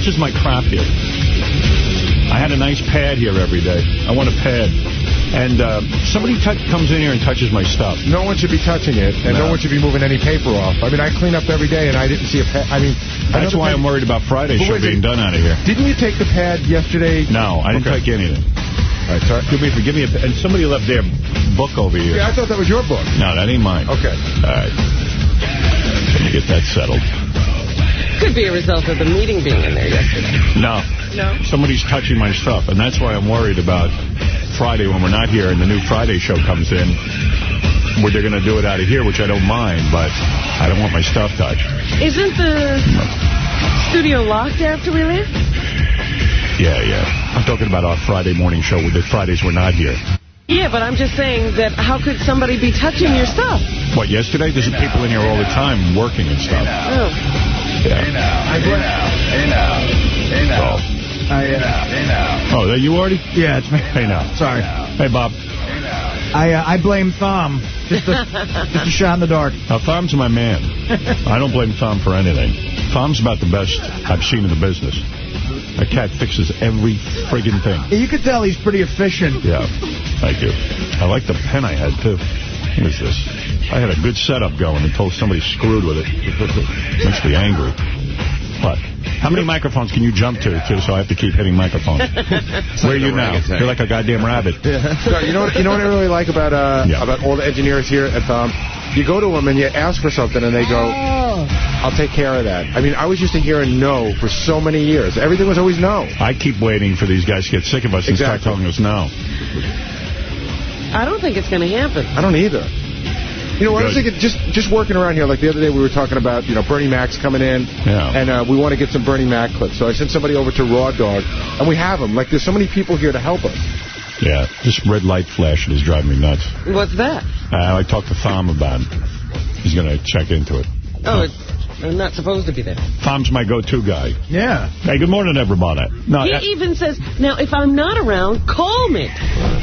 touches my crap here? I had a nice pad here every day. I want a pad. And uh, somebody comes in here and touches my stuff. No one should be touching it, and no. no. one should be moving any paper off. I mean, I clean up every day, and I didn't see a pad. I mean, that's why I'm worried about Friday show being done out of here. Didn't you take the pad yesterday? No, I didn't okay. take anything. All right, sorry. Give me, give me a, and somebody left their book over here. Yeah, I thought that was your book. No, that ain't mine. Okay. All right. Let me get that settled. Could be a result of the meeting being in there yesterday. No. No? Somebody's touching my stuff, and that's why I'm worried about Friday when we're not here and the new Friday show comes in, where they're going to do it out of here, which I don't mind, but I don't want my stuff touched. Isn't the studio locked after we leave? Yeah, yeah. I'm talking about our Friday morning show with the Fridays we're not here. Yeah, but I'm just saying that how could somebody be touching your stuff? What, yesterday? There's people in here all the time working and stuff. Oh. Yeah. Hey now, hey now, hey now, hey now. Oh. I, uh, oh, that you already? Yeah, it's me. Hey, now. Sorry. Hey, Bob. I uh, I blame Thom. Just a, just a shot in the dark. Now, Thom's my man. I don't blame Thom for anything. Thom's about the best I've seen in the business. A cat fixes every friggin' thing. You can tell he's pretty efficient. Yeah, thank you. I like the pen I had, too. What is this? I had a good setup going until somebody screwed with it. it makes me angry. What? How many microphones can you jump to, too, so I have to keep hitting microphones? Where are you now? You're like a goddamn rabbit. Yeah. you know what You know what I really like about uh, yeah. about all the engineers here at Thom? You go to them and you ask for something, and they go, oh. I'll take care of that. I mean, I was used to hearing no for so many years. Everything was always no. I keep waiting for these guys to get sick of us exactly. and start telling us no. I don't think it's going to happen. I don't either. You know, Good. I was thinking just just working around here, like the other day we were talking about, you know, Bernie Mac's coming in, yeah. and uh, we want to get some Bernie Mac clips. So I sent somebody over to Raw Dog, and we have them. Like, there's so many people here to help us. Yeah, this red light flashing is driving me nuts. What's that? Uh, I talked to Thom about it. He's going to check into it. Oh, it's I'm not supposed to be there. Tom's my go-to guy. Yeah. Hey, good morning, everybody. No, he I, even says, now, if I'm not around, call me.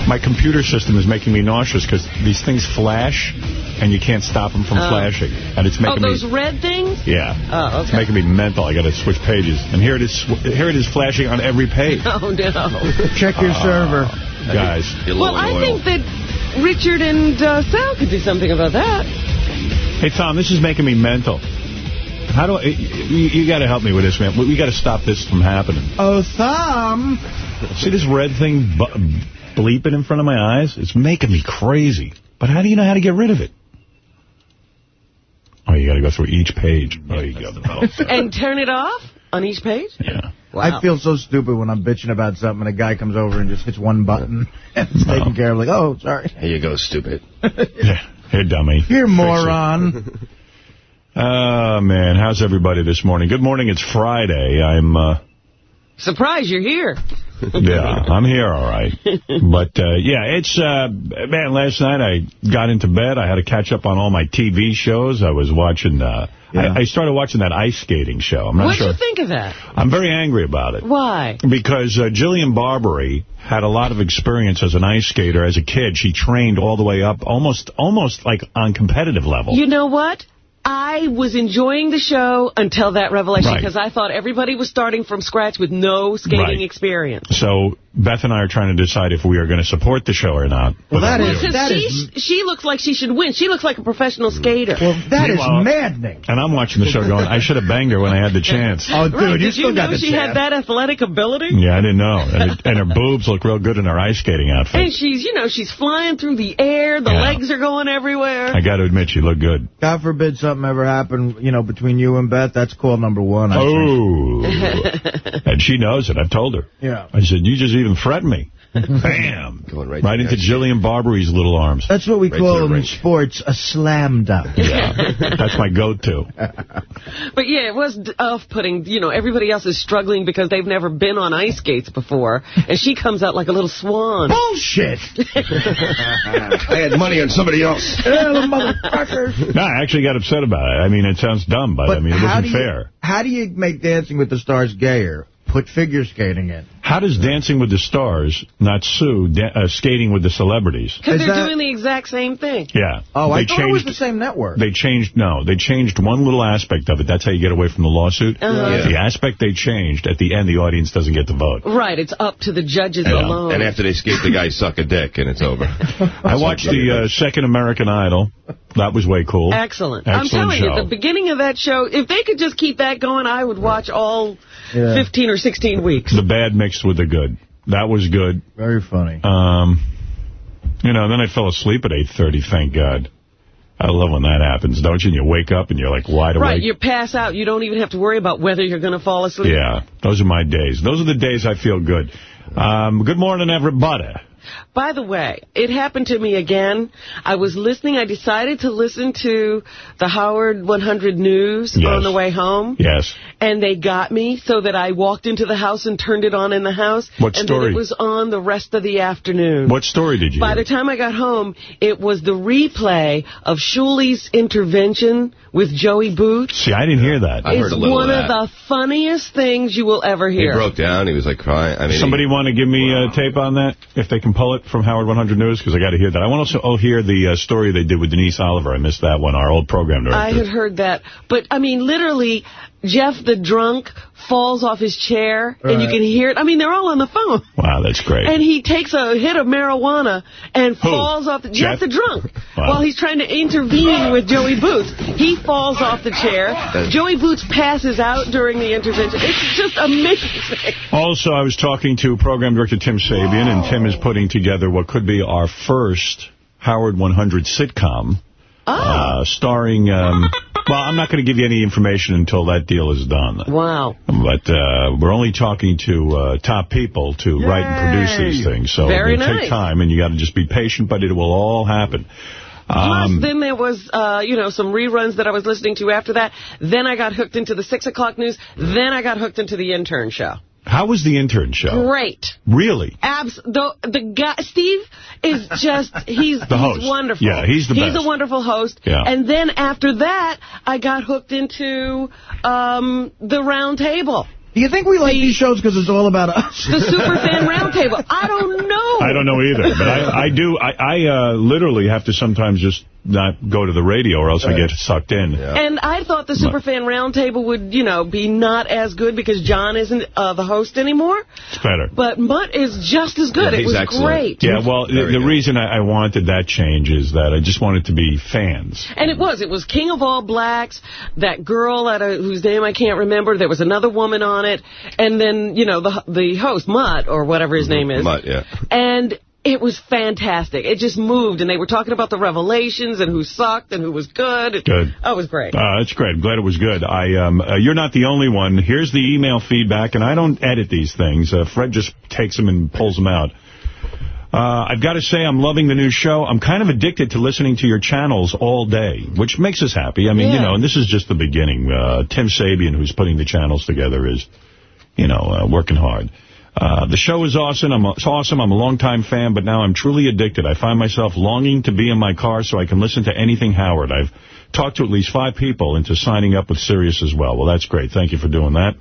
My computer system is making me nauseous because these things flash, and you can't stop them from oh. flashing. And it's making oh, those me, red things? Yeah. Oh, okay. It's making me mental. I got to switch pages. And here it is Here it is flashing on every page. Oh, no. Check your uh, server. Guys. Well, I think that Richard and uh, Sal could do something about that. Hey, Tom, this is making me mental. How do I, you, you got to help me with this, man. We, we got to stop this from happening. Oh, thumb. See this red thing bleeping in front of my eyes? It's making me crazy. But how do you know how to get rid of it? Oh, you got to go through each page. Oh, you go. and turn it off on each page? Yeah. Wow. I feel so stupid when I'm bitching about something and a guy comes over and just hits one button and it's taken oh. care of. Like, oh, sorry. Here you go, stupid. yeah. Here, dummy. Here, moron. Oh, man. How's everybody this morning? Good morning. It's Friday. I'm... Uh... Surprised you're here. yeah, I'm here, all right. But, uh, yeah, it's... Uh, man, last night I got into bed. I had to catch up on all my TV shows. I was watching... Uh, yeah. I, I, started watching that ice skating show. I'm not What'd sure. you think of that? I'm very angry about it. Why? Because uh, Jillian Barberie had a lot of experience as an ice skater. As a kid, she trained all the way up, almost almost like on competitive level. You know what? I was enjoying the show until that revelation because right. I thought everybody was starting from scratch with no skating right. experience. So Beth and I are trying to decide if we are going to support the show or not. Well, that is, that she, is... she looks like she should win. She looks like a professional mm. skater. Well, that is maddening. And I'm watching the show going, I should have banged her when I had the chance. oh, dude, right. you Did still you got know she had that athletic ability? Yeah, I didn't know. And, it, and, her boobs look real good in her ice skating outfit. And she's, you know, she's flying through the air. The yeah. legs are going everywhere. I got to admit, she looked good. God forbid something ever happened, you know, between you and Beth. That's call number one. I oh. and she knows it. I've told her. Yeah. I said, you just even threatened me. Bam! Going right, right into Jillian Barberie's little arms. That's what we right call in sports a slam dunk. Yeah, that's my go-to. But yeah, it was off-putting. You know, everybody else is struggling because they've never been on ice skates before, and she comes out like a little swan. Bullshit! I had money on somebody else. motherfucker. No, I actually got upset about it. I mean, it sounds dumb, but, but I mean, it wasn't you, fair. How do you make Dancing with the Stars gayer? Put figure skating in. How does Dancing with the Stars not sue uh, Skating with the Celebrities? Because they're that... doing the exact same thing. Yeah. Oh, they I thought changed, it was the same network. They changed, no, they changed one little aspect of it. That's how you get away from the lawsuit. Uh -huh. yeah. The aspect they changed, at the end, the audience doesn't get the vote. Right, it's up to the judges and, alone. And after they skate, the guy suck a dick, and it's over. I watched the uh, second American Idol. That was way cool. Excellent. Excellent I'm telling show. you, the beginning of that show, if they could just keep that going, I would watch all yeah. 15 or 16 weeks. The bad mixed with the good. That was good. Very funny. Um, you know, then I fell asleep at 8.30, thank God. I love when that happens, don't you? And you wake up and you're like wide awake. Right, you pass out. You don't even have to worry about whether you're going to fall asleep. Yeah, those are my days. Those are the days I feel good. Um, good morning, everybody. By the way, it happened to me again. I was listening. I decided to listen to the Howard 100 News yes. on the way home. Yes. And they got me so that I walked into the house and turned it on in the house. What and story? And it was on the rest of the afternoon. What story did you By hear? the time I got home, it was the replay of Shuli's intervention with Joey Boots. See, I didn't hear that. I it's heard a little one of, of, the funniest things you will ever hear. He broke down. He was like crying. I mean, Somebody he, want to give me a tape on that, if they can it from Howard 100 News? Because I got to hear that. I want to also hear the uh, story they did with Denise Oliver. I missed that one, our old program director. I had heard that. But, I mean, literally, Jeff the drunk falls off his chair, right. and you can hear it. I mean, they're all on the phone. Wow, that's great. And he takes a hit of marijuana and Who? falls off the... Jeff, Jeff the drunk. Wow. While he's trying to intervene with Joey Boots. He falls off the chair. Joey Boots passes out during the intervention. It's just amazing. Also, I was talking to program director Tim Sabean, and Tim is putting together what could be our first Howard 100 sitcom. Oh. Uh, starring... Um, well, I'm not going to give you any information until that deal is done. Wow. But uh, we're only talking to uh, top people to Yay. write and produce these things. So Very it'll nice. take time, and you got to just be patient, but it will all happen. Plus, um, then there was, uh, you know, some reruns that I was listening to after that. Then I got hooked into the 6 o'clock news. Then I got hooked into the intern show. How was the intern show? Great. Really? Abs the the guy Steve is just he's the host. He's wonderful. Yeah, he's the he's best. a wonderful host. Yeah. And then after that, I got hooked into um, the round table. Do you think we like the, these shows because it's all about us? The Superfan Roundtable. I don't know. I don't know either, but I, I do. I, I uh, literally have to sometimes just not go to the radio or else right. I get sucked in. Yeah. And I thought the Superfan Roundtable would, you know, be not as good because John isn't uh, the host anymore. It's better. But Mutt is just as good. Yeah, it was excellent. great. Yeah, well, the, the reason I, I, wanted that change is that I just wanted to be fans. And it was. It was King of All Blacks, that girl at a, whose name I can't remember. There was another woman on it. And then, you know, the the host, Mutt, or whatever his name is. Mutt, yeah. And it was fantastic. It just moved, and they were talking about the revelations and who sucked and who was good. Good. Oh, it was great. Uh, that's great. I'm glad it was good. I um, uh, You're not the only one. Here's the email feedback, and I don't edit these things. Uh, Fred just takes them and pulls them out. Uh, I've got to say, I'm loving the new show. I'm kind of addicted to listening to your channels all day, which makes us happy. I mean, yeah. you know, and this is just the beginning. Uh, Tim Sabean, who's putting the channels together, is, you know, uh, working hard. Uh, the show is awesome. I'm, it's awesome. I'm a longtime fan, but now I'm truly addicted. I find myself longing to be in my car so I can listen to anything Howard. I've talked to at least five people into signing up with Sirius as well. Well, that's great. Thank you for doing that.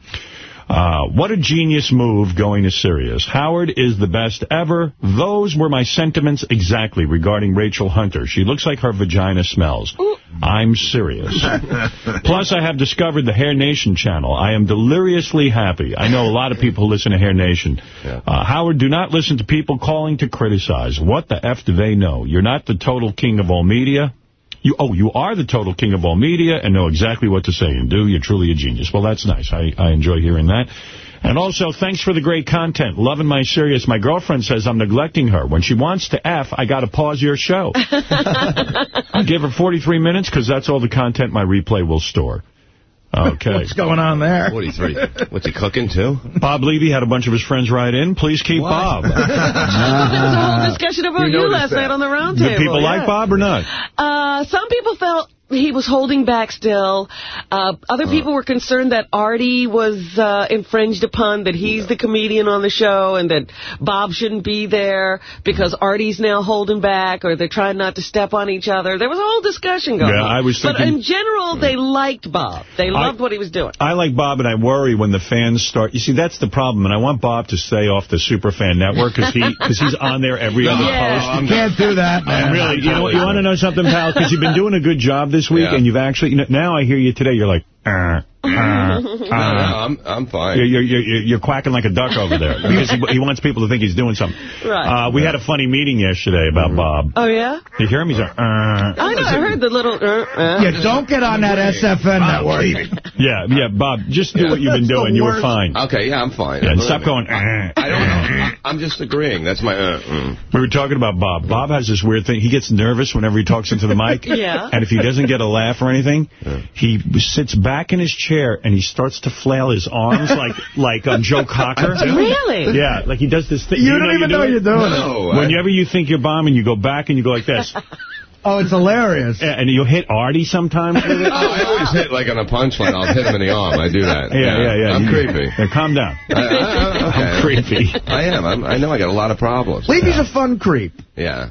Uh, what a genius move going to Sirius. Howard is the best ever. Those were my sentiments exactly regarding Rachel Hunter. She looks like her vagina smells. I'm serious. Plus, I have discovered the Hair Nation channel. I am deliriously happy. I know a lot of people who listen to Hair Nation. Uh, Howard, do not listen to people calling to criticize. What the F do they know? You're not the total king of all media. You, oh, you are the total king of all media and know exactly what to say and do. You're truly a genius. Well, that's nice. I, I enjoy hearing that. And also, thanks for the great content. Loving my Sirius. My girlfriend says I'm neglecting her. When she wants to F, I got to pause your show. I give her 43 minutes because that's all the content my replay will store. Okay. What's going on there? 43. What's he cooking, too? Bob Levy had a bunch of his friends write in. Please keep what? Bob. There's a whole discussion about you, you last that. night on the round table. Do people yeah. like Bob or not? Uh, some people felt he was holding back still. Uh, other people were concerned that Artie was uh, infringed upon, that he's yeah. the comedian on the show, and that Bob shouldn't be there because Artie's now holding back, or they're trying not to step on each other. There was a whole discussion going yeah, on. I was thinking, but in general, they liked Bob. They loved I, what he was doing. I like Bob, and I worry when the fans start. You see, that's the problem, and I want Bob to stay off the Superfan network because he, cause he's on there every other yeah. post. You can't do that, man. Really, you, know, you want to know something, pal? Because you've been doing a good job this week, yeah. and you've actually, you know, now I hear you today, you're like, uh, uh, uh, no, I'm, I'm fine. You're, you're, you're, you're, quacking like a duck over there because he, he, wants people to think he's doing something. Right. Uh, we had a funny meeting yesterday about mm -hmm. Bob. Oh, yeah? You hear him? He's like, uh, I know, I heard the little... Uh, uh. Yeah, don't get on that SFN network. yeah, yeah, Bob, just do yeah, what you've been doing. You were fine. Okay, yeah, I'm fine. Yeah, and stop going, uh, I don't know. I'm just agreeing. That's my... Uh, mm. We were talking about Bob. Bob has this weird thing. He gets nervous whenever he talks into the mic. yeah. And if he doesn't get a laugh or anything, he sits back in his chair and he starts to flail his arms like like um, Joe Cocker. Really? Yeah, like he does this thing. You, you don't know even you know you're doing no, it. Whenever you think you're bombing, you go back and you go like this. Oh, it's hilarious. And you'll hit Artie sometimes with it. Oh, I always hit like on a punchline. I'll hit him in the arm. I do that. Yeah, yeah, yeah. yeah. I'm you, creepy. Yeah, calm down. I, I, I, okay. I'm creepy. I am. I'm, i know I got a lot of problems. Levy's yeah. a fun creep. Yeah.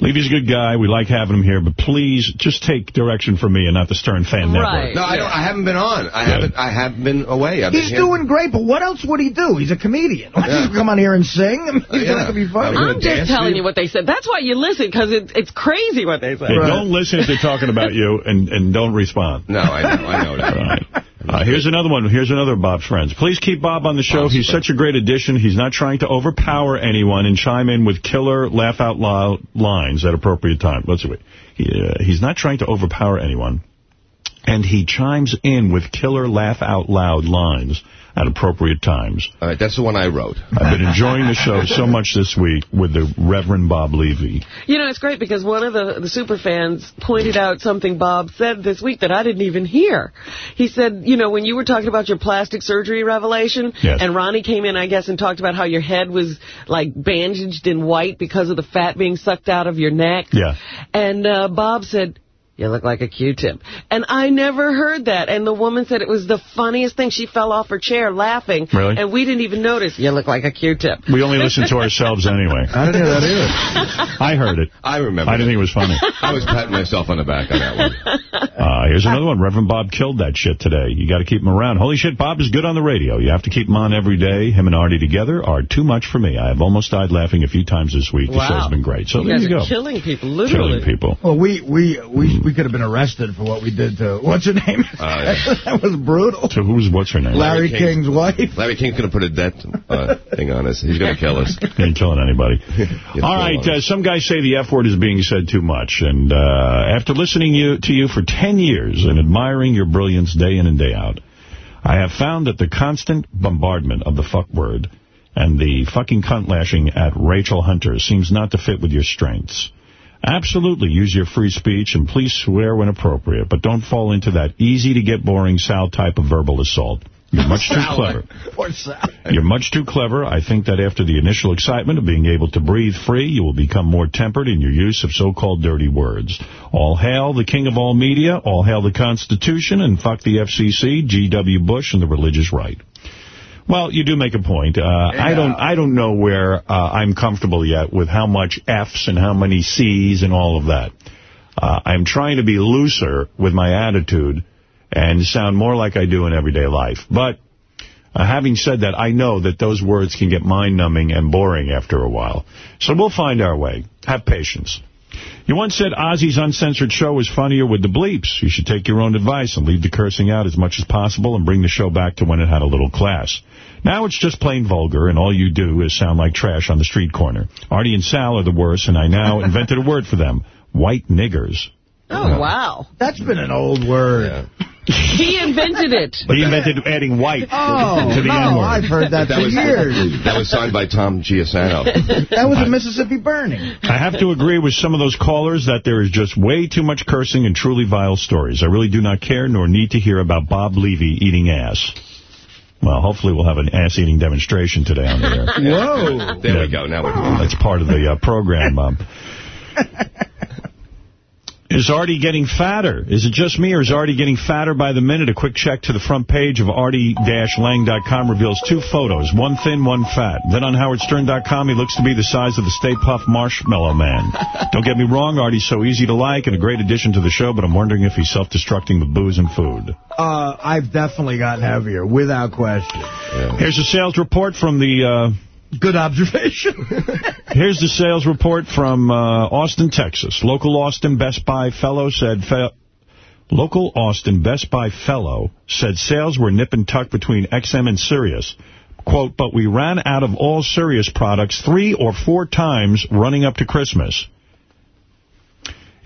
Levy's a good guy. We like having him here, but please just take direction from me and not the Stern Fan right. Network. No, I don't. I haven't been on. I yeah. haven't. I have been away. I've he's been doing great, but what else would he do? He's a comedian. Why yeah. he come on here and sing? I mean, he's uh, yeah. to be funny. I'm just telling you what they said. That's why you listen, because it, it's crazy what they said. right. Don't listen if they're talking about you, and, and don't respond. No, I know. I know that. Right. Uh, here's another one. Here's another Bob's friends. Please keep Bob on the show. Bob's He's friend. such a great addition. He's not trying to overpower anyone and chime in with killer, laugh-out-loud lines at appropriate time. Let's see. He, uh, he's not trying to overpower anyone. And he chimes in with killer, laugh-out-loud lines at appropriate times. All right, that's the one I wrote. I've been enjoying the show so much this week with the Reverend Bob Levy. You know, it's great because one of the, the super fans pointed out something Bob said this week that I didn't even hear. He said, you know, when you were talking about your plastic surgery revelation, yes. and Ronnie came in, I guess, and talked about how your head was, like, bandaged in white because of the fat being sucked out of your neck. Yeah. And uh, Bob said, you look like a Q-tip. And I never heard that. And the woman said it was the funniest thing. She fell off her chair laughing. Really? And we didn't even notice. You look like a Q-tip. We only listen to ourselves anyway. I didn't hear that either. I heard it. I remember. I didn't think it was funny. I was patting myself on the back on that one. Uh, here's another one. Reverend Bob killed that shit today. You got to keep him around. Holy shit, Bob is good on the radio. You have to keep him on every day. Him and Artie together are too much for me. I have almost died laughing a few times this week. Wow. The show's been great. So you there you go. killing people, literally. Killing people. Well, we we we, we could have been arrested for what we did to, what's her name? Uh, that was brutal. To who's, what's her name? Larry, Larry King's, King's wife. Larry King's going to put a death uh, thing on us. He's going to kill us. He ain't killing anybody. All right, uh, some guys say the F word is being said too much. And uh, after listening you, to you for 10 years and admiring your brilliance day in and day out, I have found that the constant bombardment of the fuck word and the fucking cunt lashing at Rachel Hunter seems not to fit with your strengths. Absolutely, use your free speech, and please swear when appropriate, but don't fall into that easy-to-get boring Sal type of verbal assault. You're much too clever. You're much too clever. I think that after the initial excitement of being able to breathe free, you will become more tempered in your use of so-called dirty words. All hail the king of all media, all hail the Constitution, and fuck the FCC, G.W. Bush, and the religious right. Well, you do make a point. Uh, yeah. I don't I don't know where uh, I'm comfortable yet with how much F's and how many C's and all of that. Uh, I'm trying to be looser with my attitude and sound more like I do in everyday life. But uh, having said that, I know that those words can get mind-numbing and boring after a while. So we'll find our way. Have patience. You once said Ozzy's Uncensored Show was funnier with the bleeps. You should take your own advice and leave the cursing out as much as possible and bring the show back to when it had a little class. Now it's just plain vulgar, and all you do is sound like trash on the street corner. Artie and Sal are the worst, and I now invented a word for them, white niggers. Oh, wow. That's been an old word. Yeah. He invented it. He invented adding white oh, to the no, N-word. I've heard that, that for was, years. That was signed by Tom Giussano. that was a Mississippi burning. I have to agree with some of those callers that there is just way too much cursing and truly vile stories. I really do not care nor need to hear about Bob Levy eating ass. Well, hopefully we'll have an ass-eating demonstration today on the air. Whoa. There yeah, we go. Now we're That's part of the uh, program. Um, Is Artie getting fatter? Is it just me, or is Artie getting fatter by the minute? A quick check to the front page of artie-lang.com reveals two photos, one thin, one fat. Then on howardstern.com, he looks to be the size of the Stay Puft Marshmallow Man. Don't get me wrong, Artie's so easy to like and a great addition to the show, but I'm wondering if he's self-destructing with booze and food. Uh, I've definitely gotten heavier, without question. Yeah. Here's a sales report from the... Uh, Good observation. Here's the sales report from uh, Austin, Texas. Local Austin Best Buy fellow said... Fe Local Austin Best Buy fellow said sales were nip and tuck between XM and Sirius. Quote, but we ran out of all Sirius products three or four times running up to Christmas.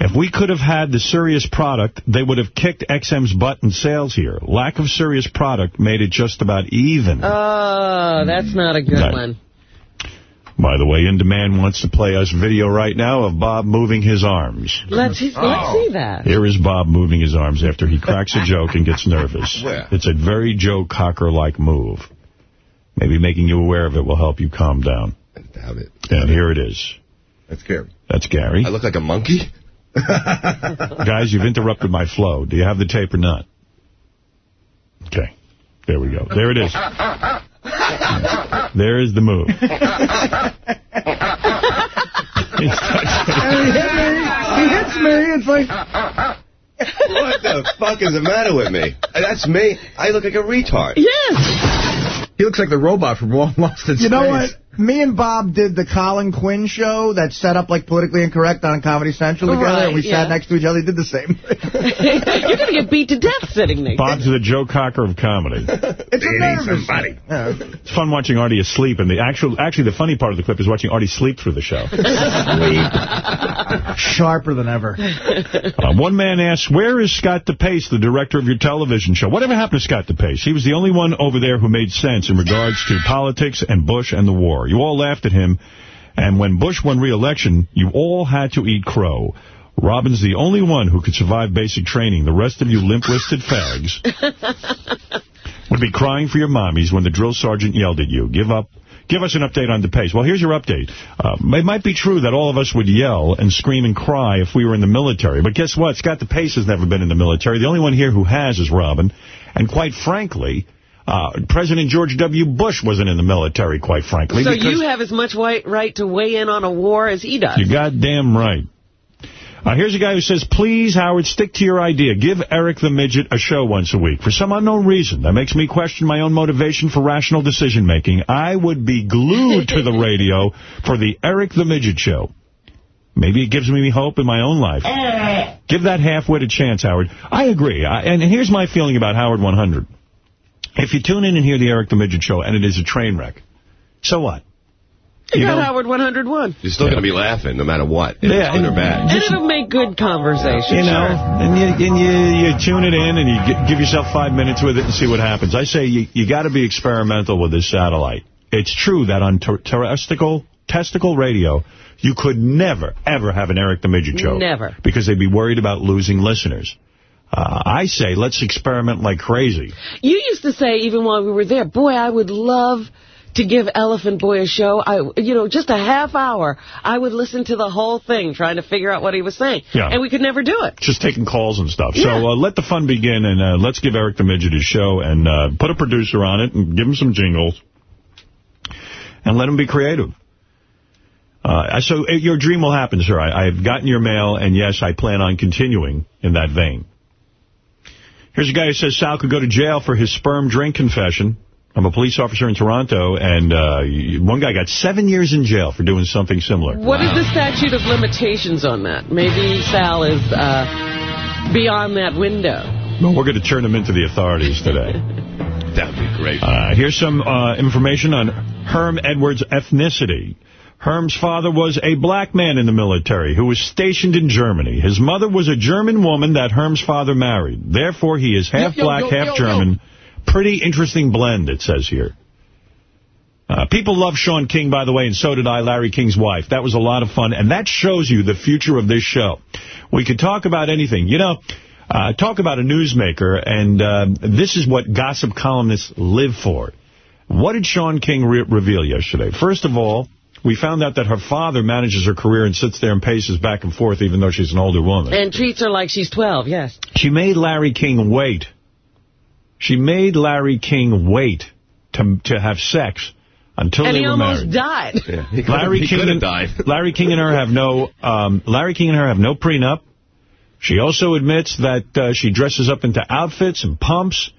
If we could have had the Sirius product, they would have kicked XM's butt in sales here. Lack of Sirius product made it just about even. Oh, that's not a good right. one. By the way, In Demand wants to play us video right now of Bob moving his arms. Let's, let's oh. see that. Here is Bob moving his arms after he cracks a joke and gets nervous. Where? It's a very Joe Cocker-like move. Maybe making you aware of it will help you calm down. Have it. And here it is. That's Gary. That's Gary. I look like a monkey? Guys, you've interrupted my flow. Do you have the tape or not? Okay. There we go. There it is. There is the move. he hit me. He hits me. It's like... What the fuck is the matter with me? That's me. I look like a retard. Yes. He looks like the robot from Lost in Space. You know what? Me and Bob did the Colin Quinn show that set up like politically incorrect on Comedy Central together, right, and we yeah. sat next to each other. He did the same. You're going to get beat to death sitting there. Bob's the Joe Cocker of comedy. it's a somebody. Yeah. It's fun watching Artie asleep, and the actual, actually the funny part of the clip is watching Artie sleep through the show. Sharper than ever. Uh, one man asks, where is Scott DePace, the director of your television show? Whatever happened to Scott DePace? He was the only one over there who made sense in regards to politics and Bush and the war. You all laughed at him, and when Bush won re-election, you all had to eat crow. Robin's the only one who could survive basic training. The rest of you limp-wristed fags would be crying for your mommies when the drill sergeant yelled at you. Give up. Give us an update on DePace. Well, here's your update. Uh, it might be true that all of us would yell and scream and cry if we were in the military. But guess what? Scott DePace has never been in the military. The only one here who has is Robin. And quite frankly, uh, President George W. Bush wasn't in the military, quite frankly. So you have as much right to weigh in on a war as he does. You're goddamn right. Uh, here's a guy who says, please, Howard, stick to your idea. Give Eric the Midget a show once a week. For some unknown reason, that makes me question my own motivation for rational decision-making. I would be glued to the radio for the Eric the Midget show. Maybe it gives me hope in my own life. Give that half-wit a chance, Howard. I agree. I, and here's my feeling about Howard 100. If you tune in and hear the Eric the Midget show and it is a train wreck, so what? You, you got know, Howard 101. You're still yeah. going to be laughing no matter what. Yeah, good or bad. And it'll make good conversation. You know, and, you, and you, you tune it in and you give yourself five minutes with it and see what happens. I say you, you got to be experimental with this satellite. It's true that on ter terrestrial, testicle radio, you could never, ever have an Eric the Midget show. Never. Because they'd be worried about losing listeners. Uh, I say let's experiment like crazy. You used to say, even while we were there, boy, I would love to give Elephant Boy a show. I, you know, just a half hour, I would listen to the whole thing, trying to figure out what he was saying. Yeah. And we could never do it. Just taking calls and stuff. Yeah. So uh, let the fun begin, and uh, let's give Eric the Midget his show, and uh, put a producer on it, and give him some jingles, and let him be creative. Uh, so uh, your dream will happen, sir. I, I've gotten your mail, and yes, I plan on continuing in that vein. Here's a guy who says Sal could go to jail for his sperm drink confession. I'm a police officer in Toronto, and uh, one guy got seven years in jail for doing something similar. What wow. is the statute of limitations on that? Maybe Sal is uh, beyond that window. Well, we're going to turn him into the authorities today. That would be great. Uh, here's some uh, information on Herm Edwards' ethnicity. Herm's father was a black man in the military who was stationed in Germany. His mother was a German woman that Herm's father married. Therefore, he is half yo, black, yo, half yo, German. Pretty interesting blend, it says here. Uh, people love Shawn King, by the way, and so did I, Larry King's wife. That was a lot of fun, and that shows you the future of this show. We could talk about anything. You know, uh, talk about a newsmaker, and uh, this is what gossip columnists live for. What did Shawn King re reveal yesterday? First of all, We found out that her father manages her career and sits there and paces back and forth even though she's an older woman. And treats her like she's 12, yes. She made Larry King wait. She made Larry King wait to to have sex until and they were married. And he almost died. Yeah, Larry King and, died. Larry King and her have no um, Larry King and her have no prenup. She also admits that uh, she dresses up into outfits and pumps,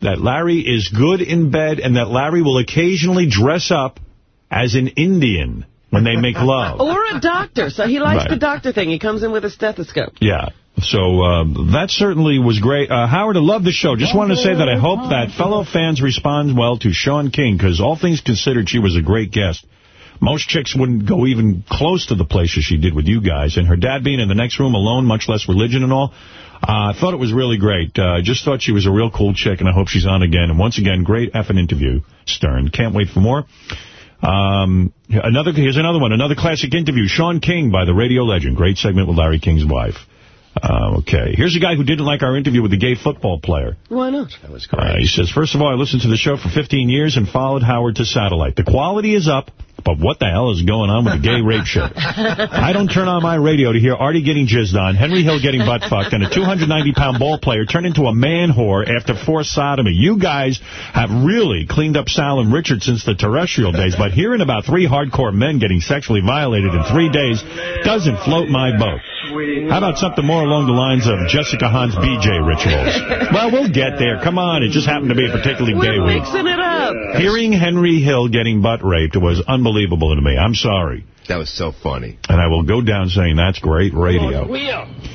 that Larry is good in bed, and that Larry will occasionally dress up as an Indian when they make love. Or a doctor. So he likes right. the doctor thing. He comes in with a stethoscope. Yeah. So uh, that certainly was great. Uh, Howard, I love the show. Just wanted to say that I hope that fellow fans respond well to Shawn King, because all things considered, she was a great guest. Most chicks wouldn't go even close to the places she did with you guys. And her dad being in the next room alone, much less religion and all, uh, I thought it was really great. I uh, just thought she was a real cool chick, and I hope she's on again. And once again, great effing interview, Stern. Can't wait for more. Um, another Here's another one, another classic interview. Shawn King by the radio legend. Great segment with Larry King's wife. Uh, okay. Here's a guy who didn't like our interview with the gay football player. Why not? That was great. Uh, he says, first of all, I listened to the show for 15 years and followed Howard to satellite. The quality is up, but what the hell is going on with the gay rape shit? I don't turn on my radio to hear Artie getting jizzed on, Henry Hill getting butt-fucked, and a 290-pound ball player turn into a man whore after forced sodomy. You guys have really cleaned up Sal and Richard since the terrestrial days, but hearing about three hardcore men getting sexually violated in three days doesn't float my boat. How about something more along the lines of Jessica Hahn's BJ rituals? well, we'll get there. Come on. It just happened to be a particularly We're gay week. We're mixing it up. Hearing Henry Hill getting butt raped was unbelievable to me. I'm sorry. That was so funny. And I will go down saying that's great radio.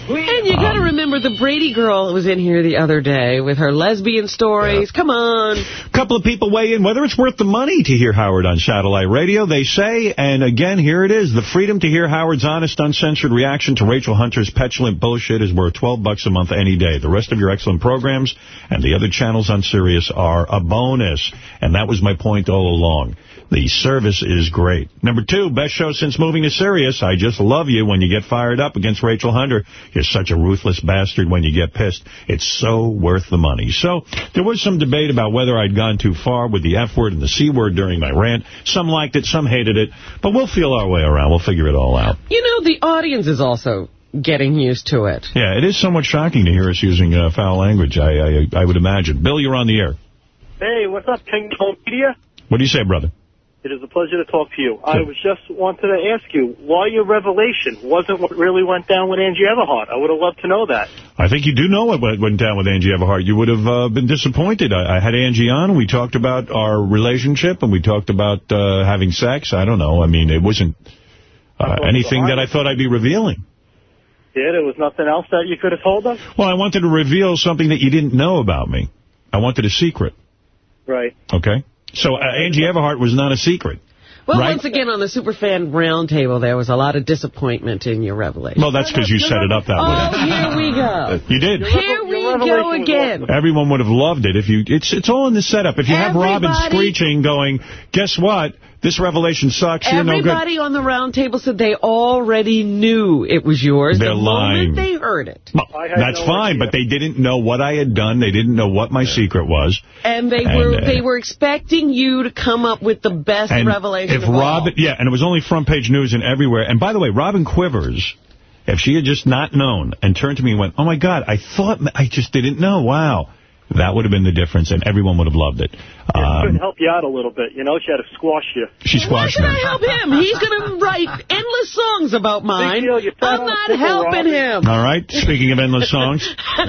And you got to um, remember the Brady girl was in here the other day with her lesbian stories. Yeah. Come on. A couple of people weigh in whether it's worth the money to hear Howard on satellite radio. They say, and again, here it is, the freedom to hear Howard's honest, uncensored reaction to Rachel Hunter's petulant bullshit is worth 12 bucks a month any day. The rest of your excellent programs and the other channels on Sirius are a bonus. And that was my point all along. The service is great. Number two, best show since moving to Sirius. I just love you when you get fired up against Rachel Hunter. You're such a ruthless bastard when you get pissed. It's so worth the money. So there was some debate about whether I'd gone too far with the F word and the C word during my rant. Some liked it, some hated it. But we'll feel our way around. We'll figure it all out. You know, the audience is also getting used to it. Yeah, it is somewhat shocking to hear us using uh, foul language, I, I, I would imagine. Bill, you're on the air. Hey, what's up, King Media? What do you say, brother? It is a pleasure to talk to you. I was just wanted to ask you why your revelation wasn't what really went down with Angie Everhart. I would have loved to know that. I think you do know what went down with Angie Everhart. You would have uh, been disappointed. I, I, had Angie on, and we talked about our relationship, and we talked about uh, having sex. I don't know. I mean, it wasn't uh, anything that I thought I'd be revealing. Yeah, there was nothing else that you could have told us? Well, I wanted to reveal something that you didn't know about me. I wanted a secret. Right. Okay? So uh, Angie Everhart was not a secret. Well, right? once again, on the Superfan Roundtable, there was a lot of disappointment in your revelation. Well, that's because you set it up that oh, way. Oh, here we go. You did. Here we go again. Everyone would have loved it if you. It's it's all in the setup. If you have Robin screeching, going, guess what? This revelation sucks. You're no good. Everybody on the round table said they already knew it was yours They're the lying. moment they heard it. Well, that's no fine, idea. but they didn't know what I had done. They didn't know what my yeah. secret was. And they and, were uh, they were expecting you to come up with the best revelation if Robin, Yeah, and it was only front page news and everywhere. And by the way, Robin Quivers... If she had just not known and turned to me and went, oh, my God, I thought, I just didn't know. Wow. That would have been the difference, and everyone would have loved it. Yeah, um, help you out a little bit. You know, she had to squash you. She squashed Why should I help him? He's going to write endless songs about mine. I'm not helping him. All right. Speaking of endless songs. All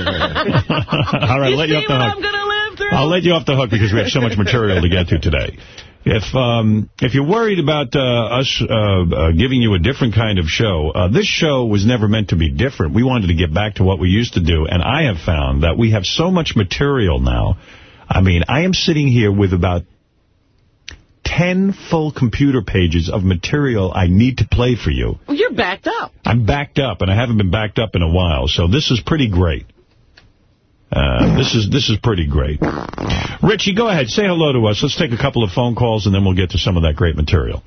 right, you let you off the hook. I'm going to live through? I'll let you off the hook because we have so much material to get to today. If um, if you're worried about uh, us uh, uh, giving you a different kind of show, uh, this show was never meant to be different. We wanted to get back to what we used to do, and I have found that we have so much material now. I mean, I am sitting here with about 10 full computer pages of material I need to play for you. Well, you're backed up. I'm backed up, and I haven't been backed up in a while, so this is pretty great. Uh, this is this is pretty great. Richie, go ahead. Say hello to us. Let's take a couple of phone calls, and then we'll get to some of that great material.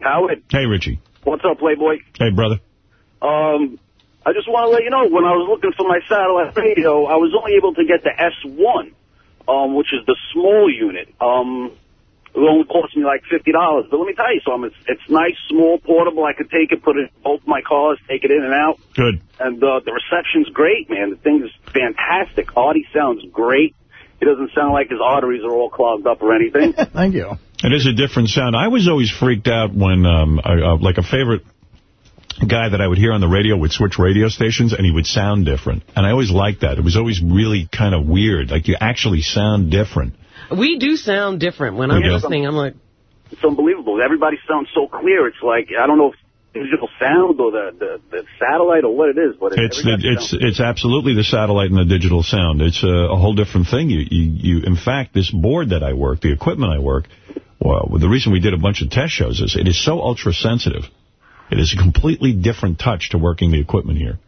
Howard. Hey, Richie. What's up, Playboy? Hey, brother. Um, I just want to let you know, when I was looking for my satellite radio, I was only able to get the S1, um, which is the small unit. Um, It only cost me like $50. But let me tell you something. It's, it's nice, small, portable. I could take it, put it in both my cars, take it in and out. Good. And uh, the reception's great, man. The thing is fantastic. Artie sounds great. He doesn't sound like his arteries are all clogged up or anything. Thank you. It is a different sound. I was always freaked out when, um, I, uh, like a favorite guy that I would hear on the radio would switch radio stations, and he would sound different. And I always liked that. It was always really kind of weird. Like, you actually sound different. We do sound different. When I'm listening, I'm like... It's unbelievable. Everybody sounds so clear. It's like, I don't know if digital sound or the, the, the, satellite or what it is. But it's the, it's it's absolutely the satellite and the digital sound. It's a, a whole different thing. You, you, you, in fact, this board that I work, the equipment I work, well, the reason we did a bunch of test shows is it is so ultra-sensitive. It is a completely different touch to working the equipment here.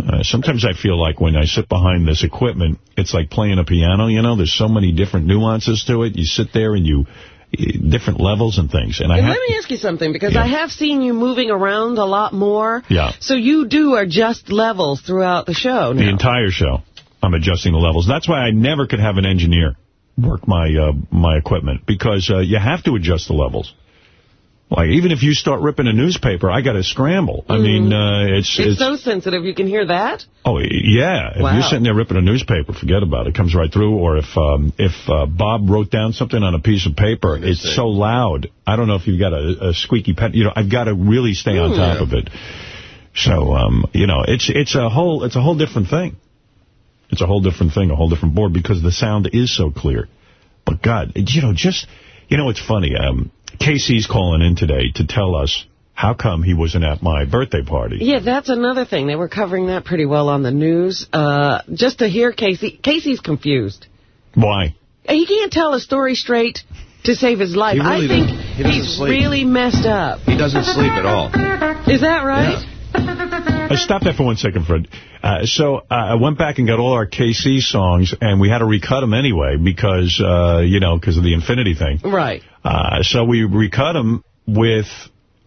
Uh, sometimes I feel like when I sit behind this equipment, it's like playing a piano, you know? There's so many different nuances to it. You sit there and you different levels and things. And, and let me ask you something, because yeah. I have seen you moving around a lot more. Yeah. So you do adjust levels throughout the show now. The entire show. I'm adjusting the levels. That's why I never could have an engineer work my uh, my equipment, because uh, you have to adjust the levels. Like, even if you start ripping a newspaper, I got to scramble. I mm. mean, uh, it's, it's... It's so sensitive, you can hear that? Oh, yeah. If you're sitting there ripping a newspaper, forget about it. It comes right through. Or if um, if uh, Bob wrote down something on a piece of paper, it's say. so loud. I don't know if you've got a, a squeaky pen. You know, I've got to really stay on mm. top yeah. of it. So, um, you know, it's it's a whole it's a whole different thing. It's a whole different thing, a whole different board, because the sound is so clear. But, God, you know, just, you know, it's funny. Um, Casey's calling in today to tell us how come he wasn't at my birthday party. Yeah, that's another thing. They were covering that pretty well on the news. Uh, just to hear Casey, Casey's confused. Why? He can't tell a story straight to save his life. Really I think he he's sleep. really messed up. He doesn't sleep at all. Is that right? Yeah. Uh, stop that for one second, Fred. Uh, so uh, I went back and got all our KC songs, and we had to recut them anyway because, uh, you know, because of the Infinity thing. Right. Uh, so we recut them with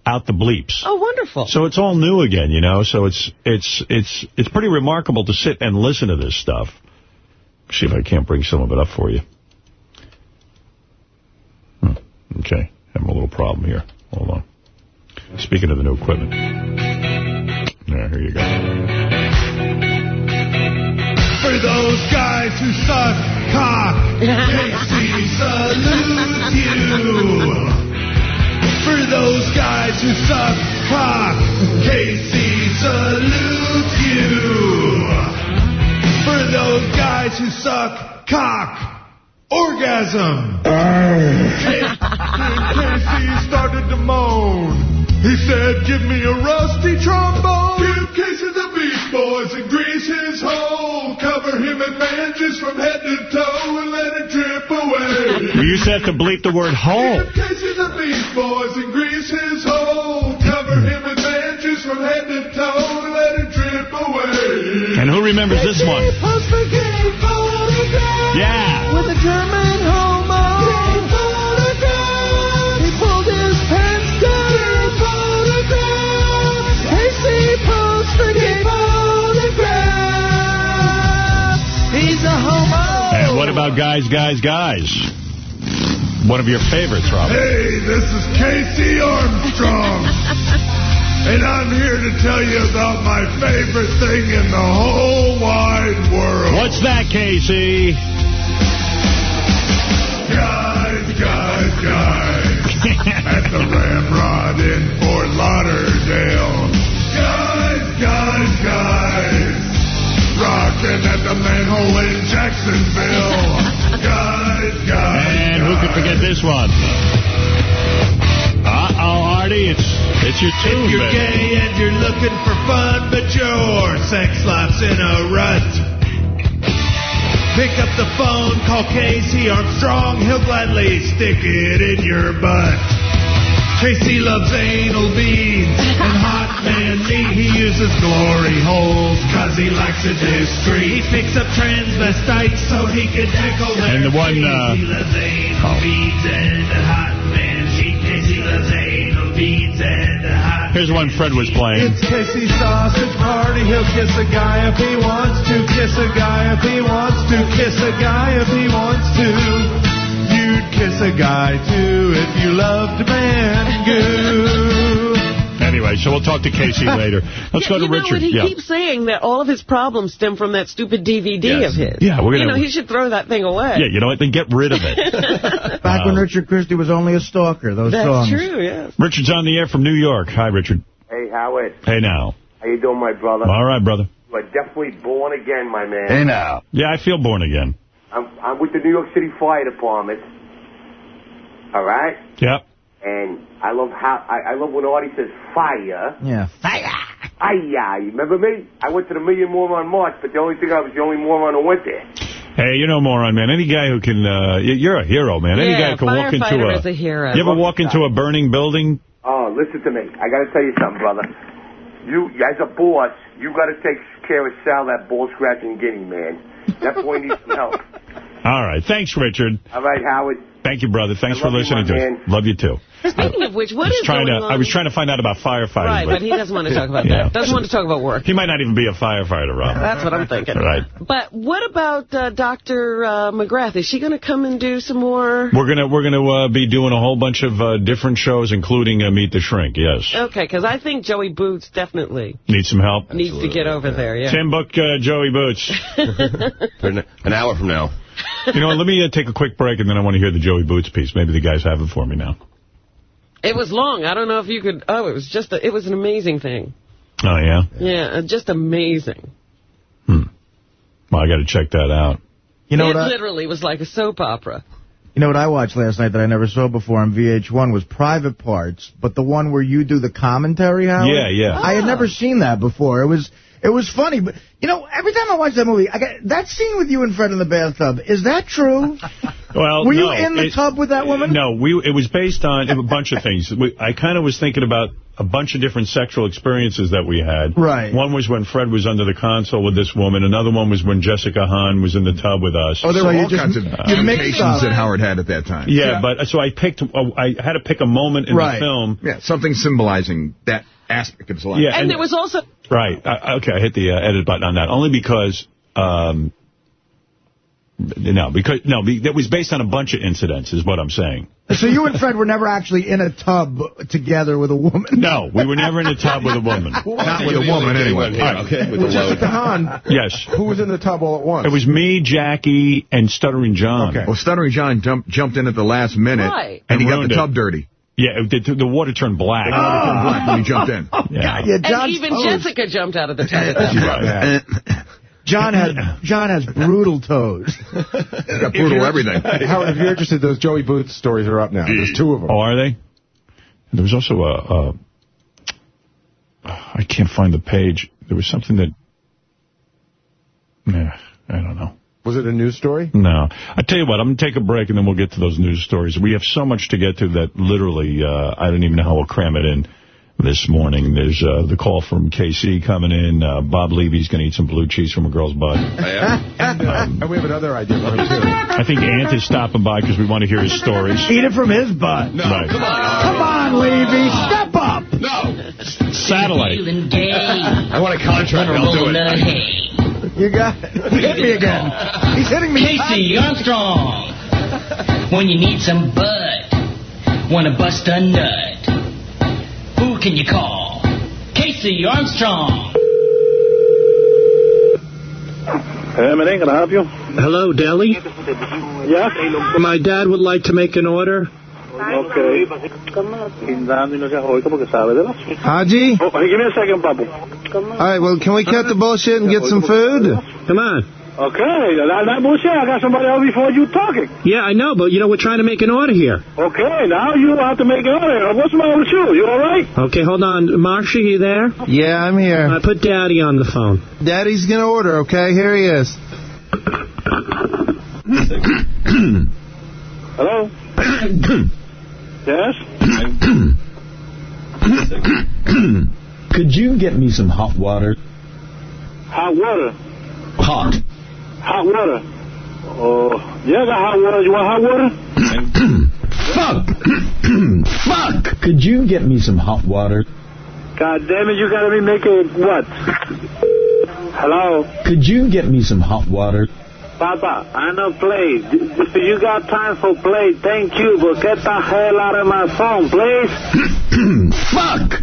out the bleeps. Oh, wonderful. So it's all new again, you know. So it's it's it's it's pretty remarkable to sit and listen to this stuff. See if I can't bring some of it up for you. Hmm. Okay, having a little problem here. Hold on. Speaking of the new equipment. Yeah, here you go for those guys who suck cock. Casey salutes you. For those guys who suck cock, Casey salutes you. For those guys who suck cock, orgasm. Casey started to moan. He said, give me a rusty trombone. Give Casey the Beach Boys and grease his hole. Cover him in bandages from head to toe and let it drip away. You said to to bleep the word hole. Give Casey the Beach Boys and grease his hole. Cover him in bandages from head to toe and let it drip away. And who remembers this one? Yeah. With a German about Guys, Guys, Guys? One of your favorites, Robert. Hey, this is Casey Armstrong. and I'm here to tell you about my favorite thing in the whole wide world. What's that, Casey? Guys, guys, guys. at the Ramrod in Fort Lauderdale. Guys, guys, guys rocking at the manhole in Jacksonville. guys, guys. And who could forget this one? Uh-oh, Artie, it's it's your tune, If you're baby. gay and you're looking for fun, but your sex life's in a rut. Pick up the phone, call Casey Armstrong, he'll gladly stick it in your butt. Casey loves anal beads and hot man meat. He uses glory holes cause he likes it discreet. He picks up transvestites so he can tickle their And the one, uh... Casey loves anal beads and a hot man sheet. Casey loves anal beads and a hot Here's the one Fred was playing. It's Casey's sausage party. He'll kiss a guy if he wants to. Kiss a guy if he wants to. Kiss a guy if he wants to. You kiss a guy, too, if you love to bangoo. Anyway, so we'll talk to Casey later. Let's go to you Richard. Know he yeah. keeps saying that all of his problems stem from that stupid DVD yes. of his. Yeah, we're gonna. You know, he should throw that thing away. Yeah, you know what? Then get rid of it. Back um, when Richard Christie was only a stalker, those that's songs. That's true, yeah. Richard's on the air from New York. Hi, Richard. Hey, Howard. Hey, now. How you doing, my brother? All right, brother. You are definitely born again, my man. Hey, now. Yeah, I feel born again. I'm, I'm with the New York City Fire Department. All right? Yep. And I love how I, I love when Artie says fire. Yeah, fire. Fire. You remember me? I went to the Million Moron March, but the only thing I was the only moron who went there. Hey, you know, moron, man. Any guy who can, uh, you're a hero, man. Any yeah, guy who can walk into a, is a hero. You ever walk into a burning building? Oh, listen to me. I got to tell you something, brother. You, as a boss, you got to take care of Sal, that ball scratching guinea, man. That boy needs some help. All right. Thanks, Richard. All right, Howard. Thank you, brother. Thanks for listening you, to us. Love you, too. Speaking of which, what is trying going to, on? I was trying to find out about firefighting. Right, but, but he doesn't want to talk about yeah. that. Doesn't want to talk about work. He might not even be a firefighter, Rob. That's what I'm thinking. Right. But what about uh, Dr. Uh, McGrath? Is she going to come and do some more? We're gonna we're gonna uh, be doing a whole bunch of uh, different shows, including uh, Meet the Shrink. Yes. Okay, because I think Joey Boots definitely needs some help. Needs Absolutely. to get over there. Yeah. Tim, book uh, Joey Boots. an hour from now. You know, let me uh, take a quick break, and then I want to hear the Joey Boots piece. Maybe the guys have it for me now. It was long. I don't know if you could... Oh, it was just... A, it was an amazing thing. Oh, yeah? Yeah, uh, just amazing. Hmm. Well, I got to check that out. You know It I, literally was like a soap opera. You know what I watched last night that I never saw before on VH1 was Private Parts, but the one where you do the commentary, Howard? Yeah, yeah. I had never seen that before. It was... It was funny, but, you know, every time I watch that movie, I got, that scene with you and Fred in the bathtub, is that true? Well, Were no, you in the it, tub with that woman? No, we. it was based on a bunch of things. We, I kind of was thinking about a bunch of different sexual experiences that we had. Right. One was when Fred was under the console with this woman. Another one was when Jessica Hahn was in the tub with us. Oh, there so were all kinds of uh, temptations that Howard had at that time. Yeah, yeah. but so I picked, uh, I had to pick a moment in right. the film. Yeah, something symbolizing that aspect of his life. Yeah, and, and there was also... Right. I, okay, I hit the uh, edit button on that. Only because... Um, no, because no, that was based on a bunch of incidents, is what I'm saying. So you and Fred were never actually in a tub together with a woman? No, we were never in a tub with a woman. Not with a woman, anyway. Right. Okay. With Jessica Hahn. Yes. Who was in the tub all at once? It was me, Jackie, and Stuttering John. Okay. Well, Stuttering John jumped jumped in at the last minute, right. and, and he got the tub it. dirty. Yeah, the, the water turned black. The water turned black when he jumped in. Oh, yeah. yeah and even Jessica jumped out of the tub. right. John has John has brutal toes. got brutal everything. Howard, if you're interested, those Joey Boots stories are up now. There's two of them. Oh, are they? There was also a, a I can't find the page. There was something that, yeah, I don't know. Was it a news story? No. I tell you what, I'm going to take a break and then we'll get to those news stories. We have so much to get to that literally uh, I don't even know how we'll cram it in this morning. There's uh, the call from KC coming in. Uh, Bob Levy's going to eat some blue cheese from a girl's butt. and, um, and we have another idea for him, too. I think Ant is stopping by because we want to hear his stories. Eat it from his butt. No, right. come on. Come on, Levy. Step up. No. Satellite. I want a contract. I'll do it. You got it. Hit me again. He's hitting me. KC Armstrong. When you need some bud. Want to bust a nut. Who can you call? KC Armstrong. Hey, can I help you? Hello, Deli? Yes? My dad would like to make an order. Okay. Haji? Oh, give me a second, Papu. All right, well, can we cut the bullshit and get some food? Come on. Okay, that, that bullshit, I got somebody else before you talking. Yeah, I know, but, you know, we're trying to make an order here. Okay, now you have to make an order. What's the matter with you? You all right? Okay, hold on. Marsha, you there? Yeah, I'm here. I put Daddy on the phone. Daddy's going to order, okay? Here he is. Hello? yes? Could you get me some hot water? Hot water? Hot. Hot water? Oh, uh, yeah, got hot water. You want hot water? Fuck! Fuck! Could you get me some hot water? God damn it, you gotta be making what? Hello? Could you get me some hot water? Papa, I know play. If you got time for play, thank you, but get the hell out of my phone, please. Fuck!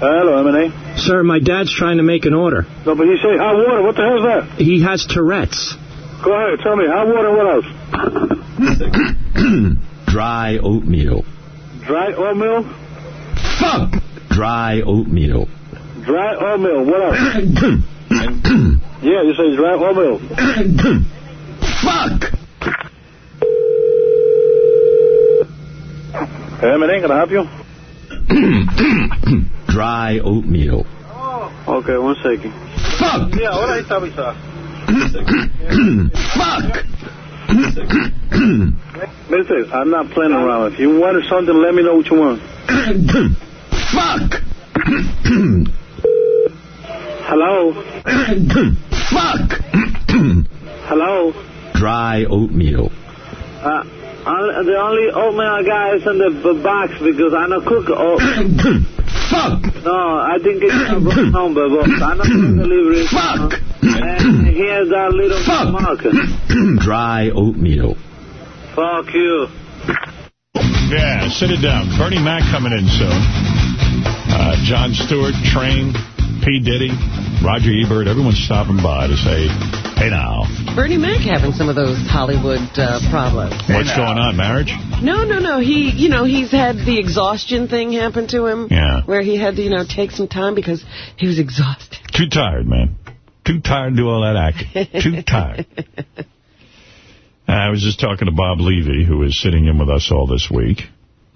Hello, M&A. Sir, my dad's trying to make an order. No, but he say hot water. What the hell is that? He has Tourette's. Go ahead, tell me. Hot water, what else? Dry oatmeal. Dry oatmeal? Fuck! Dry oatmeal. Dry oatmeal, what else? yeah, you say dry oatmeal. Fuck! Hey, M&A, can I help you? Dry oatmeal. Oh. Okay, one second. Fuck! Yeah, ahora ahí está avisado. Fuck! Listen, I'm not playing around. If you want something, let me know what you want. Fuck! Hello? Fuck! Hello? Dry oatmeal. Uh, I, the only oatmeal I got is in the box because I don't cook oat. Fuck! No, I think it's a wrong number, but I know the delivery. Fuck! And here's that little marker. Dry oatmeal. Fuck you. Yeah, sit it down. Bernie Mac coming in soon. Uh, Jon Stewart, Train, P. Diddy, Roger Ebert, everyone's stopping by to say, hey now. Bernie Mac having some of those Hollywood uh, problems. What's going on, marriage? No, no, no. He, you know, he's had the exhaustion thing happen to him. Yeah. Where he had to, you know, take some time because he was exhausted. Too tired, man. Too tired to do all that acting. Too tired. I was just talking to Bob Levy, who is sitting in with us all this week.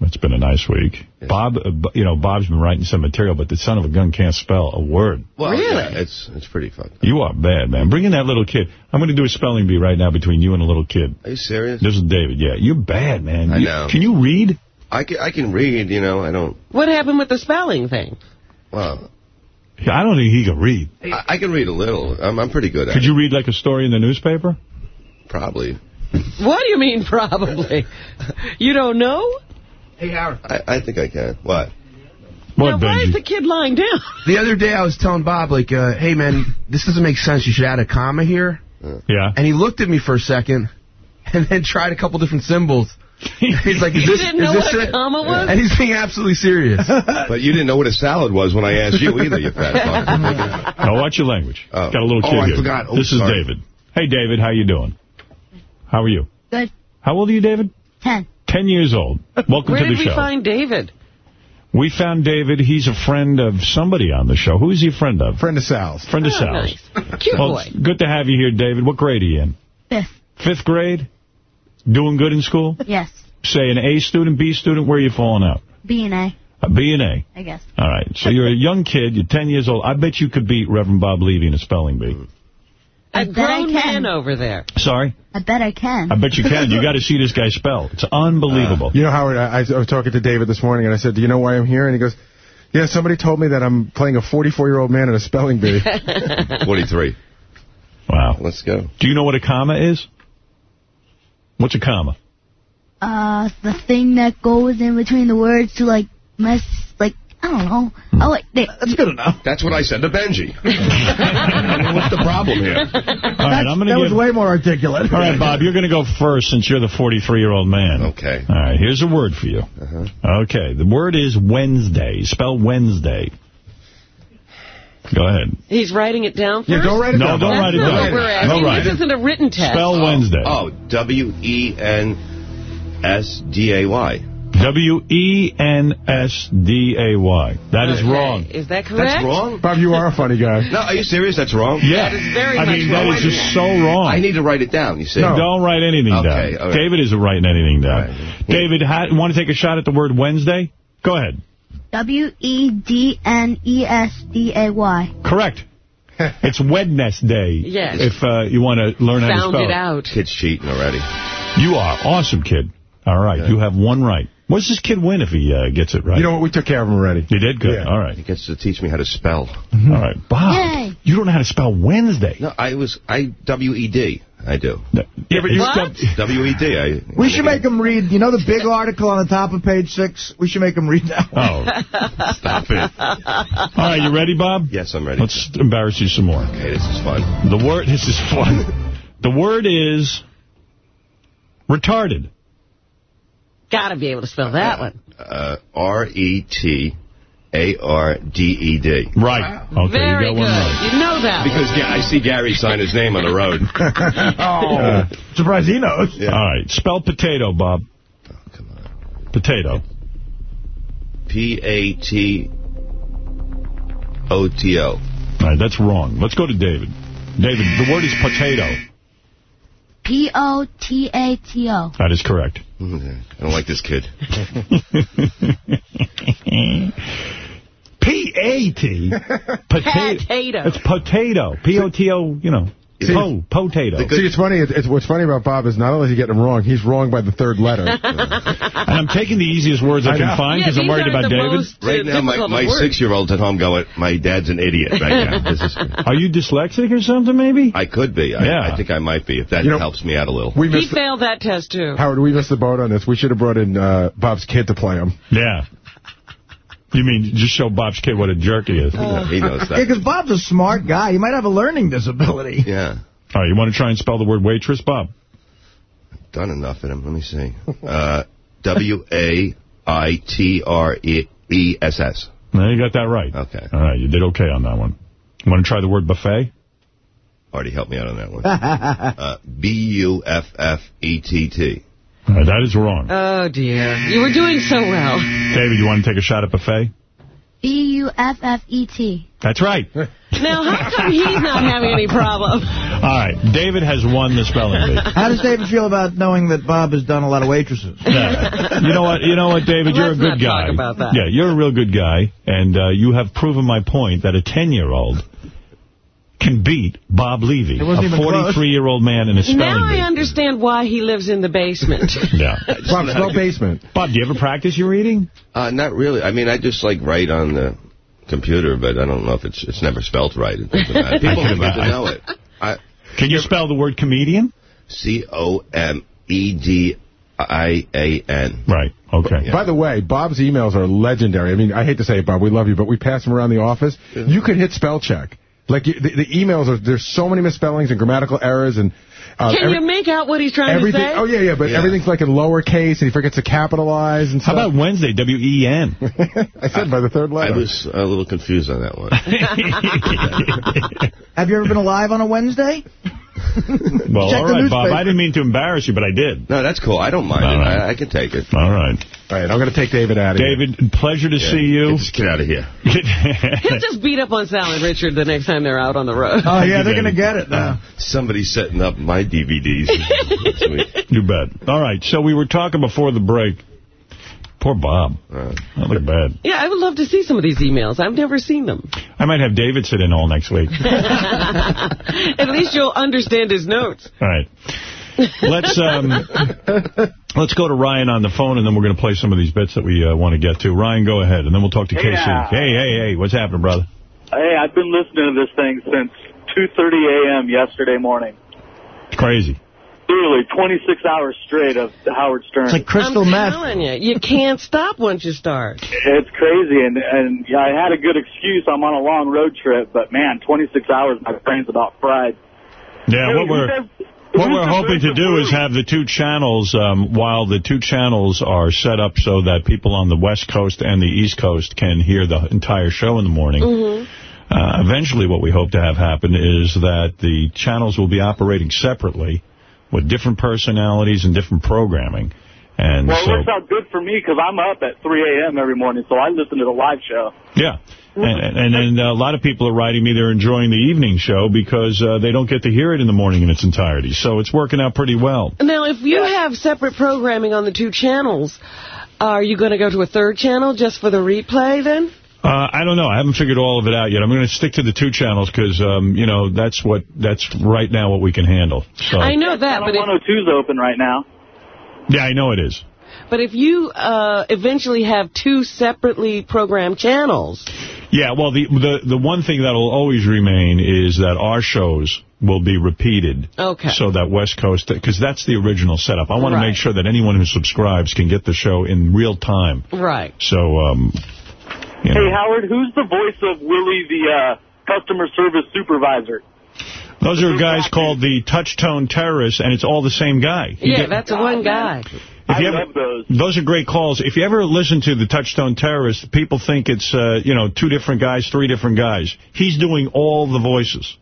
It's been a nice week. Bob, uh, you know, Bob's been writing some material, but the son of a gun can't spell a word. Well, Really? yeah, it's it's pretty fucked. You are bad, man. Bring in that little kid. I'm going to do a spelling bee right now between you and a little kid. Are you serious? This is David. Yeah, you're bad, man. I You- know. Can you read? I can, I can read, you know, I don't, What happened with the spelling thing? well, I don't think he can read. I, I can read a little. I'm, I'm pretty good at it. Could it. you read like a story in the newspaper? Probably. What do you mean, probably? you don't know? Hey, Howard. I, I think I can. What? now, why is the kid lying down? The other day I was telling Bob, like, uh, hey, man, this doesn't make sense. You should add a comma here. Yeah. And he looked at me for a second and then tried a couple different symbols. He's like, is You this, didn't is know this what a it? comma was? And he's being absolutely serious. But you didn't know what a salad was when I asked you either, you fat fuck. Now watch your language. Oh. Got a little Oh, kid I here. forgot. Oh, this is sorry. David. Hey, David, how you doing? How are you? Good. How old are you, David? Ten. Ten years old. Welcome Where to the show. Where did we find David? We found David. He's a friend of somebody on the show. Who is he a friend of? Friend of Sal's. Friend of Oh, Sal's. nice. Cute Well, boy. good to have you here, David. What grade are you in? Fifth. Fifth grade? Doing good in school? Yes. Say an A student, B student, where are you falling out? B and A, A B and A. I guess. All right. So you're a young kid. You're 10 years old. I bet you could beat Reverend Bob Levy in a spelling bee. I A bet I grown can. man over there. Sorry? I bet I can. I bet you can. You got to see this guy spell. It's unbelievable. You know, Howard, I, I was talking to David this morning, and I said, do you know why I'm here? And he goes, yeah, somebody told me that I'm playing a 44-year-old man in a spelling bee. 43. Wow. Let's go. Do you know what a comma is? What's a comma? Uh, the thing that goes in between the words to, like, mess, like, I don't know. Oh, wait, they, That's good enough. That's what I said to Benji. What's the problem here? All right, I'm going That to was way more articulate. All right, Bob, you're going to go first since you're the 43-year-old man. Okay. All right, here's a word for you. Uh-huh. Okay, the word is Wednesday. Spell Wednesday. Go ahead. He's writing it down first? Yeah, go write it No, down. No, don't write it not down. what we're asking. write This isn't a written test. Spell Wednesday. Oh, W-E-N-S-D-A-Y. W-E-N-S-D-A-Y. That is Okay. wrong. Is that correct? That's wrong? Bob, you are a funny guy. No, are you serious? That's wrong? Yeah. That is very I much mean, that wrong. is just so wrong. I need to write it down, you see. No. Don't write anything Okay, down. all right. David isn't writing anything down. All right. David, ha- want to take a shot at the word Wednesday? Go ahead. W E D N E S D A Y. Correct. it's Wednesday. Yes. If uh, you want to learn how to Found spell it out. Kid's cheating already. You are awesome, kid. All right, you have one right. What's this kid win if he uh, gets it right? You know what? We took care of him already. You did good. Yeah. All right. He gets to teach me how to spell. All right, Bob. Yay. You don't know how to spell Wednesday. No, I was I W E D. I do. Yeah, but you What? W-E-D. I, We should make him read, you know the big article on the top of page six? We should make him read that one. Oh, stop it. All right, you ready, Bob? Yes, I'm ready. Let's embarrass you some more. Okay, this is fun. The word, this is fun. The word is retarded. Gotta be able to spell that one. Uh, R-E-T... A-R-D-E-D. Right. Okay, Very you got good. one right. You know that. Because Ga- I see Gary sign his name on the road. oh. Surprised he knows. All right, spell potato, Bob. Potato. P-A-T-O-T-O. All right, that's wrong. Let's go to David. David, the word is potato. P-O-T-A-T-O. That is correct. I don't like this kid. P-A-T. Potato. Potato. It's potato. P-O-T-O, you know. Po, potato. See, it's funny. It's, it's, what's funny about Bob is not only is he getting them wrong, he's wrong by the third letter. And I'm taking the easiest words I, I can know. find Yeah, because I'm worried about David. uh, Right now, my, my six-year-old's at home going, my dad's an idiot right now. This is, Are you dyslexic or something, maybe? I could be. I, Yeah. I think I might be, if that You know- helps me out a little. We He missed, failed that test, too. Howard, we missed the boat on this. We should have brought in uh, Bob's kid to play him. Yeah. You mean just show Bob's kid what a jerk he is? he knows Yeah, that. because Bob's a smart guy. He might have a learning disability. Yeah. All right, you want to try and spell the word waitress, Bob? Done enough of him. Let me see. Uh, W-A-I-T-R-E-S-S. No, you got that right. Okay. All right, you did okay on that one. You want to try the word buffet? Already helped me out on that one. Uh, B-U-F-F-E-T-T. All right, that is wrong. Oh, dear. You were doing so well. David, you want to take a shot at buffet? B-U-F-F-E-T. That's right. Now, how come he's not having any problem? All right, David has won the spelling bee. How does David feel about knowing that Bob has done a lot of waitresses? Yeah. You know what? You know what, David? You're Let's a good not talk guy. about that. Yeah, you're a real good guy, and uh, you have proven my point that a 10-year-old can beat Bob Levy, a wasn't 43-year-old man in a spelling Now I bee. understand why he lives in the basement. Yeah. Bob, spell basement. Bob, do you ever practice your reading? Uh, not really. I mean, I just, like, write on the computer, but I don't know if it's it's never spelt right. It doesn't. People can need to imagine. know it. I, Can you spell the word comedian? C-O-M-E-D-I-A-N. Right. Okay. By the way, Bob's emails are legendary. I mean, I hate to say it, Bob, we love you, but we pass them around the office. You could hit spell check. Like, the, the emails, are there's so many misspellings and grammatical errors and... Uh, Can every- you make out what he's trying Everything. to say? Oh, yeah, yeah, but Yeah. everything's like in lowercase, and he forgets to capitalize and stuff. How about Wednesday, W-E-N? I said by the third letter. I was a little confused on that one. Have you ever been alive on a Wednesday? Well, Check all the right, Bob. I didn't mean to embarrass you, but I did. No, that's cool. I don't mind All it. right. I, I can take it. All right. All right, I'm going to take David out of here. David, pleasure to Yeah, see you. Get this kid out of here. He'll just beat up on Sal and Richard the next time they're out on the road. Oh, yeah, they're going to get it now. Somebody's setting up my DVDs. You bet. All right, so we were talking before the break. Poor Bob. Uh, That looked bad. Yeah, I would love to see some of these emails. I've never seen them. I might have David sit in all next week. At least you'll understand his notes. All right. Let's um, let's go to Ryan on the phone, and then we're going to play some of these bits that we uh, want to get to. Ryan, go ahead, and then we'll talk to Hey, Casey. uh, hey, hey, hey, what's happening, brother? Hey, I've been listening to this thing since 2.30 a.m. yesterday morning. It's crazy. Literally 26 hours straight of Howard Stern. It's like crystal I'm meth. telling you, you can't stop once you start. It's crazy, and and yeah, I had a good excuse. I'm on a long road trip, but man, 26 hours, my brain's about fried. Yeah, what Dude, we're who's that- what we're hoping to do is have the two channels, um, while the two channels are set up so that people on the West Coast and the East Coast can hear the entire show in the morning. Mm-hmm. Uh, eventually what we hope to have happen is that the channels will be operating separately with different personalities and different programming. And Well, it so, works out good for me because I'm up at 3 a.m. every morning, so I listen to the live show. yeah. And, and and a lot of people are writing me they're enjoying the evening show because uh, they don't get to hear it in the morning in its entirety. So it's working out pretty well. Now, if you have separate programming on the two channels, are you going to go to a third channel just for the replay then? Uh, I don't know. I haven't figured all of it out yet. I'm going to stick to the two channels because, um, you know, that's what that's right now what we can handle. So I know that, but Channel 102 is open right now. Yeah, I know it is. but if you uh, eventually have two separately programmed channels, Yeah, well, the the the one thing that will always remain is that our shows will be repeated. Okay. So that West Coast, because that's the original setup. I want Right. to make sure that anyone who subscribes can get the show in real time. Right. So, um, you know, Hey, Howard, who's the voice of Willie, the uh, customer service supervisor? Those are guys called the Touchtone Terrorists, and it's all the same guy. You Yeah, get- that's one guy. If you ever, those. are great calls. If you ever listen to the Touchtone Terrorists, people think it's, uh, you know, two different guys, three different guys. He's doing all the voices.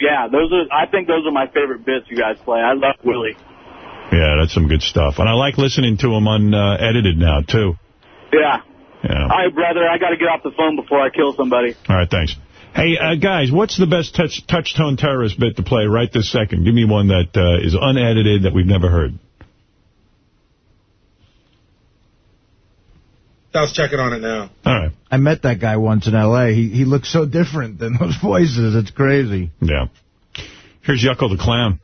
Yeah, those are. I think those are my favorite bits you guys play. I love Willie. Yeah, that's some good stuff. And I like listening to him unedited now, too. Yeah. Yeah. All right, brother, I got to get off the phone before I kill somebody. All right, thanks. Hey, uh, guys, what's the best touch, touch-tone terrorist bit to play right this second? Give me one that uh, is unedited that we've never heard. I was checking on it now. All right. I met that guy once in L.A. He he looks so different than those voices. It's crazy. Yeah. Here's Yucko the Clown.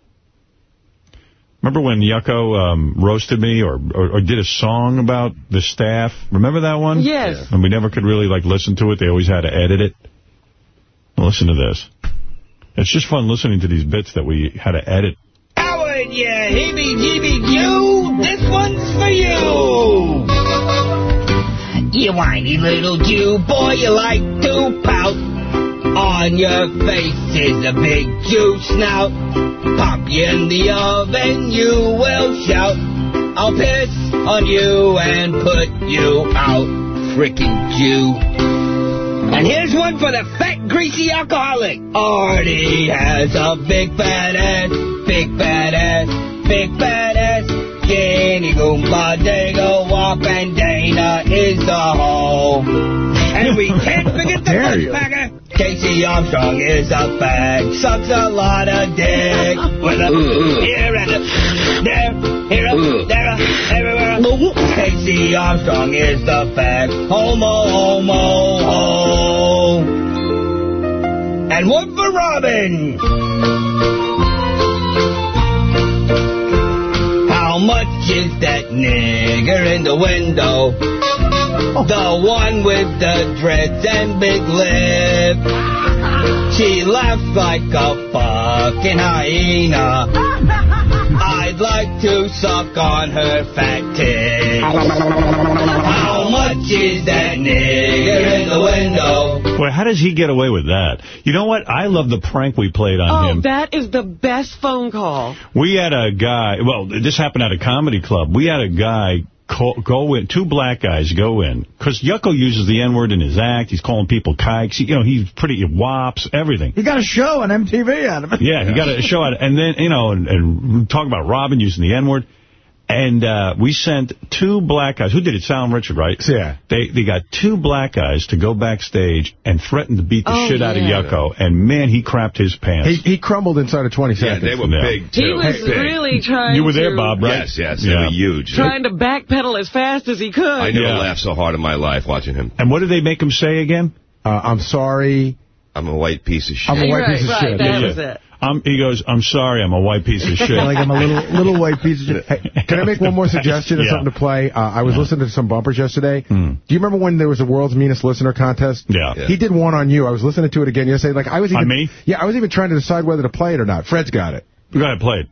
Remember when Yucko um, roasted me or, or or did a song about the staff? Remember that one? Yes. And we never could really like listen to it. They always had to edit it. Listen to this. It's just fun listening to these bits that we had to edit. Howard, you heebie-jeebie-Jew, this one's for you. You whiny little Jew, boy, you like to pout. On your face is a big Jew snout. Pop you in the oven, you will shout. I'll piss on you and put you out, frickin' Jew. And here's one for the fat, greasy alcoholic. Artie has a big fat ass, big fat ass, big fat ass. Guinea Goomba, Dago, Wop, and Dana is the hoe. And we can't forget the you. KC Armstrong is a fag, sucks a lot of dick. With a here and a there, here, a, there, everywhere. KC Armstrong is the fag. Homo, homo, ho. And one for Robin. How much is that nigger in the window? Oh. The one with the dreads and big lip. She laughs like a fucking hyena. I'd like to suck on her fat tit. How much is that nigger in the window? Boy, how does he get away with that? You know what? I love the prank we played on Oh, him. that is the best phone call. We had a guy, well, this happened at a comedy club. We had a guy call, go in, two black guys go in, because Yucko uses the N-word in his act. He's calling people kikes. He, you know, he's pretty wops, everything. He got a show on MTV out of it. Yeah, he got a show out. And then, you know, and, and talk about Robin using the N-word. And uh, we sent two black guys. Who did it? Sal and Richard, right? Yeah. They they got two black guys to go backstage and threaten to beat the Oh, shit out of yeah. Yucko. And, man, he crapped his pants. He, he crumbled inside of 20 seconds. they were Yeah. big, He was really trying You were there, to... Bob, right? Yes, yes, they were huge. Trying to backpedal as fast as he could. I never Yeah. laughed so hard in my life watching him. And what did they make him say again? Uh, I'm sorry. I'm a white piece of shit. I'm a white piece of shit. That was it. Um, he goes, I'm sorry, I'm a white piece of shit. like I'm a little little white piece of shit. Hey, can I make one more suggestion of Yeah. something to play? Uh, I was listening to some bumpers yesterday. Hmm. Do you remember when there was a world's meanest listener contest? Yeah. He did one on you. I was listening to it again yesterday. Like I was even On me? Yeah, I was even trying to decide whether to play it or not. Fred's got it. Go ahead, play it.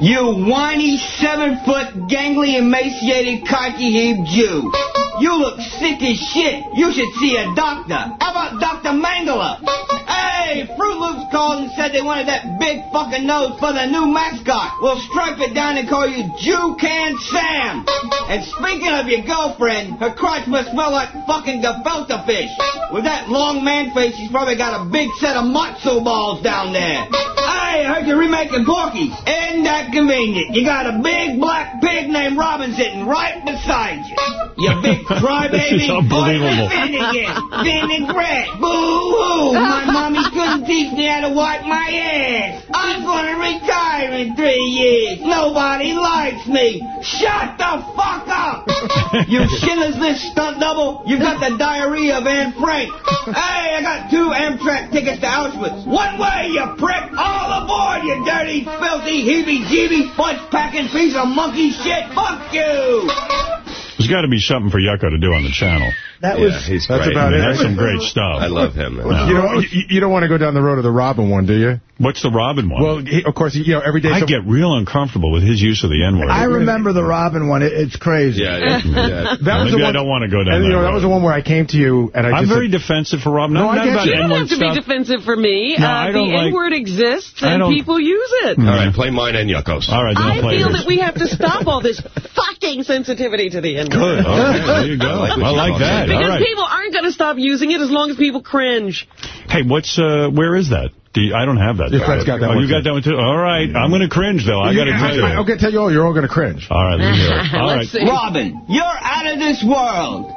You whiny, seven-foot, gangly, emaciated, cocky-heaved Jew. You look sick as shit. You should see a doctor. How about Dr. Mengele? Hey, Fruit Loops called and said they wanted that big fucking nose for the new mascot. We'll stripe it down and call you Jew Can Sam. And speaking of your girlfriend, her crotch must smell like fucking gefilte fish. With that long man face, she's probably got a big set of matzo balls down there. Hey, I heard you're remaking Porky's. Isn't that convenient? You got a big black pig named Robin sitting right beside you. You big crybaby. This is unbelievable. Finnegan. Vinaigrette. Boo-hoo. My mommy couldn't teach me how to wipe my ass. I'm gonna retire in three years. Nobody likes me. Shut the fuck up. you Schindler's List stunt double. You've got the diarrhea of Anne Frank. Hey, I got two Amtrak tickets to Auschwitz. One way, you prick. All aboard, you dirty, filthy, heebie-jeebie, fudge-packing piece of monkey shit. Fuck you. This There's got to be something for Yucko to do on the channel. That Yeah, was. he's That's great. about I mean, it. That's some great stuff. I love him. Man. You don't, you, you don't want to go down the road of the Robin one, do you? What's the Robin one? Well, he, of course, you know, every day... I get real uncomfortable with his use of the N-word. I remember the Robin one. It, it's crazy. Yeah, yeah, yeah. That was Maybe the I one, don't want to go down and, you that know, that was the one where I came to you and I I'm just very said, defensive for Robin. No, Not, I not get about you. You don't have to stuff. be defensive for me. No, uh, I the don't like- N-word exists, and people use it. All right, play mine and Yucko's. All right, then I I'll play feel that we have to stop all this fucking sensitivity to the N-word. Good. Okay, there you go. I like I like, that. Because right. people aren't going to stop using it as long as people cringe. Hey, what's uh? Where is that? Do you, I don't have that. Your friend's got that oh, one, you got that one too. All right, I'm going to cringe though. I got to Yeah, tell you. I, will get tell you all. You're all going to cringe. All right, let me hear it. All right. Let's see. Robin, you're out of this world.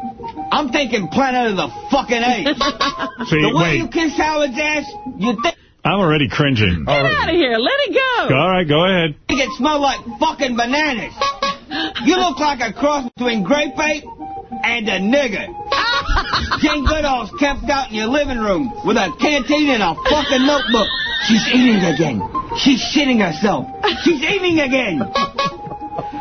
I'm thinking Planet of the fucking Apes. See, the way wait. you kiss Howard's ass, you think I'm already cringing. Get out of here. Let it go. All right, go ahead. it smelled like fucking bananas. You look like a cross between grape ape and a nigger. Jane Goodall's camped out in your living room with a canteen and a fucking notebook. She's eating again. She's shitting herself. She's eating again.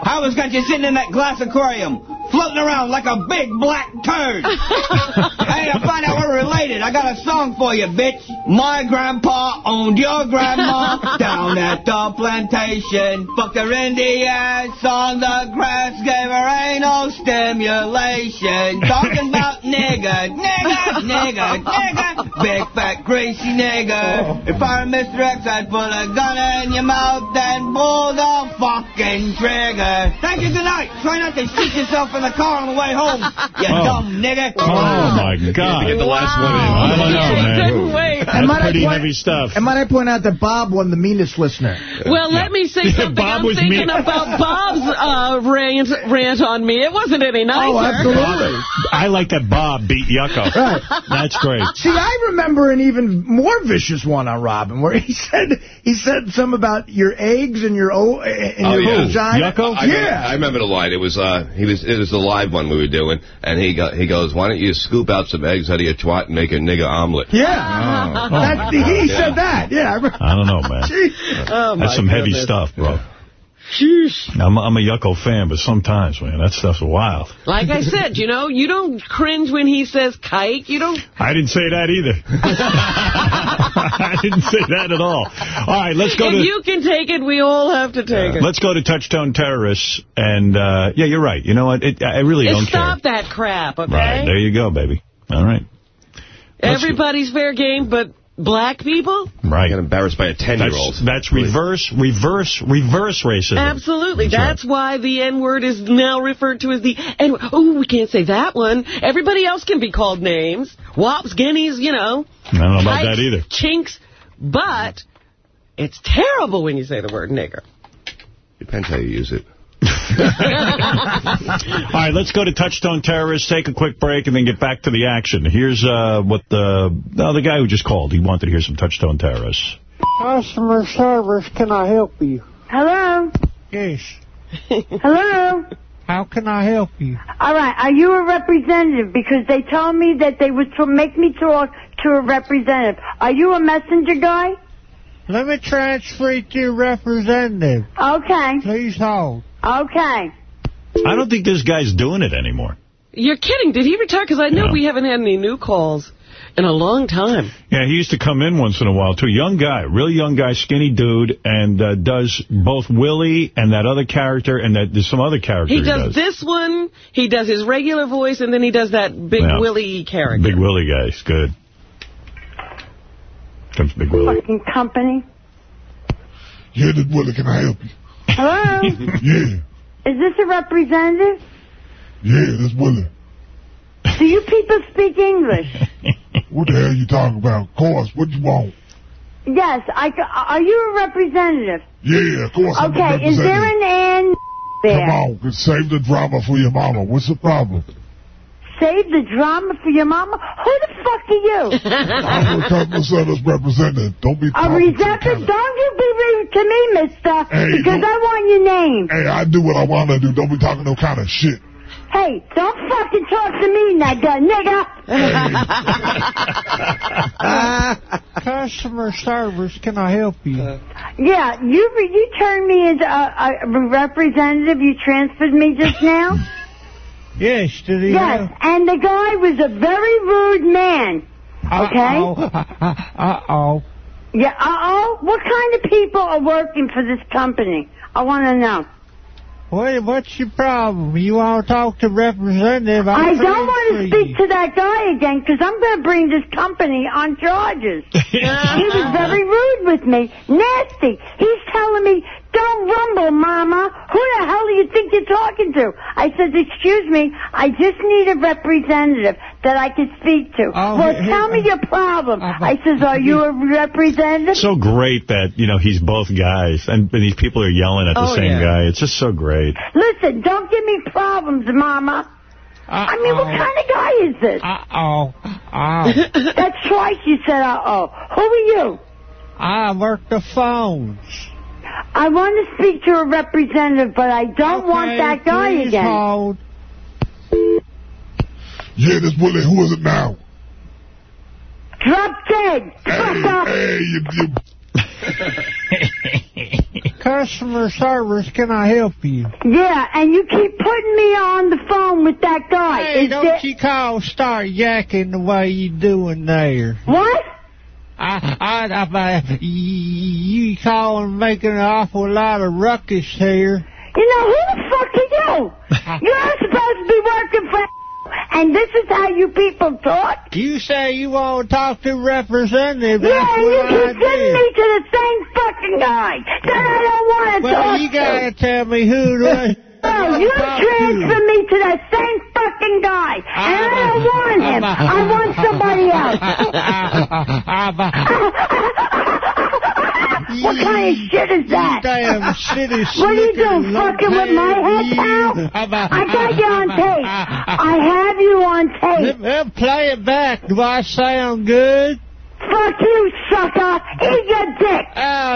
Howard's got you sitting in that glass aquarium, floating around like a big black turd. hey, I find out we're related. I got a song for you, bitch. My grandpa owned your grandma down at the plantation. Fucked her in the ass on the grass, gave her anal stimulation. Talking about nigger, nigger, nigger, nigger. Big fat greasy nigger. Oh. If I were Mr. X, I'd put a gun in your mouth and pull the fucking trigger. Thank you, good night. Try not to shoot yourself in the car on the way home, you Oh. dumb nigger. Oh my God! Get the last one in. I don't know, man. Couldn't wait. That's I pretty point- heavy stuff. And might I point out that Bob won the meanest listener. Well, let me say Yeah, something. Bob I'm was thinking mean. about Bob's uh, rant, rant on me. It wasn't any nicer. Oh, absolutely. I like that Bob beat Yucko. Right. That's great. See, I remember an even more vicious one on Robin, where he said he said some about your eggs and your o and Oh, your yeah. vagina. Yucko? I, yeah. I remember the line. It was uh, he was it was the live one we were doing, and he go, he goes, "Why don't you scoop out some eggs out of your twat and make a nigger omelet?" yeah. Oh, That- he God. said that. Yeah. I. I don't know, man. Oh, That's some heavy stuff, bro. Sheesh. I'm, I'm a Yucko fan, but sometimes, man, that stuff's wild. Like I said, you know, you don't cringe when he says kike. You don't. I didn't say that either. I didn't say that at all. All right, let's go if to... you can take it, we all have to take it. Let's go to Touchtone Terrorists, and, uh, yeah, you're right. You know what? It, I really And don't care. stop care. that crap, okay? Right, there you go, baby. All right. Let's- Everybody's fair game, but black people? Right. I got embarrassed by a ten-year-old. That's, that's reverse, reverse, reverse racism. Absolutely. That's That's why the N-word is now referred to as the N word. Oh, we can't say that one. Everybody else can be called names. Wops, guineas, you know. I don't know about Kikes, that either. Chinks. But it's terrible when you say the word nigger. Depends how you use it. All right, let's go to Touchtone Terrorists, take a quick break, and then get back to the action. Here's uh, what the no, the guy who just called. He wanted to hear some Touchtone Terrorists. Customer service, can I help you? Hello? Yes. Hello? How can I help you? All right, are you a representative? Because they told me that they would make me talk to a representative. Are you a messenger guy? Let me transfer you to a representative. Okay. Please hold. Okay. I don't think this guy's doing it anymore. You're kidding. Did he retire? Because I know Yeah. we haven't had any new calls in a long time. Yeah, he used to come in once in a while, too. Young guy, real young guy, skinny dude, and uh, does both Willie and that other character, and that there's some other character He he, does this one, he does his regular voice, and then he does that Big Yeah. Willie character. Big Willie guy. He's good. Comes Big Willie. Fucking company. Yeah, this Willie, can I help you? Hello? Yeah, Is this a representative? yeah, this Willie. Do you people speak English? What the hell are you talking about? Of course, what you want? Yes. I, are you a representative? Yeah, of course I'm a Okay. Is there an N there? Come on, save the drama for your mama. What's the problem? Save the drama for your mama? Who the fuck are you? I'm a customer service representative. Don't be A talking to receptive? Don't you be rude to me, mister, Hey, because don't- I want your name. Hey, I do what I want to do. Don't be talking no kind of shit. Hey, don't fucking talk to me, nigga, nigga. Customer service, can I help you? yeah, you you turned me into a, a representative. You transferred me just now. Yes, did he? Yes, uh, and the guy was a very rude man. Okay? Uh-oh. Yeah, uh-oh? What kind of people are working for this company? I want to know. What, what's your problem? You want to talk to representative? I'll I don't want to speak to that guy again because I'm going to bring this company on charges. he was very rude with me. Nasty. He's telling me, don't rumble, Mama. Who the hell do you think you're talking to? I said, excuse me, I just need a representative that I can speak to. Oh, well, he- he- tell me uh, your problem. Uh, I says, are you a representative? So great that, you know, he's both guys. And, and these people are yelling at the Oh, same yeah. guy. It's just so great. Listen, don't give me problems, Mama. I mean, what kind of guy is this? Uh-oh. Uh-oh. That's twice you said uh-oh. Who are you? I work the phones. I want to speak to a representative, but I don't want that guy please again. hold. Yeah, this Willie. Who is it now? Drop dead. Fuck off. Hey, you, you Customer service, can I help you? Yeah, and you keep putting me on the phone with that guy. Hey, Is don't there- you call start yakking the way you doing there. What? I, I, I, you calling making an awful lot of ruckus here. You know, who the fuck are you? You're supposed to be working for and this is how you people talk? You say you want to talk to representative. Yeah, That's you keep sending me to the same fucking guy that I don't want to Well, talk you gotta tell me who to. No, you transfer me to that same fucking guy, and I don't want him. I want somebody else. what kind of shit is that? damn city What are you doing, fucking with my head, pal? I got you on tape. I have you on tape. Play it back. Do I sound good? Fuck you, sucker. Eat your dick.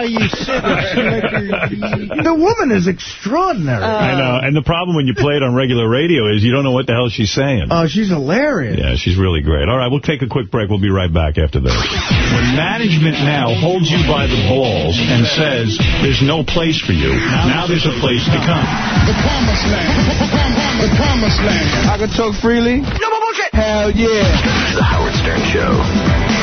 Oh, you city slicker. The woman is extraordinary. I know. And the problem when you play it on regular radio is you don't know what the hell she's saying. Oh, she's hilarious. Yeah, she's really great. All right, we'll take a quick break. We'll be right back after this. When management now holds you by the balls and says there's no place for you, now there's a place to come. The promised land. The promised land. I can talk freely? No more bullshit. Hell yeah. The Howard Stern Show.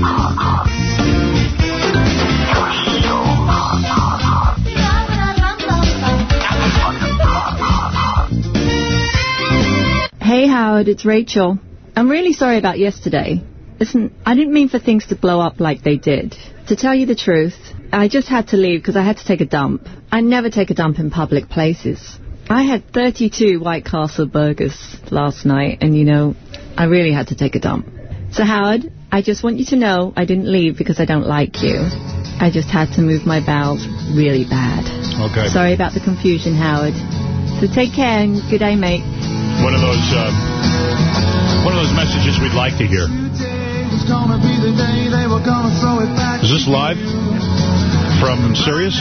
Hey, Howard, it's Rachel. I'm really sorry about yesterday. Listen, I didn't mean for things to blow up like they did. To tell you the truth, I just had to leave because I had to take a dump. I never take a dump in public places. I had 32 White Castle burgers last night, and you know, I really had to take a dump. So, Howard, I just want you to know I didn't leave because I don't like you. I just had to move my bowels really bad. Okay. Sorry about the confusion, Howard. So take care and good day, mate. One of those, uh, one of those messages we'd like to hear. Is this live from Sirius?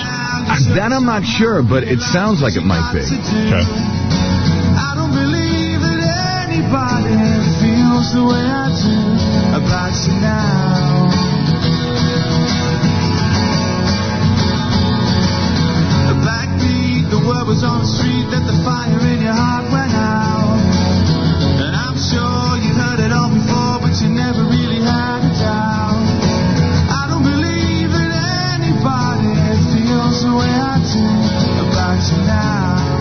That I'm not sure, but it sounds like it might be. Okay. Feels the way I do about you now. Backbeat, the word was on the street that the fire in your heart went out. And I'm sure you heard it all before, but you never really had a doubt. I don't believe that anybody feels the way I do about you now.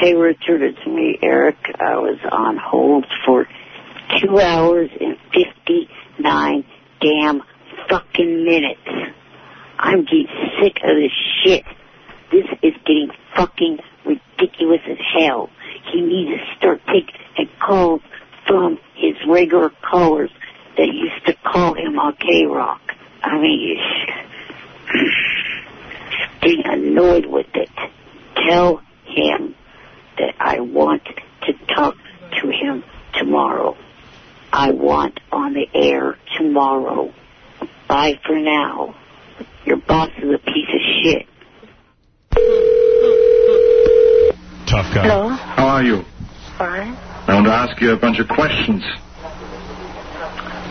Hey, Richard, it's me, Eric. I was on hold for two hours and 59 damn fucking minutes. I'm getting sick of this shit. This is getting fucking ridiculous as hell. He needs to start taking calls from his regular callers that used to call him on K-Rock. I mean, getting annoyed with it. Tell him that I want to talk to him tomorrow. I want on the air tomorrow. Bye for now. Your boss is a piece of shit. Tough guy. Hello? How are you? Fine. I want to ask you a bunch of questions.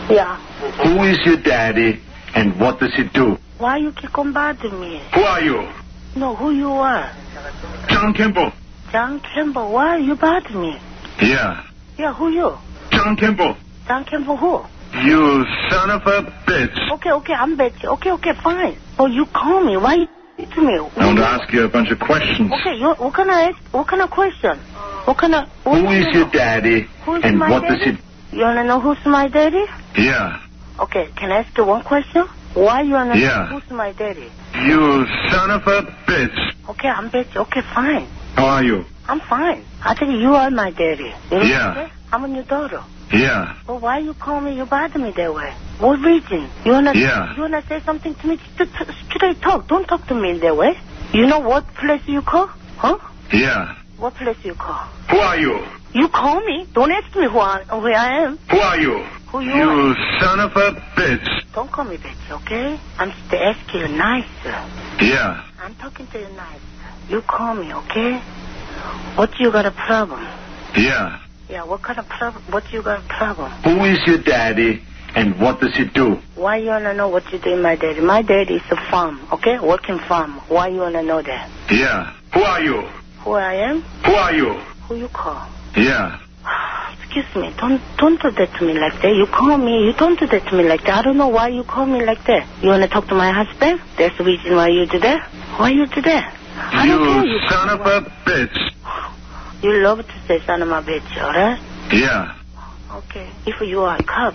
Yeah. Who is your daddy and what does he do? Why you keep on bothering me? Who are you? No, who you are? John Kimball. John Campbell. Why you bothering me? Yeah. Yeah, who you? John Kimball. John Campbell who? You son of a bitch. Okay, okay, I'm Betty. Okay, okay, fine. Oh, you call me. Why you to me? I want to ask you a bunch of questions. Okay, you, what kind of ask, what kind of question? What kind of Who you your know? daddy Who's and my what does daddy? he... You wanna know who's my daddy? Yeah. Okay, can I ask you one question? Why you wanna Yeah. know who's my daddy? You son of a bitch. Okay, I'm Betty. Okay, fine. How are you? I'm fine. I think you are my daddy. You Yeah. I'm your daughter. Yeah. Well, why you call me? You bother me that way. What reason? You wanna Yeah. you wanna say something to me? Straight talk. Don't talk to me in that way. You know what place you call? Huh? Yeah. What place you call? Who are you? You call me. Don't ask me who I, where I am. Who are you? Who you You are. son of a bitch. Don't call me bitch, okay? I'm just asking you nice. Yeah. I'm talking to you nice. You call me, okay? What you got a problem? Yeah. Yeah, what kind of problem? What you got a problem? Who is your daddy and what does he do? Why you wanna know what you do in my daddy? My daddy is a farm, okay? Working farm. Why you wanna know that? Yeah. Who are you? Who I am? Who are you? Who you call? Yeah. Excuse me, don't don't do that to me like that. You call me, you don't do that to me like that. I don't know why you call me like that. You wanna talk to my husband? That's the reason why you do that. Why you do that? I don't care. You You son of a bitch. you love to say son of my bitch, alright? Yeah. Okay. If you are a cop,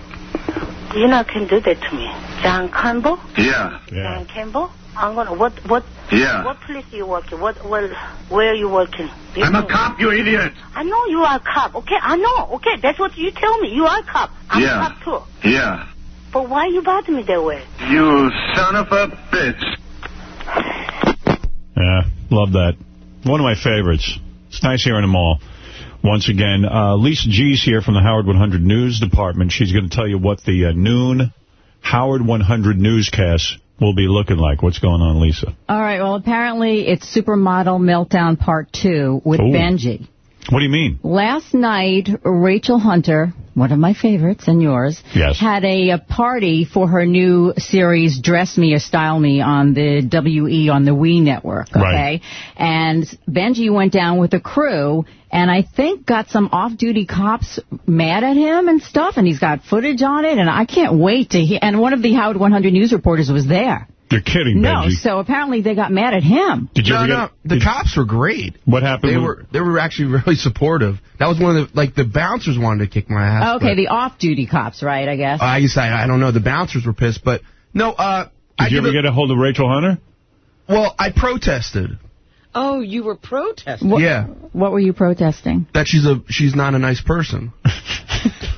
you know can do that to me. John Campbell? Yeah. John Campbell? I'm gonna what what Yeah. what place you working? What well where are you working? You I'm a cop, you idiot. I know you are a cop. Okay, I know. Okay, that's what you tell me. You are a cop. I'm Yeah. a cop too. Yeah. But why you bother me that way? You son of a bitch. Yeah, love that. One of my favorites. It's nice hearing them all. Once again, uh, Lisa G's here from the Howard 100 News Department. She's going to tell you what the uh, noon Howard 100 newscast will be looking like. What's going on, Lisa? All right, well, apparently it's Supermodel Meltdown Part 2 with Ooh. Benjy. What do you mean? Last night, Rachel Hunter, one of my favorites and yours, Yes. had a, a party for her new series, Dress Me or Style Me, on the WE, on the We network, okay? Right. And Benjy went down with a crew, and I think got some off-duty cops mad at him and stuff, and he's got footage on it, and I can't wait to hear, and one of the Howard 100 News reporters was there. You're kidding, me. No, Benjy. so apparently they got mad at him. Did you no, ever no, get- the did- cops were great. What happened? They were they were actually really supportive. That was one of the like the bouncers wanted to kick my ass. Okay, but- the off-duty cops, right, I guess. I guess I, I don't know. The bouncers were pissed, but no. Uh, Did you ever get a hold of Rachel Hunter? Well, I protested. Oh, you were protesting. What, Yeah. What were you protesting? That she's a she's not a nice person.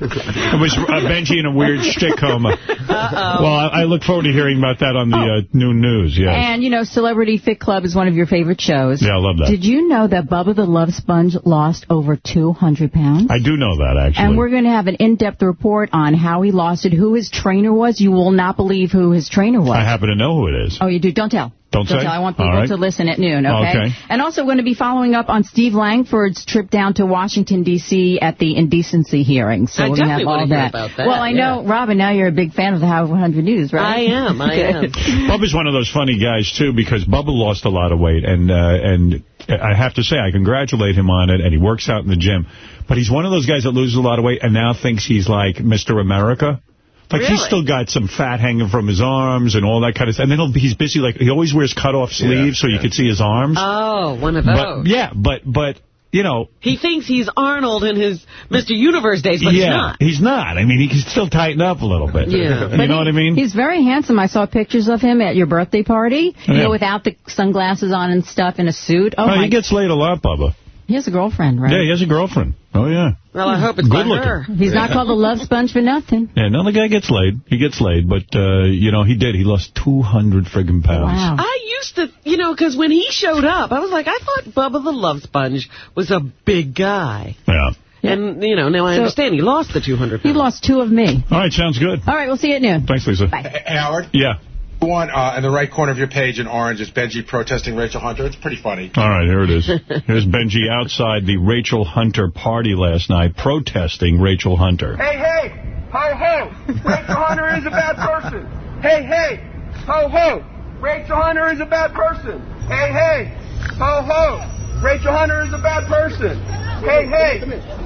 It was uh, Benjy in a weird shtick coma. Well, I, I look forward to hearing about that on the uh, noon news. Yeah. And, you know, Celebrity Fit Club is one of your favorite shows. Yeah, I love that. Did you know that Bubba the Love Sponge lost over 200 pounds? I do know that, actually. And we're going to have an in-depth report on how he lost it, who his trainer was. You will not believe who his trainer was. I happen to know who it is. Oh, you do? Don't tell. Don't say? tell. I want people right. to listen at noon, okay? Okay. And also going to be following up on Steve Langford's trip down to Washington, D.C. at the indecency hearing. So I we're going to have all that. that, Well, I know, Robin, now you're a big fan of the Howard 100 News, right? I am, I am. Bubba's one of those funny guys, too, because Bubba lost a lot of weight, and uh, and I have to say, I congratulate him on it, and he works out in the gym. But he's one of those guys that loses a lot of weight and now thinks he's like Mr. America. Like, he's still got some fat hanging from his arms and all that kind of stuff. And then he'll, he's busy, like, he always wears cut-off sleeves so you can see his arms. Oh, one of those. but, yeah, but, but, you know, He thinks he's Arnold in his Mr. Universe days, but he's yeah, not. he's not. I mean, he can still tighten up a little bit. Yeah. You know what I mean? He's very handsome. I saw pictures of him at your birthday party, you Yeah. know, without the sunglasses on and stuff in a suit. Oh, Oh, my he gets laid a lot, Bubba. He has a girlfriend, right? Yeah, he has a girlfriend. Oh, yeah. Well, I hope it's Good by looking. her. He's not called a love sponge for nothing. Yeah, no, the guy gets laid. He gets laid, but, uh, you know, he did. He lost 200 friggin' pounds. Wow. I used to, you know, because when he showed up, I was like, I thought Bubba the Love Sponge was a big guy. Yeah. And, you know, now I So- understand he lost the 200 He lost two of me. All right, sounds good. All right, we'll see you at noon. Thanks, Lisa. Bye. Howard? Yeah. One uh, in the right corner of your page in orange is Benjy protesting Rachel Hunter. It's pretty funny. All right, here it is. Here's Benjy outside the Rachel Hunter party last night protesting Rachel Hunter. Hey, hey, ho, ho. Rachel Hunter is a bad person. Hey, hey, ho, ho. Rachel Hunter is a bad person. Hey, hey, ho, ho. Rachel Hunter is a bad person. Hey, hey,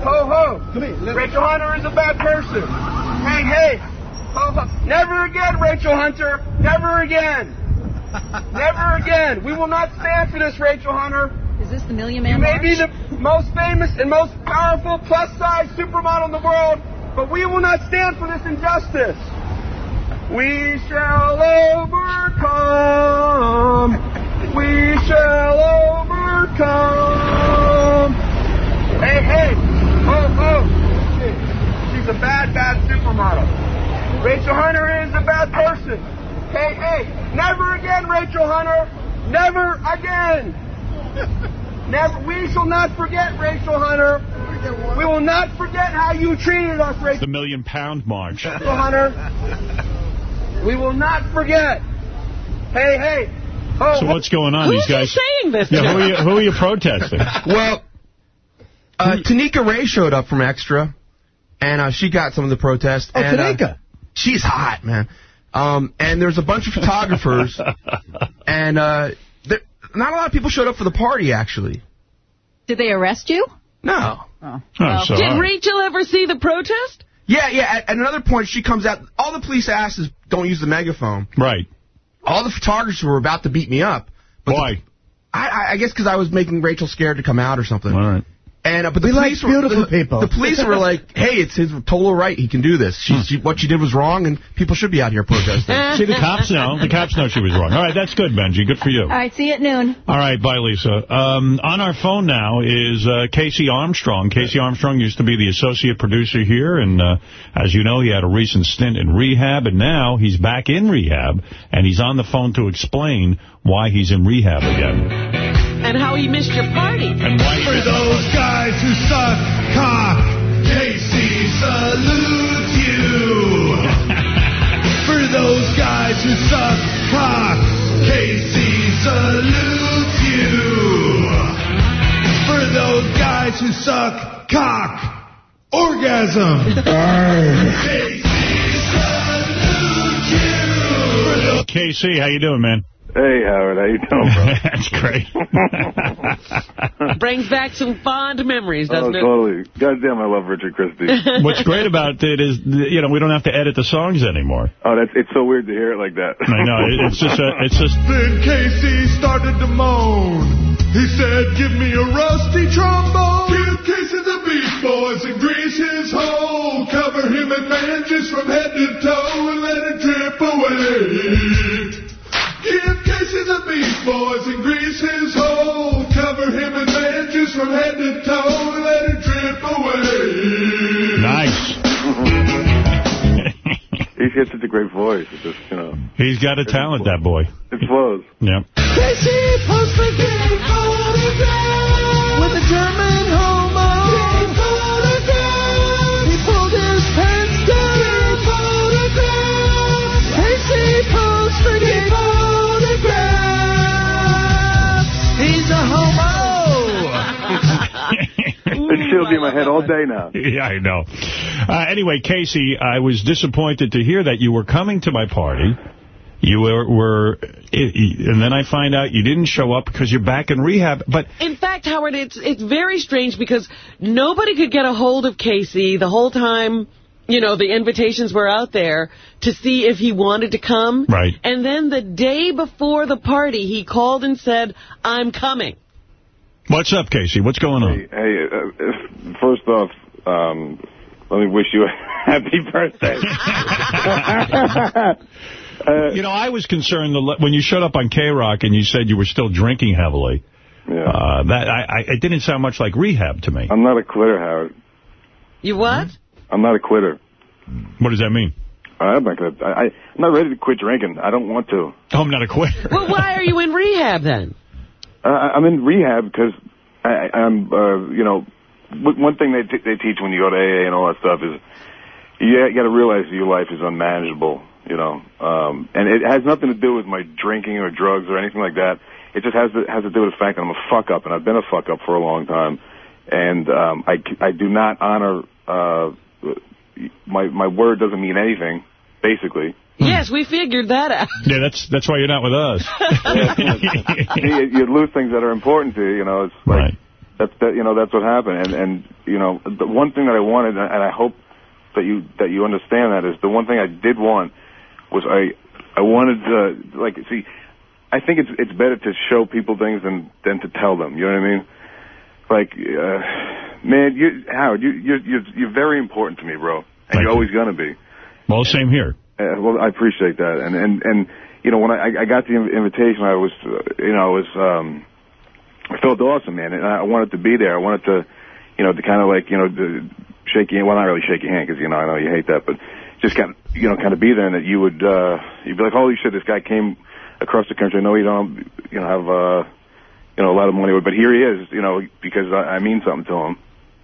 ho, ho. Rachel Hunter is a bad person. Hey, hey, ho, ho. Never again, Rachel Hunter. Never again. Never again. We will not stand for this, Rachel Hunter. Is this the Million You Man may March? be the most famous and most powerful plus-size supermodel in the world, but we will not stand for this injustice. We shall overcome. We shall overcome. Hey, hey, ho, ho. She's a bad, bad supermodel. Rachel Hunter is a bad person. Hey, hey, never again, Rachel Hunter. Never again. Never. We shall not forget, Rachel Hunter. We will not forget how you treated us, Rachel The Million Pound March. Rachel Hunter. We will not forget. Hey, hey. Oh, So what's going on? Who's These guys. he saying this Yeah, who are you, who are you protesting? Well, uh, Tanika Ray showed up from Extra, and uh, she got some of the protest. Oh, and, uh, Tanika. She's hot, man. Um, and there's a bunch of photographers, and uh, there, not a lot of people showed up for the party, actually. Did they arrest you? No. Oh. Oh, so, Did all right. Rachel ever see the protest? Yeah, yeah. At, at another point, she comes out. All the police asked is, "Don't use the megaphone." Right. All the photographers were about to beat me up. But Why? The, I, I- I guess because I was making Rachel scared to come out or something. All right. And uh, but the We like police beautiful were, the, people. The police were like, "Hey, it's his total right. He can do this. She, she, what she did was wrong, and people should be out here protesting." See, the cops know. The cops know she was wrong. All right, that's good, Benjy. Good for you. All right, see you at noon. All right, bye, Lisa. Um, on our phone now is uh, KC Armstrong. KC Armstrong used to be the associate producer here, and uh, as you know, he had a recent stint in rehab, and now he's back in rehab, and he's on the phone to explain why he's in rehab again. And how he missed your party. And why For those guys who suck cock, Casey salutes you. For those guys who suck cock, Casey salutes you. For those guys who suck cock, orgasm. Casey salutes you. For those Casey, how you doing, man? Hey, Howard, how you doing, bro? That's great. Brings back some fond memories, oh, doesn't it? totally. Goddamn, I love Richard Christie. What's great about it is, you know, we don't have to edit the songs anymore. Oh, that's it's so weird to hear it like that. I know. it- It's just, a, it's just. Then Casey started to moan. He said, give me a rusty trombone. Give Casey the Beach Boys and grease his hole. Cover him in bandages from head to toe and let it drip away. Give Casey the Beach Boys and grease his hole. Cover him in bandages from head to toe and let it drip away. Nice. He's got such a great voice. It's just, you know, He's got a talent, that boy. it flows. Yep. Homo. That shit'll be in my head all day now. Yeah, I know. Uh, anyway, Casey, I was disappointed to hear that you were coming to my party. You were, were and then I find out you didn't show up because you're back in rehab. But In fact, Howard, it's it's very strange because nobody could get a hold of Casey the whole time, you know, the invitations were out there to see if he wanted to come. Right. And then the day before the party, he called and said, I'm coming. What's up, Casey? What's going on? Hey, uh, first off, um, let me wish you a happy birthday. you know, I was concerned the when you showed up on K-Rock and you said you were still drinking heavily. Yeah. Uh, that I, I, it didn't sound much like rehab to me. I'm not a quitter, Howard. You what? I'm not a quitter. What does that mean? I'm not gonna. I, I, I'm not ready to quit drinking. I don't want to. Oh, I'm not a quitter. Well, why are you in rehab then? Uh, I'm in rehab because I'm, uh, you know, one thing they they teach when you go to AA and all that stuff is you, you got to realize your life is unmanageable. You know, um, and it has nothing to do with my drinking or drugs or anything like that. It just has to, has to do with the fact that I'm a fuck up, and I've been a fuck up for a long time, and um, I I do not honor uh, my my word doesn't mean anything, basically. Yes, we figured that out. Yeah, that's that's why you're not with us. you, you lose things that are important to you. You know, it's like Right. that's that. You know, that's what happened. And and you know, the one thing that I wanted, and I hope that you that you understand that is the one thing I did want was I I wanted to like see. I think it's it's better to show people things than than to tell them. You know what I mean? Like, uh, man, you Howard, you you're you're, you're very important to me, bro, and Thank you're you. always gonna be. Well, same here. Uh, well, I appreciate that, and and and you know when I I got the invitation, I was you know I was um I felt awesome, man, and I wanted to be there. I wanted to you know to kind of like you know to shake your. Well, not really shake your hand because you know I know you hate that, but just kind of you know kind of be there, and that you would uh you'd be like, holy shit, this guy came across the country. I know you don't you know have uh you know a lot of money, but here he is, you know because I, I mean something to him.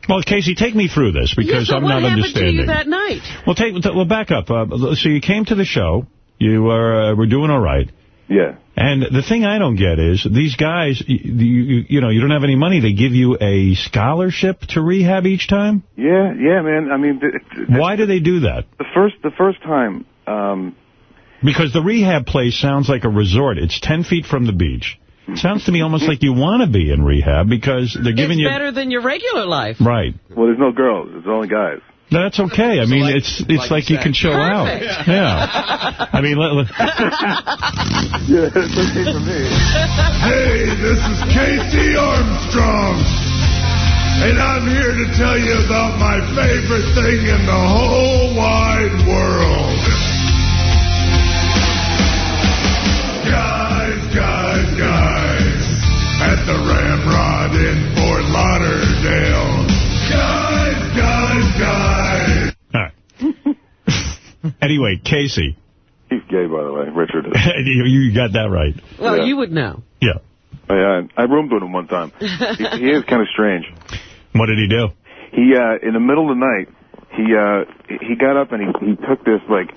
Well, Casey, take me through this because Yes, but I'm what not happened understanding. to you that night? Well, take well back up. Uh, so you came to the show. You were uh, were doing all right. Yeah. And the thing I don't get is these guys, you, you, you know, you don't have any money. They give you a scholarship to rehab each time. Yeah, yeah, man. I mean, th- th- Why do they do that? the first the first time. um Because the rehab place sounds like a resort. It's 10 feet from the beach. Sounds to me almost like you want to be in rehab because they're giving it's you... better than your regular life. Right. Well, there's no girls. It's only guys. No, That's okay. I mean, it's it's like, you can chill out. Perfect. Yeah. I mean, let, let, Yeah, it's okay for me. Hey, this is KC Armstrong. And I'm here to tell you about my favorite thing in the whole wide world. Guys, guys. At the Ramrod in Fort Lauderdale. Guys, guys, guys. all right. anyway, Casey, He's gay, by the way. Richard is. you, you got that right. Well, Yeah. you would know. Yeah. I, I roomed with him one time. He, he is kind of strange. What did he do? He, uh, in the middle of the night, he, uh, he got up and he, he took this, like,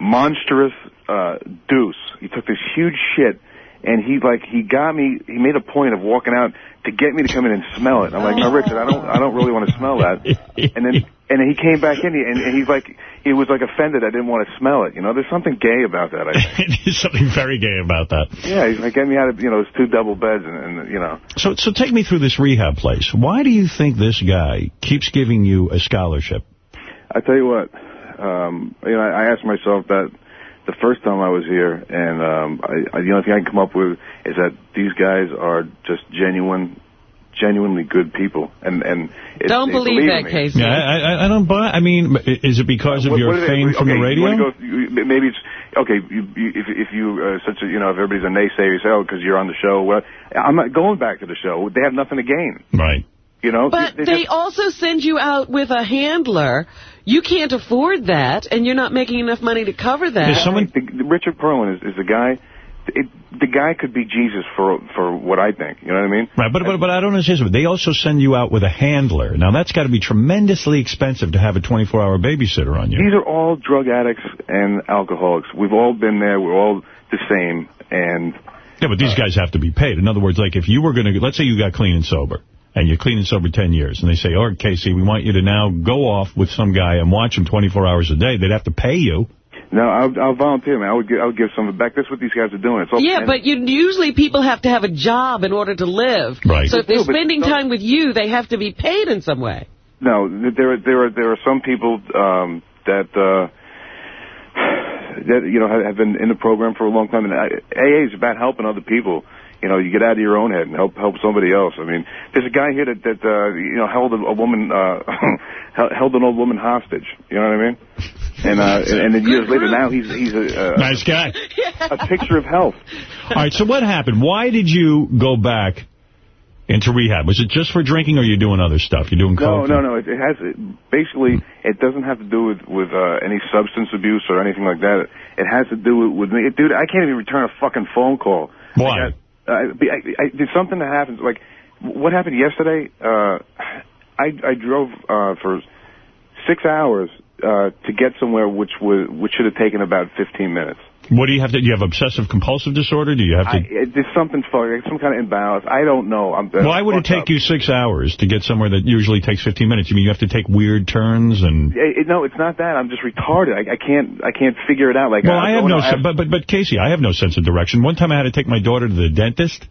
monstrous, uh, deuce. He took this huge shit and he, like, he got me, he made a point of walking out to get me to come in and smell it. I'm like, no, Richard, I don't, I don't really want to smell that. And then, and then he came back in and, and he's like, he was like offended I didn't want to smell it. You know, there's something gay about that. I think. There's something very gay about that. Yeah, he's like, get me out of, you know, there's two double beds and, and you know. So, so take me through this rehab place. Why do you think this guy keeps giving you a scholarship? I tell you what, um, you know, I, I asked myself that the first time I was here, and um, I, I, the only thing I can come up with is that these guys are just genuine, genuinely good people, and and it, Don't they believe that, in me. Casey. Yeah, I, I, I don't buy. I mean, is it because of What- your what do they- fame from okay, the you radio? Go, maybe it's okay. You, you, if if you uh, such a you know if everybody's a naysayer, you say oh because you're on the show. Well, I'm not going back to the show. They have nothing to gain. Right. You know. But They- they just- also send you out with a handler. You can't afford that, and you're not making enough money to cover that. The, Richard Perlin is, is the guy. It, the guy could be Jesus for for what I think. You know what I mean? Right, but, but but I don't understand. something. They also send you out with a handler. Now, that's got to be tremendously expensive to have a 24-hour babysitter on you. These are all drug addicts and alcoholics. We've all been there. We're all the same. And Yeah, but these uh, guys have to be paid. In other words, like if you were going to, let's say you got clean and sober, and you're clean and sober 10 years, and they say, all right, Casey, we want you to now go off with some guy and watch him 24 hours a day. They'd have to pay you. no, I'll, I'll volunteer, man. I would give, I would give some of it back. That's what these guys are doing. It's all Yeah, but you, usually people have to have a job in order to live. Right. So if They they're spending don't- time with you, they have to be paid in some way. No, there are there are there are some people um, that uh, that you know have, have been in the program for a long time, and I- AA is about helping other people. You know, you get out of your own head and help help somebody else. I mean, there's a guy here that that uh, you know held a, a woman uh, held an old woman hostage. You know what I mean? And uh, and, and then years later, now he's he's a, a Nice guy. a picture of health. All right, so what happened? Why did you go back into rehab. Was it just for drinking, or are you doing other stuff? You doing No, coke? no, no. It, it has it, basically. It doesn't have to do with with uh, any substance abuse or anything like that. It has to do with, with me, dude. I can't even return a fucking phone call. Why? I, got, uh, I, I, did something that happens like what happened yesterday. Uh, I I drove uh, for six hours uh, to get somewhere which was which should have taken about 15 minutes. What do you have to? Do you have obsessive compulsive disorder? Do you have to? I, it, there's something fucking, some kind of imbalance. I don't know. I'm, uh, Why would it take you six hours to get somewhere that usually takes 15 minutes? You mean you have to take weird turns and? It, it, no, it's not that. I'm just retarded. I, I can't. I can't figure it out. Like, Well, I, I have no, I se- but but but Casey, I have no sense of direction. One time I had to take my daughter to the dentist.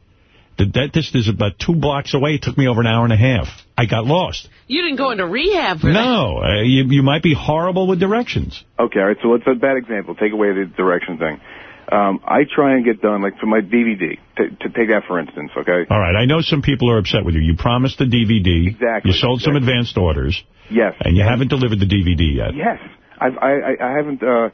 The dentist is about two blocks away. It took me over an hour and a half. I got lost. You didn't go into rehab for that. No, uh, you you might be horrible with directions. Okay, all right. So it's a bad example. Take away the direction thing. Um, I try and get done, like for my DVD, to, to take that for instance. Okay. All right, I know some people are upset with you. You promised the DVD. Exactly, You sold some advanced orders. Yes. And you haven't delivered the DVD yet. Yes. I've, I I I haven't. uh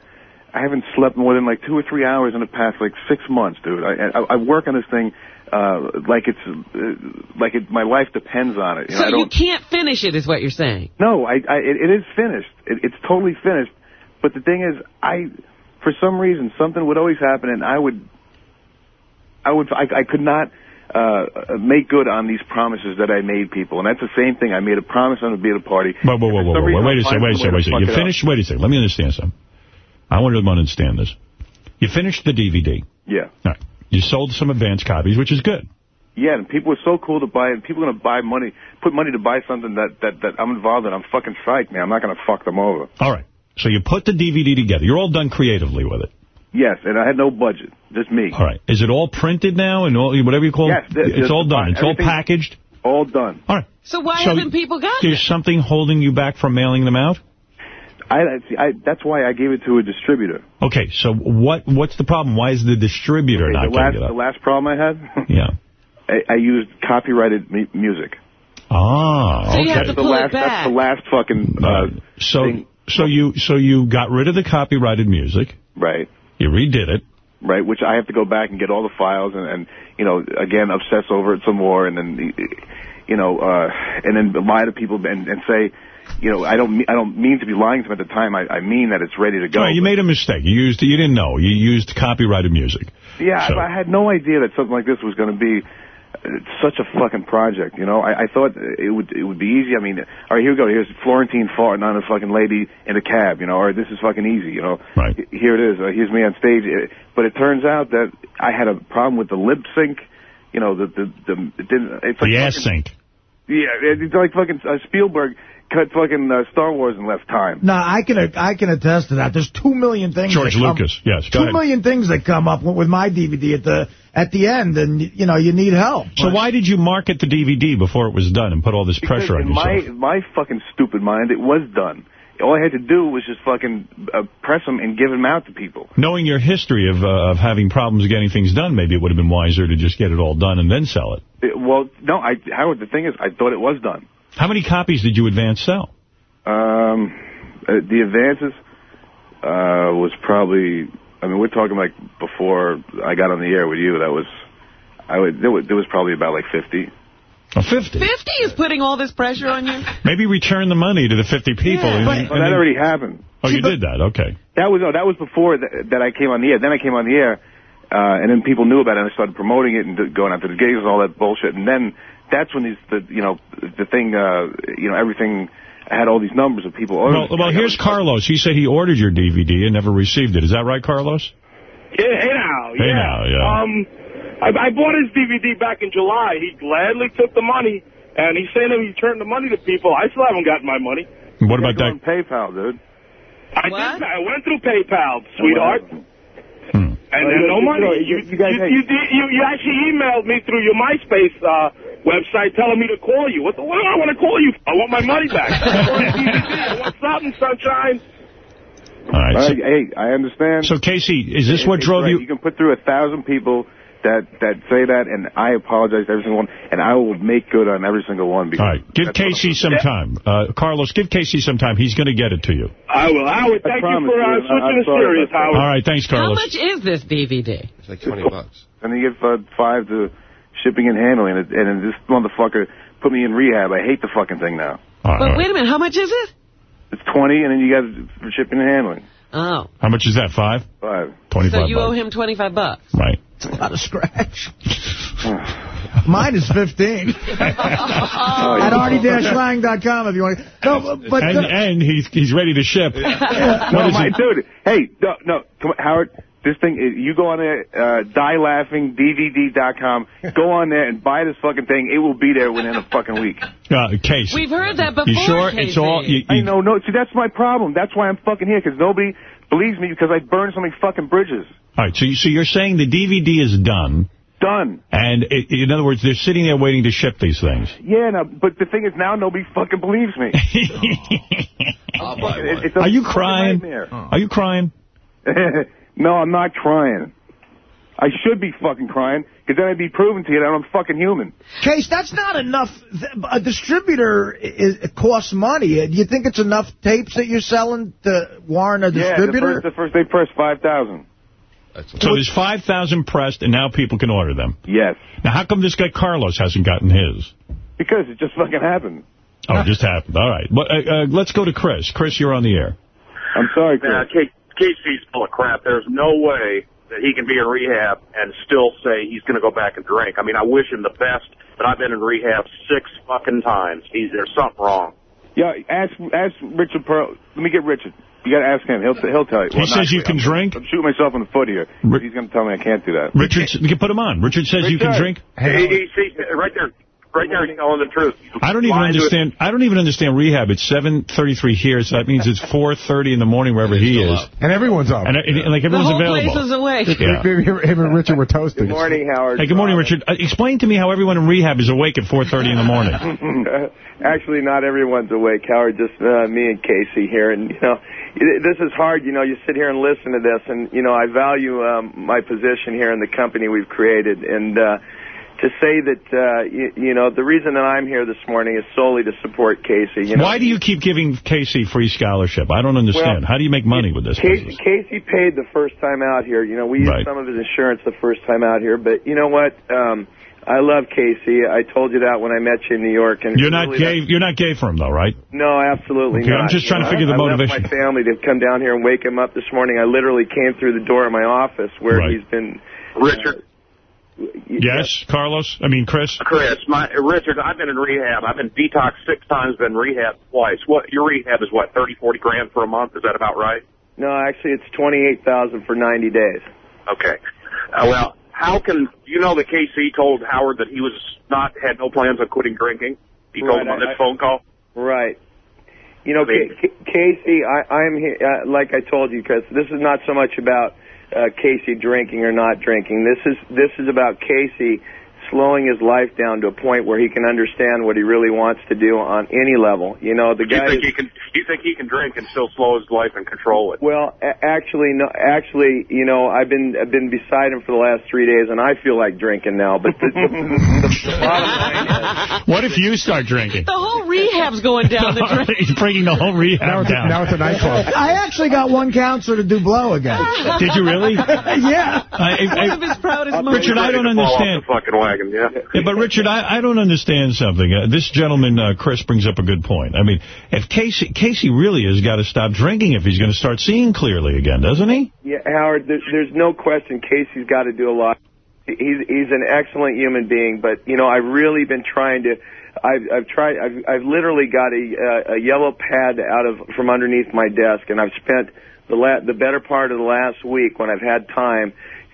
I haven't slept more than like two or three hours in the past like six months, dude. I I, I work on this thing uh like it's uh, like it, my life depends on it. You know, So I you don't, can't finish it, is what you're saying. No, I, I it, it is finished. It, it's totally finished. But the thing is, I, for some reason, something would always happen, and I would, I would, I, I could not uh make good on these promises that I made people, and that's the same thing. I made a promise on to be at a party. Whoa, whoa, whoa, For whoa, whoa, reason, wait a second, wait a second, wait a second. You finished, wait a second, let me understand something. I want to understand this. You finished the DVD. Yeah. All right. You sold some advanced copies, which is good. Yeah, and people are so cool to buy it. People are going to buy money, put money to buy something that, that, that I'm involved in. I'm fucking psyched, man. I'm not going to fuck them over. All right. So you put the DVD together. You're all done creatively with it. Yes, and I had no budget. Just me. All right. Is it all printed now and all whatever you call Yes, it? the- It's all done. It's all packaged. All done. All right. So why So haven't people got There's it? something holding you back from mailing them out? I, I, That's why I gave it to a distributor. Okay, so what? what's the problem? Why is the distributor not the last, getting it the last problem I had, Yeah. I, I used copyrighted mu- music. Ah, So okay. you have to That's the it last, back. That's the last fucking uh, So, thing. so you so you got rid of the copyrighted music. Right. You redid it. Right, which I have to go back and get all the files and, and you know, again, obsess over it some more and then, you know, uh, and then lie to people and, and say, you know, I don't mean, I don't mean to be lying to them at the time. I, I mean that it's ready to go. Right, you made a mistake. You used you didn't know. You used copyrighted music. Yeah, So- I, I had no idea that something like this was going to be uh, such a fucking project. You know, I, I thought it would it would be easy. I mean, all right, here we go. Here's Florentine farting on a fucking lady in a cab. You know, or this is fucking easy. You know, right. Here it is. Uh, here's me on stage. Uh, But it turns out that I had a problem with the lip sync. You know, the the the it didn't. It's like The ass fucking- sync. Yeah, it's like fucking uh, Spielberg cut fucking uh, Star Wars in less time. No, I can I can attest to that. There's two million things. George that come- Lucas, yes, go Two ahead. million things that come up with, with my DVD at the at the end, and you know you need help. So why did you market the DVD before it was done and put all this pressure on in my yourself? my fucking stupid mind, it was done. All I had to do was just fucking uh, press them and give them out to people. Knowing your history of uh, of having problems getting things done, maybe it would have been wiser to just get it all done and then sell it. It- well, no, I Howard. The thing is, I thought it was done. How many copies did you advance sell? Um, uh, the advances uh, was probably. I mean, we're talking like before I got on the air with you. That was, I would. There was, there was probably about like fifty. Oh, 50. 50 is putting all this pressure on you? Maybe return the money to the 50 people. Yeah. and But, then- that then- already happened. Oh, you did that? Okay. That was no, that was before that, that I came on the air. Then I came on the air, uh, and then people knew about it, and I started promoting it and going out to the gigs and all that bullshit. And then that's when these, the, you know, the thing, uh, you know, everything had all these numbers of people. Oh, Well, well, here's Carlos. He said he ordered your DVD and never received it. Is that right, Carlos? Yeah, hey now, Hey yeah. now, yeah. Um, I, I bought his DVD back in July. He gladly took the money, and he's saying that he turned the money to people. I still haven't gotten my money. What about that? PayPal, dude. I did. I went through PayPal, sweetheart. And Well, then no money. you- You, you you, you, did- you, you actually emailed me through your MySpace uh, website telling me to call you. What, the, what do I want to call you? I want my money back. What's want a DVD. I want something, sunshine. All right. so- hey, I understand. So, Casey, is this what drove right. you? You can put through a thousand people that that say that, and I apologize to every single one, and I will make good on every single one. Because All right. Give Casey I'm- some time. Uh, Carlos, give Casey some time. He's going to get it to you. I will. I Howard, thank you for uh, switching I'm to sorry serious, about that. Howard. All right. Thanks, Carlos. How much is this DVD? It's like 20 bucks. And you give uh, five to shipping and handling, and, and this motherfucker put me in rehab. I hate the fucking thing now. But wait a minute, how much is it? It's 20, and then you got for shipping and handling. Oh. How much is that, five? Five. 25 So you bucks. owe him 25 bucks. Right. It's a lot of scratch. Mine is 15. At artie-lang.com if you want. No, but, but and, and he's he's ready to ship. no, What is my it? dude. Hey, no, no, come on, Howard. This thing, you go on there, uh, dielaughingdvd.com. Go on there and buy this fucking thing. It will be there within a fucking week. Uh, case. We've heard that before, You sure? Casey. It's all... You, I know, no. See, that's my problem. That's why I'm fucking here because nobody believes me because I burned so many fucking bridges. all right, so, you, so you're saying the DVD is done, Done. and it, in other words, they're sitting there waiting to ship these things. Yeah, no, but the thing is now nobody fucking believes me. I'll buy It- one. it's a Are you crying? nightmare. Are you crying? no, I'm not crying. I should be fucking crying because then I'd be proving to you that I'm fucking human. Case, that's not enough. A distributor is, it costs money. Do you think it's enough tapes that you're selling to warrant a Yeah, the distributor? first, the first they pressed 5,000. So there's 5,000 pressed, and now people can order them. Yes. Now, how come this guy Carlos hasn't gotten his? Because it just fucking happened. Oh, it just happened. All right. Well, uh, uh, let's go to Chris. Chris, you're on the air. I'm sorry, Chris. Now, K- Casey's full of crap. There's no way that he can be in rehab and still say he's going to go back and drink. I mean, I wish him the best, but I've been in rehab six fucking times. He's there's something wrong. Yeah, ask ask Richard Pearl. Let me get Richard. You got to ask him. He'll he'll tell you. He Well, says you can I'm, drink? I'm shooting myself in the foot here. He's going to tell me I can't do that. Richard, you can put him on. Richard says you can Richard. drink. He, he, see, right there, right there, he's telling the truth. I don't even Lying to understand. I don't even understand rehab. It's 7:33 here, so that means it's 4:30 in the morning wherever he is, And everyone's up. and, and, like The everyone's whole available. place is awake. Yeah. Maybe him and Richard were toasting. Good morning, Howard. Hey, good morning, Richard. Uh, explain to me how everyone in rehab is awake at 4:30 in the morning. Actually, not everyone's awake, Howard. Just uh, me and Casey here, and you know, this is hard. You know, you sit here and listen to this, and you know, I value um, my position here in the company we've created, and uh, to say that uh, you, you know, the reason that I'm here this morning is solely to support Casey. You know, Why do you keep giving Casey free scholarship? I don't understand. Well, how do you make money with this Casey, business? Casey paid the first time out here. You know, we used Right. some of his insurance the first time out here, but you know what? Um, I love Casey. I told you that when I met you in New York. And You're not really gay. You're not gay for him, though, right? No, absolutely Okay, not. I'm just You trying to know, figure the I motivation. left my family to come down here and wake him up this morning. I literally came through the door of my office where Right. he's been. Richard. Yes, Carlos. I mean, Chris. Chris, my Richard, I've been in rehab. I've been detox six times, been rehab twice. What your rehab is? What thirty, forty grand for a month? Is that about right? No, actually, it's twenty-eight thousand for ninety days. Okay. Uh, well, how can you know that KC told Howard that he was not had no plans on quitting drinking? He told Right, him on I- this I- phone call. Right. You know, I mean- Ca- Ca- Casey, I, I'm here, uh, like I told you, because this is not so much about uh, Casey drinking or not drinking. This is this is about Casey slowing his life down to a point where he can understand what he really wants to do on any level. You know, the You guy. think is- he can? You think he can drink and still slow his life and control it? Well, actually, no. Actually, you know, I've been I've been beside him for the last three days, and I feel like drinking now. But the, the, the, the bottom line is, What if you start drinking? The whole rehab's going down the drain. He's bringing the whole rehab down. Now it's a nightclub. I actually got one counselor to do blow again. Did you really? yeah. I, One of his proudest moments. Richard, I don't Ready to fall understand. The fucking wagon, yeah. Yeah, but Richard, I, I don't understand something. Uh, this gentleman, uh, Chris, brings up a good point. I mean, if Casey Casey really has got to stop drinking if he's going to start seeing clearly again, doesn't he? Yeah, Howard, there, there's no question Casey's got to do a lot. He's he's an excellent human being, but you know I've really been trying to. I've I've tried. I've I've literally got a uh, a yellow pad out of from underneath my desk, and I've spent the la- the better part of the last week when I've had time.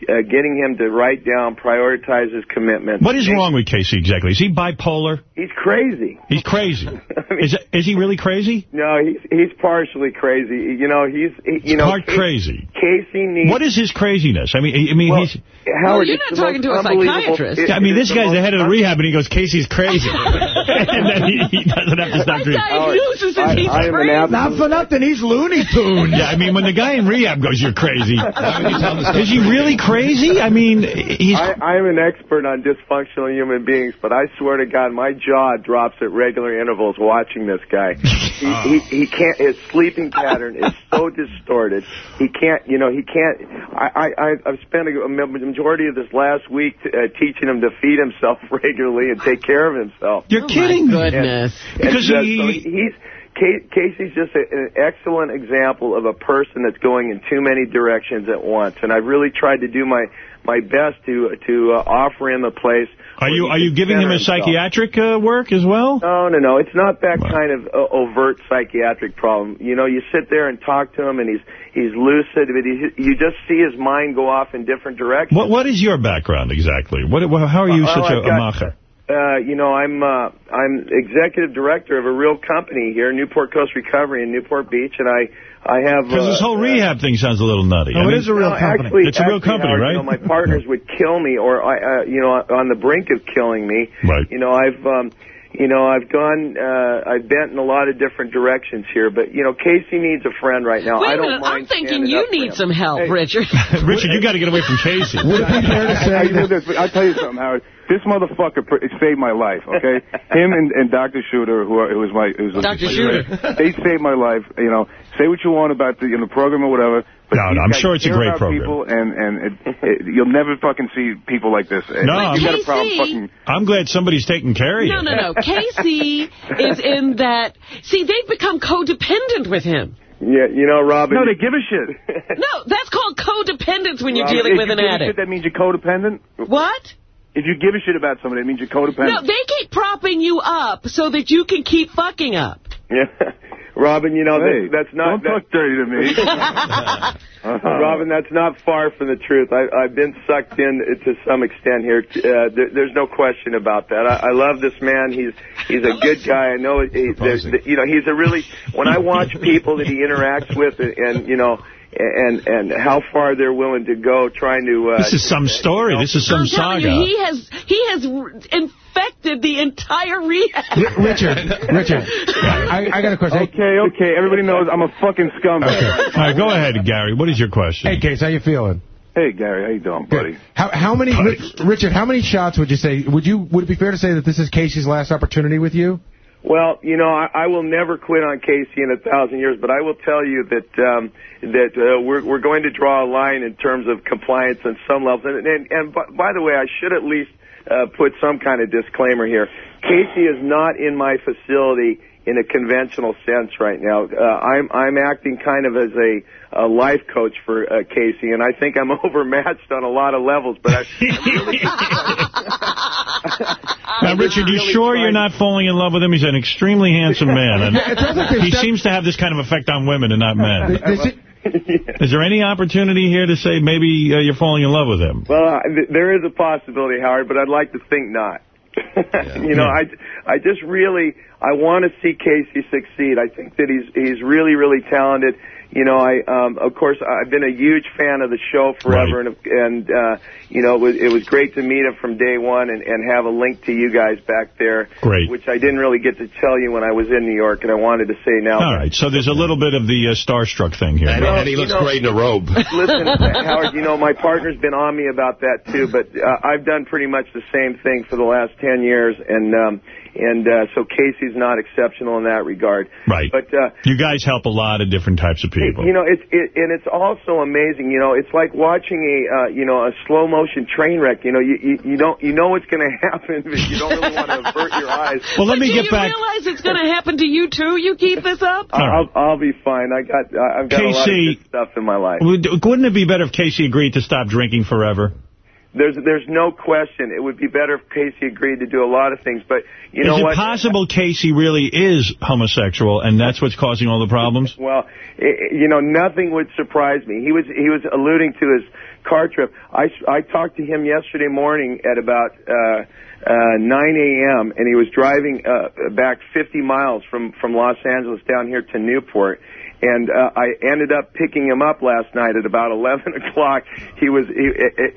Uh, getting him to write down, prioritize his commitments. What is wrong with Casey exactly? Is he bipolar? He's crazy. He's crazy. is is he really crazy? No, he's he's partially crazy. You know, he's he, you know Part Casey- crazy. Casey needs. What is his craziness? I mean, I I mean, Well, he's. Howard, you're not talking to a psychiatrist. it- I mean, this is the guy's the head of the rehab, and he goes, Casey's crazy. and then he, he doesn't have to stop drinking. Diagnosis is he's I am an crazy. absolute- Not for nothing, he's Looney Tunes. Yeah, I mean, when the guy in rehab goes, you're crazy. Is he really But crazy? I mean, he's... I, I'm an expert on dysfunctional human beings, but I swear to God, my jaw drops at regular intervals watching this guy. He, he, he can't, his sleeping pattern is so distorted. He can't, you know, he can't, I, I, I've spent a, a majority of this last week to, uh, teaching him to feed himself regularly and take care of himself. You're kidding me. Goodness. And, Because and, uh, he- so he's, Ca- Casey's just a, an excellent example of a person that's going in too many directions at once, and I've really tried to do my my best to to uh, offer him a place. Are you are you giving him a psychiatric uh, work as well? No, no, no. It's not that kind of uh, overt psychiatric problem. You know, you sit there and talk to him, and he's he's lucid, but he, you just see his mind go off in different directions. What What is your background exactly? What? How are you Well, such a, I've a got- macher? Uh, you know, I'm uh, I'm executive director of a real company here, Newport Coast Recovery in Newport Beach, and I I have Because uh, this whole rehab thing sounds a little nutty. No, I mean, is a real No, company. actually- it's a real company, Howard, right? You know, my partners would kill me, or I, uh, you know, on the brink of killing me. Right. You know, I've, um, you know, I've gone, uh, I've bent in a lot of different directions here, but you know, Casey needs a friend right now. Wait I a don't minute, mind I'm thinking you need some help, Richard. Richard, you got to get away from Casey. Would it be fair to say I do this, I'll tell you something, Howard. This motherfucker pr- saved my life, okay? Him and, and Dr. Shooter, who, are, who was my... Who was Dr. my- Shooter. They saved my life, you know. Say what you want about the, you know, program or whatever. But No, no, I'm sure it's a great program. People and and it, it, you'll never fucking see people like this. No, you I'm- got a problem fucking... I'm glad somebody's taking care of you. No, no, no. Casey is in that. See, they've become codependent with him. Yeah, you know, Robin. No, they give a shit. No, that's called codependence when you're Robin, dealing with you an give a addict. shit, that means you're codependent? What? If you give a shit about somebody, it means you're codependent. No, they keep propping you up so that you can keep fucking up. Yeah. Robin, you know, Hey, that, that's not... don't talk dirty to me. Robin, that's not far from the truth. I, I've been sucked in to some extent here. Uh, there, there's no question about that. I, I love this man. He's he's a good guy. I know. He, there's, you know, he's a really. When I watch people that he interacts with, and, and you know. And and how far they're willing to go trying to. Uh, This is some story. This is some I'm telling saga. you, he has he has infected the entire rehab. Richard, Richard, I, I got a question. Okay, okay. Everybody knows I'm a fucking scumbag. All right, go ahead, Gary. What is your question? Hey, Case, how you feeling? Hey, Gary, how you doing, buddy? How how many Rich- Richard? How many shots would you say? Would you would it be fair to say that this is Casey's last opportunity with you? Well, you know, I, I will never quit on Casey in a thousand years, but I will tell you that um, that uh, we're we're going to draw a line in terms of compliance on some levels. And and, and by, by the way, I should at least uh, put some kind of disclaimer here. Casey is not in my facility in a conventional sense right now. Uh, I'm I'm acting kind of as a, a life coach for uh, Casey, and I think I'm overmatched on a lot of levels. But I, Now, Richard, you sure you're not falling in love with him? He's an extremely handsome man, and Yeah, it sounds like he seems to have this kind of effect on women and not men. This is- Is there any opportunity here to say maybe uh, you're falling in love with him? Well, th- there is a possibility, Howard, but I'd like to think not. you know, I, I just really, I want to see Casey succeed. I think that he's he's really, really talented. You know, I um, of course I've been a huge fan of the show forever, and and uh, you know it was it was great to meet him from day one and and have a link to you guys back there. Great. Which I didn't really get to tell you when I was in New York, and I wanted to say now. All right, so there's a little bit of the uh, starstruck thing here. And, and he you looks know- great in a robe. Listen, Howard, you know, my partner's been on me about that, too, but uh, I've done pretty much the same thing for the last 10 years, and um, and uh, so Casey's not exceptional in that regard. Right. But, uh, You guys help a lot of different types of people. you know, it's it, and it's also amazing. You know, it's like watching a uh, you know a slow motion train wreck. You know, you you, you don't you know what's going to happen, but you don't really want to avert your eyes. Well, let but me get back. do get you realize it's going to happen to you, too? You keep this up? I'll, I'll be fine. I got uh, I've got a lot of Casey- good stuff in my life. Would- Wouldn't it be better if Casey agreed to stop drinking forever? There's there's no question. It would be better if Casey agreed to do a lot of things, but you know Is it possible Casey really is homosexual and that's what's causing all the problems? Well, i i- you know, nothing would surprise me. He was he was alluding to his car trip. I I talked to him yesterday morning at about uh, uh, 9 a.m. and he was driving uh, back 50 miles from from Los Angeles down here to Newport. And uh, I ended up picking him up last night at about 11 o'clock. He was he,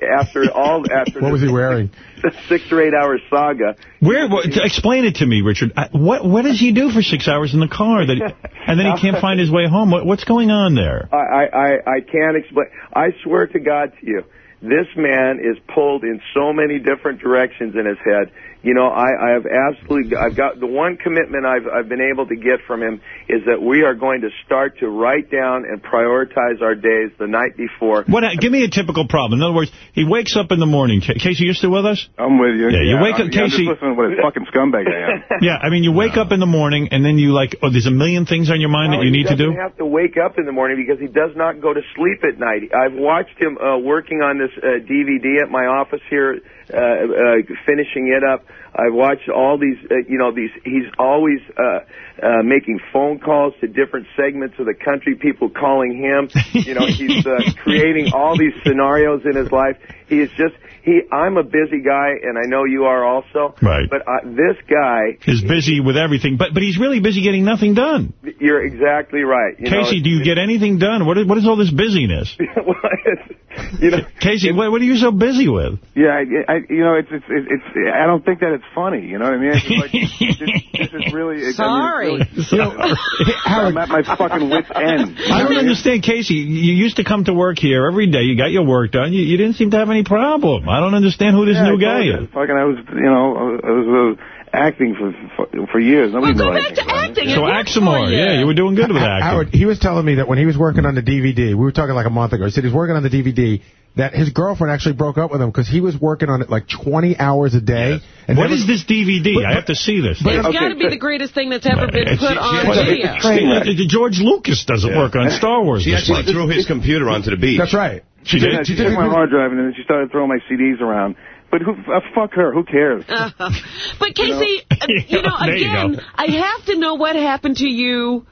after all after What was he wearing? the six or eight hour saga. Where? What, to explain it to me, Richard. What What does he do for six hours in the car that, and then he can't find his way home? What, what's going on there? I, I, I I can't explain. I swear to God to you This man is pulled in so many different directions in his head. You know, I, I have absolutely, I've got the one commitment I've, I've been able to get from him is that we are going to start to write down and prioritize our days the night before. What? Give me a typical problem. In other words, he wakes up in the morning. Casey, you still with us? I'm with you. Yeah, you wake up, I'm, yeah, I'm Casey. just listening to what a fucking scumbag I am. Yeah, I mean, you wake up in the morning, and then you like, oh, there's a million things on your mind No, that you need to do? doesn't have to wake up in the morning because he does not go to sleep at night. I've watched him uh, working on this uh, DVD at my office here, uh, uh, finishing it up. I've watched all these, uh, you know, these. He's always uh, uh, making phone calls to different segments of the country. People calling him. You know, he's uh, creating all these scenarios in his life. He is just. He. I'm a busy guy, and I know you are also. Right. But uh, this guy, Is busy with everything, but but he's really busy getting nothing done. you're exactly right. You know, Casey, do you get anything done? What is, what is all this busyness? you know, Casey, what, what are you so busy with? Yeah, I, I, you know, it's, it's, it's, it's, I don't think that it's funny, you know what I mean? It's like, this, this is really, Sorry. I mean, it's really, I'm at my fucking wit's end. I don't understand, Casey. You used to come to work here every day. You got your work done. You, you didn't seem to have any problem. I don't understand who this Yeah, new I guy is. Fucking, I was, you know, I was uh, acting for, for for years. Nobody Well, knew go anything back to about acting. So It worked act some more. for you. Yeah, you were doing good with acting. Howard, he was telling me that when he was working on the DVD, we were talking like a month ago, he said he was working on the DVD, that his girlfriend actually broke up with him because he was working on it like 20 hours a day. And What never- is this DVD? But- I have to see this. It's Okay, got to be so- the greatest thing that's ever been put it's- on it's- video. George Lucas doesn't work on Star Wars. She this actually much. threw his computer onto the beach. That's right. She Yeah, did? she took my hard drive and then she started throwing my CDs around. But who, uh, fuck her. Who cares? Uh-huh. But Casey, uh, you know, There you again, go. I have to know what happened to you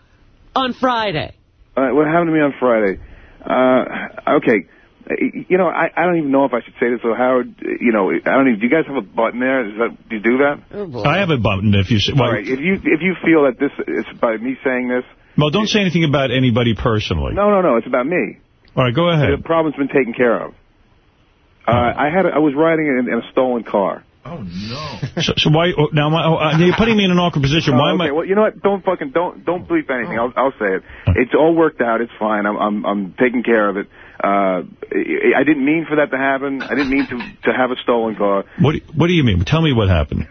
on Friday. Uh, what happened to me on Friday? Uh, okay. You know, I, I don't even know if I should say this, so Howard, you know, I don't even, do you guys have a button there? Is that, do you do that? Oh, I have a button if you... say- Well, All right, if you, if you feel that this is by me saying this, well, don't say anything about anybody personally. no, no, no, it's about me. All right, go ahead. The problem's been taken care of. Uh, I had, a, I was riding in, in a stolen car. Oh, no. so, so why... oh, Now, my, oh, uh, you're putting me in an awkward position. Oh, Why am I... well, you know what? Don't fucking don't don't bleep anything. I'll I'll say it. It's all worked out. It's fine. I'm I'm I'm taking care of it. Uh, I I didn't mean for that to happen. I didn't mean to to have a stolen car. What do, what do you mean? Tell me what happened.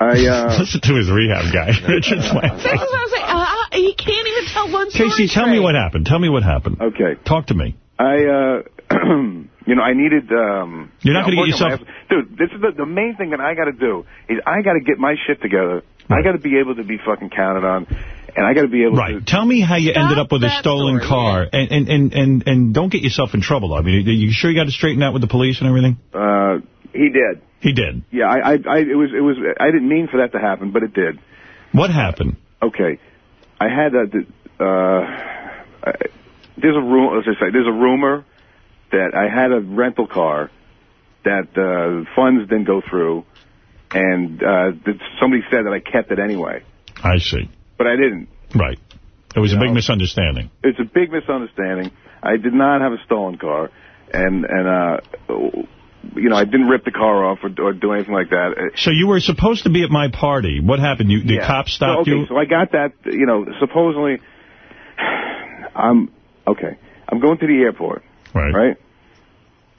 I uh, Listen to his rehab guy, Richard That's what I was saying. Uh, he can't even tell one story Casey, tell me what happened. Tell me what happened. okay. Talk to me. I uh, you know, I needed. Um, You're not I'm gonna get working my yourself- ass- dude. This is the the main thing that I got to do is I got to get my shit together. I got to be able to be fucking counted on, and I got to be able to Right. to. Tell me how you Stop ended up with a stolen story, car, and, and and and and don't get yourself in trouble. I mean, are you sure you got to straighten out with the police and everything? Uh, he did. He did. yeah, I, I, I, it was, it was. I didn't mean for that to happen, but it did. What happened? Okay, I had a. Uh, I- there's a rumor. Let's just say there's a rumor that I had a rental car that uh, funds didn't go through, and uh, that somebody said that I kept it anyway, I see. But I didn't. Right. It was a You big know. misunderstanding. It's a big misunderstanding. I did not have a stolen car, and and uh, you know I didn't rip the car off or, or do anything like that. So you were supposed to be at my party. What happened? You, the Yeah. cops stopped so, okay, you? So I got that, you know, supposedly, I'm, okay, I'm going to the airport, Right. right?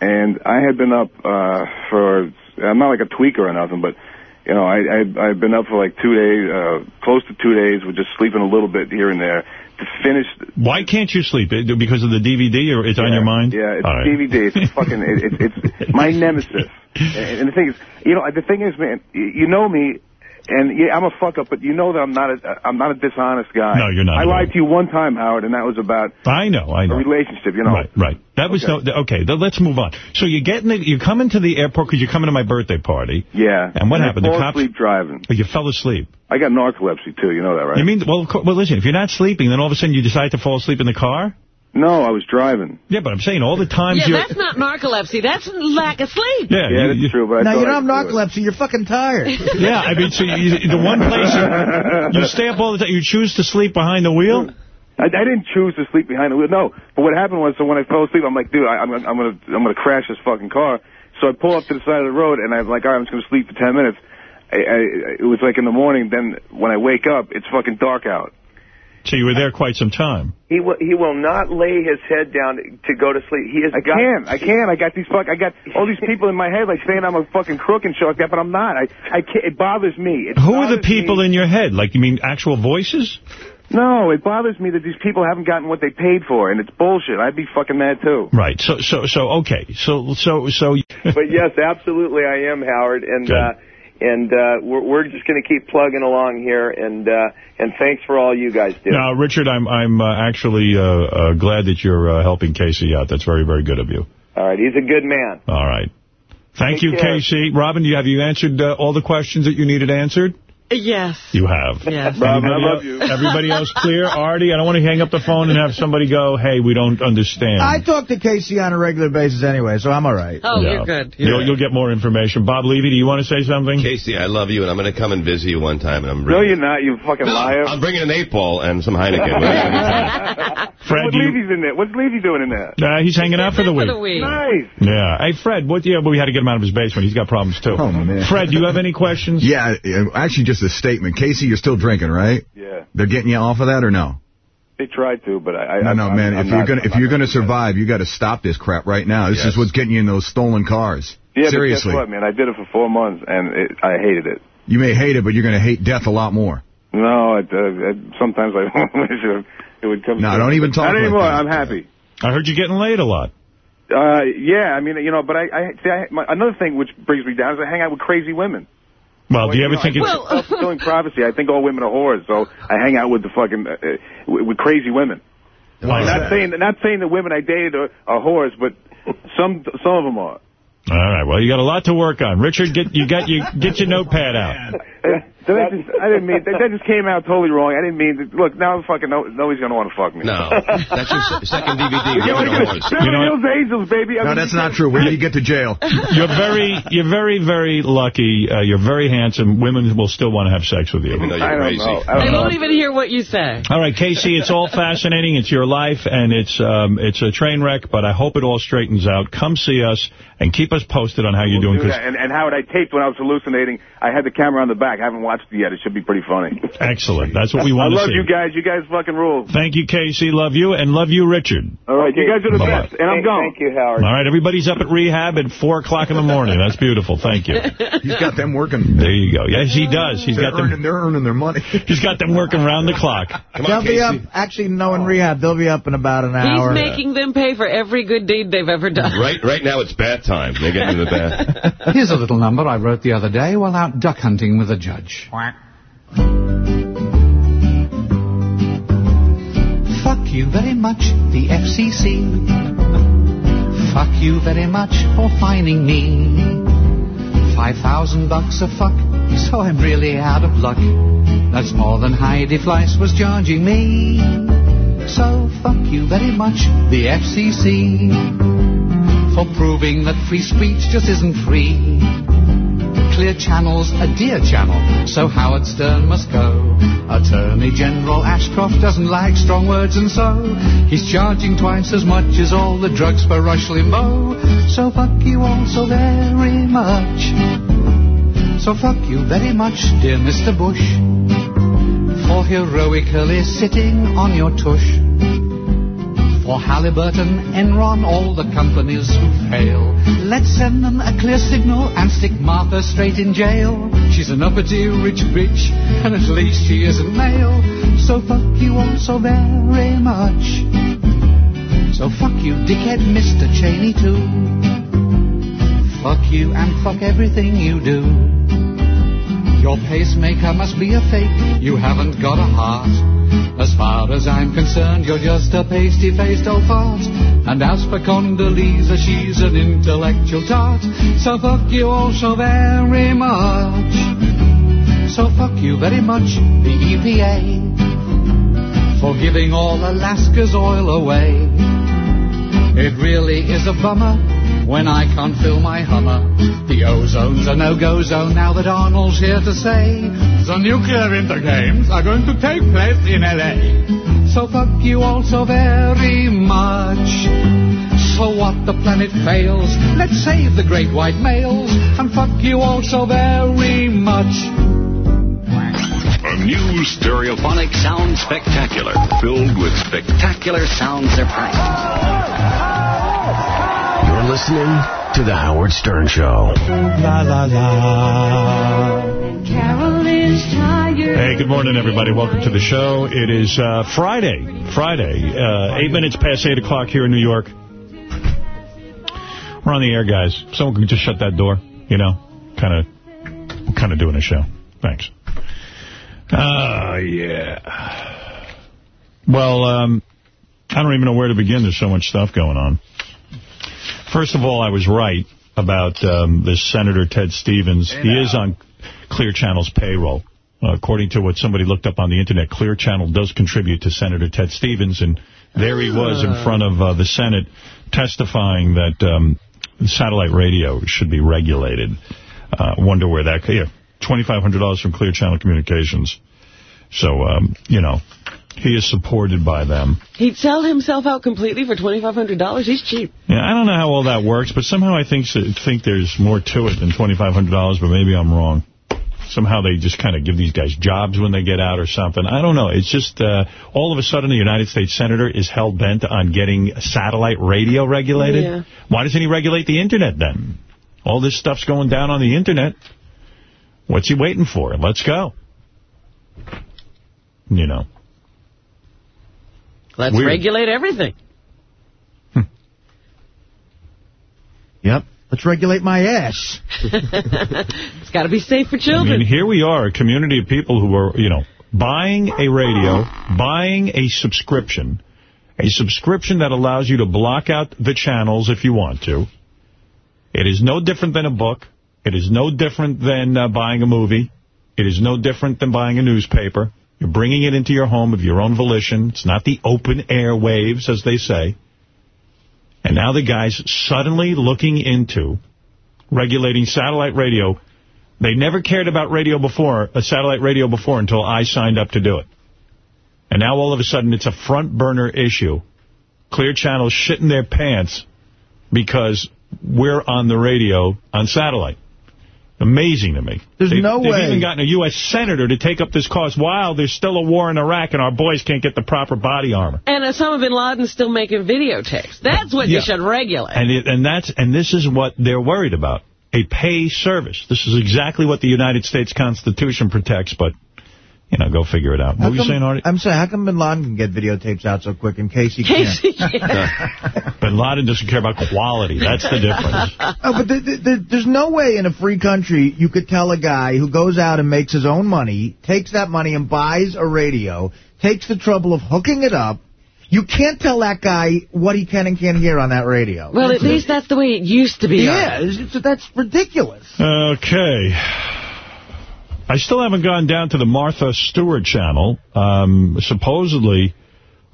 And I had been up uh, for, I'm not like a tweaker or nothing, but, you know, I, I, I've been up for like two days, uh, close to two days, with just sleeping a little bit here and there to finish. Why can't you sleep? Uh, Because of the DVD or it's on your mind? Yeah, it's All right. DVD. It's fucking, it, it, it's my nemesis. And, and the thing is, you know, the thing is, man, you know me, and yeah, I'm a fuck up, but you know that I'm not a, I'm not a dishonest guy. No, you're not I lied to you one time, Howard, and that was about I know, I know. a relationship, you know. Right, right. That was Okay. no, okay. Let's move on. So you get in the, you come into the airport because you're coming to my birthday party. Yeah. And what I happened? The fall cops- asleep driving. Oh, You fell asleep. I got narcolepsy too. You know that, right? You mean? Well, well, listen. If you're not sleeping, then all of a sudden you decide to fall asleep in the car. No, I was driving. Yeah, but I'm saying all the times Yeah, you're. that's not narcolepsy. That's lack of sleep. yeah, Yeah, you- that's you- true, but I Now, you don't I have could do it. narcolepsy. You're fucking tired. Yeah, I mean, so you, the one place you, you stay up all the time, you choose to sleep behind the wheel. I, I didn't choose to sleep behind the wheel. No, but what happened was, so when I fell asleep, I'm like, dude, I, I'm, I'm gonna, I'm gonna crash this fucking car. So I pull up to the side of the road, and I'm like, all right, I'm just gonna sleep for ten minutes. I, I, it was like in the morning. Then when I wake up, it's fucking dark out. So you were there quite some time. He will he will not lay his head down to go to sleep. He has I got, can't. I can't. I got these fuck. I got all these people in my head like saying I'm a fucking crook and shit like that, but I'm not. I I can't. It bothers me. It Who are the people me. in your head? Like, you mean actual voices? No, it bothers me that these people haven't gotten what they paid for, and it's bullshit. I'd be fucking mad too. Right. So, so, so, okay. So, so, so. but yes, absolutely, I am Howard, and Good. uh, and uh, we're we're just going to keep plugging along here, and uh, and thanks for all you guys do. Now, Richard, I'm I'm uh, actually uh, uh, glad that you're uh, helping Casey out. That's very, very good of you. All right, he's a good man. All right. Thank Take you, care. Casey. Robin, do you, have you answered uh, all the questions that you needed answered? Yes. You have. Yes. Robin, I Everybody love you. Everybody else clear? Artie, I don't want to hang up the phone and have somebody go, hey, we don't understand. I talk to Casey on a regular basis anyway, so I'm all right. Oh, Yeah. you're good. You'll, you'll get more information. Bob Levy, do you want to say something? Casey, I love you, and I'm going to come and visit you one time, and I'm No, bringing... you're not. You fucking liar. I'm bringing an eight ball and some Heineken. Fred, What's you- Levy's in there? What's Levy doing in there? Uh, he's hanging out for the For week. the week. Nice. Yeah. Hey, Fred, what? Yeah, but we had to get him out of his basement. He's got problems, too. Oh, man. Fred, do you have any questions? Yeah, uh, actually just a statement. Casey, you're still drinking, right? Yeah. They're getting you off of that or no? They tried to, but I. I No, no, I'm- man. I'm if you're not- gonna I'm if you're gonna do that. survive, you got to stop this crap right now. This Yes. is what's getting you in those stolen cars. Yeah, Seriously, but guess what, man? I did it for four months, and it, I hated it. you may hate it, but you're gonna hate death a lot more. No, it, uh, it, sometimes I wish it- it would come. No, true. don't even talk Not like anymore. that. I'm happy. I heard you getting laid a lot. Uh, yeah, I mean, you know, but I, I see. I, my, another thing which brings me down is I hang out with crazy women. Well, do you ever know, think I, it's... Well- self-fulfilling prophecy? I think all women are whores, so I hang out with the fucking uh, uh, with, with crazy women. Why is not that? saying not saying the women I dated are, are whores, but some some of them are. All right, well, you got a lot to work on. Richard, get you got you get your notepad out. So that just, I didn't mean that, that just came out totally wrong. I didn't mean to, look now. Fucking no, nobody's gonna want to fuck me. no, that's your second DVD. You know, Women are whores. Beverly You know Hills Angels, baby. I No, mean, that's not true. Wait till you get to jail. You're very, you're very, very lucky. Uh, you're very handsome. Women will still want to have sex with you. Even though I you're don't crazy. know. I They don't know. won't even hear what you say. All right, Casey, it's all fascinating. It's your life, and it's um, it's a train wreck, but I hope it all straightens out. Come see us and keep us posted on how you're doing. Do 'cause- that. And, and Howard, I taped when I was hallucinating. I had the camera on the back. I haven't watched it yet. It should be pretty funny. excellent. That's what we want to see. I love you guys. You guys fucking rule. Thank you, Casey. Love you, and love you, Richard. All right, you guys are the Bye-bye. best. And I'm Thank- going. Thank you, Howard. All right, everybody's up at rehab at 4 o'clock in the morning. That's beautiful. Thank you. He's got them working. There you go. Yes, he does. He's They're got earning, them. they're earning their money. He's got them working round the clock. Come They'll on, be up, actually, no, in rehab, they'll be up in about an He's hour. He's making them pay for every good deed they've ever done. Right, right now it's bath time. They get into the bath. Here's a little number I wrote the other day while out duck hunting with a judge. Fuck you very much, the FCC. Fuck you very much for fining me. Five thousand bucks a fuck, so I'm really out of luck. That's more than Heidi Fleiss was charging me. So fuck you very much, the FCC, for proving that free speech just isn't free. Clear Channel's a dear channel, so Howard Stern must go. Attorney General Ashcroft doesn't like strong words, and so he's charging twice as much as all the drugs for Rush Limbaugh. So fuck you all so very much. So fuck you very much, dear Mr. Bush, for heroically sitting on your tush. For Halliburton, Enron, all the companies who fail. Let's send them a clear signal and stick Martha straight in jail. She's an uppity rich bitch, and at least she isn't male. So fuck you all so very much. So fuck you, dickhead Mr. Cheney too. Fuck you and fuck everything you do. Your pacemaker must be a fake, you haven't got a heart. Far as I'm concerned, you're just a pasty-faced old fart. And as for Condoleezza, she's an intellectual tart. So fuck you all so very much. So fuck you very much, the EPA, for giving all Alaska's oil away. It really is a bummer when I can't fill my Hummer. The ozone's a no-go zone now that Arnold's here to say the nuclear winter games are going to take place in LA. So fuck you all so very much. So what the planet fails, let's save the great white males and fuck you all so very much. A new stereophonic sound spectacular, filled with spectacular sound surprises. You're listening to The Howard Stern Show. La, la, la. Hey, good morning, everybody. Welcome to the show. It is uh, Friday. Friday. Uh, eight minutes past 8 o'clock here in New York. We're on the air, guys. Someone can just shut that door, you know? Kind of kind of doing a show. Thanks. Oh, yeah. Well, um, I don't even know where to begin. There's so much stuff going on. First of all, I was right about um, this Senator Ted Stevens. He is on Clear Channel's payroll. Uh, according to what somebody looked up on the Internet, Clear Channel does contribute to Senator Ted Stevens, and there he was in front of uh, the Senate testifying that um, satellite radio should be regulated. Uh, wonder where that... Yeah, $2,500 from Clear Channel Communications. So, um, you know, he is supported by them. He'd sell himself out completely for $2,500. He's cheap. Yeah, I don't know how all that works, but somehow I think think there's more to it than $2,500, but maybe I'm wrong. Somehow they just kind of give these guys jobs when they get out or something. I don't know. It's just uh, all of a sudden the United States Senator is hell-bent on getting satellite radio regulated. Yeah. Why doesn't he regulate the Internet then? All this stuff's going down on the Internet. What's he waiting for? Let's go. You know. Let's Weird. regulate everything. Yep. Let's regulate my ass. it's got to be safe for children. I mean, here we are, a community of people who are, you know, buying a radio, buying a subscription, a subscription that allows you to block out the channels if you want to. It is no different than a book. It is no different than uh, buying a movie. It is no different than buying a newspaper. You're bringing it into your home of your own volition. It's not the open air waves, as they say. And now the guy's suddenly looking into regulating satellite radio. They never cared about radio before, a satellite radio before, until I signed up to do it. And now all of a sudden it's a front burner issue. Clear Channel shitting their pants because we're on the radio on satellite. Amazing to me. There's they've, no they've way. even gotten a U.S. senator to take up this cause while there's still a war in Iraq and our boys can't get the proper body armor. And Osama bin Laden's still making videotapes. That's what Yeah. you should regulate. And it, and that's and this is what they're worried about. A pay service. This is exactly what the United States Constitution protects, but, you know, go figure it out. How What were you saying, Artie? I'm saying, how come Bin Laden can get videotapes out so quick and Casey Casey can't? Uh, Bin Laden doesn't care about quality. That's the difference. Oh, but the, the, the, there's no way in a free country you could tell a guy who goes out and makes his own money, takes that money and buys a radio, takes the trouble of hooking it up. You can't tell that guy what he can and can't hear on that radio. well, at least that's the way it used to be. Yeah, it's- it's- that's ridiculous. Okay. I still haven't gone down to the Martha Stewart channel. Um, supposedly,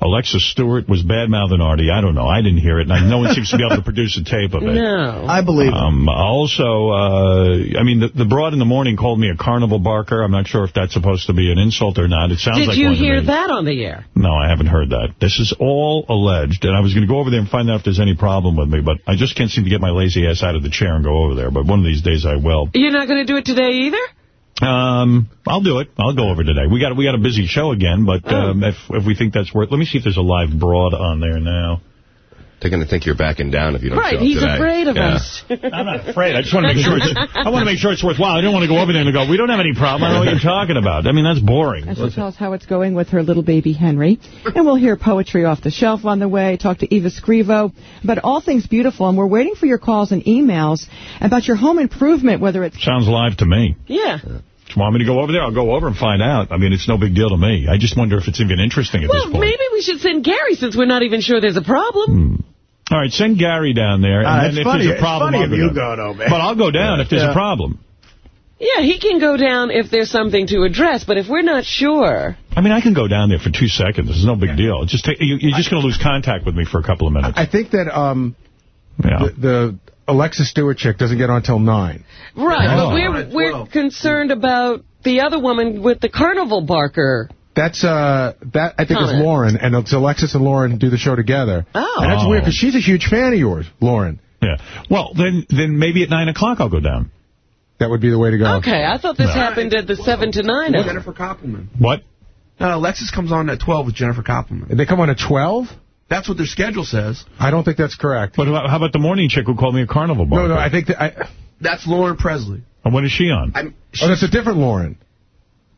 Alexis Stewart was bad-mouthing Artie. I don't know. I didn't hear it, and no one seems to be able to produce a tape of it. No. I believe it. Um, also, uh, I mean, the, the broad in the morning called me a carnival barker. I'm not sure if that's supposed to be an insult or not. It sounds Did like you hear that on the air? No, I haven't heard that. This is all alleged, and I was going to go over there and find out if there's any problem with me, but I just can't seem to get my lazy ass out of the chair and go over there. But one of these days I will. You're not going to do it today either? Um, I'll do it. I'll go over today. We got we got a busy show again, but Oh. um, if if we think that's worth, let me see if there's a live broad on there now. They're going to think you're backing down if you don't Right, show up he's today. afraid of Yeah. us. I'm not afraid. I just want to make sure it's, I want to make sure it's worthwhile. I don't want to go over there and go, we don't have any problem. I don't know what you're talking about. I mean, that's boring. And she'll tell us how it's going with her little baby Henry. And we'll hear poetry off the shelf on the way, talk to Eva Scrivo about all things beautiful. And we're waiting for your calls and emails about your home improvement, whether it's Sounds live to me. Yeah. If you want me to go over there, I'll go over and find out. I mean, it's no big deal to me. I just wonder if it's even interesting at Well, this point. maybe we should send Gary since we're not even sure there's a problem. Hmm. All right, send Gary down there. And Ah, then it's if funny- there's a it's problem, funny I'll if you down. go, though, man. But I'll go down if there's Yeah. a problem. Yeah, he can go down if there's something to address, but if we're not sure... I mean, I can go down there for two seconds. It's no big deal. It's just take, you, you're just going to lose contact with me for a couple of minutes. I think that um, Yeah. the, the Alexis Stewart chick doesn't get on until 9. Right, Oh. but we're, we're concerned about the other woman with the carnival barker. That's, uh, that I think is Lauren, and it's Alexis and Lauren do the show together. Oh. And that's Oh. weird, because she's a huge fan of yours, Lauren. Yeah. Well, then then maybe at 9 o'clock I'll go down. That would be the way to go. Okay, I thought this happened at the 7 to 9 With. Jennifer Koppelman. What? No, Alexis comes on at 12 with Jennifer Koppelman. They come on at 12? That's what their schedule says. I don't think that's correct. But how about the morning chick who called me a carnival barker? No, no, I think that I... That's Lauren Presley. And when is she on? I'm, Oh, that's a different Lauren.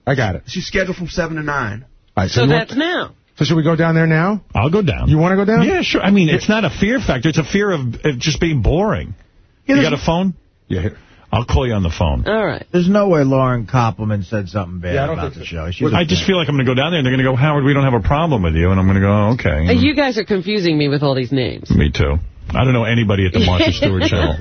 I got it. She's scheduled from 7 to 9. All right, So you that's want, now. so should we go down there now? I'll go down. You want to go down? Yeah, sure. I mean, it's not a fear factor. It's a fear of, of just being boring. you got a phone? Yeah. here. I'll call you on the phone. All right. There's no way Lauren Koppelman said something bad Yeah, about the so. show. She's I just feel like I'm going to go down there and they're going to go, Howard, we don't have a problem with you. And I'm going to go, oh, okay. Uh, You guys are confusing me with all these names. Me too. I don't know anybody at the Martha Stewart channel.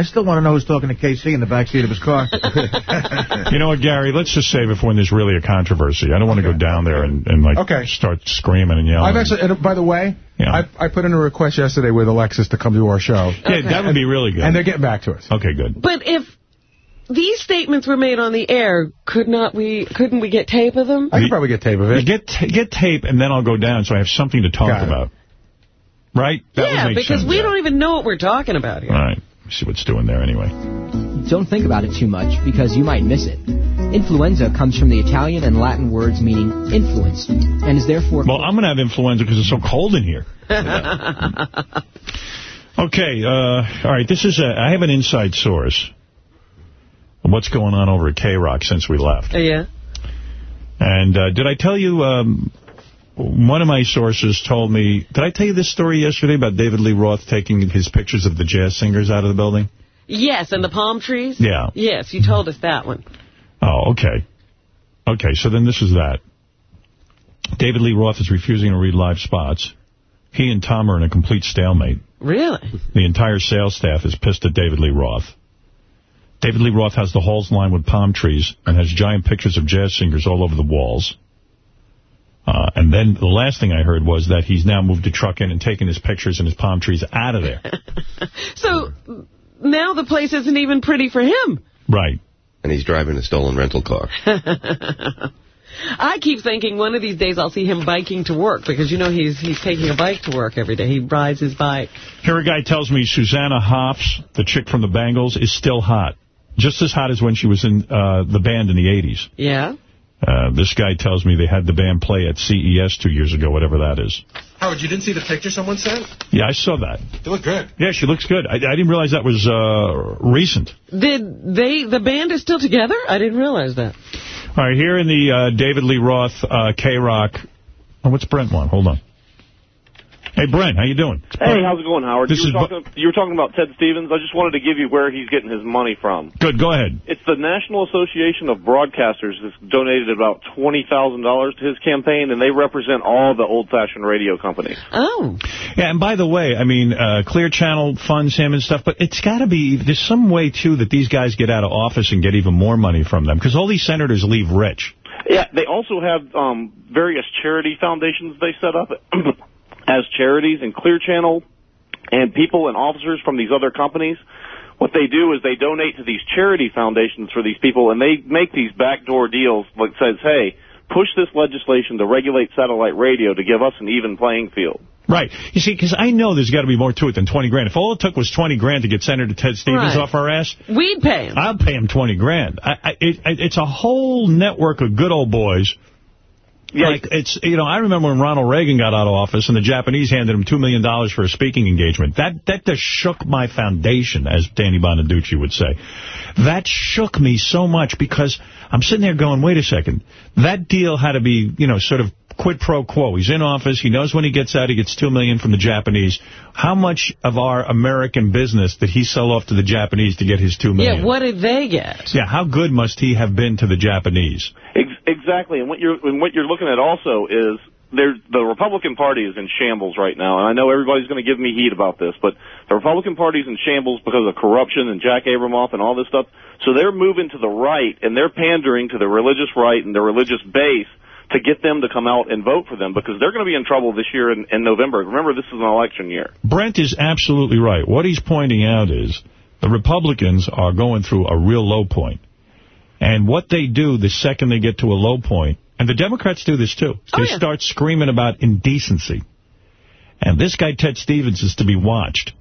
I still want to know who's talking to KC in the backseat of his car. You know what, Gary? Let's just save it for when there's really a controversy. I don't want to go down there and, and like Okay. start screaming and yelling. I've actually, and by the way, Yeah. I, I put in a request yesterday with Alexis to come to our show. yeah, that would be really good. And they're getting back to us. okay, good. But if these statements were made on the air, could not we? Couldn't we get tape of them? I could probably get tape of You it. get get tape and then I'll go down so I have something to talk about. Right? That would yeah, make because sense. we don't even know what we're talking about here. All right. See what's doing there anyway. Don't think about it too much because you might miss it. Influenza comes from the Italian and Latin words meaning influence and is therefore... Well, I'm going to have influenza because it's so cold in here. Okay, uh, all right, this is a, I have an inside source on what's going on over at K-Rock since we left. Yeah. And uh, did I tell you, um, one of my sources told me, did I tell you this story yesterday about David Lee Roth taking his pictures of the jazz singers out of the building? Yes, and the palm trees? Yeah. Yes, you told us that one. Oh, okay. Okay, so then this is that. David Lee Roth is refusing to read live spots. He and Tom are in a complete stalemate. Really? The entire sales staff is pissed at David Lee Roth. David Lee Roth has the halls lined with palm trees and has giant pictures of jazz singers all over the walls. Uh, and then the last thing I heard was that he's now moved a truck in and taken his pictures and his palm trees out of there. So now the place isn't even pretty for him. right. And he's driving a stolen rental car. I keep thinking one of these days I'll see him biking to work because, you know, he's he's taking a bike to work every day. He rides his bike. Here a guy tells me Susanna Hoffs, the chick from the Bangles, is still hot. Just as hot as when she was in uh, the band in the 80s. Yeah? Uh, this guy tells me they had the band play at CES two years ago, whatever that is. Howard, you didn't see the picture someone sent? Yeah, I saw that. They look good. Yeah, she looks good. I, I didn't realize that was uh, recent. Did they, the band is still together? I didn't realize that. All right, here in the uh, David Lee Roth uh, K-Rock. Oh, what's Brent want? Hold on. Hey, Brent, how you doing? Hey, how's it going, Howard? This you, were is talking, you were talking about Ted Stevens. I just wanted to give you where he's getting his money from. Good, go ahead. It's the National Association of Broadcasters that's donated about $20,000 to his campaign, and they represent all the old-fashioned radio companies. Oh. Yeah, and by the way, I mean, uh, Clear Channel funds him and stuff, but it's got to be, there's some way, too, that these guys get out of office and get even more money from them, because all these senators leave rich. Yeah, they also have um, various charity foundations they set up as charities, and Clear Channel and people and officers from these other companies. What they do is they donate to these charity foundations for these people, and they make these backdoor deals that says, "Hey, push this legislation to regulate satellite radio to give us an even playing field." Right. You see, because I know there's got to be more to it than 20 grand. If all it took was 20 grand to get Senator Ted Stevens Right. off our ass, We'd pay him. I'll pay him 20 grand. I, I, it, it's a whole network of good old boys. Like, it's, you know, I remember when Ronald Reagan got out of office and the Japanese handed him $2 million for a speaking engagement. That, that just shook my foundation, as Danny Bonaducci would say. That shook me so much because I'm sitting there going, wait a second. That deal had to be, you know, sort of quid pro quo. He's in office. He knows when he gets out, he gets 2 million from the Japanese. How much of our American business did he sell off to the Japanese to get his 2 million? Yeah, what did they get? Yeah, how good must he have been to the Japanese? Ex- exactly, and what you're and what you're looking at also is there the Republican Party is in shambles right now, and I know everybody's going to give me heat about this, but the Republican Party's in shambles because of corruption and Jack Abramoff and all this stuff. So they're moving to the right, and they're pandering to the religious right and the religious base to get them to come out and vote for them because they're going to be in trouble this year in, in November. Remember, this is an election year. Brent is absolutely right. What he's pointing out is the Republicans are going through a real low point. And what they do the second they get to a low point, and the Democrats do this too, they start screaming about indecency. And this guy, Ted Stevens, is to be watched.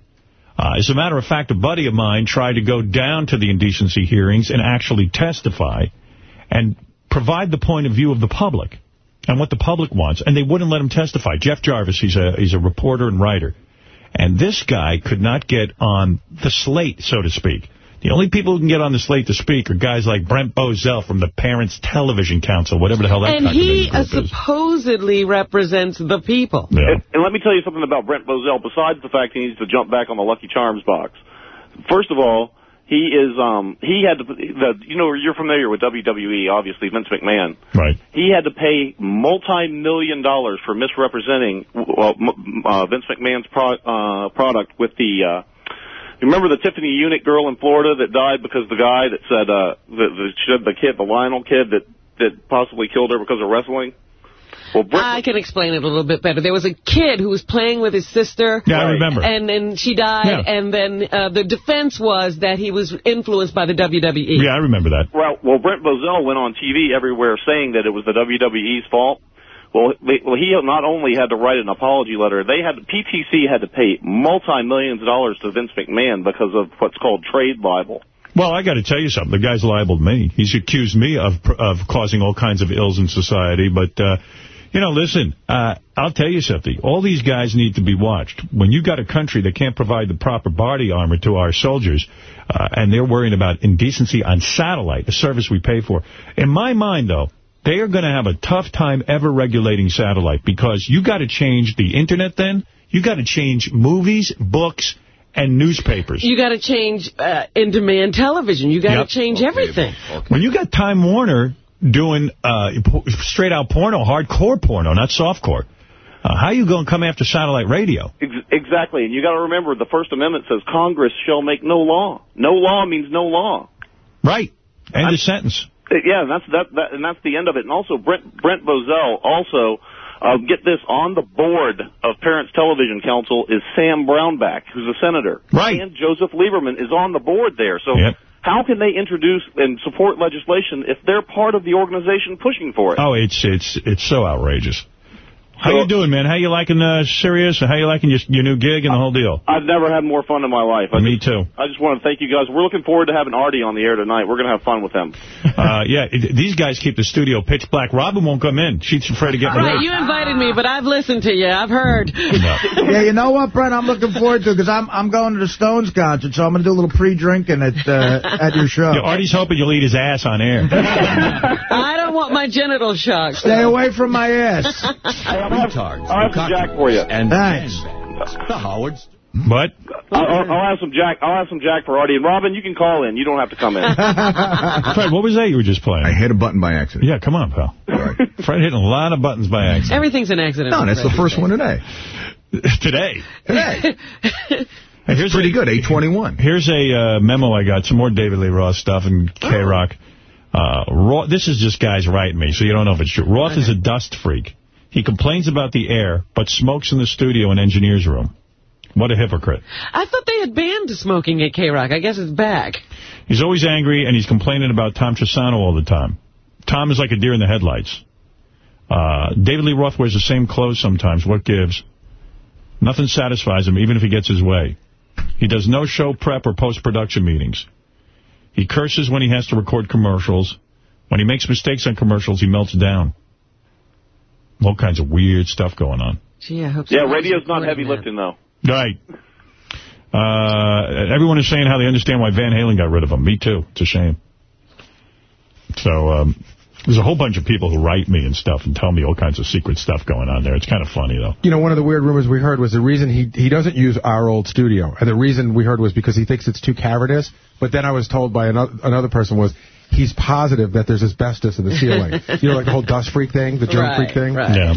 Uh, as a matter of fact, a buddy of mine tried to go down to the indecency hearings and actually testify and provide the point of view of the public and what the public wants, and they wouldn't let him testify. Jeff Jarvis, he's a he's a reporter and writer, and this guy could not get on the slate, so to speak. The only people who can get on the slate to speak are guys like Brent Bozell from the Parents Television Council, whatever the hell that And he uh, supposedly represents the people. Yeah. And, and let me tell you something about Brent Bozell, besides the fact he needs to jump back on the Lucky Charms box. First of all, he is, um, he had to, the, you know, you're familiar with WWE, obviously, Vince McMahon. Right. He had to pay multi-million dollars for misrepresenting well, uh, Vince McMahon's pro uh, product with the, uh, you remember the Tiffany Eunick girl in Florida that died because the guy that said, uh, the, the, the kid, the Lionel kid that, that possibly killed her because of wrestling? Well, Brent I can explain it a little bit better. There was a kid who was playing with his sister. Yeah, I remember. And then she died, Yeah. and then uh, the defense was that he was influenced by the WWE. Yeah, I remember that. Well, well, Brent Bozell went on TV everywhere saying that it was the WWE's fault. Well, they, well, he not only had to write an apology letter, they had PTC had to pay multi-millions of dollars to Vince McMahon because of what's called trade libel. Well, I got to tell you something. The guy's libeled me. He's accused me of of causing all kinds of ills in society. But, uh, you know, listen, uh, I'll tell you something. All these guys need to be watched. When you got a country that can't provide the proper body armor to our soldiers, uh, and they're worrying about indecency on satellite, a service we pay for. In my mind, though, they are going to have a tough time ever regulating satellite because you got to change the Internet then. You got to change movies, books, and newspapers. You got to change uh, in-demand television. You got to Yep. change everything. When you got Time Warner doing uh, straight-out porno, hardcore porno, not softcore, uh, how you going to come after satellite radio? Ex exactly, and you got to remember the First Amendment says Congress shall make no law. No law means no law. Right. End of sentence. Uh, Yeah, and that's that, that and that's the end of it. And also Brent Brent Bozell also uh, get this on the board of Parents Television Council is Sam Brownback, who's a senator. Right. And Joseph Lieberman is on the board there. So Yep. How can they introduce and support legislation if they're part of the organization pushing for it? Oh, it's it's it's so outrageous. How you doing, man? How you liking uh, Sirius? How you liking your, your new gig and the whole deal? I've never had more fun in my life. I Me too. I just want to thank you guys. We're looking forward to having Artie on the air tonight. We're going to have fun with him. Uh, yeah, it- these guys keep the studio pitch black. Robin won't come in. She's afraid of getting Right, you invited me, but I've listened to you. I've heard. yeah, you know what, Brent? I'm looking forward to it because I'm I'm going to the Stones concert, so I'm going to do a little pre-drinking at uh, at your show. Yeah, Artie's hoping you'll eat his ass on air. I don't want my genital shocked. Stay away from my ass. I'll have some Jack for you. And Thanks. The Howards. What? I'll, I'll I'll have some Jack. I'll have some Jack for Artie and Robin. You can call in. You don't have to come in. Fred, what was that you were just playing? I hit a button by accident. Yeah, come on, pal. Fred hitting a lot of buttons by accident. Everything's an accident. No, that's the first one today. Today. Today. Hey, here's pretty a, good, 821. Here's a uh, memo I got. Some more David Lee Roth stuff and K-Rock. Uh, Roth, this is just guys writing me, so you don't know if it's true. Roth is a dust freak. He complains about the air, but smokes in the studio and engineer's room. What a hypocrite. I thought they had banned smoking at K-Rock. I guess it's back. He's always angry, and he's complaining about Tom Trisano all the time. Tom is like a deer in the headlights. Uh, David Lee Roth wears the same clothes sometimes. What gives? Nothing satisfies him, even if he gets his way. He does no show prep or post-production meetings. He curses when he has to record commercials. When he makes mistakes on commercials, he melts down. All kinds of weird stuff going on. Gee, I hope Yeah, radio's not heavy that. lifting though. Right. Uh, everyone is saying how they understand why Van Halen got rid of him. Me too. It's a shame. So um, there's a whole bunch of people who write me and stuff and tell me all kinds of secret stuff going on there. It's kind of funny, though. You know, one of the weird rumors we heard was the reason he he doesn't use our old studio. And the reason we heard was because he thinks it's too cavernous. But then I was told by another, another person was he's positive that there's asbestos in the ceiling. you know, like the whole dust freak thing, the germ Right, freak thing? right. Yeah.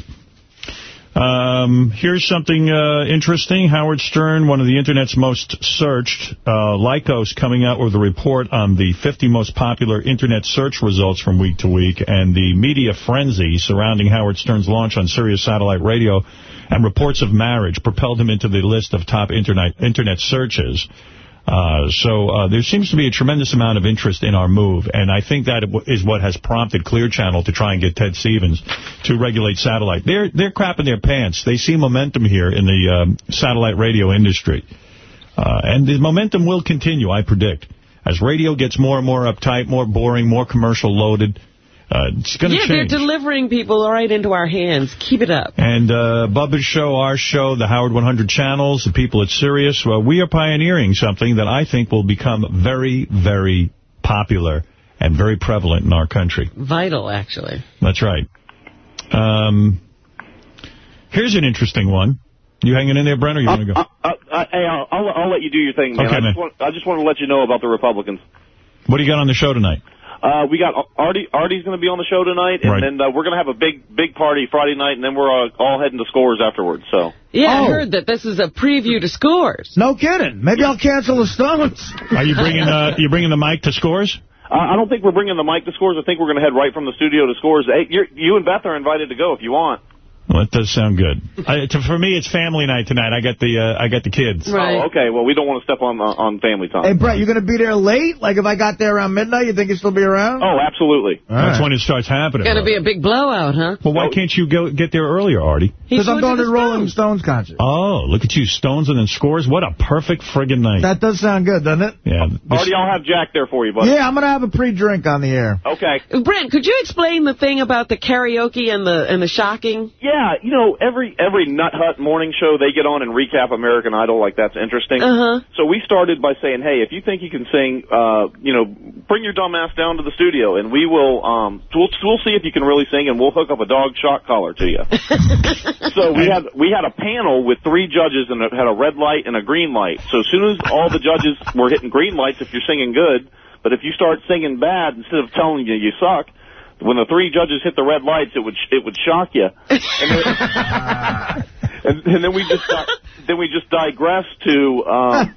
Um, here's something uh, interesting. Howard Stern, one of the Internet's most searched, uh, Lycos coming out with a report on the 50 most popular Internet search results from week to week, and the media frenzy surrounding Howard Stern's launch on Sirius Satellite Radio and reports of marriage propelled him into the list of top Internet, internet searches. Uh, so uh, there seems to be a tremendous amount of interest in our move, and I think that is what has prompted Clear Channel to try and get Ted Stevens to regulate satellite. They're they're crapping their pants. They see momentum here in the um, satellite radio industry. Uh, and the momentum will continue, I predict. As radio gets more and more uptight, more boring, more commercial loaded, uh, it's going to yeah, change. they're delivering people right into our hands. Keep it up. And uh, Bubba's show, our show, the Howard 100 channels, the people at Sirius, well, we are pioneering something that I think will become very, very popular and very prevalent in our country. Vital, actually. That's right. Um, here's an interesting one. You hanging in there, Brent, or you want to go? Uh, uh, uh, hey, I'll, I'll, I'll let you do your thing, man. Okay, I, man. Just want, I just want to let you know about the Republicans. What do you got on the show tonight? Uh, we got Artie. Artie's going to be on the show tonight, and Right. then uh, we're going to have a big, big party Friday night, and then we're uh, all heading to scores afterwards. So. Yeah, I Oh. heard that this is a preview to scores. No kidding. Maybe I'll cancel the Stones. Are you bringing uh, you bringing the mic to scores? Uh, I don't think we're bringing the mic to scores. I think we're going to head right from the studio to scores. Hey, you're, you and Beth are invited to go if you want. Well, that does sound good. I, to, for me, it's family night tonight. I got the uh, I got the kids. Oh, okay. Well, we don't want to step on uh, on family time. Hey, Brett, you're going to be there late? Like, if I got there around midnight, you think you'll still be around? Oh, absolutely. That's when it starts happening. It's Going to be a big blowout, huh? Well, why can't you go get there earlier, Artie? Because I'm going to the Rolling Stones concert. Oh, look at you, Stones and then scores. What a perfect friggin' night. That does sound good, doesn't it? Yeah. Artie, I'll have Jack there for you, buddy. Yeah, I'm going to have a pre-drink on the air. Okay. Brent, could you explain the thing about the karaoke and the and the shocking? Yeah, you know, every every Nut Hut morning show, they get on and recap American Idol like that's interesting. Uh-huh. So we started by saying, hey, if you think you can sing, uh, you know, bring your dumb ass down to the studio, and we will, um, we'll, we'll see if you can really sing, and we'll hook up a dog shock collar to you. so we had we had a panel with three judges, and it had a red light and a green light. So as soon as all the judges were hitting green lights, if you're singing good, but if you start singing bad, instead of telling you you suck, when the three judges hit the red lights, it would it would shock you. And then, and, and then we just di- then we just digress to um,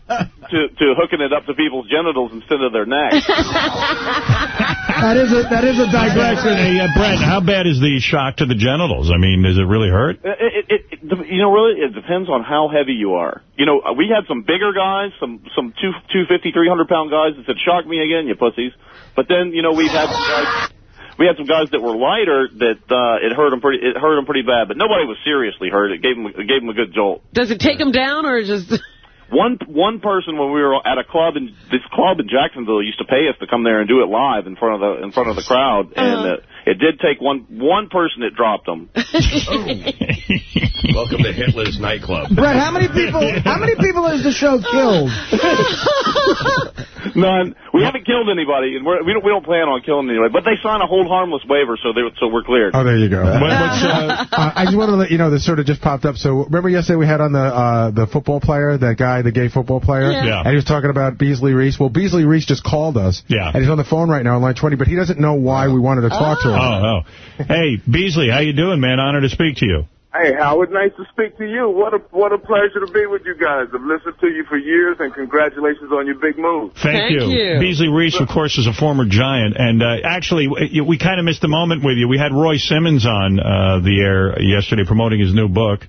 to to hooking it up to people's genitals instead of their necks. That is a, that is a digression. Hey, uh, Brent, how bad is the shock to the genitals? I mean, does it really hurt? It, it, it, it, you know, really, it depends on how heavy you are. You know, we had some bigger guys, some some two two fifty, three hundred pound guys that said, "Shock me again, you pussies." But then, you know, we've had some guys. We had some guys that were lighter that uh, it hurt them pretty. It hurt them pretty bad, but nobody was seriously hurt. It gave them it gave them a good jolt. Does it take them down or just... One one person when we were at a club in this club in Jacksonville used to pay us to come there and do it live in front of the in front of the crowd, and uh, it did take one one person that dropped them. Welcome to Hitler's nightclub. Brett, how many people How many people has the show killed? None. We haven't killed anybody, and we're, we don't we don't plan on killing anybody. But they signed a hold harmless waiver, so they so we're cleared. Oh, there you go. What- what's, uh, Uh, I just wanted to let you know this sort of just popped up. So remember yesterday we had on the uh, the football player, that guy, the gay football player? Yeah. Yeah. And he was talking about Beasley Reece. Well, Beasley Reece just called us. Yeah. And he's on the phone right now on line 20, but he doesn't know why we wanted to talk to him. Oh, oh. Hey, Beasley, how you doing, man? Honor to speak to you. Hey, Howard, nice to speak to you. What a what a pleasure to be with you guys. I've listened to you for years, and congratulations on your big move. Thank, you. Beasley Reece, of course, is a former Giant. And uh, actually, we, we kind of missed the moment with you. We had Roy Simmons on uh, the air yesterday promoting his new book.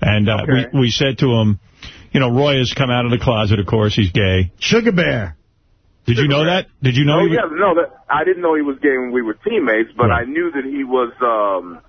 And uh, Okay. we, we said to him, you know, Roy has come out of the closet, of course. He's gay. Sugar Bear. Did you know that? Did you know? Oh was- yeah, no, that I didn't know he was gay when we were teammates, but I knew that he was, um,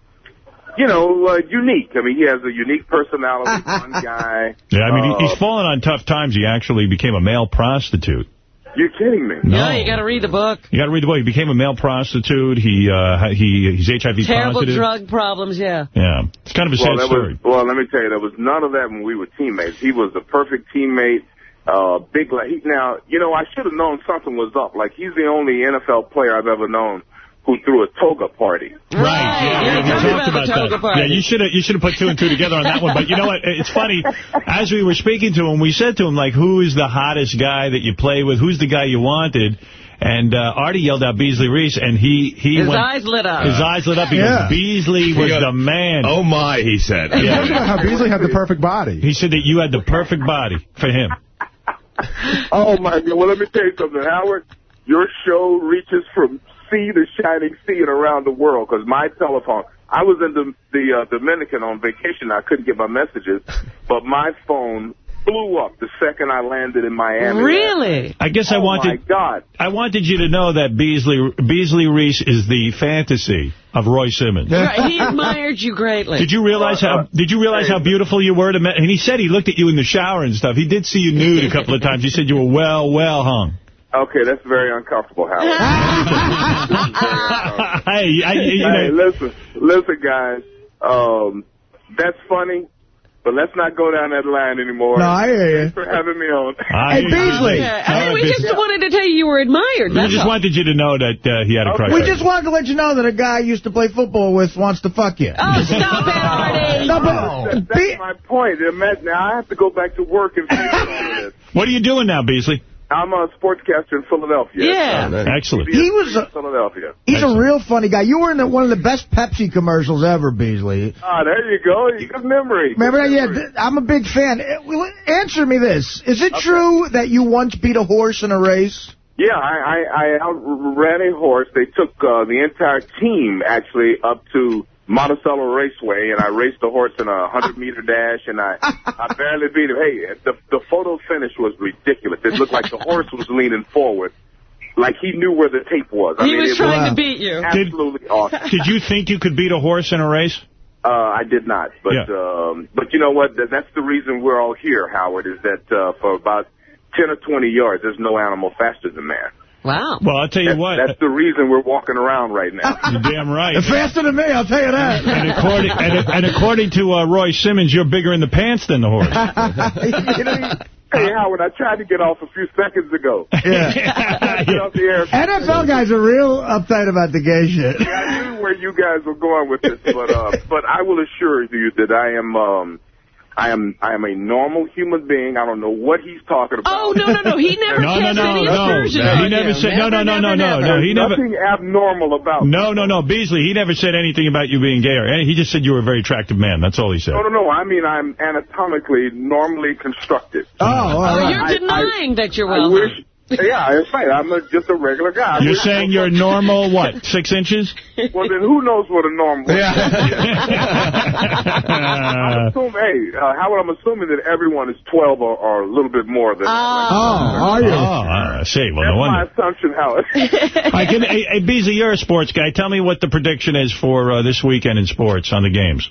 you know, uh, unique. I mean, he has a unique personality. Fun guy. Yeah, I mean, Uh, he's fallen on tough times. He actually became a male prostitute. You're kidding me. No. Yeah, you got to read the book. You got to read the book. He became a male prostitute. He uh, he he's HIV Terrible positive. drug problems, yeah. Yeah, it's kind of a well, sad that story. Was, well, let me tell you, there was none of that when we were teammates. He was the perfect teammate. Uh, big like now, you know, I should have known something was up. Like he's the only NFL player I've ever known who threw a toga party. Right. Yeah, yeah, we talked about about that. party. Yeah, you should have you should have put two and two together on that one. But you know what? It's funny. As we were speaking to him, we said to him like, "Who is the hottest guy that you play with? Who's the guy you wanted?" And uh, Artie yelled out Beasley Reece, and he he His went, eyes lit up. His eyes lit up. because Yeah. Beasley was goes, the man. Oh, my, he said. He talked about how Beasley had the perfect body. He said that you had the perfect body for him. Oh my God! Well, let me tell you something, Howard. Your show reaches from sea to shining sea and around the world. Because my telephone, I was in the, the uh, Dominican on vacation. I couldn't get my messages, but my phone blew up the second I landed in Miami. Really? I guess I Oh, wanted. my God. I wanted you to know that Beasley Beasley Reece is the fantasy of Roy Simmons. Right, he admired you greatly. Did you realize how Did you realize how beautiful you were to me? And he said he looked at you in the shower and stuff. He did see you nude a couple of times. He said you were well, well hung. Okay, that's very uncomfortable, Howard. hey, I, you hey, know, listen, listen, guys. Um, that's funny, but let's not go down that line anymore. No, I hear you. Thanks for having me on. I- Hey, Beasley. Yeah, I mean, we just wanted to tell you you were admired. we just all. wanted you to know that uh, he had a crush. We just wanted to let you know that a guy I used to play football with wants to fuck you. Oh, stop it, Artie. No, but That- that's my point. Now I have to go back to work and fix all of this. What are you doing now, Beasley? I'm a sportscaster in Philadelphia. Yeah. Excellent. He was a- Philadelphia. He's a real funny guy. You were in the, one of the best Pepsi commercials ever, Beasley. Ah, there you go. You got memory. Remember that? Yeah, th- I'm a big fan. Eh, well, Answer me this. Is it true that you once beat a horse in a race? Yeah, I, I, I outran a horse. They took uh, the entire team actually up to Monticello Raceway, and I raced the horse in a 100-meter dash, and I, I barely beat him. Hey, the, the photo finish was ridiculous. It looked like the horse was leaning forward, like he knew where the tape was. I He mean, was it trying to beat you. Absolutely awesome. Did you think you could beat a horse in a race? Uh, I did not, but Yeah. um, but you know what? That's the reason we're all here, Howard. Is that uh, for about 10 or 20 yards, there's no animal faster than man. Wow. Well, I'll tell you That's, what. that's the reason we're walking around right now. You're damn right. Faster than me, I'll tell you that. And according, and, and according to uh, Roy Simmons, you're bigger in the pants than the horse. Hey, Howard, I tried to get off a few seconds ago. Yeah. Get off the air. NFL guys are real uptight about the gay shit. Yeah, I knew where you guys were going with this, but uh, but I will assure you that I am um, I am I am a normal human being. I don't know what he's talking about. Oh, no, no, no. He never No, no, cast no, any no. aspersions No, he never said- no, Never, no, no, never, no, never. no, he never- Nothing abnormal about. No, no, no. Beasley, he never said anything about you being gay. Or any, he just said you were a very attractive man. That's all he said. No, no, no. I mean, I'm anatomically normally constructed. Oh, all Oh, you're I- denying that you're I well wish. Yeah, that's right. I'm a, just a regular guy. You're wish- saying you're normal, what, six inches? Well, then who knows what a normal is? Uh, Assume, hey, uh, Howard, I'm assuming that everyone is 12 or, or a little bit more than Oh, are oh, you? I see. Well, That's no my assumption, Howard. I can, hey, hey, Beasley, you're a sports guy. Tell me what the prediction is for uh, this weekend in sports on the games.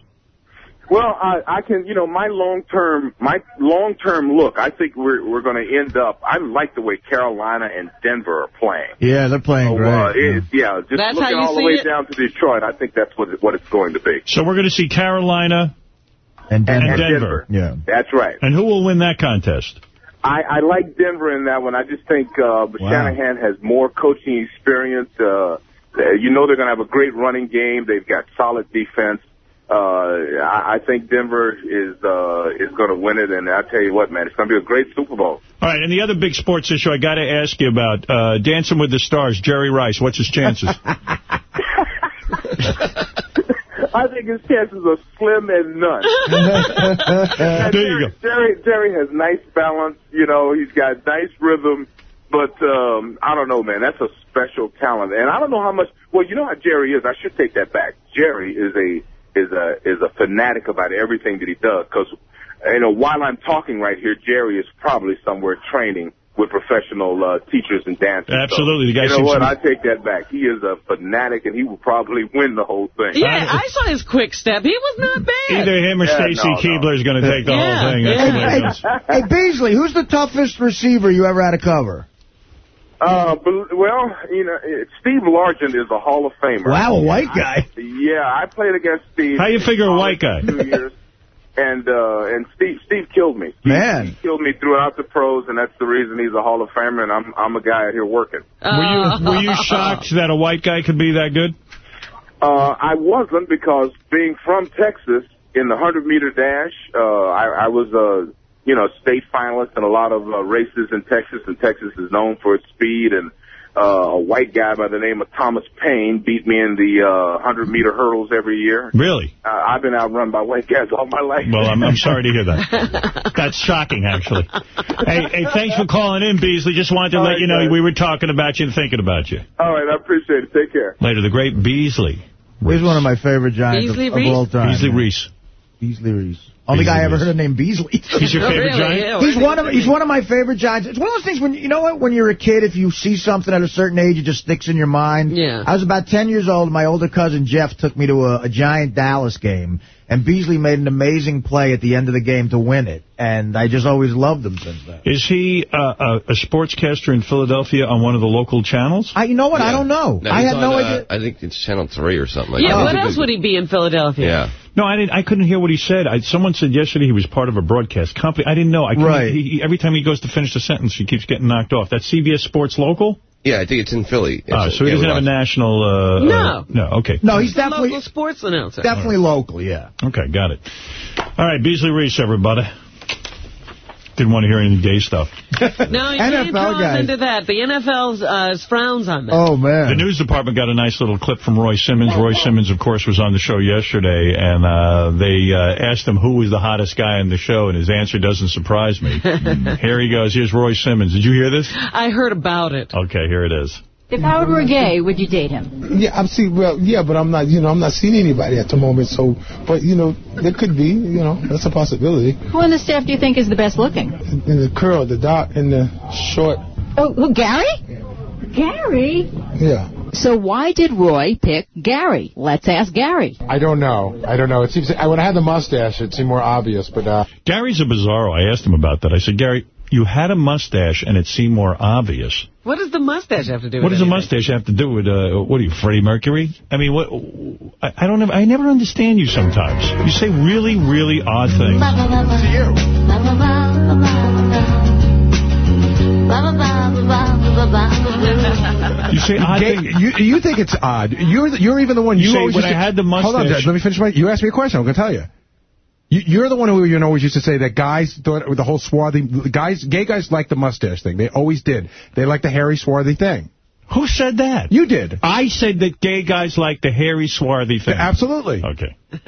Well, I, I can, you know, my long-term, my long-term look, I think we're, we're going to end up, I like the way Carolina and Denver are playing. Yeah, they're playing So, great. uh, it, yeah, just That's looking all the way it? down to Detroit, I think that's what, it, what it's going to be. So we're going to see Carolina and and Denver. Denver. Yeah. That's right. And who will win that contest? I, I like Denver in that one. I just think uh, Shanahan has more coaching experience. Uh, uh, you know they're going to have a great running game. They've got solid defense. Uh, I, I think Denver is uh, is going to win it, and I tell you what, man, it's going to be a great Super Bowl. All right, and the other big sports issue I got to ask you about, uh, Dancing with the Stars, Jerry Rice. What's his chances? I think his chances are slim and none. And there you go. Jerry, Jerry has nice balance. You know, he's got nice rhythm. But um, I don't know, man. That's a special talent, and I don't know how much. Well, you know how Jerry is. I should take that back. Jerry is a is a is a fanatic about everything that he does. Because you know, while I'm talking right here, Jerry is probably somewhere training with professional uh, teachers and dancers. So, Absolutely. The guy you know what? be- I take that back. He is a fanatic, and he will probably win the whole thing. Yeah, I saw his quick step. He was not bad. Either him or Yeah, Stacy no, no. Keibler is going to take the Yeah, whole thing. Yeah. the way it goes. Hey, Beasley, who's the toughest receiver you ever had to cover? Uh, but, well, you know, it- Steve Largent is a Hall of Famer. Wow, a white guy. Yeah, I played against Steve. How you figure a white guy? Two years, and uh, and Steve Steve killed me. Steve, Man. he killed me throughout the pros, and that's the reason he's a Hall of Famer. And I'm I'm a guy out here working. Were you were you shocked that a white guy could be that good? Uh, I wasn't because being from Texas in the hundred meter dash, uh, I, I was a you know state finalist in a lot of uh, races in Texas, and Texas is known for its speed. And uh, a white guy by the name of Thomas Payne beat me in the uh, hundred meter hurdles every year. Really? Uh, I've been outrun by white guys all my life. Well, I'm, I'm sorry to hear that. That's shocking, actually. Hey, hey, thanks for calling in, Beasley. Just wanted to All let right, you know guys. we were talking about you and thinking about you. All right, I appreciate it. Take care. Later, the great Beasley. He's one of my favorite Giants Beasley of, of all time. Beasley man. Reece. Beasley Reece. Only Beasley guy I ever heard of named Beasley. He's your favorite Really? Giant? Yeah, He's one of he's one of my favorite Giants. It's one of those things when you know what when you're a kid, if you see something at a certain age, it just sticks in your mind. Yeah. I was about 10 years old. My older cousin Jeff took me to a, a Giant Dallas game, and Beasley made an amazing play at the end of the game to win it, and I just always loved him since then. Is he uh, a, a sportscaster in Philadelphia on one of the local channels? I, you know what? I don't know. No, I he's had no on, idea. uh, I think it's Channel 3 or something like that. Yeah, that. what else would he be in Philadelphia? Yeah. No, I didn't. I couldn't hear what he said. I, someone said yesterday he was part of a broadcast company. I didn't know. I Right. He, he- every time he goes to finish a sentence, he keeps getting knocked off. That's CBS Sports Local. Yeah, I think it's in Philly. It's Oh, so he doesn't have a national. Uh, No. Uh, no. Okay. No, he's He's a definitely local sports announcer. definitely local. Yeah. Okay, got it. All right, Beasley Reece, everybody. Didn't want to hear any gay stuff. No, you can't NFL draw us guys. into that. The NFL uh, frowns on that. Oh man. The news department got a nice little clip from Roy Simmons. Roy Simmons, of course, was on the show yesterday, and uh, they uh, asked him who was the hottest guy on the show, and his answer doesn't surprise me. here he goes. Here's Roy Simmons. Did you hear this? I heard about it. Okay, here it is. If Howard were gay, would you date him? Yeah, I'm see. Well, yeah, but I'm not. You know, I'm not seeing anybody at the moment. So, but you know, there could be. You know, that's a possibility. Who on the staff do you think is the best looking? In the curl, the dot, and the short. Oh, who, Gary? Gary? Yeah. So why did Roy pick Gary? Let's ask Gary. I don't know. I don't know. It seems when I had the mustache, it seemed more obvious. But uh, Gary's a bizarro. I asked him about that. I said, Gary, you had a mustache, and it seemed more obvious. What does the mustache have to do with What with does a mustache have to do with, uh, what are you, Freddie Mercury? I mean, what? I, I don't know. I never understand you sometimes. You say really, really odd things. You You say odd Gay, things. you, you think it's odd. You're the- you're even the one. You You, say, always when used to- I had the mustache. Hold on, mustache- Judge, let me finish my. You asked me a question. I'm going to tell you. You. You're the one who you know always used to say that guys thought the whole swarthy guys, gay guys like the mustache thing. They always did. They like the hairy swarthy thing. Who said that? You did. I said that gay guys like the hairy, swarthy thing. Absolutely. Okay.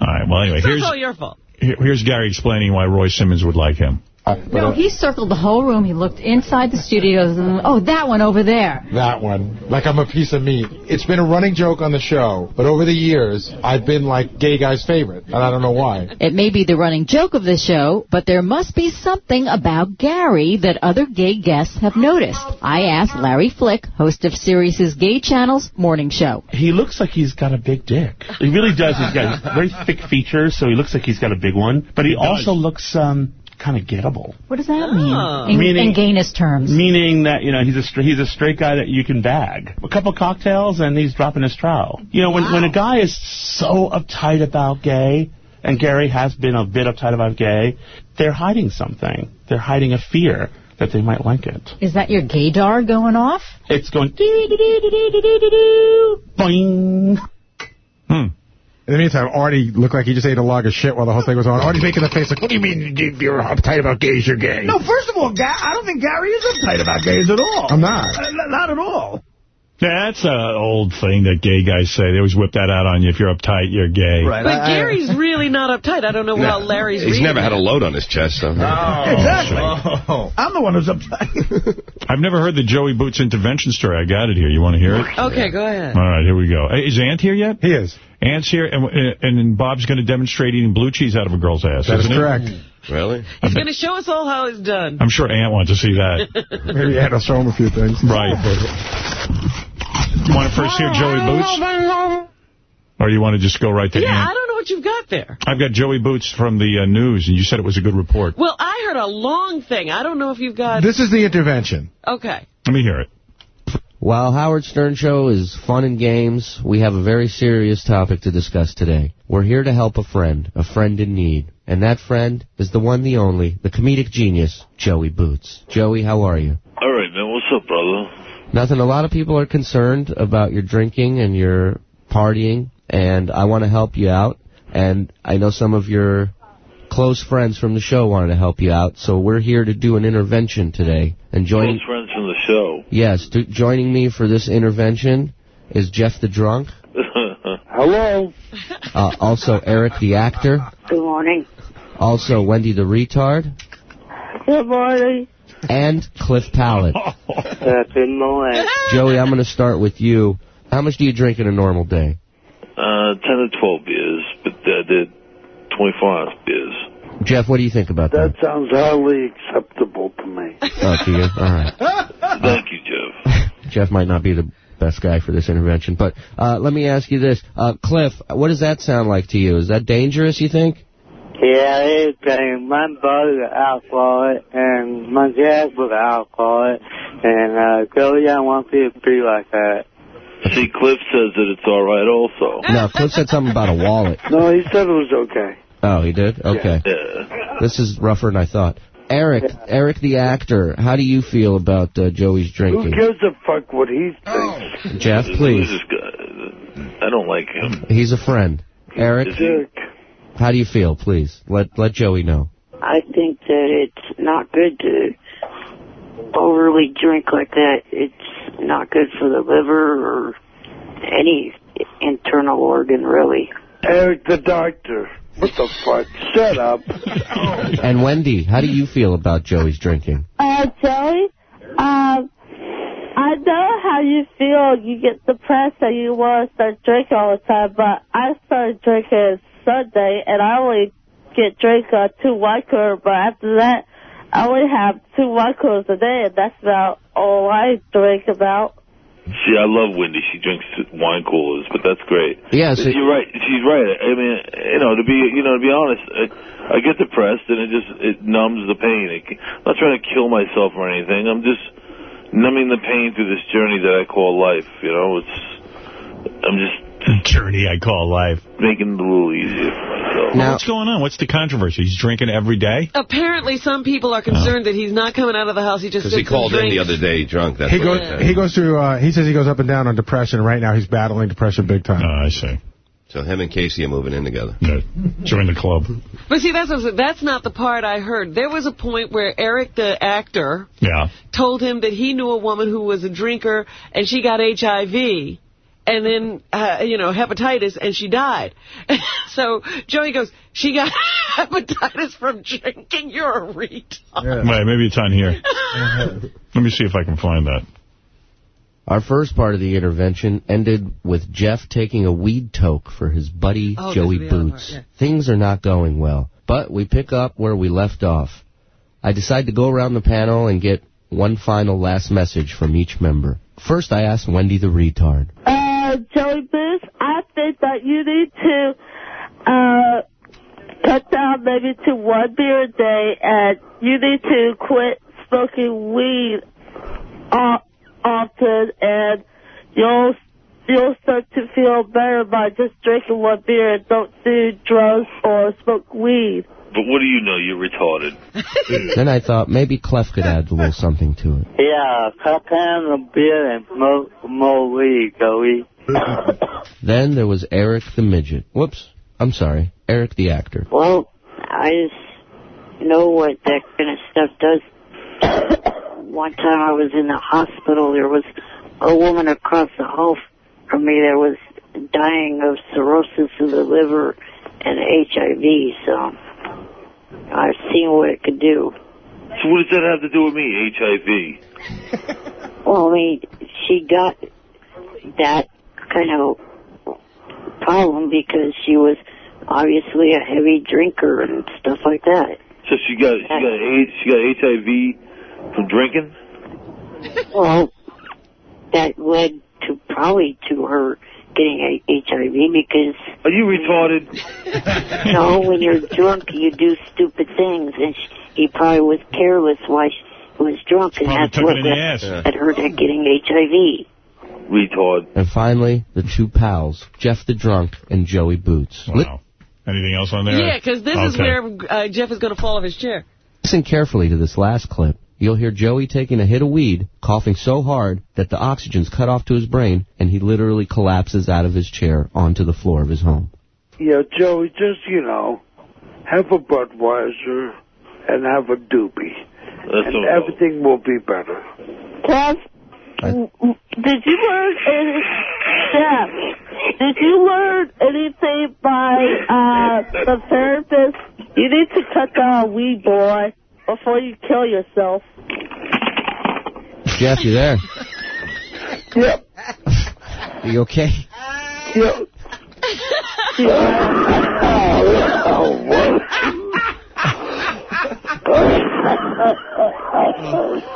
All right. Well, anyway, So here's it's all your fault. here- here's Gary explaining why Roy Simmons would like him. No, he circled the whole room. He looked inside the studios and, oh, that one over there. That one. Like I'm a piece of meat. It's been a running joke on the show, but over the years, I've been like gay guy's favorite, and I don't know why. It may be the running joke of the show, but there must be something about Gary that other gay guests have noticed. I asked Larry Flick, host of Sirius's Gay Channel's morning show. He looks like he's got a big dick. He really does. He's got very thick features, so he looks like he's got a big one. But he, also looks um, kind of gettable. What does that mean? Oh. In, Meaning- in gayness terms. Meaning that, you know, he's a, he's a straight guy that you can bag. A couple cocktails and he's dropping his trowel. You know, when, when a guy is so uptight about gay, and Gary has been a bit uptight about gay, they're hiding something. They're hiding a fear that they might like it. Is that your gaydar going off? It's going boing. In the meantime, Artie looked like he just ate a log of shit while the whole thing was on. Artie's making the face like, what do you mean you're uptight about gays, you're gay? No, first of all, Ga I don't think Gary is uptight about gays at all. I'm not. Uh, not at all. Yeah, that's an old thing that gay guys say. They always whip that out on you. If you're uptight, you're gay. But Gary's really not uptight. I don't know how Larry's He's reading never had a load on his chest, though. exactly. Oh. I'm the one who's uptight. I've never heard the Joey Boots intervention story. I got it here. You want to hear it? Okay, go ahead. All right, here we go. Hey, Is Ant here yet? He is. Ant's here, and, and then Bob's going to demonstrate eating blue cheese out of a girl's ass. That is isn't he? correct. Really? He's going to show us all how it's done. I'm sure Ant wants to see that. Maybe Ant will show him a few things. Right. You want to first hear Joey Boots? Or you want to just go right to Yeah, I don't know what you've got there. I've got Joey Boots from the uh, news, and you said it was a good report. Well, I heard a long thing. I don't know if you've got... This is the intervention. Okay. Let me hear it. While Howard Stern Show is fun and games, we have a very serious topic to discuss today. We're here to help a friend, a friend in need. And that friend is the one, the only, the comedic genius, Joey Boots. Joey, how are you? All right, man. What's up, brother? Nothing. A lot of people are concerned about your drinking and your partying, and I want to help you out. And I know some of your close friends from the show wanted to help you out, so we're here to do an intervention today. And joining, Close friends from the show. yes, to, joining me for this intervention is Jeff the Drunk, Hello. uh, also Eric the Actor, Good morning. also Wendy the Retard, Good morning. And Cliff Pallet. Good morning. Joey, I'm going to start with you. How much do you drink in a normal day? Uh, 10 to 12 beers, but uh, they're 24 ounce beers. Jeff, what do you think about that? That sounds highly acceptable to me. Oh, to you? All right. Thank you, Jeff. Jeff might not be the best guy for this intervention, but uh, let me ask you this. Uh, Cliff, what does that sound like to you? Is that dangerous, you think? Yeah, it's uh, my brother alcoholic and my dad was alcoholic and uh Joey I want people to be like that. See, Cliff says that it's all right also. No, Cliff said something about a wallet. No, he said it was okay. Oh, he did? Okay. Yeah. This is rougher than I thought. Eric, Eric the actor, how do you feel about uh, Joey's drinking? Who drinking? gives a fuck what he thinks? Jeff, please. I don't like him. He's a friend. Eric, Dick. How do you feel, please? Let let Joey know. I think that it's not good to overly drink like that. It's not good for the liver or any internal organ, really. Eric the doctor. What the fuck? Shut up. And Wendy, how do you feel about Joey's drinking? Uh, Joey, um, I know how you feel. You get depressed and you want to start drinking all the time, but I started drinking Sunday, and I only get drink uh, two white claws, but after that, I only have two white claws a day, and that's about all I drink about. See, I love Wendy. She drinks wine coolers, but that's great. Yeah, so- you're right. She's right. I mean, you know, to be you know to be honest, I, I get depressed and it just it numbs the pain. It, I'm not trying to kill myself or anything. I'm just numbing the pain through this journey that I call life. You know, it's I'm just journey I call life. making it a little easier for myself. Well, what's going on? What's the controversy? He's drinking every day? Apparently, some people are concerned that he's not coming out of the house. He just Because sits he called in the other day drunk. That's He what goes, he he goes through, uh, he says he goes up and down on depression. Right now he's battling depression big time. Oh, I see. So him and KC are moving in together. Good. Join the club. But see, that's that's not the part I heard. There was a point where Eric, the actor, Yeah. told him that he knew a woman who was a drinker and she got HIV and then, uh, you know, hepatitis and she died. so Joey goes, she got hepatitis from drinking. You're a retard. Wait, maybe it's on here. Let me see if I can find that. Our first part of the intervention ended with Jeff taking a weed toke for his buddy Oh, Joey this is the other Boots. part, Things are not going well, but we pick up where we left off. I decide to go around the panel and get one final last message from each member. First, I asked Wendy the retard. Uh, Joey Boots, I think that you need to uh, cut down maybe to one beer a day, and you need to quit smoking weed often, and you'll you'll start to feel better by just drinking one beer and don't do drugs or smoke weed. But what do you know? You're retarded. then I thought maybe Clef could add a little something to it. Yeah, cut down the beer and smoke more weed, Joey. Then there was Eric the midget. Whoops, I'm sorry, Eric the actor. Well, I just know what that kind of stuff does. One time I was in the hospital, there was a woman across the hall from me that was dying of cirrhosis of the liver and HIV, so I've seen what it could do. So what does that have to do with me? HIV. Well, I mean, she got that kind of problem because she was obviously a heavy drinker and stuff like that. So she got she got AIDS, she got HIV from drinking. Well, that led to probably to her getting HIV because Are you retarded? you know when you're drunk you do stupid things and she, he probably was careless while she was drunk and Probably that's took what it in the led ass. led her to getting HIV. Retard. And finally, the two pals, Jeff the drunk and Joey Boots. Li- Wow. Anything else on there? Yeah, because this is where uh, Jeff is going to fall off his chair. Listen carefully to this last clip. You'll hear Joey taking a hit of weed, coughing so hard that the oxygen's cut off to his brain, and he literally collapses out of his chair onto the floor of his home. Yeah, Joey, just, you know, have a Budweiser and have a doobie. and everything will be better. Kev, w- w- did you learn any, Jeff, did you learn anything by uh, the therapist? You need to cut down weed, boy, before you kill yourself. Jeff, you there? Yep. Are you okay? Yep. she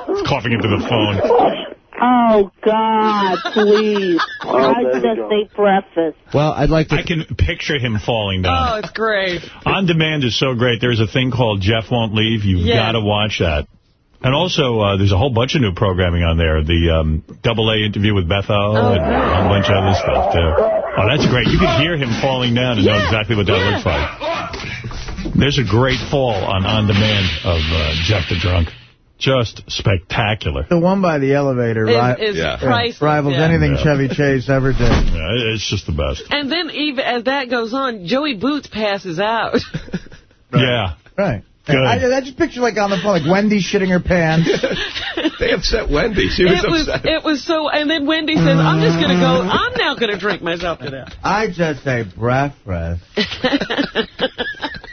It's coughing into the phone. Oh, God, please. I just ate breakfast. Well, I'd like to... I can picture him falling down. Oh, it's great. On Demand is so great. There's a thing called Jeff Won't Leave. You've Yeah. got to watch that. And also, uh, there's a whole bunch of new programming on there. The um, Double A interview with Beth O and a whole bunch of other stuff, too. Oh, that's great. You can hear him falling down and know exactly what that looks like. There's a great fall on On Demand of uh, Jeff the Drunk. Just spectacular. The one by the elevator Is- ri- is priceless, rivals yeah. anything Yeah. Chevy Chase ever did. Yeah, it's just the best. And then even as that goes on, Joey Boots passes out. Yeah. Right. Good. I, I just picture like on the phone, like Wendy shitting her pants. They upset Wendy. She was it was upset. it was so and then Wendy says I'm just gonna go I'm now gonna drink myself to death. I just say breakfast.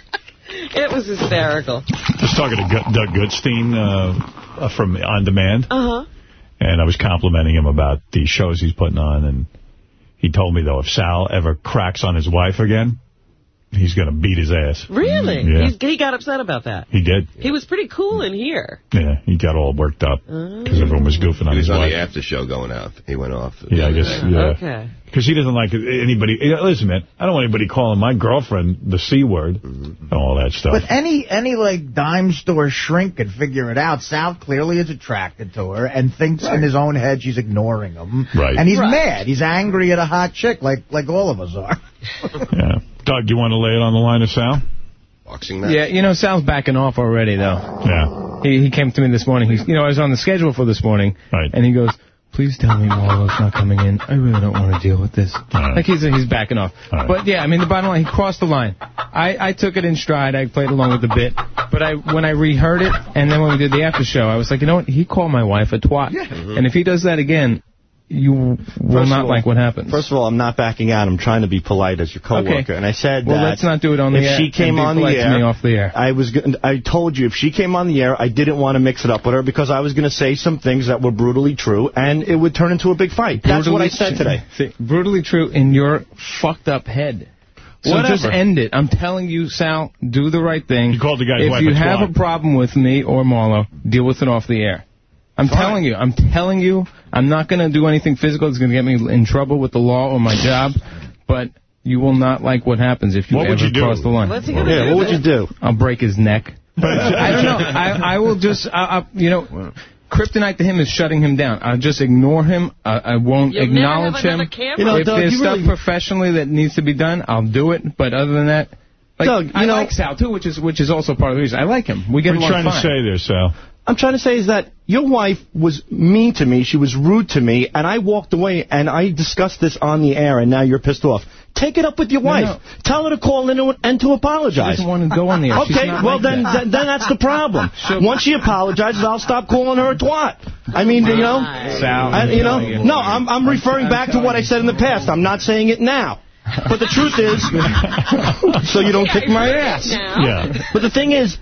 It was hysterical. Just talking to Doug Goodstein uh, from On Demand. Uh huh. And I was complimenting him about the shows he's putting on. And he told me, though, if Sal ever cracks on his wife again, he's going to beat his ass. Really? Yeah. He's, he got upset about that. He did. He was pretty cool in here. Yeah, he got all worked up because everyone was goofing on He his was on wife. the after show going out. He went off. Yeah, I guess, yeah. Okay. Because he doesn't like anybody. Listen, man, I don't want anybody calling my girlfriend the C word Mm-hmm. and all that stuff. But any, any like, dime store shrink could figure it out. Sal clearly is attracted to her and thinks in his own head she's ignoring him. Right. And he's Right. mad. He's angry at a hot chick like, like all of us are. yeah. Doug, do you want to lay it on the line of Sal? Boxing Yeah, you know, Sal's backing off already, though. Yeah. He, he came to me this morning. He's, you know, I was on the schedule for this morning. Right. And he goes, please tell me Marlo's not coming in. I really don't want to deal with this. Like, he's he's backing off. But, yeah, I mean, the bottom line, he crossed the line. I, I took it in stride. I played along with the bit. But I when I reheard it, and then when we did the after show, I was like, you know what? He called my wife a twat. Yeah. And if he does that again, you will First not all- like what happens. First of all, I'm not backing out. I'm trying to be polite as your coworker. Okay. And I said Well, that let's not do it on the air. if she came on the air, off the air. I was. go- I told you if she came on the air, I didn't want to mix it up with her because I was going to say some things that were brutally true, and it would turn into a big fight. That's what I said today. See, brutally true in your fucked up head. So Whatever. just end it. I'm telling you, Sal, do the right thing. You called the guy's If you a have a problem with me or Marlo, deal with it off the air. I'm telling you. I'm telling you. I'm not going to do anything physical that's going to get me in trouble with the law or my job. But you will not like what happens if you What ever would you do? cross the line. What's he gonna Yeah, do what would you do? I'll break his neck. I don't know. I, I will just, I, I, you know, kryptonite to him is shutting him down. I'll just ignore him. I, I won't You'll acknowledge him. You know, if Doug, there's you stuff really- professionally that needs to be done, I'll do it. But other than that, like, Doug, you I know- like Sal too, which is which is also part of the reason. I like him. We get What are you along trying to say there, Sal? I'm trying to say is that your wife was mean to me. She was rude to me, and I walked away, and I discussed this on the air, and now you're pissed off. Take it up with your wife. Tell her to call in and- and to apologize. She doesn't want to go on the air. She's Okay, not well like then, that. then then that's the problem. Once she apologizes, I'll stop calling her a twat. I mean, you know, Sal, I, you know, I'm telling you. no, I'm I'm referring back to what I said in the past. I'm not saying it now. But the truth is, so you don't kick my ass. Yeah. But the thing is,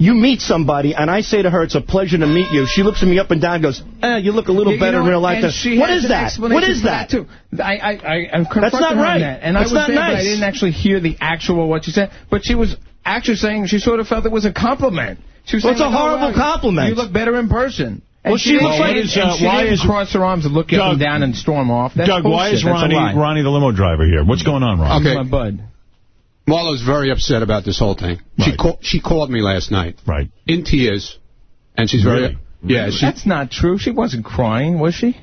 you meet somebody, and I say to her, it's a pleasure to meet you. She looks at me up and down and goes, eh, you look a little You- you better know in real life. And than-" she What has is that? What is that? too. I, I, I, I'm confronting not her on right. that, and That's I was not there, but I didn't actually hear the actual what she said. But she was actually saying she sort of felt it was a compliment. She was Well, saying, it's a like, oh, horrible wow, compliment. You look better in person. And Well, she looks didn't- like- and What is, uh, she why didn't is- cross her arms and look up Doug- and down and storm off. That's Doug, why is Ronnie. Ronnie the limo driver here? What's going on, Ron? Okay. My bud. Marlo's very upset about this whole thing. She call, she called me last night. Right. In tears. And she's very... Really? Yeah, she, That's not true. She wasn't crying, was she?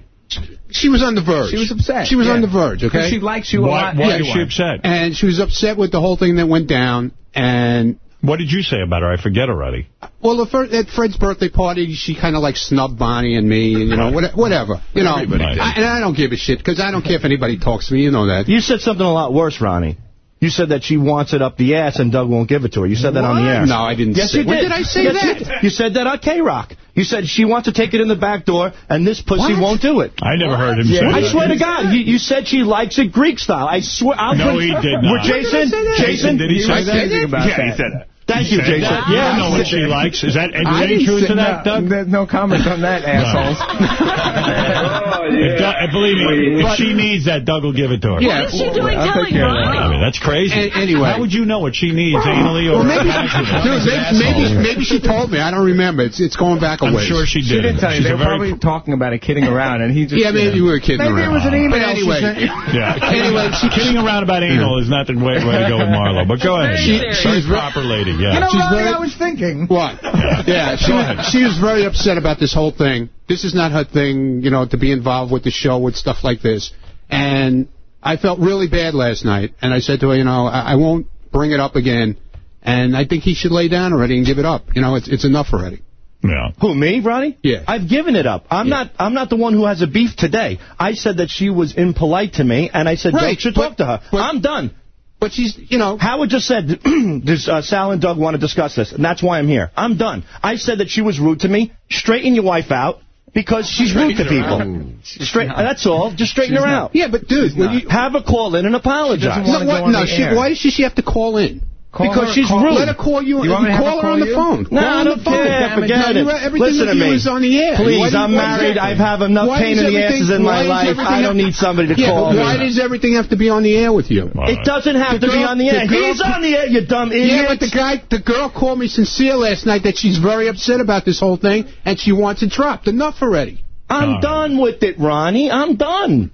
she was on the verge. She was upset. She was yeah. on the verge, okay? She likes you a lot. why is she upset? And she was upset with the whole thing that went down. And What did you say about her? I forget already. Well, at Fred- at Fred's birthday party, she kind of like snubbed Bonnie and me, and you know, what- whatever. You know, I, and I don't give a shit because I don't care if anybody talks to me. You know that. You said something a lot worse, Ronnie. You said that she wants it up the ass and Doug won't give it to her. You said that on the What? air. No, I didn't Yes, say- you did. when did I say Yes, that? You, did. You said that on K-Rock. You said she wants to take it in the back door, and this pussy What? won't do it. I never heard him say I that. I swear to God, you, you said she likes it Greek style. I swear. I'll No, put- he did Were not. Jason? When did I say that? Jason, Did he say was that? anything about Yeah, he said that. Thank you, Jason. that? Yeah, I know what she likes. Is that any truth to that, no, Doug? there's No comment on that, assholes. If, Doug, Uh, believe me, if she needs that, Doug will give it to her. Yeah. What is she doing I'll telling Ronnie? I mean, that's crazy. A anyway. How would you know what she needs, anally or Well, maybe, dude, maybe, maybe, maybe she told me. I don't remember. It's it's going back a I'm sure she did. She didn't tell you. She's They a were probably talking about it, kidding around, and he just... Yeah, maybe you we were kidding Maybe around. it was an email But anyway, she sent you. Yeah. Anyway, she- kidding around about anal is not the way, way to go with Marlo. But go ahead. She's she's a proper lady. Yeah. You know, She's Ronnie, very- I was thinking. What? Yeah, she, Go she was very upset about this whole thing. This is not her thing, you know, to be involved with the show with stuff like this. And I felt really bad last night. And I said to her, you know, I, I won't bring it up again. And I think he should lay down already and give it up. You know, it's it's enough already. Yeah. Who, me, Ronnie? Yeah. I've given it up. I'm not I'm not the one who has a beef today. I said that she was impolite to me, and I said Right, Doug should but- talk to her. I'm done. But she's, you know... Howard just said, does uh, Sal and Doug want to discuss this? And that's why I'm here. I'm done. I said that she was rude to me. Straighten your wife out. Because she's rude to people. Straight, that's all. Just straighten her out. Yeah, but dude, when you, Have a call in and apologize. no, what, no she, why does she, she have to call in? Call because her- she's call- rude. Let her call you. You want me to have call her her on call the you? phone. No, Call I on don't the phone. care. Damn it. Forget No, it. Everything Listen to me. is on the air. Please, Why I'm married. does- I have enough why pain in the everything- asses in my life. I don't need somebody to yeah, call me. why does everything have to be on the air with you? It doesn't have The to be on the air. the girl- He's on the air, you dumb idiot. Yeah, but the guy, the girl called me sincere last night that she's very upset about this whole thing and she wants it dropped. Enough already. I'm done with it, Ronnie. I'm done.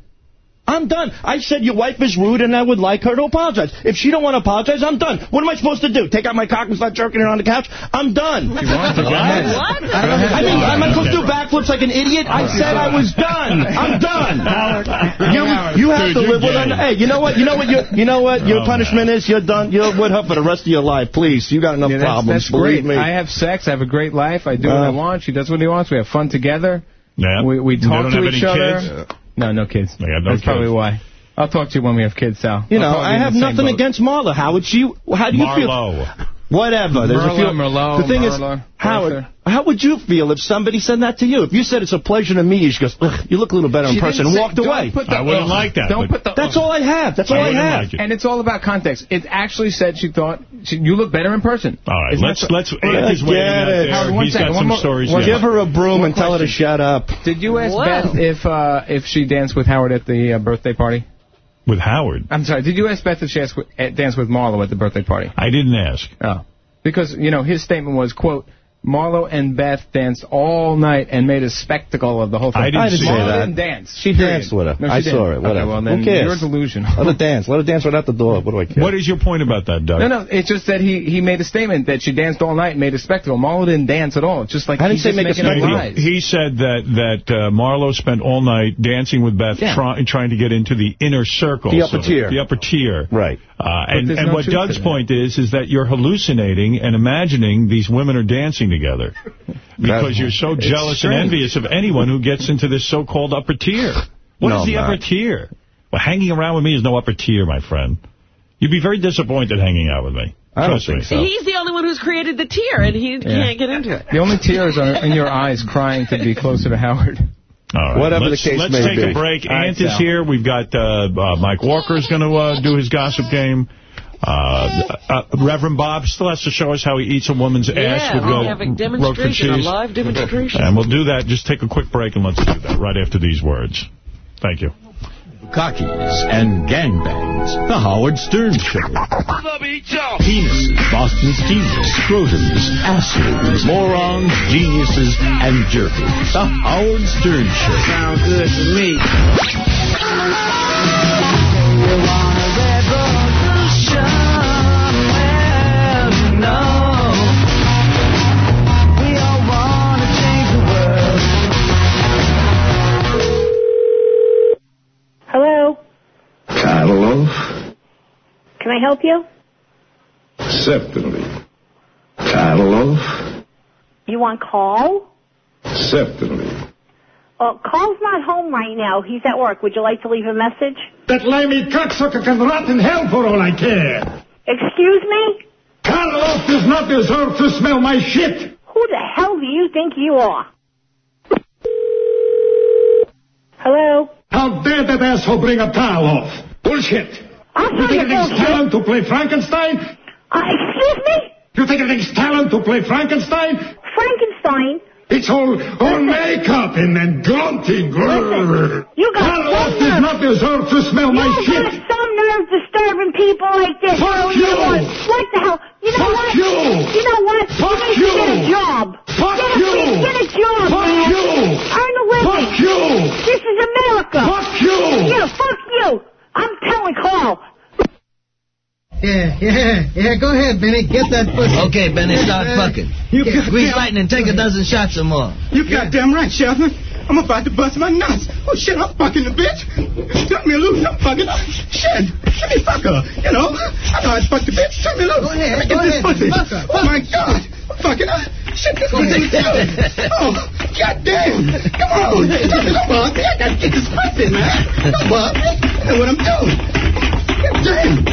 I'm done. I said your wife is rude and I would like her to apologize. If she don't want to apologize, I'm done. What am I supposed to do? Take out my cock and start jerking her on the couch? I'm done. If you to, go. What? I mean, am I supposed to do backflips like an idiot? I said I was done. I'm done. You, you have Dude, to live with her. gay. Hey, you know what? You know what? You, you know what? Your Oh, punishment is you're done. You're with her for the rest of your life. Please, you got enough Yeah, that's, problems. that's believe great. me. I have sex. I have a great life. I do what I Uh, want. She does what he wants. We have fun together. Yeah. We, we They talk don't to have each any other. kids? No, no kids. They got no That's probably why. I'll talk to you when we have kids, Sal. You know, I'll probably I have nothing boat. against Marla. Howard, she, how do you feel? Marlo. Whatever. There's a Merla, few, Merlot, the thing Merla, is, Howard, Arthur. How would you feel if somebody said that to you? If you said it's a pleasure to meet you, she goes, Ugh, you look a little better in person, and say- walked away. the I wouldn't ugh. like that, Don't put the That's ugh. all I have. That's I all I, have. like it. And it's all about context. It actually said she thought she, you look better in person. All right, Isn't let's that- let's. Yeah, Ant is waiting get out it. there. Howard, one He's second, got some more- stories. one- Give her a broom One and tell her to shut up. Did you ask Wow. Beth if uh, if she danced with Howard at the uh, birthday party? with Howard. I'm sorry. Did you ask Beth if she asked, uh, danced with Marlo at the birthday party? I didn't ask. Oh. Because, you know, his statement was, quote, Marlo and Beth danced all night and made a spectacle of the whole thing. I didn't I didn't see say Marlo that. didn't dance. She period. danced with her. No, I didn't. saw it. Whatever. Okay, well, then Who cares? you're delusional. Let her dance. Let her dance right out the door. What do I care? What is your point about that, Doug? No, no, it's just that he, he made a statement that she danced all night and made a spectacle. Marlo didn't dance at all. It's just like I didn't say just make a making up spectacle. lies. He said that that uh, Marlo spent all night dancing with Beth, Yeah. try, trying to get into the inner circle, The upper so- tier. the upper tier. Right. Uh, and and no what Doug's point is, is that you're hallucinating and imagining these women are dancing together because you're so It's jealous and envious of anyone who gets into this so-called upper tier. What is No, the I'm upper tier? Well, hanging around with me is no upper tier, my friend. You'd be very disappointed hanging out with me. I don't Trust think me. so. He's the only one who's created the tier, and he can't get into it. The only tears are in your eyes crying to be closer to Howard. All right. Whatever let's, the case let's may take a break. All right, Ant is here. We've got uh, uh, Mike Walker's going to uh, do his gossip game. Uh, uh, Reverend Bob still has to show us how he eats a woman's ass Yeah, with we ro- have a demonstration, a live demonstration. And we'll do that. Just take a quick break and let's do that right after these words. Thank you. Cockies and gangbangs. The Howard Stern Show. Penises, Boston Steelers, scrotums, assholes, morons, geniuses, and jerkers. The Howard Stern Show. Sounds good to me. Catalog? Can I help you? Certainly. Catalog? You want call? Certainly. Uh, oh, Carl's not home right now. He's at work. Would you like to leave a message? That limey cocksucker can rot in hell for all I care. Excuse me? Karloff does not deserve to smell my shit. Who the hell do you think you are? Hello? How dare that asshole bring up Karloff? Bullshit. I'll You think it takes talent to play Frankenstein? Uh, excuse me? You think it takes talent to play Frankenstein? Frankenstein? It's all, all makeup and, then grunting. Listen, you got some nerve. does not deserve to smell my you shit. got some nerve disturbing people like this. Fuck you. you. Know what? the hell? You know Fuck what? you. You know what? Fuck you you. get a job. Fuck get a, you. Get a job, Fuck man. you. Earn a living. Fuck you. This is America. Fuck you. Yeah, fuck you. I'm telling Carl. Yeah, yeah, yeah. Go ahead, Benny. Get that pussy. Okay, Benny, start Yeah, fucking. You Yeah, got- Grease yeah. lightning, take a dozen shots or more. You goddamn right, Sheriff. I'm about to bust my nuts. Oh, shit, I'm fucking the bitch. Cut me loose. I'm fucking. Shit. Let me fuck her. You know, I know how to fuck the bitch. Turn me loose. Go ahead. Let me get go this ahead. pussy. Fuck her. Oh, my God. I'm fucking her. Shit, this pussy is killing. Oh, goddamn. Come on. Come on. I gotta get this pussy, man. Come on. I know what I'm doing. Damn.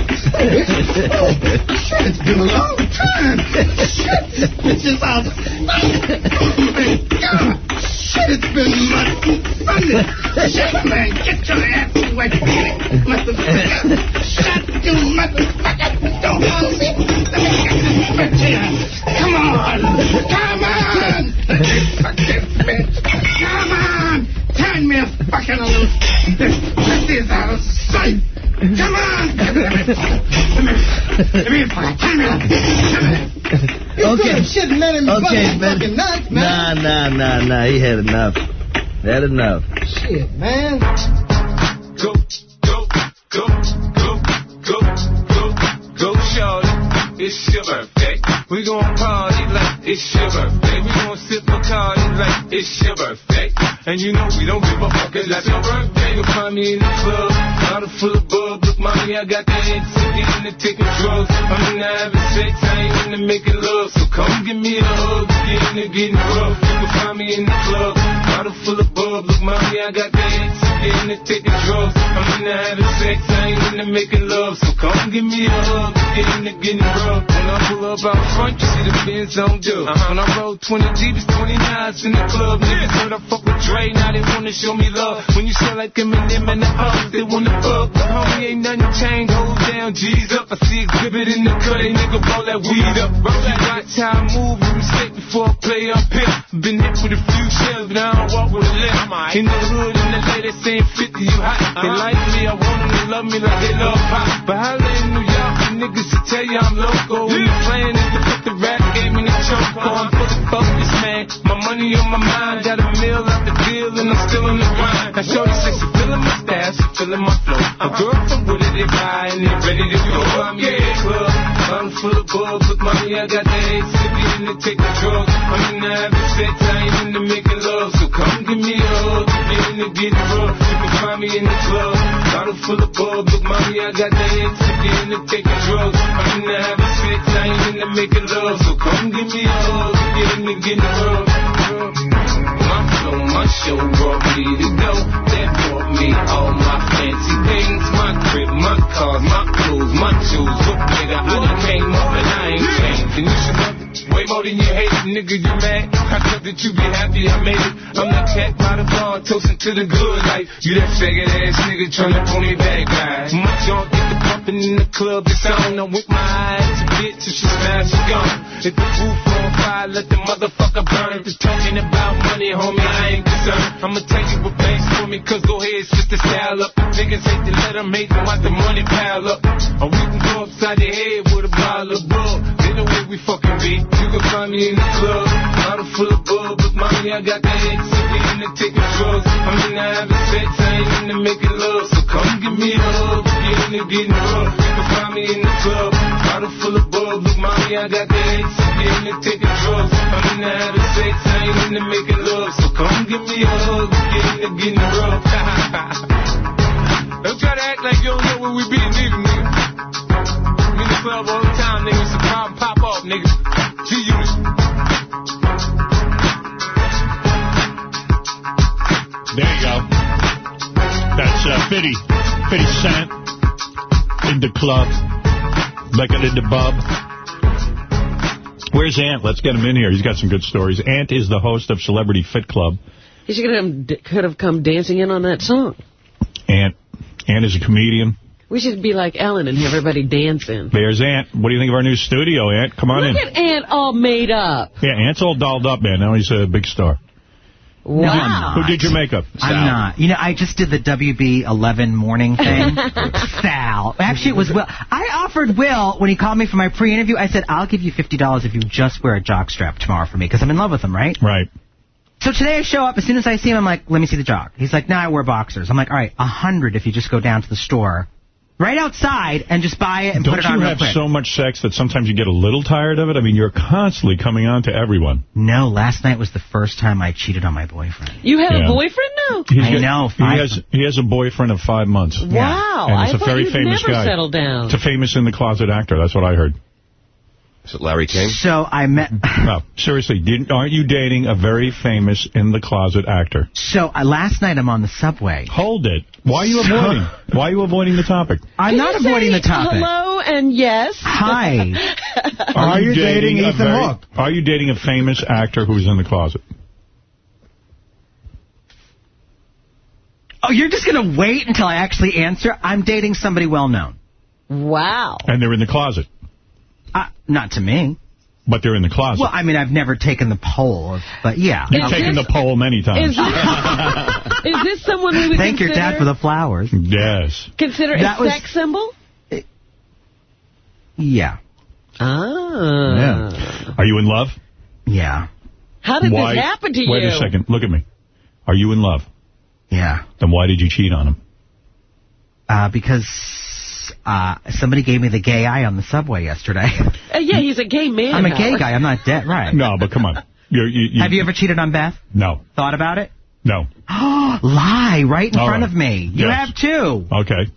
Oh, shit, it's been a long time. Shit, this is out. Oh, my God. Shit, it's been months Sunday. Shit, man, get your ass away from me, motherfucker. You, motherfucker. Don't hold me. Come on. Come on. Me bitch. Come on. Turn me a fucking loose. This pussy's out of sight. Come on. Let me fuck. Let me, let me fuck. Turn me up. Okay. Shit, let him Okay, fucking man. fucking nuts, man. Nah, nah, nah, nah. He had enough. Had enough. Shit, man. Go, go, go, go, go, go, go, shorty. It's your birthday. We gon' party like it's your birthday. We gon' sip Bacardi like it's your birthday. And you know we don't give a fuck, it's like your birthday. You'll find me in the club, bottle full of mommy, I got the head city into taking drugs. I'm into having sex, I ain't into making love. So come give me a hug, get into getting rough. You can find me in the club, bottle full of bub. Look, mommy, I got the head city into taking drugs. I'm into having sex, I ain't into making love. So come give me a hug, get into getting rough. When I pull up out front, you see the Benz on dub. Uh-huh. When I roll 20 deep, it's 29s in the club. Niggas heard I fuck with Dre, now they wanna show me love. When you sell like Eminem and the Uggs, they wanna fuck. But homie, ain't nothing changed, hold down, G's up. I see exhibit in the cut, they nigga roll that weed up. Roll that watch how I move, mistake before I play up here. Been hit with a few shells, don't walk with a limp. In the hood, in the lady saying 50, you hot. They like me, I want them to love me like they love pop. But holla in New York, the niggas to tell you I'm local. When the plan is to put the rap in the choke. Oh, I'm man. My money on my mind, got a meal out the deal, and I'm still in the grind. Now, Shorty says she feeling my style, she my flow. A girl from Wooded, they buy, and they ready to go. I'm in the club, I'm full of bug. Look, mommy, I got the head sippy in the taking drugs. I'm in the having sex, I ain't into making love. So come give me a hug, get in the getting rough. You can find me in the club, bottle full of bug. Look, mommy, I got the head sippy in the taking drugs. I'm in the having into making love. So come give me a hug, get in the getting rough. My flow, my show brought me to go. That brought me all my fancy things. My crib, my cars, my clothes, my shoes. Look, nigga, I done came up and I ain't changed. And you should love way more than you hate nigga. You mad? I thought that you be happy I made it. I'm the cat by the bar, toasting to the good life. You that faggot ass nigga tryna pull me back, guys. My junk get pumping in the club, it's on. I'm with my eyes, a bitch, if she smash, she gone. If the roof on fire, let the motherfucker burn. If it's talking about money, homie, I ain't concerned. I'ma tell you what banks for me, cause go ahead, switch the style up. Niggas hate to let them hate them, watch the money pile up. Or we can go upside the head with a bottle of bug. They the way we fucking be. You can find me in the club, bottle full of bug. But mommy, I got the drugs. I'm in the having sex, I ain't making love. So come give me a hug, get the getting rough. You can find me in the club, bottle full of. Look, mommy, I got the sippy in the taking drugs. I'm in sex, I ain't making love. So come give me a hug, get getting rough. Don't try to act like you don't know where we be, nigga. I'm in the club all the time, nigga. It's a problem, pop off, nigga. G-Unit. There you go. That's uh, 50. 50 Cent in the club. Looking in the bub. Where's Ant? Let's get him in here. He's got some good stories. Ant is the host of Celebrity Fit Club. He should have, could have come dancing in on that song. Ant, Ant is a comedian. We should be like Ellen and have everybody dancing. There's Ant. What do you think of our new studio, Ant? Come on Look in. at Ant all made up. Yeah, Ant's all dolled up, man. Now he's a big star. No, Who did your makeup? I'm not. You know, I just did the WB 11 morning thing. Sal. Actually, it was Will. I offered Will, when he called me for my pre-interview, I said, I'll give you $50 if you just wear a jockstrap tomorrow for me, because I'm in love with him, right? Right. So today I show up, as soon as I see him, I'm like, let me see the jock. He's like, no, I wear boxers. I'm like, all right, a hundred if you just go down to the store, right outside, and just buy it and Don't put it you on real have quick. so much sex that sometimes you get a little tired of it? I mean, you're constantly coming on to everyone. No, last night was the first time I cheated on my boyfriend. You have Yeah. a boyfriend now? He's I got- know, He has, he has a boyfriend of five months. Wow, And I he's a thought very you'd famous never guy. settled down. It's a famous in the closet actor. That's what I heard. Is it Larry King? So I met... No, seriously, didn't, aren't you dating a very famous in the closet actor? So uh, last night I'm on the subway. Hold it. Why are you avoiding? Why are you avoiding the topic? I'm Can not avoiding the topic. Hello and yes. Hi. Are, you dating a Ethan very- Hawke? Are you dating a famous actor who's in the closet? Oh, you're just going to wait until I actually answer? I'm dating somebody well-known. Wow. And they're in the closet. Uh, not to me. But they're in the closet. Well, I mean, I've never taken the poll, but yeah. You've Is taken this- the poll many times. Is this, is this someone we would Thank your dad for the flowers. yes. consider a That was- sex symbol? Yeah. Ah. Yeah. Are you in love? Yeah. How did why, this happen to wait you? Wait a second. Look at me. Are you in love? Yeah. Then why did you cheat on him? Uh, because uh, somebody gave me the gay eye on the subway yesterday. Uh, yeah, he's a gay man. I'm a gay guy. I'm not dead. Right. No, but come on. You're, you, you, Have you ever cheated on Beth? No. Thought about it? No. Lie right in All front right. of me. You Yes. have too. Okay.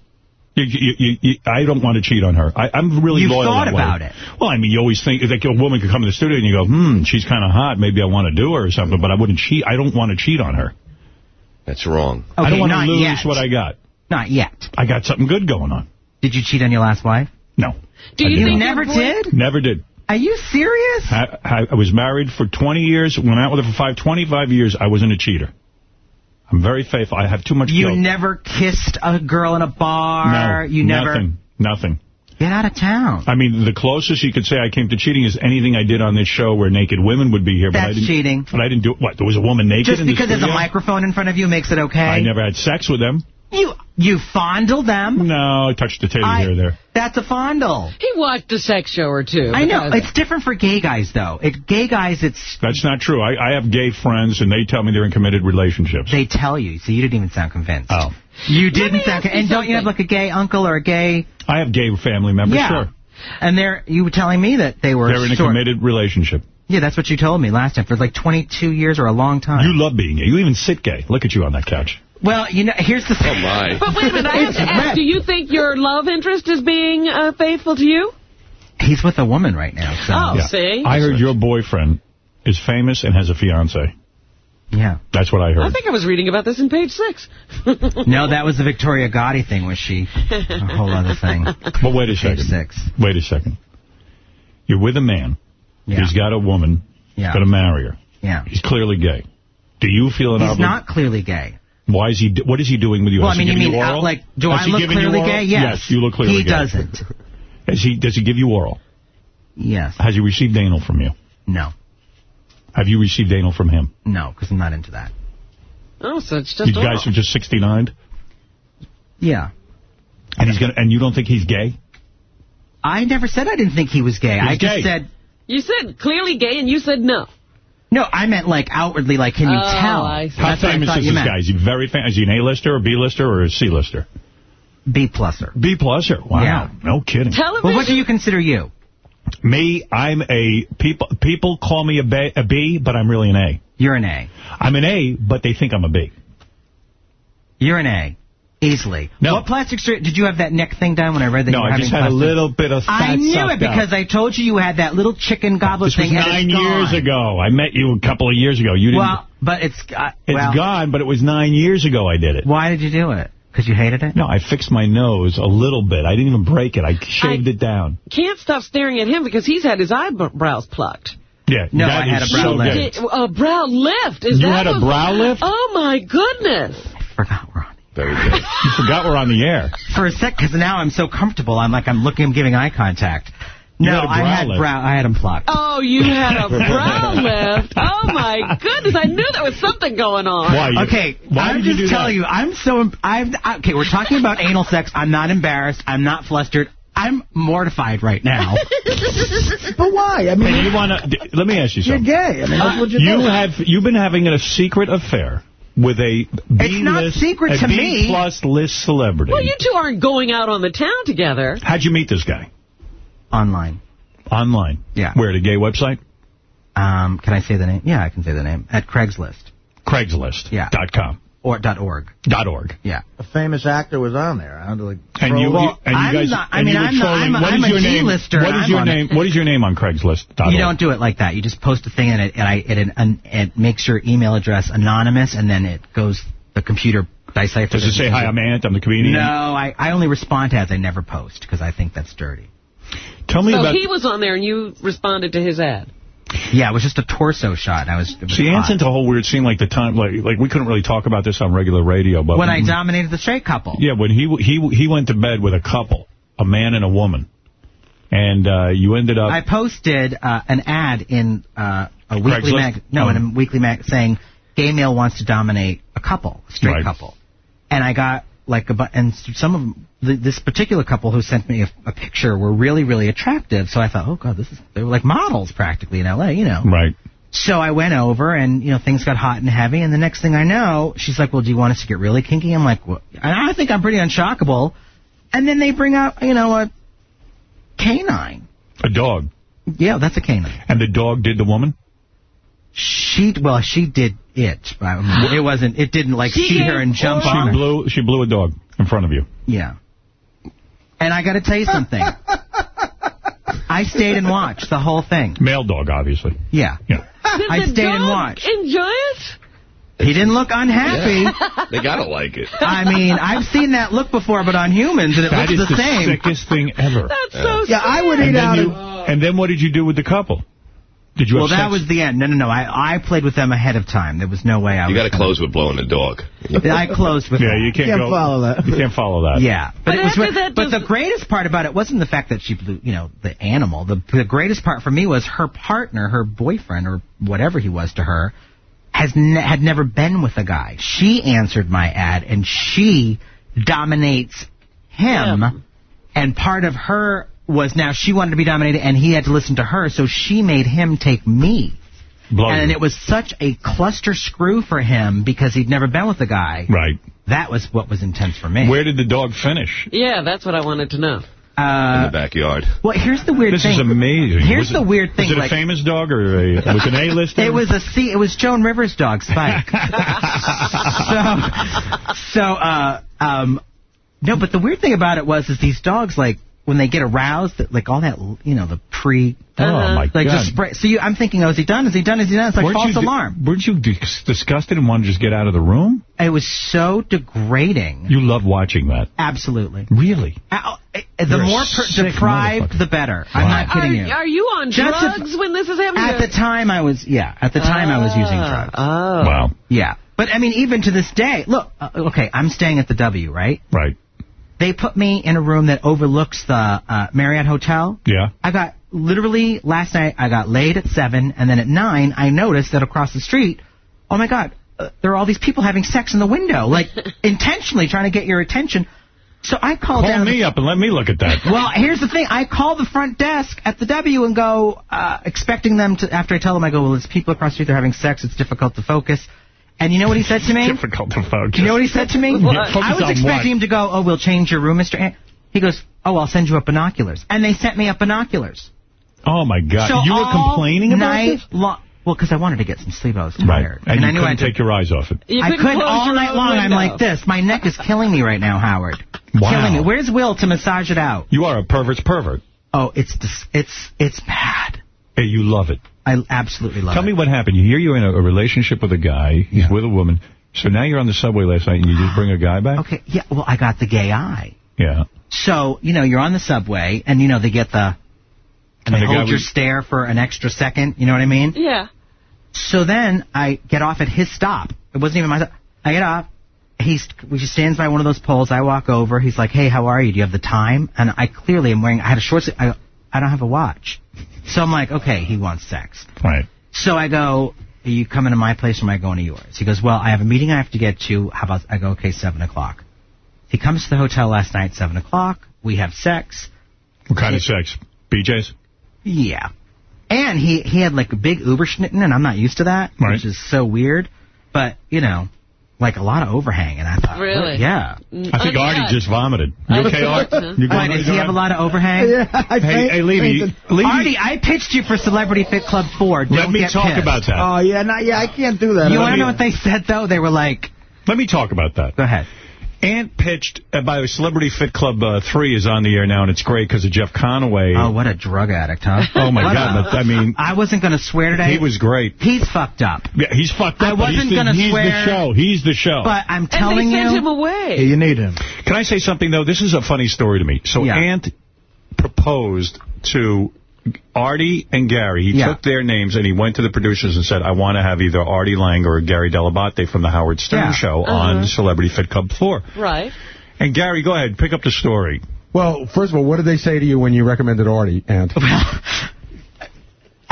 You, you, you, you, I don't want to cheat on her. I, I'm really You've loyal thought that way. about it. Well, I mean, you always think like a woman could come to the studio and you go, hmm, she's kind of hot. Maybe I want to do her or something, but I wouldn't cheat. I don't want to cheat on her. That's wrong. I don't want to lose yet. what I got. Not yet. I got something good going on. Did you cheat on your last wife? No. Do I you did think not. never did? Never did. Are you serious? I, I, I was married for 20 years, went out with her for five, 25 years. I wasn't a cheater. I'm very faithful. I have too much You guilt. never kissed a girl in a bar. no, you never. nothing, nothing. Get out of town. I mean, the closest you could say I came to cheating is anything I did on this show where naked women would be here. but I That's didn't, cheating. But I didn't do it. What, there was a woman naked Just in the because there's a microphone in front of you makes it okay. I never had sex with them. You you fondle them. No, I touched the titty I- here or there. That's a fondle. He watched a sex show or two. I know. because- It's different for gay guys, though. It, gay guys, it's That's not true. I, I have gay friends, and they tell me they're in committed relationships. they tell you. So you didn't even sound convinced. Oh. You didn't sound. ask you And don't you have like a gay uncle or a gay? I have gay family members, yeah. sure. And they're you were telling me that they were. They're in a committed relationship. Yeah, that's what you told me last time for like 22 years or a long time. You love being gay. You even sit gay. Look at you on that couch. Well, you know, here's the thing. Oh, my. But wait a minute, I have to ask, do you think your love interest is being uh, faithful to you? He's with a woman right now. So Oh, see? I heard your boyfriend is famous and has a fiance. yeah. That's what I heard. I think I was reading about this in page six. No, that was the Victoria Gotti thing. Was she a whole other thing? But wait a Page second. six. Wait a second. You're with a man. Yeah. He's got a woman. Yeah. Going to marry her. Yeah. He's clearly gay. Do you feel an He's obligation? not clearly gay. Why is he? What is he doing with you? Well, Has I mean, you mean you out, oral? like, do Has I look clearly gay? Yes. you look clearly He gay. doesn't. Has he? Does he give you oral? Yes. Has he received anal from you? No. Have you received anal from him? No, because I'm not into that. Oh, so it's just you guys oral. are just 69, Yeah. and he's gonna, and you don't think he's gay? I never said I didn't think he was gay. He's I just gay. said You said clearly gay, and you said no. No. I meant like outwardly, like can you Oh, tell? I see. How That's I famous is this meant. guy? Is he very famous? Is he an A-lister or B-lister or a C-lister? B pluser. B pluser. Wow. Yeah. No kidding. Television. Well, what do you consider you? Me, I'm a people. People call me a, ba- a B, but I'm really an A. You're an A. I'm an A, but they think I'm a B. You're an A. Easily. No. What plastic surgery? Did you have that neck thing done when I read that No, you were I just having had a little bit of fat I knew sucked it because out. I told you you had that little chicken goblet This was thing. and nine years gone. ago. I met you a couple of years ago. You didn't. Well, but it's uh, it's well, gone, but it was nine years ago I did it. Why did you do it? Because you hated it? No, I fixed my nose a little bit. I didn't even break it. I shaved I- it down. Can't stop staring at him because he's had his eyebrows plucked. Yeah. No, I had a brow so lift. good. A brow lift. Is You that had a brow lift? Oh, my goodness. I Forgot we're on. Very good. You forgot we're on the air. For a sec, because now I'm so comfortable. I'm like, I'm looking, I'm giving eye contact. You no, had a I had lift. brow. I had them plucked. Oh, you had a brow lift. Oh, my goodness. I knew there was something going on. Why? You, Okay, Why I'm did you just telling that? you, I'm so I'm okay. We're talking about anal sex. I'm not embarrassed. I'm not flustered. I'm mortified right now. But why? I mean, Hey, you want to? Let me ask you something. you're gay. I mean, that's uh, what you're You doing. have you've been having a secret affair with a B It's not list, secret a to B me. plus list celebrity. Well, you two aren't going out on the town together. How'd you meet this guy? Online. Online. Yeah. Where? The gay website? Um, can I say the name? Yeah, I can say the name. At Craigslist. Craigslist. Yeah. Dot com. Or dot .org. Dot org. Yeah. A famous actor was on there. I had to like. And you, troll- and you I'm guys, not- I mean, you were I'm not- I'm a- What I'm is a your name? D-lister, What and is I'm your on name? What is your name on Craigslist? Dot You don't do it like that. You just post a thing and it and I it, it, it makes your email address anonymous and then it goes the computer deciphers. Does it say hi? I'm Ant. I'm the comedian. No, I, I only respond to ads. I never post because I think that's dirty. Tell me So about. he was on there and you responded to his ad. Yeah, it was just a torso shot. I was, was See, Ant's into a whole weird scene like the time, like like we couldn't really talk about this on regular radio, but when I dominated the straight couple. Yeah, when he he he went to bed with a couple, a man and a woman, and uh, you ended up. I posted uh, an ad in uh, a weekly Craigslist? mag. No, in Oh. a weekly mag saying gay male wants to dominate a couple, straight Right. couple, and I got like a bu- and some of them, th this particular couple who sent me a, a picture were really really attractive. So I thought, oh god, this is they were like models practically in L.A. You know. Right. So I went over and, you know, things got hot and heavy. And the next thing I know, she's like, well, do you want us to get really kinky? I'm like, well, and I think I'm pretty unshockable. And then they bring out, you know, a canine. A dog. Yeah, that's a canine. And the dog did the woman? She, well, she did it. I mean, it wasn't, it didn't like She see her and jump She on her. blew she blew a dog in front of you. Yeah. And I got to tell you something. I stayed and watched the whole thing. Male dog, obviously. Yeah. Yeah. Did I the stayed and dog watched. enjoy it? He didn't look unhappy. They gotta like it. I mean, I've seen that look before, but on humans, and it That looks is the, the same. sickest thing ever. That's so Yeah, I would and eat then out. you of- and then what did you do with the couple? Did you Well, have that sex? was the end. No, no, no. I, I played with them ahead of time. There was no way I You gotta close with blowing the dog. I closed with Yeah, you can't, Can't go. follow that. You can't follow that. Yeah, but, But it was. that, but the greatest part about it wasn't the fact that she blew, you know, the animal. The the greatest part for me was her partner, her boyfriend, or whatever he was to her, has ne- had never been with a guy. She answered my ad, and she dominates him. And part of her was now she wanted to be dominated, and he had to listen to her, so she made him take me. Blow And you. it was such a cluster screw for him because he'd never been with a guy. Right. That was what was intense for me. Where did the dog finish? Yeah, that's what I wanted to know. In Uh, the backyard. well, here's the weird This thing. This is amazing. Here's Was it- the weird thing. Was it like, a famous dog or a, was it an A-list? it was a C. It was Joan Rivers' dog, Spike. so, so, uh, um, no, but the weird thing about it was, is these dogs like when they get aroused, that like all that, you know, the pre. Oh, my like God. just spray. So you, I'm thinking, oh, is he done? Is he done? Is he done? It's like Weren't false alarm. Weren't you disgusted and wanted to just get out of the room? It was so degrading. You love watching that. Absolutely. Really? Uh, uh, the You're more deprived, the better. I'm not Are, kidding you. are you on Just if- drugs when this is happening? At the time, I was yeah. At the time, I was using Ah, drugs. Oh. Wow. Yeah, but I mean, even to this day, look. Uh, okay, I'm staying at the W, right? Right. They put me in a room that overlooks the uh, Marriott Hotel. Yeah. I got literally last night. I got laid at seven, and then at nine, I noticed that across the street, oh my God, uh, there are all these people having sex in the window, like intentionally trying to get your attention. So I called Call down. me up and let me look at that. Well, here's the thing. I call the front desk at the W and go, uh, expecting them to, after I tell them, I go, well, there's people across the street, they're having sex, it's difficult to focus. And you know what he said to me? Difficult to focus. You know what he said to me? What? I was expecting what? him to go, oh, we'll change your room, Mr. Ant. He goes, oh, I'll send you up binoculars. And they sent me up binoculars. Oh, my God. so you were complaining about night this? Well, well, because I wanted to get some sleep. I was tired. Right. tired. And, I you knew I couldn't had to- take your eyes off it. You I couldn't couldn't all night own long. I'm like this. My neck is killing me right now, Howard. Wow. Killing me. Where's Will to massage it out? You are a pervert's pervert. Oh, it's it's it's bad. Hey, you love it. I absolutely love Tell it. me what happened. You hear you're in a, a relationship with a guy. He's with a woman. So now you're on the subway last night and you just bring a guy back? Okay, yeah, well, I got the gay eye. Yeah. So, you know, you're on the subway, and, you know, they get the... And, And they the hold your was- stare for an extra second, you know what I mean? Yeah. So then I get off at his stop. It wasn't even my stop. I get off. He's, he just stands by one of those poles. I walk over. He's like, hey, how are you? Do you have the time? And I clearly am wearing... I had a short... I don't have a watch. So I'm like, okay, he wants sex. Right. So I go, are you coming to my place or am I going to yours? He goes, well, I have a meeting I have to get to. How about, I go, okay, 7 o'clock. He comes to the hotel last night, 7 o'clock. We have sex. What kind of sex? BJ's? Yeah. And he, he had like a big Uberschnitten, and I'm not used to that, right. which is so weird. But, you know, like a lot of overhang, and I thought, really? Yeah. I think oh, Artie just vomited. You okay, Artie? You going, does he have a lot of overhang? yeah, I hey, hey Levy, Levy. Artie, I pitched you for Celebrity Fit Club 4. Don't Let me talk pissed. about that. Oh, yeah, yeah, I can't do that. You want to know what they said, though? They were like... Let me talk about that. Go ahead. Ant pitched, uh, by the way, Celebrity Fit Club uh, 3 is on the air now, and it's great because of Jeff Conaway. Oh, what a drug addict, huh? oh, my God. I mean... I wasn't going to swear today. He was great. He's fucked up. Yeah, he's fucked up. I wasn't going to swear. He's the show. He's the show. But I'm telling you... And they sent you, him away. Yeah, you need him. Can I say something, though? This is a funny story to me. So yeah. Ant proposed to Artie and Gary, he yeah. took their names and he went to the producers and said, I want to have either Artie Lange or Gary Dell'Abate from the Howard Stern yeah. Show uh -huh. on Celebrity Fit Club 4. Right. And Gary, go ahead, pick up the story. Well, first of all, what did they say to you when you recommended Artie, Ant?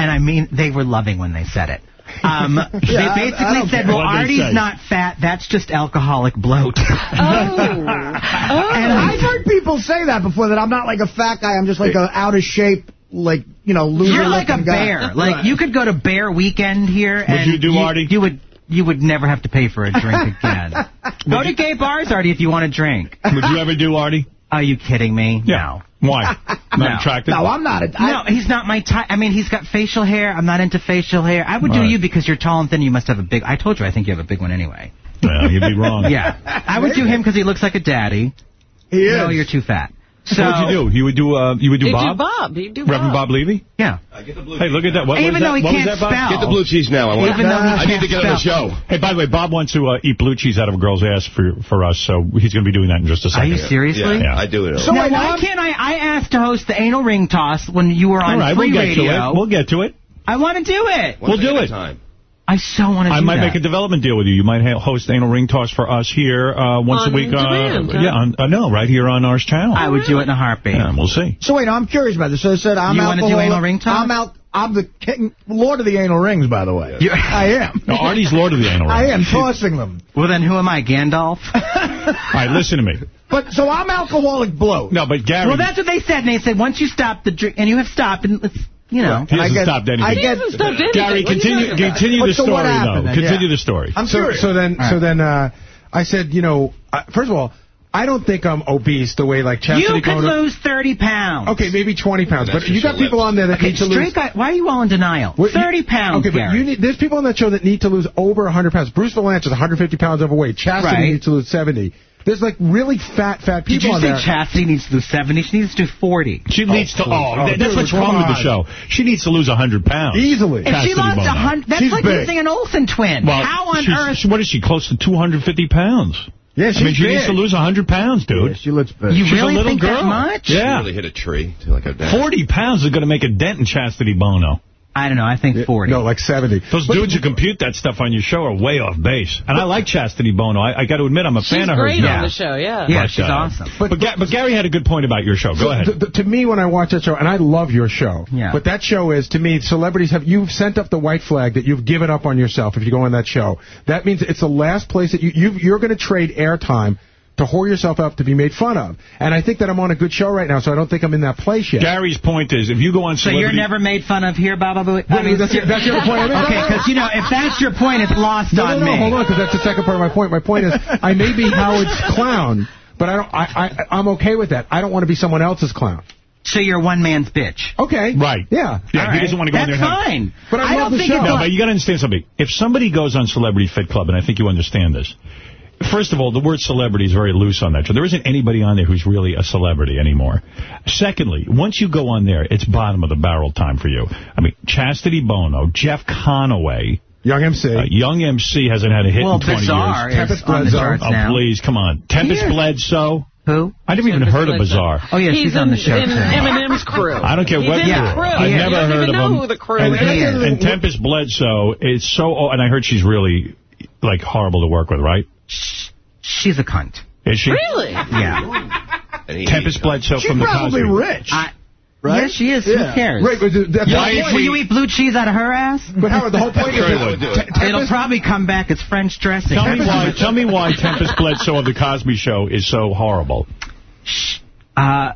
And I mean, they were loving when they said it. Um, yeah, they basically said, well, Artie's not fat. That's just alcoholic bloat. Oh. oh. And I've heard people say that before, that I'm not like a fat guy. I'm just like an out of shape like you know loser You're like a guy. bear. Like right. you could go to Bear Weekend here. Would and you do you, Artie? You would. You would never have to pay for a drink again. go to gay bars, Artie, if you want a drink. Would you ever do Artie? Are you kidding me? Yeah. No. Why? Not no. attractive? No, I'm not. A, I, no, he's not my type. I mean, he's got facial hair. I'm not into facial hair. I would do you because you're tall and thin. You must have a big... I told you, I think you have a big one anyway. Well, you'd be wrong. yeah. I would do him because he looks like a daddy. He is. No, you're too fat. So what would you do? You would do uh, you would do you Bob. Do Bob. You do Bob. Reverend Bob Levy. Yeah. Uh, get the blue hey, look at that. What, Even though that? he what can't that, spell. Get the blue cheese now. I want. Even though I need to get spell. on the show. Hey, by the way, Bob wants to uh, eat blue cheese out of a girl's ass for for us, so he's going to be doing that in just a second. Are you seriously? Yeah, yeah I do it. So now, why can't I? I asked to host the anal ring toss when you were on All right, free we'll get radio. To it. We'll get to it. I want to do it. We'll do it. Time. I so want to I might that. make a development deal with you. You might host Anal Ring Toss for us here uh, once on a week. Uh, demand, uh, huh? Yeah, on, uh, no, right here on our channel. I would do it in a heartbeat. Yeah, we'll see. So wait, I'm curious about this. So I said I'm You want to do Anal Ring Toss? I'm out. I'm the king, lord of the anal rings, by the way. I am. No, Artie's lord of the anal rings. I am tossing them. Well, then who am I, Gandalf? All right, listen to me. But So I'm alcoholic bloat. No, but Gary... Well, that's what they said, and they said once you stop the drink, and you have stopped, and it's you know. He hasn't stopped anything. I he stopped anything. Gary, continue, continue the story, though. Then? Continue yeah. the story. I'm so, curious. So then, right. so then uh, I said, you know, uh, first of all, I don't think I'm obese the way like Chastity You could lose 30 pounds. Okay, maybe 20 pounds. That's but you got people on there that okay, need to lose. Guy, why are you all in denial? 30 you, pounds, Okay, Gary. but need, there's people on that show that need to lose over 100 pounds. Bruce Vilanch is 150 pounds overweight. Chastity right. needs to lose 70. There's like really fat, fat people. Did you say. Chastity needs to do 70? She needs to do 40. She oh, needs to. Oh, oh that's dude, what's wrong on. with the show. She needs to lose 100 pounds easily. If Chastity she lost 100, that's she's like big. losing an Olsen twin. Well, How on earth? What is she? Close to 250 pounds. Yeah, she's I mean, she big. needs to lose 100 pounds, dude. Yeah, she looks big. You she's really a little think girl. that much? Yeah. She really hit a tree. Like a 40 pounds is going to make a dent in Chastity Bono. I don't know. I think 40. No, like 70. Those but dudes who compute that stuff on your show are way off base. And I like Chastity Bono. I, I got to admit, I'm a fan of hers. She's great on the show, yeah. Yeah, but, she's uh, awesome. But, but, but, Gary had a good point about your show. Go so ahead. The, the, to me, when I watch that show, and I love your show, yeah. but that show is, to me, celebrities have, you've sent up the white flag that you've given up on yourself if you go on that show. That means it's the last place that you, you you're going to trade airtime to whore yourself up to be made fun of. And I think that I'm on a good show right now, so I don't think I'm in that place yet. Gary's point is, if you go on So you're never made fun of here, Bob? I mean, that's, your, that's your point. Okay, because, you know, if that's your point, it's lost no, on no, no, me. hold on, because that's the second part of my point. My point is, I may be Howard's clown, but I don't, I, I, I'm okay with that. I don't want to be someone else's clown. So you're one man's bitch. Okay. Right. Yeah. Yeah, All he doesn't want to go That's in there. That's fine. But I, I love don't the think show. No, but you got to understand something. If somebody goes on Celebrity Fit Club, and I think you understand this, First of all, the word celebrity is very loose on that show. There isn't anybody on there who's really a celebrity anymore. Secondly, once you go on there, it's bottom of the barrel time for you. I mean, Chastity Bono, Jeff Conaway, Young MC. Uh, Young MC hasn't had a hit well, in 20 Bizarre years. Tempest Bledsoe. Oh, please, come on. Tempest. Bledsoe. Who? I never even heard of Bizarre. Oh, yeah, she's on the show. He's in Eminem's crew. I don't care He's what crew. I've never heard of him. who the crew and, and, and Tempest Bledsoe is so... old. and I heard she's really, like, horrible to work with, right? She's a cunt. Is she? Really? Yeah. Tempest Bledsoe She's from the probably Cosby. rich. I, right? Yeah, she is. Yeah. Who cares? Right, but the- Will the you- point- will you eat blue cheese out of her ass? But Howard, the whole point is Sure that- It'll probably come back as French dressing. Tell me why. Tell me why Tempest Bledsoe of the Cosby Show is so horrible. Uh,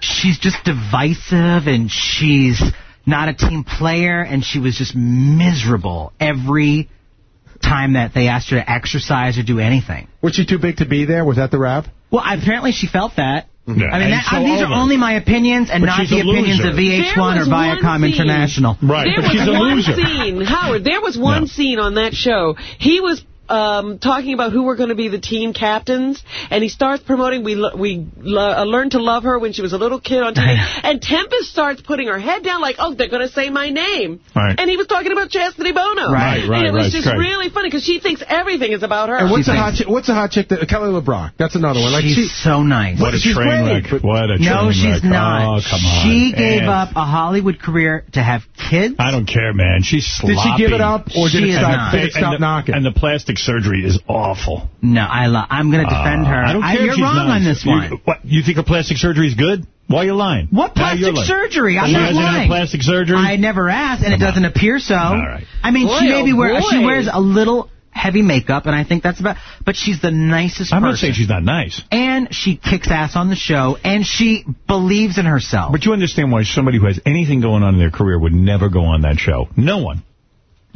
she's just divisive and she's not a team player and she was just miserable every time that they asked her to exercise or do anything. Was she too big to be there? Was that the rap? Well, apparently she felt that. Mm-hmm. Yeah. I mean, that, so uh, these are only my opinions and But not the opinions of VH1 or There was one Viacom scene- International. Right, there but was she's a one loser. scene, Howard, there was one scene on that show. He was um, talking about who were going to be the team captains, and he starts promoting we lo- we lo- uh, learned to love her when she was a little kid on TV, and Tempest starts putting her head down like, oh, they're going to say my name. Right. And he was talking about Chastity Bono. Right, right, And it was right, just right. really funny because she thinks everything is about her. And what's the hot chick? What's a hot chick? That, Kelly LeBrock. That's another one. Like she's she, so nice. What a she's train great, wreck. What a train No, she's wreck. not. Oh, come on. She gave And up a Hollywood career to have kids. I don't care, man. She's sloppy. Did she give it up, or did She it is stop, not. did it stop and the, knocking? And the plastic surgery is awful. No, I I'm going to defend Uh, her. I don't care if you're she's wrong nice. on this You- one. what, you think her plastic surgery is good? Why are you lying? What Now you're plastic lying. surgery? I'm she not hasn't had lying. plastic surgery? I never asked, and it doesn't appear so. All right. I mean, Boy, she maybe oh wear she wears a little heavy makeup, and I think that's about. But she's the nicest I'm person. not saying she's not nice. And she kicks ass on the show, and she believes in herself. But you understand why somebody who has anything going on in their career would never go on that show. No one.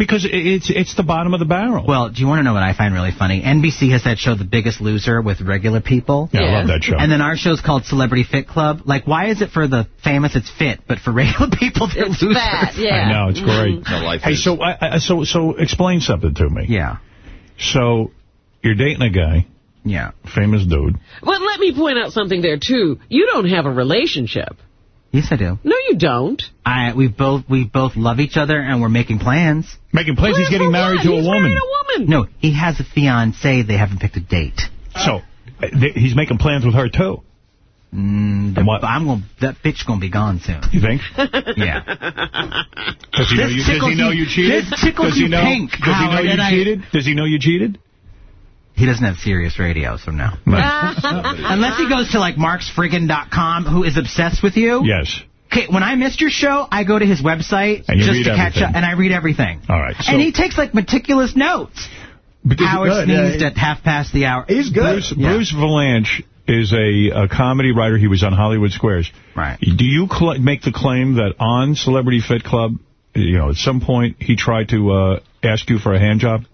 Because it's it's the bottom of the barrel. Well, do you want to know what I find really funny? NBC has that show, The Biggest Loser, with regular people. Yeah, I love that show. And then our show's called Celebrity Fit Club. Like, why is it for the famous it's fit, but for regular people they're It's losers? fat, yeah. I know, it's great. Mm-hmm. So life Hey, is. so I, I, so so explain something to me. Yeah, So you're dating a guy, yeah. famous dude. But let me point out something there, too. You don't have a relationship. Yes, I do. No, you don't. I we both we both love each other, and we're making plans. Making plans. He's getting married what? to a He's woman. married a woman. No, he has a fiance. They haven't picked a date. So uh, th- he's making plans with her too. Mm, the, I'm gonna that bitch gonna be gone soon. You think? Yeah. Does he know you? Does he know you- you cheated? this tickles does he know? pink, does he know you and I- cheated? Does he know you cheated? He doesn't have Sirius Radio, so no. Unless he goes to like marksfriggin.com, who is obsessed with you. Yes. Okay, when I missed your show, I go to his website And just to catch everything. up, and I read everything. All right. So, and he takes like meticulous notes. Because- Howard good, sneezed yeah. at half past the hour. He's good. Bruce, Yeah. Bruce Vilanch is a, a comedy writer. He was on Hollywood Squares. Right. Do you cl- make the claim that on Celebrity Fit Club, you know, at some point he tried to uh, ask you for a hand job?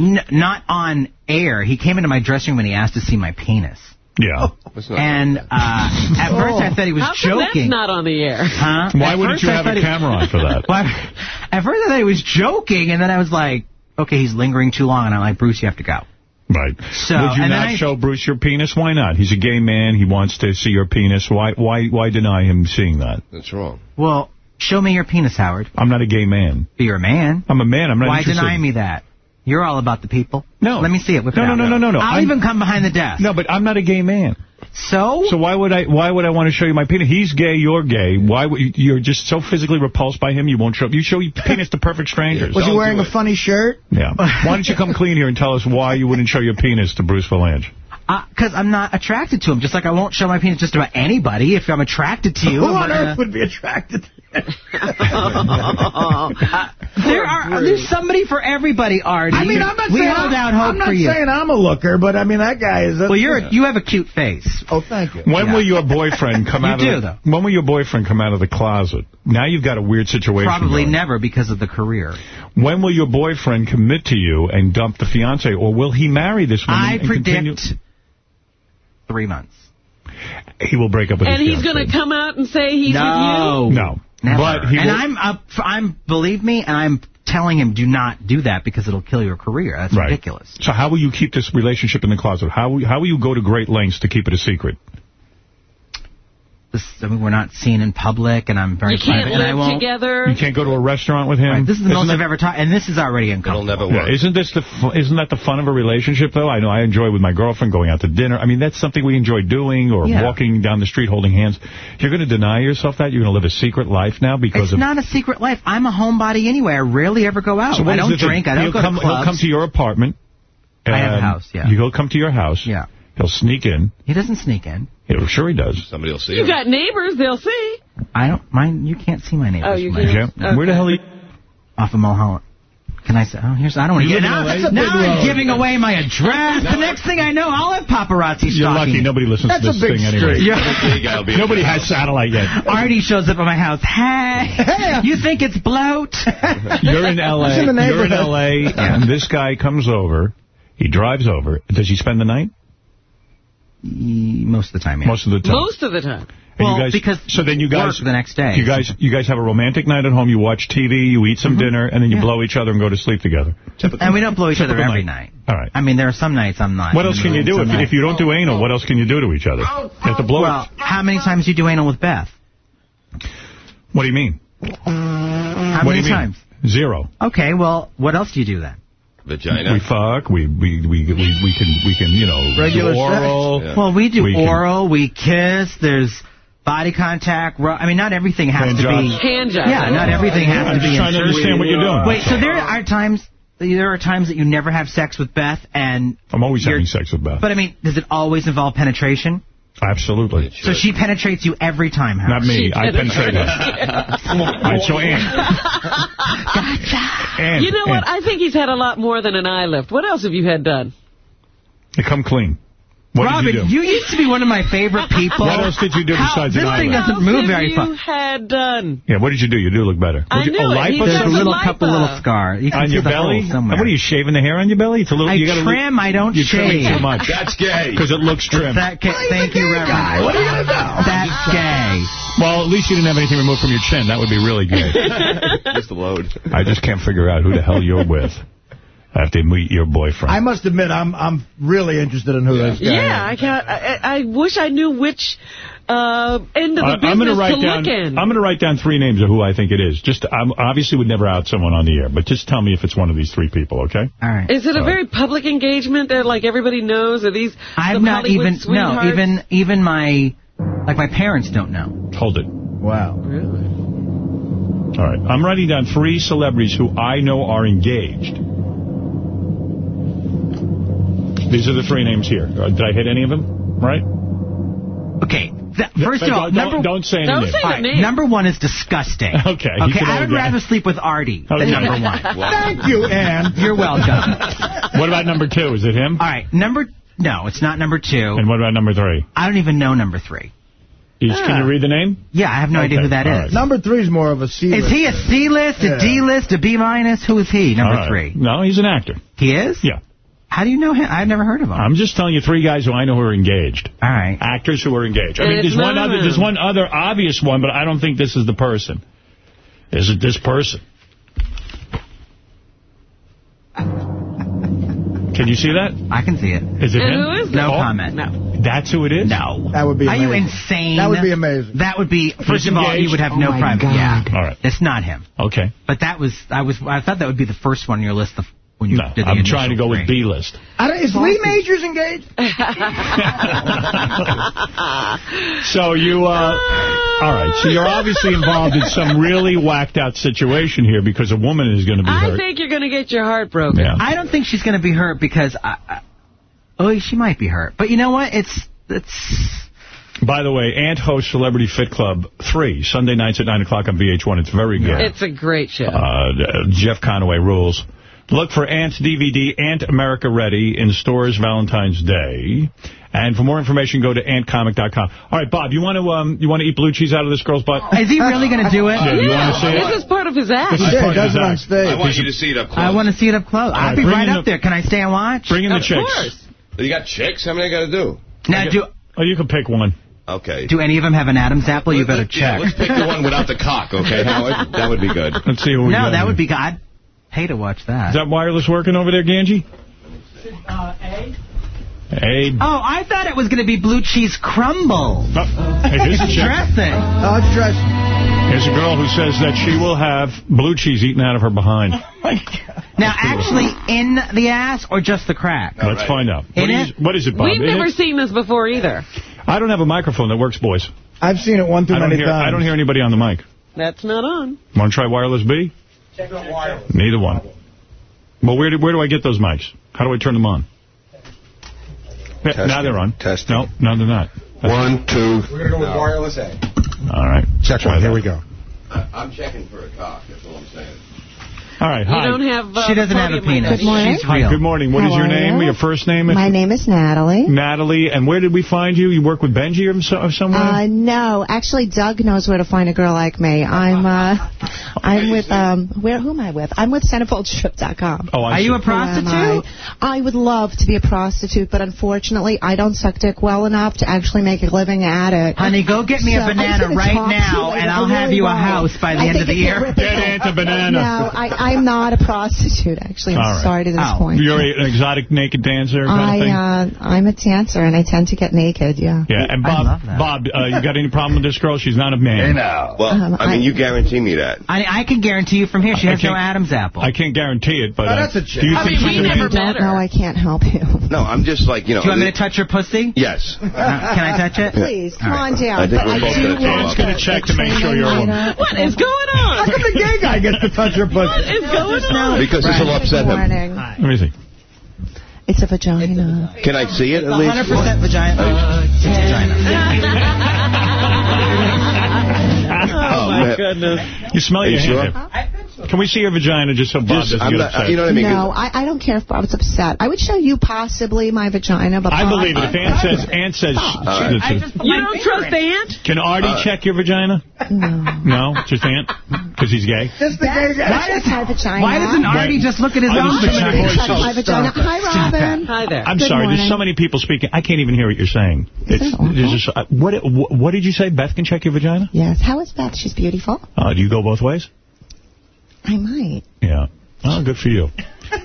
N- not on air. He came into my dressing room and he asked to see my penis. Yeah. And uh, at first I thought he was How come that's joking. not on the air? Huh? Why At wouldn't you I have a camera on for that? Well, at first I thought he was joking, and then I was like, okay, he's lingering too long, and I'm like, Bruce, you have to go. Right. So, Would you not I- show Bruce your penis? Why not? He's a gay man. He wants to see your penis. Why Why? Why deny him seeing that? That's wrong. Well, show me your penis, Howard. I'm not a gay man. You're a man. I'm a man. I'm not Why interested. deny me that? You're all about the people. No. Let me see it. Whip No, it no, no, no, no, no. I'll I'm- even come behind the desk. No, but I'm not a gay man. So? So why would I? Why would I want to show you my penis? He's gay. You're gay. Why would you, you're just so physically repulsed by him? You won't show. You show your penis to perfect strangers. Was he wearing a funny shirt? Yeah. Why don't you come clean here and tell us why you wouldn't show your penis to Bruce Vilanch? Because uh, I'm not attracted to him. Just like I won't show my penis just about anybody if I'm attracted to you. Who on earth would be attracted to There are uh, there's somebody for everybody, Artie. I mean, I'm not we saying held I'm, out hope I'm not for you. saying I'm a looker, but I mean that guy is. A, well, you're a, you have a cute face. Oh, thank you. When will your boyfriend come You out do, of the, When will your boyfriend come out of the closet? Now you've got a weird situation. Probably going. never because of the career. When will your boyfriend commit to you and dump the fiance, or will he marry this woman I and predict continue? three months. He will break up with And his he's going to come out and say he's No. with you? No. Never. But he and I'm up. I'm believe me, and I'm telling him do not do that because it'll kill your career. That's Right. ridiculous. So how will you keep this relationship in the closet? How will, how will you go to great lengths to keep it a secret? This, I mean, we're not seen in public, and I'm very You can't private, and I live won't. together? You can't go to a restaurant with him. Right, this is the Isn't most that- I've ever talked, and this is already uncomfortable. It'll never Yeah, work. isn't this the fu- isn't that the fun of a relationship though? I know I enjoy with my girlfriend going out to dinner. I mean that's something we enjoy doing or Yeah. walking down the street holding hands. You're going to deny yourself that you're going to live a secret life now because It's of not a secret life. I'm a homebody anyway. I rarely ever go out. So what I don't the thing? drink. I don't he'll go come, to He'll come to your apartment. I have a house, yeah. You go come to your house. Yeah. He'll sneak in. He doesn't sneak in. Yeah, sure he does. Somebody will see You him. got neighbors, they'll see. I don't mind. You can't see my neighbors. Oh, you can't? house. Where the hell are you? Off of Mulholland. Can I say? Oh, here's. I don't want to You get live now. That's a Now I'm giving away my address. the next thing I know, I'll have paparazzi You're stalking. lucky nobody listens That's to this big thing anyway. Yeah. Nobody has satellite yet. Artie shows up at my house. Hey, you think it's bloat? You're in L.A. In the You're in neighborhood. L.A. and this guy comes over. He drives over. Does he spend the night? Most of the time, yeah. Most of the time. Most of the time. And Well, you guys, because so then you guys the next day. You guys, you guys have a romantic night at home. You watch TV, you eat some mm-hmm. dinner, and then you blow each other and go to sleep together. And we don't blow each other every night. night. All right. I mean, there are some nights I'm not. What else can you do if, Some if you don't do anal? What else can you do to each other? You have to blow. Well, how many times do you do anal with Beth? what do you mean? Mm, how what many times? Zero. Okay, well, what else do you do then? Vagina. We fuck. We we we we, we can we can you know Regular do sex. oral. Well, we do We can- oral, we kiss, there's body contact. I mean, not everything has Hand to be... Hand jobs. Yeah, not everything has I'm to just be... trying to inserted. understand what you're doing. Wait, so there are times... There are times that you never have sex with Beth, and... I'm always having sex with Beth. But, I mean, does it always involve penetration? Absolutely. So she penetrates you every time, Howard. Not me. I penetrate her. All right, so Ann. Ann, you know what? I think he's had a lot more than an eye lift. What else have you had done? you come clean. What Robin, did you do? used to be one of my favorite people. What else did you do besides How- besides This an thing eyelid? doesn't move What very you had done? Yeah, what did you do? You do look better. I Was it- knew a it. lipo? He There's a little lipo. couple little scar. You can on see your the belly? somewhere. And what are you shaving the hair on your belly? It's a little. I you gotta trim, I don't You're trimming shave. too much. That's gay. Because it looks trim. That ca- thank you, Reverend. What are you gonna do? That's gay. Well, at least you didn't have anything removed from your chin. That would be really gay. Just the load. I just can't figure out who the hell you're with after you meet your boyfriend. I must admit, I'm I'm really interested in who this guy Yeah, I, can't, I, I I wish I knew which uh, end of the I- business I'm going to write to down. look in. I'm going to write down three names of who I think it is. Just I obviously would never out someone on the air, but just tell me if it's one of these three people, okay? All right. Is it a All very public engagement that like everybody knows? Are these I'm some not Hollywood even no, even even my like my parents don't know. Hold it. Wow. Really? All right. I'm writing down three celebrities who I know are engaged. These are the three names here. Uh, Did I hit any of them? Right? Okay. th- first of all, don't, number don't say any Don't names. say right, name. number one is disgusting. Okay, Okay, I would rather sleep with Artie Okay. than number one. Thank you, Ann. You're welcome. What about number two? Is it him? All right, number no, it's not number two. And what about number three? I don't even know number three. Is- Can you read the name? Yeah, I have no idea Okay, who that is. all right. Number three is more of a C. Is he a C list, Yeah. a D list, a B minus? Who is he? Number All right. three. No, he's an actor. He is. Yeah. How do you know him? I've never heard of him. I'm just telling you three guys who I know who are engaged. All right. Actors who are engaged. I mean, there's one other. There's one other obvious one, but I don't think this is the person. Is it this person? Can you see that? I can see it. Is it And him? who is No it? comment. No. That's who it is? No. That would be Are you amazing. insane? That would be amazing. That would be. First of all, you would have Oh no my private. God. Yeah. All right. It's not him. Okay. But that was. I was. I thought that would be the first one on your list. Of, when you No, did the I'm trying to initial go with. B list. I don't, is Lee Majors engaged? So you, uh, all right. So you're obviously involved in some really whacked out situation here because a woman is going to be I hurt. think you're going to get your heart broken. Yeah. I don't think she's going to be hurt because. I, I, oh, she might be hurt. But you know what? It's. It's. By the way, Ant hosts Celebrity Fit Club 3, Sunday nights at 9 o'clock on VH1. It's very good. It's a great show. Uh, Jeff Conaway rules. Look for Ant's DVD, Ant America Ready, in stores Valentine's Day. And for more information, go to antcomic.com. All right, Bob, you want to um, you want to eat blue cheese out of this girl's butt? Is he really going to do it? Yeah, you want to see it? This is part of his act. This is Yeah, part he of does his it on act. stage. I want you to see it up close. I want to see it up close. right, I'll be right up the- there. Can I stay and watch? Bring in the Of chicks. course. You got chicks? How many I got to do? Now, do Oh, you can pick one. Okay. do any of them have an Adam's apple? You better Yeah, check. let's pick the one without the cock, okay, Howard? That would be good. Let's see who we got. No, that here. would be God. Pay to watch that. Is that wireless working over there, Ganji? Uh, hey, Oh, I thought it was going to be blue cheese crumble. oh, hey, here's a chick. Dressing. Oh, it's dressing. Here's a girl who says that she will have blue cheese eaten out of her behind. Oh now, actually, in the ass or just the crack? Let's find out. In What is, it? what is it, Bob? We've In never it? seen this before either. I don't have a microphone that works, boys. I've seen it one too many hear. times. I don't hear anybody on the mic. That's not on. Want to try wireless B? Neither one. Well, where do, where do I get those mics? How do I turn them on? Yeah, now they're on. Testing. No, no, they're not. One, two. We're going to go with wireless A. All right. Check one. Here we go. I'm checking for a cock. That's all I'm saying. All right, You hi. don't have. Uh, She doesn't have a penis. Good morning. She's Hi, real. good morning. What is How your name? you? Your first name? My name is Natalie. Natalie. And where did we find you? You work with Benjy or so- or somewhere? Uh, no, actually, Doug knows where to find a girl like me. I'm, uh, I'm with, um, where, who am I with? I'm with centerfoldstrip.com. oh, I Are see. you a prostitute? I? I would love to be a prostitute, but unfortunately, I don't suck dick well enough to actually make a living at it. Honey, go get me So, a I'm banana right talk to you now, and I I'll have you a house by the I end of the year. rip Get it Ant a banana. No, I, I'm not a prostitute, actually. I'm All right. sorry to this Oh. point. You're an exotic naked dancer kind I, of thing? uh, I'm a dancer, and I tend to get naked, yeah. yeah, and Bob. Bob, uh, you got any problem with this girl? She's not a man. Well, Um, I mean, I- you guarantee me that. I, I can guarantee you from here she I has no can't- Adam's apple. I can't guarantee it, but Oh, uh, that's a do you I think mean, we never met don't know. I can't help you. No, I'm just like, you know. Do you want me to touch your pussy? Yes. Uh, can I touch it? Please, come on down. I think But we're both do gonna throw want up. I'm just going to check to make sure you're a woman. What is going on? How come the gay guy gets to touch your What pussy? Is going on? Because this will upset Good him. Let me see. It's a vagina. Can I see it at least? 100% vagina. It's vagina. Oh, my goodness. Oh, you smell Are you your sure? Hand. Can we see your vagina just so Bob Just- doesn't I'm get not- upset? you know what I mean? No, I, I don't care if Bob's upset. I would show you possibly my vagina, but I Bob- believe it. If Ant says, Ant says, right. You don't trust Ant? can Artie Uh, check your vagina? No. No, just Ant, because he's gay. Just the gay guy. Why does my vagina? Why doesn't Artie Right. just look at his I own just vagina? voice my vagina. Hi, Robin. Hi there. I'm Good sorry. There's so many people speaking. I can't even hear what you're saying. It's, that awful? there's just, uh, what, what what did you say? Beth can check your vagina? Yes. How is Beth? She's beautiful. Uh, do you go both ways? I might. Yeah. Oh, good for you.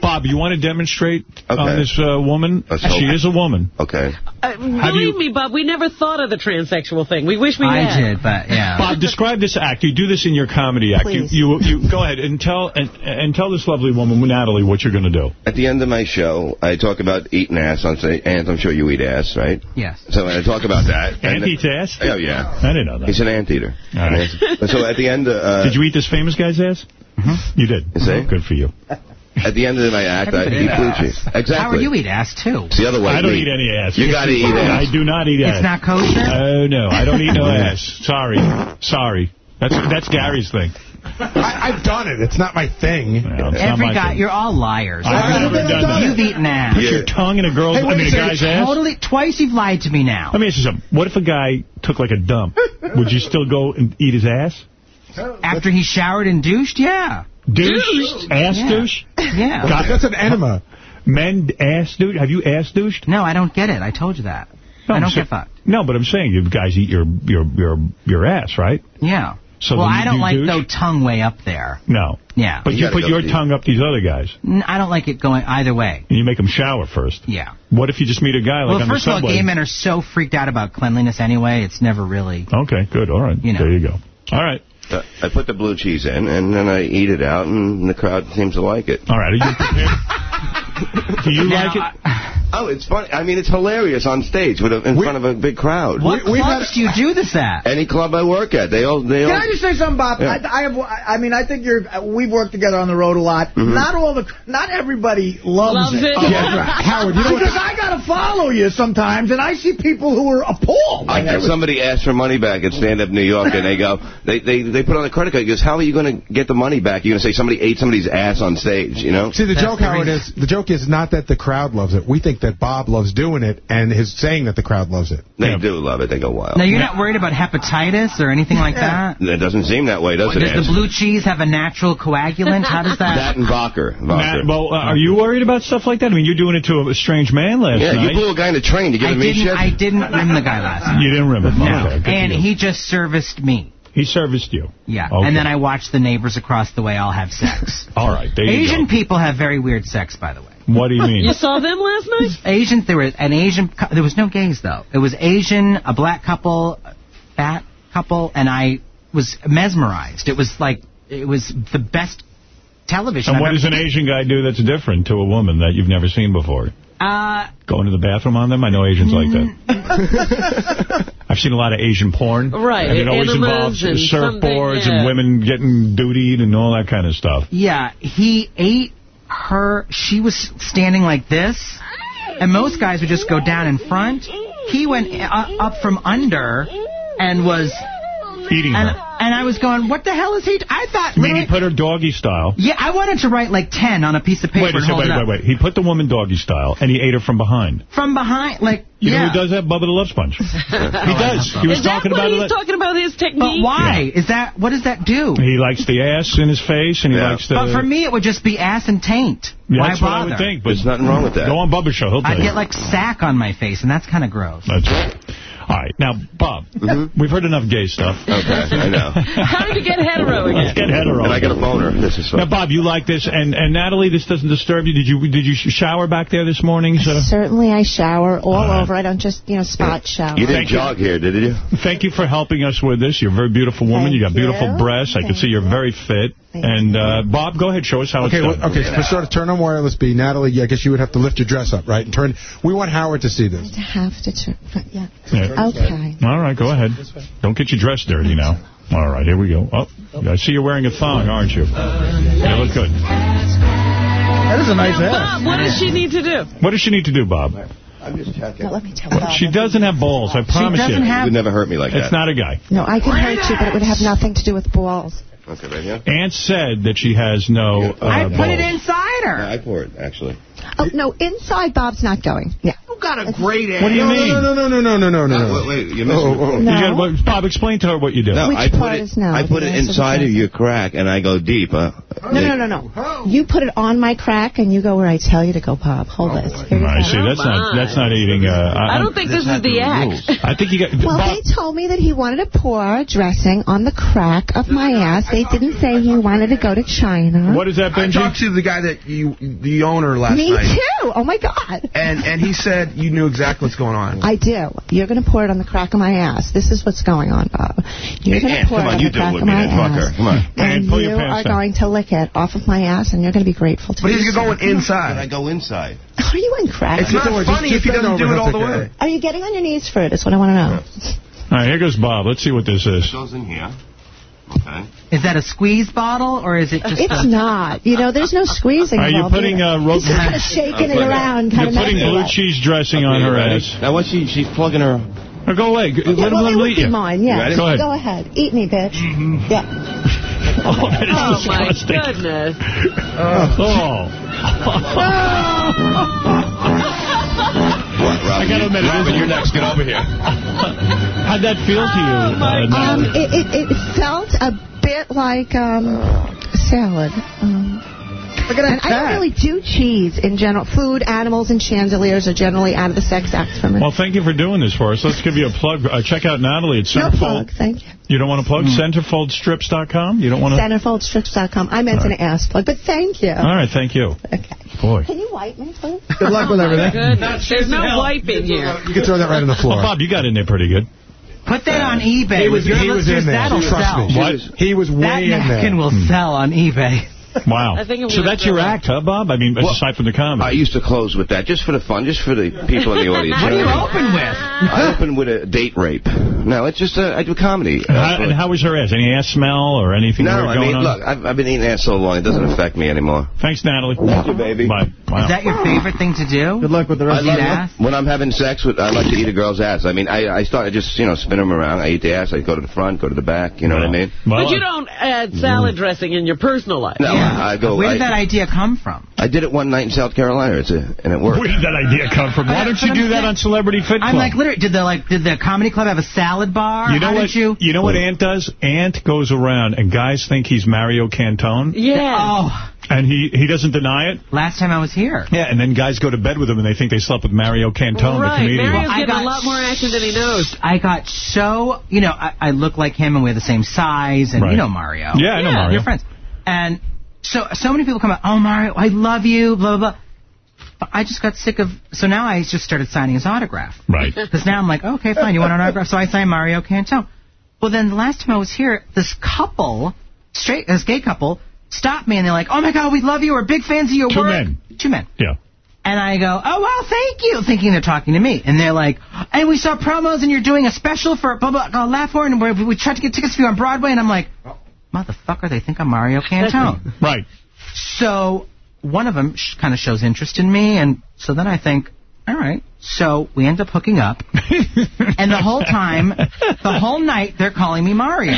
Bob, you want to demonstrate on this uh, woman? Let's She hope. is a woman. Okay. Uh, believe you- me, Bob, we never thought of the transsexual thing. We wish we I had. did, but yeah. Bob, describe this act. You do this in your comedy act. Please. You, you, you go ahead and tell and, and tell this lovely woman, Natalie, what you're going to do. At the end of my show, I talk about eating ass on say, and I'm sure you eat ass, right? Yes. So I talk about that. Ant and- eats ass? Oh, yeah. I didn't know that. He's an anteater. All right. so at the end, uh, Did you eat this famous guy's ass? You did. You see? Good for you. at the end of my act, I eat blue eats cheese. ass. Exactly. Howard, you eat ass, too. It's the other way. I don't me. eat any ass. You got to eat ass. I do not eat ass. It's not kosher? Oh, no. I don't eat no ass. Sorry. Sorry. That's that's Gary's thing. I, I've done it. It's not my thing. No, Every my guy, thing. you're all liars. I've never done that. You've eaten ass. Put your tongue in a girl's, Hey, I mean, a a second. guy's ass? Totally, twice you've lied to me now. Let me ask you something. What if a guy took like a dump? Would you still go and eat his ass? After he showered and douched, yeah. Douche? Ass Yeah. douche? Yeah. God, That's an enema. Men ass douche? Have you ass douched? No, I don't get it. I told you that. I I'm don't get fucked. No, but I'm saying you guys eat your your your your ass, right? Yeah. So well, I don't like douche? though tongue way up there. No. Yeah. But You you, put your deep. tongue up these other guys, I don't like it going either way. and you make them shower first. Yeah. What if you just meet a guy like well, on the subway? Well, first of all, gay men are so freaked out about cleanliness anyway. It's never really. Okay, good. All right. You know. There you go. All right. Uh, I put the blue cheese in, and then I eat it out, and the crowd seems to like it. All right. Are you prepared? Do you Now, like it? I- Oh, it's funny. I mean, it's hilarious on stage with a, in front of a big crowd. what we've clubs had- do you do this at? Any club I work at, they all they Can all. I just say something, Bob? Yeah. I, I have. I mean, I think you're. We've worked together on the road a lot. Mm-hmm. Not all the. Not everybody loves, Loves it. Oh, Yeah, right. Howard, you know what- because I gotta follow you sometimes, and I see people who are appalled. I had somebody ask for money back at Stand Up New York, and they go, they they they put on a credit card. He goes, "How are you going to get the money back? You're going to say somebody ate somebody's ass on stage, you know?" See, the That's joke, the Howard, is the joke is not that the crowd loves it. We think that Bob loves doing it, and his saying that the crowd loves it. They Yeah. do love it. They go wild. Now, you're not worried about hepatitis or anything like that? It doesn't seem that way, does it? Does the blue cheese have a natural coagulant? How does that... that and vodka. vodka. Matt, well, uh, are you worried about stuff like that? I mean, you're doing it to a strange man last yeah, night. Yeah, you blew a guy in the train. You I giving me didn't, shit? I didn't rim the guy last night. You didn't rim him. No. Okay, good and you. he just serviced me. He serviced you. Yeah. Okay. And then I watched the neighbors across the way all have sex. All right, there you Asian go. people have very weird sex, by the way. What do you mean? You saw them last night? Asians, there was an Asian, there was no gays though. It was Asian, a black couple, a fat couple, and I was mesmerized. It was like, it was the best television. and I've what does an seen. Asian guy do that's different to a woman that you've never seen before? Uh, Go into the bathroom on them? I know Asians like that. I've seen a lot of Asian porn. Right, And it always enemas involves and surfboards yeah. and women getting dutied and all that kind of stuff. yeah, he ate her, she was standing like this, and most guys would just go down in front. He went uh, up from under and was eating and, her. And I was going, what the hell is he? I thought. I mean, he put her doggy style. yeah, I wanted to write like 10 on a piece of paper Wait a and second, hold wait, it up. wait, wait. He put the woman doggy style, and he ate her from behind. From behind, like, You yeah. know who does that? Bubba the Love Sponge. he does. He was Is that talking what about he's talking about his technique? But why? Is that, what does that do? He likes the ass in his face, and he likes the... But for me, it would just be ass and taint. Yeah, Why that's what I bother? would think. But There's nothing wrong with that. Go on Bubba's show. He'll tell I'd you. get like sack on my face, and that's kind of gross. That's right. All right. Now, Bob, we've heard enough gay stuff. Okay, I know. How did you get hetero again? Let's get hetero. And I got a boner. This is Now, Bob, you like this, and and Natalie, this doesn't disturb you. Did you did you shower back there this morning? So? Certainly I shower all All right. over. I don't just, you know, spot shower. You didn't Thank you. jog here, did you? Thank you for helping us with this. You're a very beautiful woman. Thank you got beautiful you. breasts. I can see you're very fit. and uh, Bob, go ahead, show us how Okay, it's well, done. okay. So for sort of turn on wireless B, Natalie, I guess you would have to lift your dress up, right? And turn. We want Howard to see this. To have to turn, yeah. Yeah. Okay. All right, go ahead. Don't get your dress dirty now. All right, here we go. Oh, I see you're wearing a thong, aren't you? You look good. That is a nice Now, ass. Bob, what does she need to do? What does she need to do, Bob? I'm just checking. No, let me tell you. She doesn't have balls, I promise she doesn't you. have- You would never hurt me like It's that. not a guy. No, I can hurt you, but it would have nothing to do with balls. Okay, right here. Ant said that she has no uh, I put it inside her. Yeah, I pour it, actually. Oh, no, inside Bob's not going. Yeah. You got a great ass. What do you mean? No, no, no, no, no, no, no, no, Uh, no. wait, wait, you missed Oh, it. oh, oh. You No. gotta- Bob, explain to her what you do. No, Which I put part it. is no? I put it inside of your crack, and I go deep. Huh? No, no, no, no. You put it on my crack, and you go where I tell you to go, Bob. Hold this. Here you I see. That's not. That's not eating. Uh, I don't think this is the act. I think you got. Well, Bob, they told me that he wanted to pour dressing on the crack of my ass. They didn't say he wanted to go to China. what is that, I Benjy? talked to the guy that you, the owner last Me night. too. Oh my God. And and he said you knew exactly what's going on. I do. You're going to pour it on the crack of my ass. This is what's going on, Bob. You're going to pour come it on, on you the crack with of me, my then, fucker. ass. Come on. And pull you your pants are down. going to lick it off of my ass, and you're going to be grateful to me. But me. he's going But I go inside. Are you in crack? It's not funny just if he bend doesn't do it all the way. Are you getting on your knees for it? Is what I want to know. All right, here goes Bob. Let's see what this is. Goes in here. Okay. Is that a squeeze bottle, or is it just It's a... not. You know, there's no squeezing Are you involved putting either. uh, rope? He's kind of shaking it putting- around, You're kind of putting blue cheese dressing on her ready? ass. Now, what's she? She's plugging her. Now, go away. G- Yeah, let him, well, him would eat you. mine, yeah. ready? Go ahead. Go ahead. Eat me, bitch. Yeah. Oh, that is Oh, my disgusting. goodness. Oh. I gotta admit, it Robin, you're next. Get over here. How'd that feel to you? Oh, uh, Um, it, it, it felt a bit like um, salad. Um, Look at and that I don't really do cheese in general. Food, animals, and chandeliers are generally out of the sex act for me. Well, thank you for doing this for us. Let's give you a plug. Uh, check out Natalie at Centerfold. no Centerfold. plug, thank you. You don't want to plug Hmm. centerfoldstrips.com? You don't want to? Centerfoldstrips.com. I meant an ass plug, but thank you. All right, thank you. Okay. Boy. Can you wipe me, please? Good luck with everything. Goodness. There's no wiping here. You can throw that right on the floor. Well, Bob, you got in there pretty good. Put that on eBay. He was, With your he was listeners, in there. That'll Trust sell. me. What? He was way That in there. That napkin will Hmm. sell on eBay. Wow. I think so that's your act, huh, Bob? I mean, Well, aside from the comedy. I used to close with that just for the fun, just for the people in the audience. What do you open with? I open with a date rape. No, it's just uh, I do comedy. and, how, and how was her ass? Any ass smell or anything no, weird I mean, on? look, I've, I've been eating ass so long, it doesn't affect me anymore. Thanks, Natalie. Thank you, baby. Bye. Wow. Is that your favorite thing to do? Good luck with the rest love of the ass? when I'm having sex with. I like to eat a girl's ass. I mean, I I start to just you know spin them around. I eat the ass. I go to the front, go to the back. You know what I mean? Well, But you don't add salad dressing in your personal life. No, I, I go. Where I, did that idea come from? I did it one night in South Carolina. It's a and it worked. Where did that idea come from? Why don't you do that on Celebrity Fit Club? I'm like, literally, did the like, did the comedy club have a salad bar? You know How what? Did you? know what Ant does? Ant goes around and guys think he's Mario Cantone, Yeah. Oh, and he he doesn't deny it. last time I was here. Yeah, and then guys go to bed with him and they think they slept with Mario Cantone, the right. comedian. Mario's Well, I getting a lot more action than he knows. I got so, you know, I, I look like him and we're the same size, and Right. you know Mario. Yeah, I know Yeah, Mario. You're friends. And so so many people come out, oh, Mario, I love you, blah, blah, blah. But I just got sick of, so now I just started signing his autograph. Right. Because now I'm like, okay, fine, you want an autograph? So I signed Mario Cantone. Well, then the last time I was here, this couple, straight, this gay couple, stopped me and they're like, oh my God, we love you, we're big fans of your Two work. men. Two men. Yeah. And I go, oh, well, thank you, thinking they're talking to me. And they're like, and we saw promos and you're doing a special for blah, blah, blah, Laugh Whore, and we we tried to get tickets for you on Broadway. And I'm like, motherfucker, they think I'm Mario Cantone. Right. so one of them sh- kind of shows interest in me. And so then I think, all right, So we end up hooking up, and the whole time, the whole night, they're calling me Mario.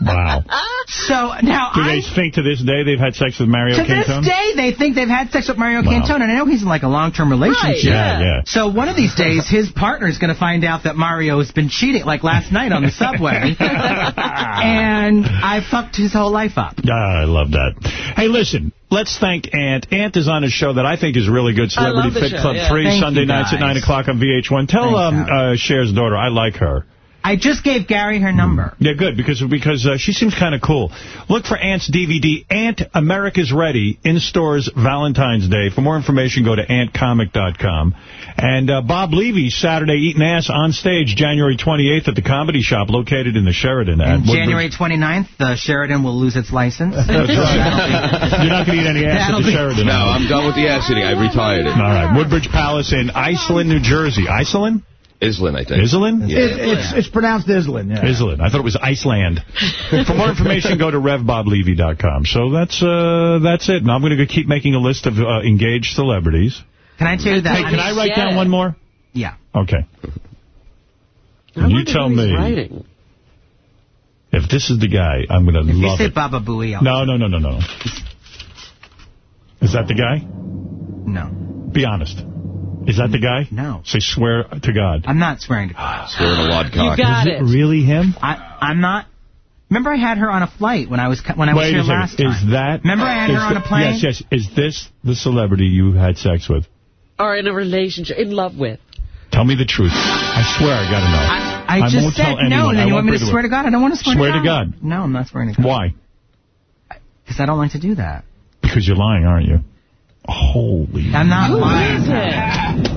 Wow. So now Do I... they think to this day they've had sex with Mario To Cantone? this day, they think they've had sex with Mario Wow. Cantone, and I know he's in like a long-term relationship. yeah. Yeah, yeah. So one of these days, his partner's going to find out that Mario has been cheating, like last night on the subway, and I fucked his whole life up. I love that. Hey, listen, let's thank Ant. Ant is on a show that I think is really good, Celebrity Fit show, Club yeah. 3, Thank Sunday nights at 9 o'clock on VH1. Tell Thanks, um, uh, Cher's daughter I like her. I just gave Gary her number. Yeah, good, because because uh, she seems kind of cool. Look for Ant's DVD, Ant America's Ready, in stores Valentine's Day. For more information, go to antcomic.com. And uh, Bob Levy, Saturday, Eating Ass on stage, January 28th at the Comedy Shop, located in the Sheraton. at And Woodbridge. January 29th, the Sheraton will lose its license. That's right. You're not going to eat any ass That'll at the be- Sheraton. No. I'm done with the ass eating. I retired it. All right. Woodbridge Palace in Iceland, New Jersey. Iceland? Iselin, I think. Iselin? It, it's, it's pronounced Iselin, yeah. Iselin. I thought it was Iceland. For more information, go to revboblevy.com. So that's uh, that's it. Now I'm going to keep making a list of uh, engaged celebrities. Can I tell you that? Hey, can I write down one more? Yeah. Okay. I And you tell me writing. if this is the guy, I'm going to love If you say it. Baba Booey, I'll... No, no, no, no, no. Is that the guy? No. Be honest. Is that the guy? No. Say swear to God. I'm not swearing to God. Swear to Lord You got Is it. it really him? I, I'm not... Remember I had her on a flight when I was when I was Wait here last time. Is that... Remember I had is her on a plane? Yes, yes. Is this the celebrity you had sex with? Or in a relationship, in love with. Tell me the truth. I swear I got to know. I, I just said no, and then you want me to swear to. God? I don't want to swear, Swear to to God. God. No, I'm not swearing to God. Why? Because I don't like to do that. Because you're lying, aren't you? Holy. I'm not Who lying. is it?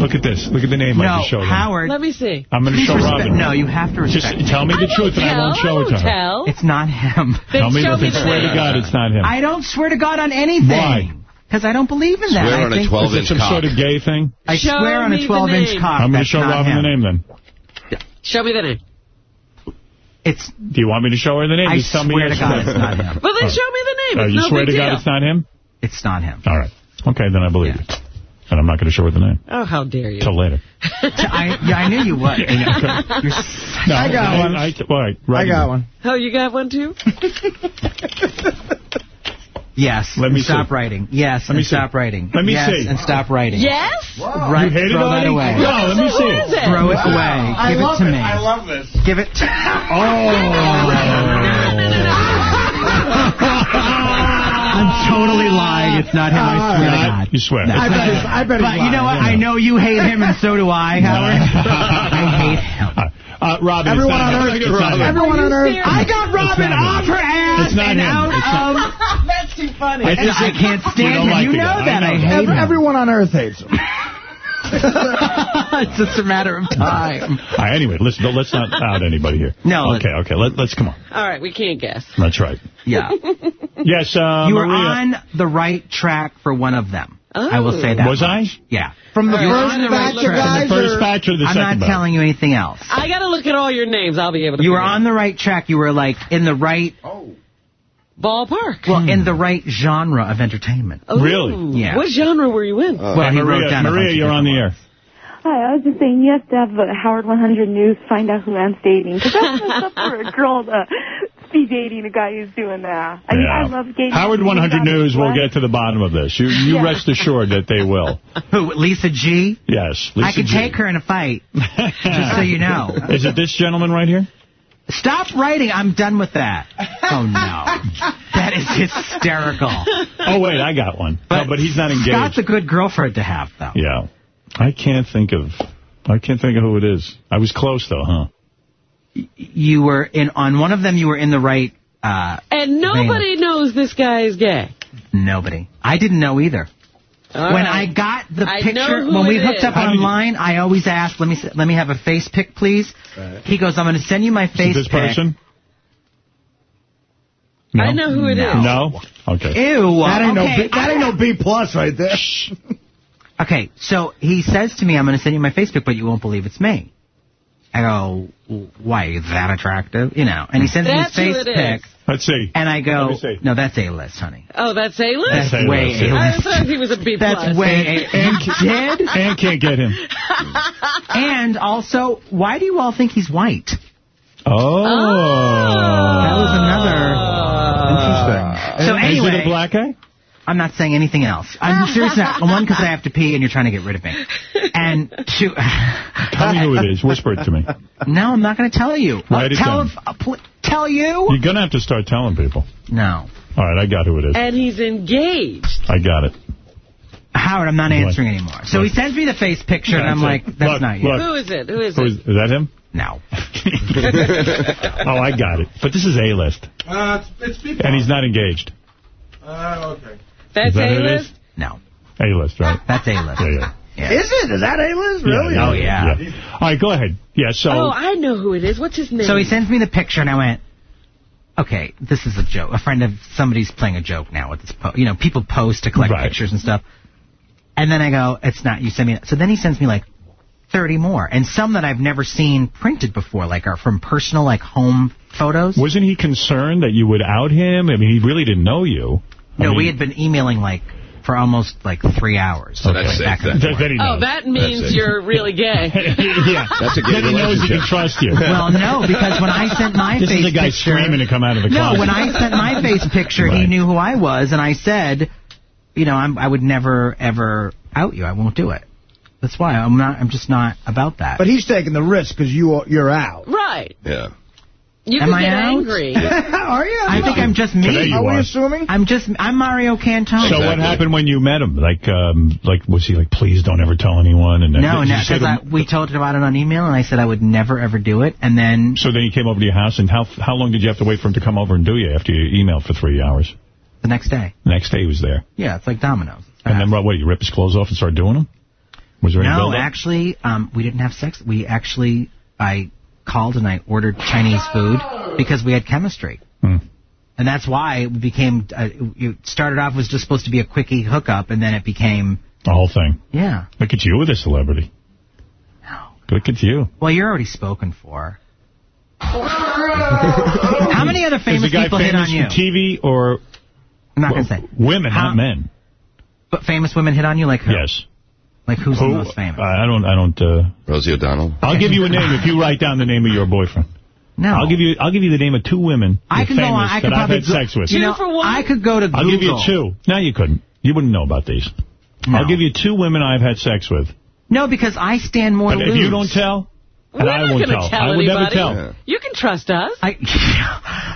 Look at this. Look at the name I No, just showed him. Howard. Let me see. I'm going to show respect- Robin. No, you have to respect. me. tell me the I truth and I won't tell, show it to I her. tell. It's not him. Then Tell me, show then the swear to name. God it's not him. I don't swear to God on anything. Why? Because I don't believe in that. Swear I on a think 12 Is it some cock. sort of gay thing? I Show swear on a 12 inch name. cock. I'm going to show not Robin him. the name then. Show me the name. It's. Do you want me to show her the name? I Just tell me swear to God it's not him. Well, then show me the name. Uh, you swear to God it's not him? It's not him. All right. Okay, then I believe Yeah. you. And I'm not going to show her the name. Oh, how dare you. Till later. I, yeah, I knew you would. You're No, I got one. I, all right, I Robin. got one. Oh, you got one too? Yes. Let me stop see. writing. Yes. Let me and see. stop writing. Let me yes, see. and stop writing. Yes? Right. You hate it throw that away. No, let me see it. it? Throw it away. Give it to me. I love this. Give it. To oh. I'm totally lying. It's not him. I swear to Uh, God. You swear. No. I bet he's, I bet he's But you know what? lying. I know you hate him, and so do I, Howard. I hate him. Uh, Robin, Everyone on. Earth. It's not him. Everyone on Earth. I got Robin off her ass It's not and him. out It's of... That's too funny. It's And just- I can't stand don't him. like you the know that. I I, hate that. Him. Everyone on Earth hates him. it's just a matter of time. All right, anyway, let's, let's not out anybody here. No. Okay, okay, let, let's come on. All right, we can't guess. That's right. Yeah. Yes, uh, you were Maria. on the right track for one of them. I will say that. Was I? Yeah. From the All right, first the right batch of track. the first batch or the I'm second not batch? telling you anything else. I got to look at all your names. I'll be able to You were figure it on the right track. You were like in the right, out. Ballpark. well, in the right genre of entertainment. Ooh. Really? Yeah. What genre were you in? well, Hey, he wrote Maria, down Maria you're on the different air. Hi, I was just saying you have to have uh, Howard 100 News find out who Ant's dating. Because that's messed up for a girl to be dating a guy who's doing that. I mean, I Yeah. love dating. Howard 100 News will get to the bottom of this. You you Yeah. rest assured that they will. Who, Lisa G? Yes. Lisa I could G. take her in a fight, just so you know. Is it this gentleman right here? Stop writing. I'm done with that. Oh, no. That is hysterical. Oh, wait, I got one. But no, but he's not engaged. Scott's a good girlfriend to have, though. Yeah. I can't think of... I can't think of who it is. I was close, though, huh? You were in, on one of them, you were in the right, uh, And nobody knows this guy is gay. nobody. I didn't know either. All when right. I got the I picture, when we hooked is. up How online, I always ask, let me let me have a face pic, please. He goes, I'm going to send you my Is it face this pic. person? No? I know who it is. No? Okay. Ew. Uh, that ain't okay, no B, that ain't no B plus right there. Okay, so he says to me, I'm going to send you my Facebook, but you won't believe it's me. I go, why, is that attractive? You know, and he sends That's me who his face it pic. is. Let's see. And I go, no, that's A-list, honey. Oh, that's A-list? That's A-list, way yeah. I A-list. thought he was a B+. That's plus. way A- and dead. And can't get him. And also, why do you all think he's white? Oh. That was another. Oh. Interesting. So Is anyway, it a black guy? I'm not saying anything else. I'm serious not. One, because I have to pee and you're trying to get rid of me. And two, Tell me who it is. Whisper it to me. no, I'm not going to tell you. Write it tell down. if- uh, pl- tell you? You're going to have to start telling people. No. All right, I got who it is. And he's engaged. I got it. Howard, I'm not answering anymore. So he sends me the face picture, and I'm That's like, it. that's Look, not you. look. Who is it? Who is Who it? is, is that him? No. oh, I got it. But this is A-list. Uh, it's, it's And he's not engaged. Uh, okay. That's Is that it A-list? is? No. A-list, right? That's A-list. Yeah, yeah. Yeah. Is it? Is that A-list? Really? yeah, Oh, yeah. All right, go ahead. Yeah, so... Oh, I know who it is. What's his name? So he sends me the picture, and I went, okay, this is a joke. A friend of somebody's playing a joke now with this post. You know, people post to collect Right. pictures and stuff. And then I go, it's not, you send me. So then he sends me like 30 more, and some that I've never seen printed before, like are from personal, like home photos. Wasn't he concerned that you would out him? I mean, he really didn't know you. I No, mean- we mm-hmm. had been emailing like for almost like three hours. So that's Like, safe back and then. forth. Oh, that means That's you're really gay. yeah. That's a gay Then he knows he can trust you. Well, no, because when I sent my This face is a guy picture, screaming to come out of the no, when I sent my face picture, he knew who I was, and I said, you know, I'm, I would never ever out you. I won't do it. That's why I'm not. I'm just not about that. But he's taking the risk because you are, you're out. Right. Yeah. You Am could I get out? angry. Are you? I think I'm just me. Today you Are we assuming? I'm just. I'm Mario Cantone. So what happened when you met him? Like, um, like was he like, please don't ever tell anyone? And then no, no, because him- we talked about it on email, and I said I would never ever do it, and then So then he came over to your house, and how how long did you have to wait for him to come over and do you after you emailed for three hours? the next day. The next day he was there. Yeah, it's like dominoes. And then what, what, you rip his clothes off and start doing them? Was there any No, actually, um, we didn't have sex. We actually, I called and I ordered Chinese food because we had chemistry. Hmm. And that's why it became, uh, it started off was just supposed to be a quickie hookup, and then it became, The whole thing. yeah. Look at you with a celebrity. No. Look at you. Well, you're already spoken for. How many other famous people hit on you? TV or I'm not going to say. women, How- not men? But famous women hit on you? Like who? Yes. Like who's Who? the most famous? I don't. I don't. Uh, Rosie O'Donnell. I'll give you a name if you write down the name of your boyfriend. No. I'll give you. I'll give you the name of two women. I can go on. I could that I've probably had go- sex with. You know, I could go to Google. I'll give you two. No, you couldn't. You wouldn't know about these. No. I'll give you two women I've had sex with. No, because I stand more But to if lose. you don't tell, We're and I not won't going to tell. tell I would anybody. never tell. You can trust us. I,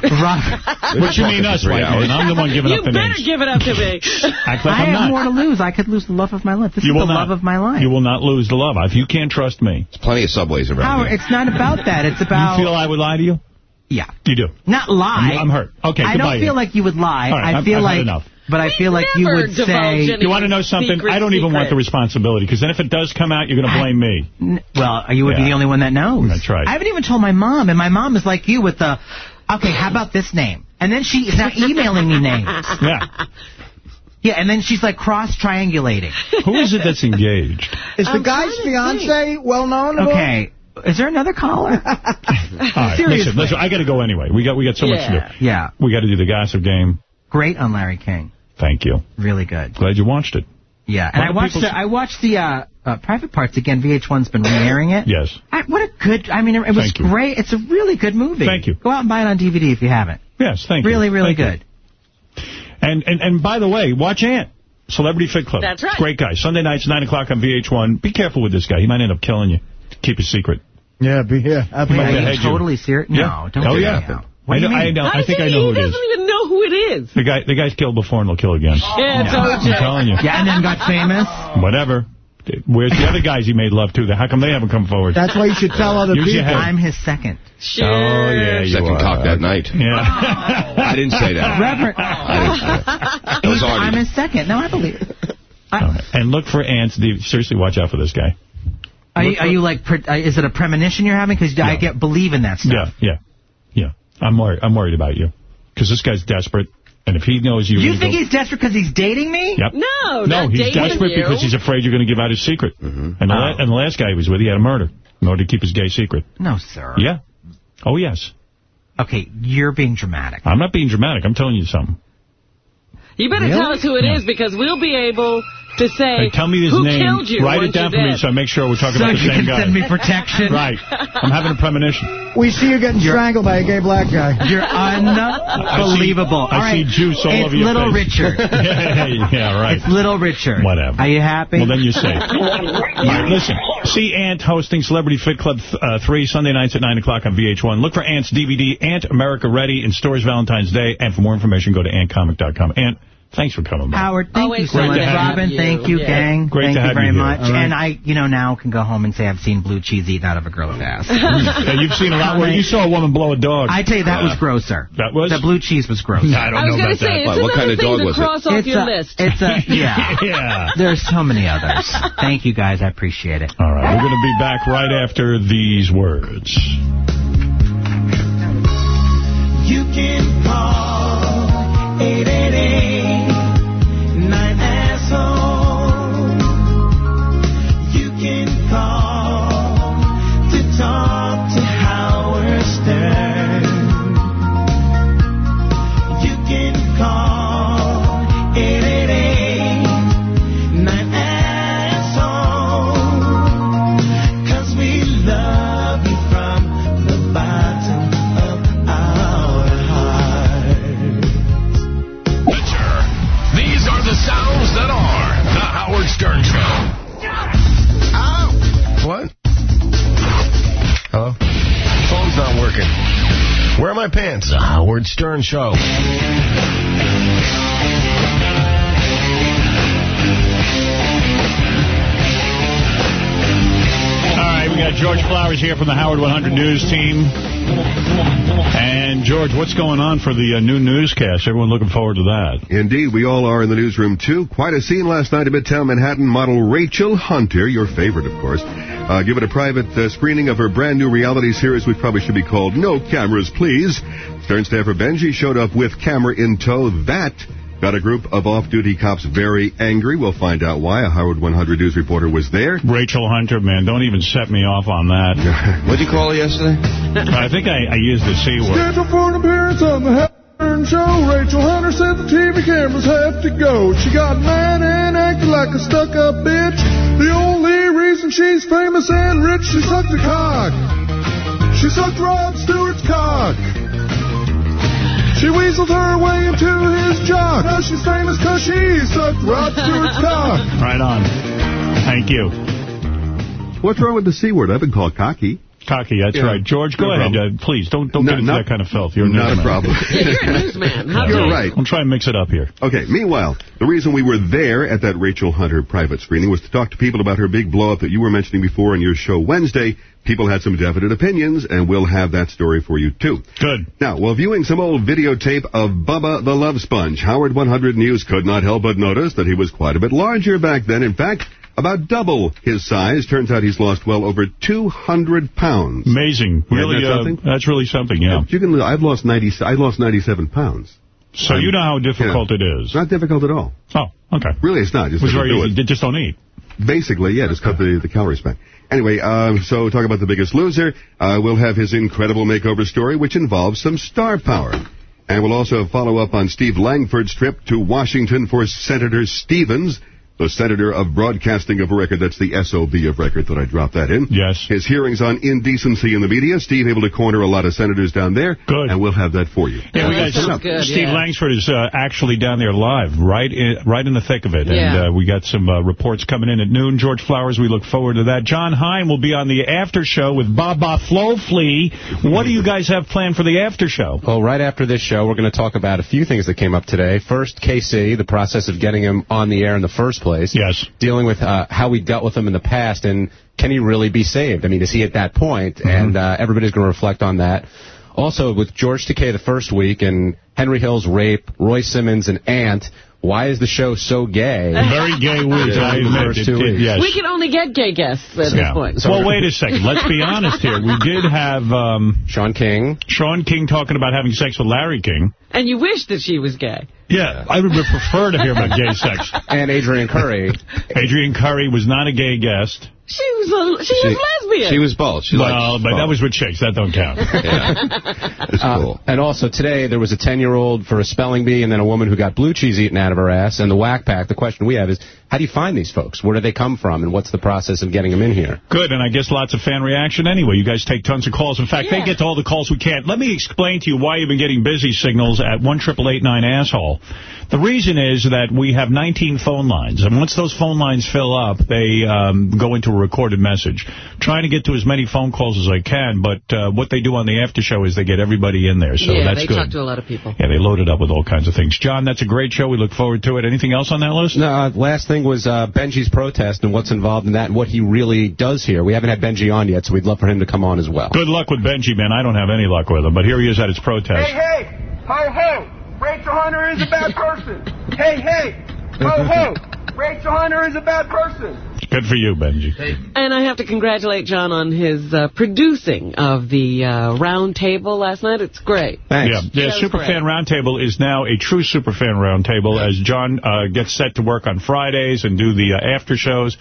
Rob, What you mean us, Three white man? I'm the one giving you up the better give it up to me. Act like I am have not. more to lose. I could lose the love of my life. This you is will the not. love of my life. You will not lose the love. If you can't trust me, There's plenty of subways around Howard, here. it's not about that. It's about you feel I would lie to you? yeah, You do. not lie. I'm, I'm hurt. Okay, I goodbye. don't feel like you would lie. All right, I I've- feel I've like, enough. But I feel like you would say. You want to know something? secret I don't even want the responsibility, because then if it does come out, you're going to blame me. N- Well, you would be the only one that knows. That's right. I haven't even told my mom, and my mom is like you with the, okay, how about this name? And then she is now emailing me names. Yeah. Yeah, and then she's like cross-triangulating. Who is it that's engaged? Is the I'm guy's fiance well known? Okay, is there another caller? All right, Seriously. listen, listen, I got to go anyway. We got we got so much to Yeah. do. yeah, We got to do the gossip game. great on Larry King. Thank you. Really good. Glad you watched it. Yeah, and I watched the, I watched the uh, uh, Private Parts again. VH1's been re-airing it. Yes. I, what a good. I mean, it, it was Thank you. great. It's a really good movie. Thank you. Go out and buy it on DVD if you haven't. Yes, thank you. Really, really Thank you. good. And, and and by the way, watch Ant. Celebrity Fit Club. That's right. Great guy. Sunday nights, 9 o'clock on VH1. Be careful with this guy. He might end up killing you. Keep it secret. Yeah, be here. He might Are you behead totally serious? Yeah. No, don't Oh, do yeah. That now. What I do know, I know. I think I know who it doesn't even know who it is. The guy, the guy's killed before and he'll kill again. Yeah, Yeah. told I'm telling you. Yeah, and then got famous. Whatever. Where's the other guys he made love to? How come they haven't come forward? That's why you should tell other Use people. I'm his second. Sure. Oh, yeah, you Second are. cock that night. Yeah. I didn't say that. Reverend. I didn't say that. That was I'm Artie. his second. No, I believe it. I, All right. And look for ants. Seriously, watch out for this guy. are, you, are you like? uh, Is it a premonition you're having? Because I No. get believe in that stuff. Yeah, yeah, yeah. I'm worried. I'm worried about you because this guy's desperate, and if he knows you, You think he's desperate because he's dating me? Yep. No, No, not he's desperate you. because he's afraid you're going to give out his secret. Mm-hmm. And, the Oh. la- and the last guy he was with, he had a murder. in order to keep his gay secret. No, sir. Yeah. Oh, yes. Okay, you're being dramatic. I'm not being dramatic. I'm telling you something. You better Really? tell us who it is Yeah. because we'll be able to say Hey, tell me his who name. killed you Write it down for me so I make sure we're talking So about the you same can guy. send me protection? Right. I'm having a premonition. We see you getting strangled by a gay black guy. You're unbelievable. I see, I see juice all it's over your Little face. Richard. yeah, yeah, right. It's Little Richard. Whatever. Are you happy? Well, then you're safe. All right, listen. See Ant hosting Celebrity Fit Club uh, 3 Sunday nights at 9 o'clock on VH1. Look for Ant's DVD, Ant America Ready, in stores Valentine's Day. And for more information, go to antcomic.com. Ant, thanks for coming by. Howard, thank you so much. to have Robin, you. thank you, Yeah. gang. Great thank to you have very you here. much. All right. And I, you know, now can go home and say I've seen blue cheese eaten out of a girl's ass. Mm. Yeah, you've seen a lot where you saw a woman blow a dog. I tell you, that was uh, grosser. That was? The blue cheese was gross. I don't I know about to say, that. it's another thing to cross off It's your a, list. It's a, yeah. Yeah. There's so many others. Thank you, guys. I appreciate it. All right, we're going to be back right after these words. You can call 888 my pants? The Howard Stern Show. All right, we got George Flowers here from the Howard 100 News team. And, George, what's going on for the uh, new newscast? Everyone looking forward to that. Indeed, we all are in the newsroom, too. Quite a scene last night in Midtown Manhattan. Model Rachel Hunter, your favorite, of course, uh, given a private uh, screening of her brand new reality series, which probably should be called No Cameras, Please. Stern staffer Benjy showed up with camera in tow. That got a group of off-duty cops very angry. We'll find out why. A Howard 100 News reporter was there. Rachel Hunter, man, don't even set me off on that. What'd you call her yesterday? I think I, I used the C word. Scheduled for an appearance on the Howard Show. Rachel Hunter said the TV cameras have to go. She got mad and acted like a stuck-up bitch. The only reason she's famous and rich, she sucked a cock. She sucked Rod Stewart's cock. She weaseled her way into his jock. Now she's famous cause she sucked Rod Stewart's cock. Right on. Thank you. What's wrong with the C word? I've been called cocky. Cocky, that's Yeah, right. George, go no ahead. Uh, please, don't don't No, get into not- that kind of filth. You're a not a newsman. problem. You're a newsman. How You're you? right. I'm trying to mix it up here. Okay, meanwhile, the reason we were there at that Rachel Hunter private screening was to talk to people about her big blow-up that you were mentioning before in your show Wednesday. People had some definite opinions, and we'll have that story for you, too. Good. Now, while viewing some old videotape of Bubba the Love Sponge, Howard 100 News could not help but notice that he was quite a bit larger back then. In fact, about double his size. Turns out he's lost well over 200 pounds. Amazing. Really, that uh, that's really something, yeah. You can. I've lost 90. I lost 97 pounds. So you know how difficult it is. Not difficult at all. Oh, okay. Really, it's not. Just never very do easy. it. Just don't eat. Basically, yeah, just cut the, the calories back. Anyway, um, so talk about the biggest loser. Uh, we'll have his incredible makeover story, which involves some star power. And we'll also follow up on Steve Langford's trip to Washington for Senator Stevens, the senator of broadcasting of a record. That's the SOB of record that I dropped that in. Yes. His hearings on indecency in the media. Steve able to corner a lot of senators down there. Good. And we'll have that for you. Yeah, we got Steve Langford is uh, actually down there live, right in right in the thick of it, and Yeah. uh, we got some uh, reports coming in at noon. George Flowers, we look forward to that. Jon Hein will be on the after show with Baba Flo Flea. What do you guys have planned for the after show? Well, right after this show, we're going to talk about a few things that came up today. First, KC, the process of getting him on the air in the first place. Yes. Dealing with uh, how we dealt with him in the past, and can he really be saved? I mean, is he at that point? Mm-hmm. And uh, everybody's going to reflect on that. Also, with George Takei the first week, and Henry Hill's rape, Roy Simmons, and Ant, why is the show so gay? Very gay week, Yeah, I the admit. first It- two it- weeks. yes. We can only get gay guests at this point. well, wait a second. Let's be honest here. We did have um, Shawn King. Shawn King talking about having sex with Larry King. And you wish that she was gay. Yeah, I would prefer to hear about gay sex. And Adrianne Curry. Adrianne Curry was not a gay guest. She was a, she, was lesbian. She was both. She well, liked but that was with chicks. That don't count. It's cool. Uh, and also today there was a 10-year-old for a spelling bee and then a woman who got blue cheese eaten out of her ass. And the Wack Pack, the question we have is, how do you find these folks? Where do they come from? And what's the process of getting them in here? Good, and I guess lots of fan reaction anyway. You guys take tons of calls. In fact, they get to all the calls we can't. Let me explain to you why you've been getting busy signals at 18889 asshole. The reason is that we have 19 phone lines, and once those phone lines fill up, they um, go into a recorded message. Trying to get to as many phone calls as I can, but uh, what they do on the after show is they get everybody in there, so yeah, that's they talk to a lot of people. Yeah, they load it up with all kinds of things. John, that's a great show. We look forward to it. Anything else on that list? No, uh, last thing was uh, Benjy's protest and what's involved in that and what he really does here. We haven't had Benjy on yet, so we'd love for him to come on as well. Good luck with Benjy, man. I don't have any luck with him, but here he is at his protest. Hey, hey! Ho, ho! Rachel Hunter is a bad person! hey, hey! Ho, ho! Rachel Hunter is a bad person! Good for you, Benjy. And I have to congratulate John on his uh, producing of the uh, round table last night. It's great. Yeah, yeah That was Superfan Roundtable is now a true Superfan Roundtable as John uh, gets set to work on Fridays and do the uh, after shows.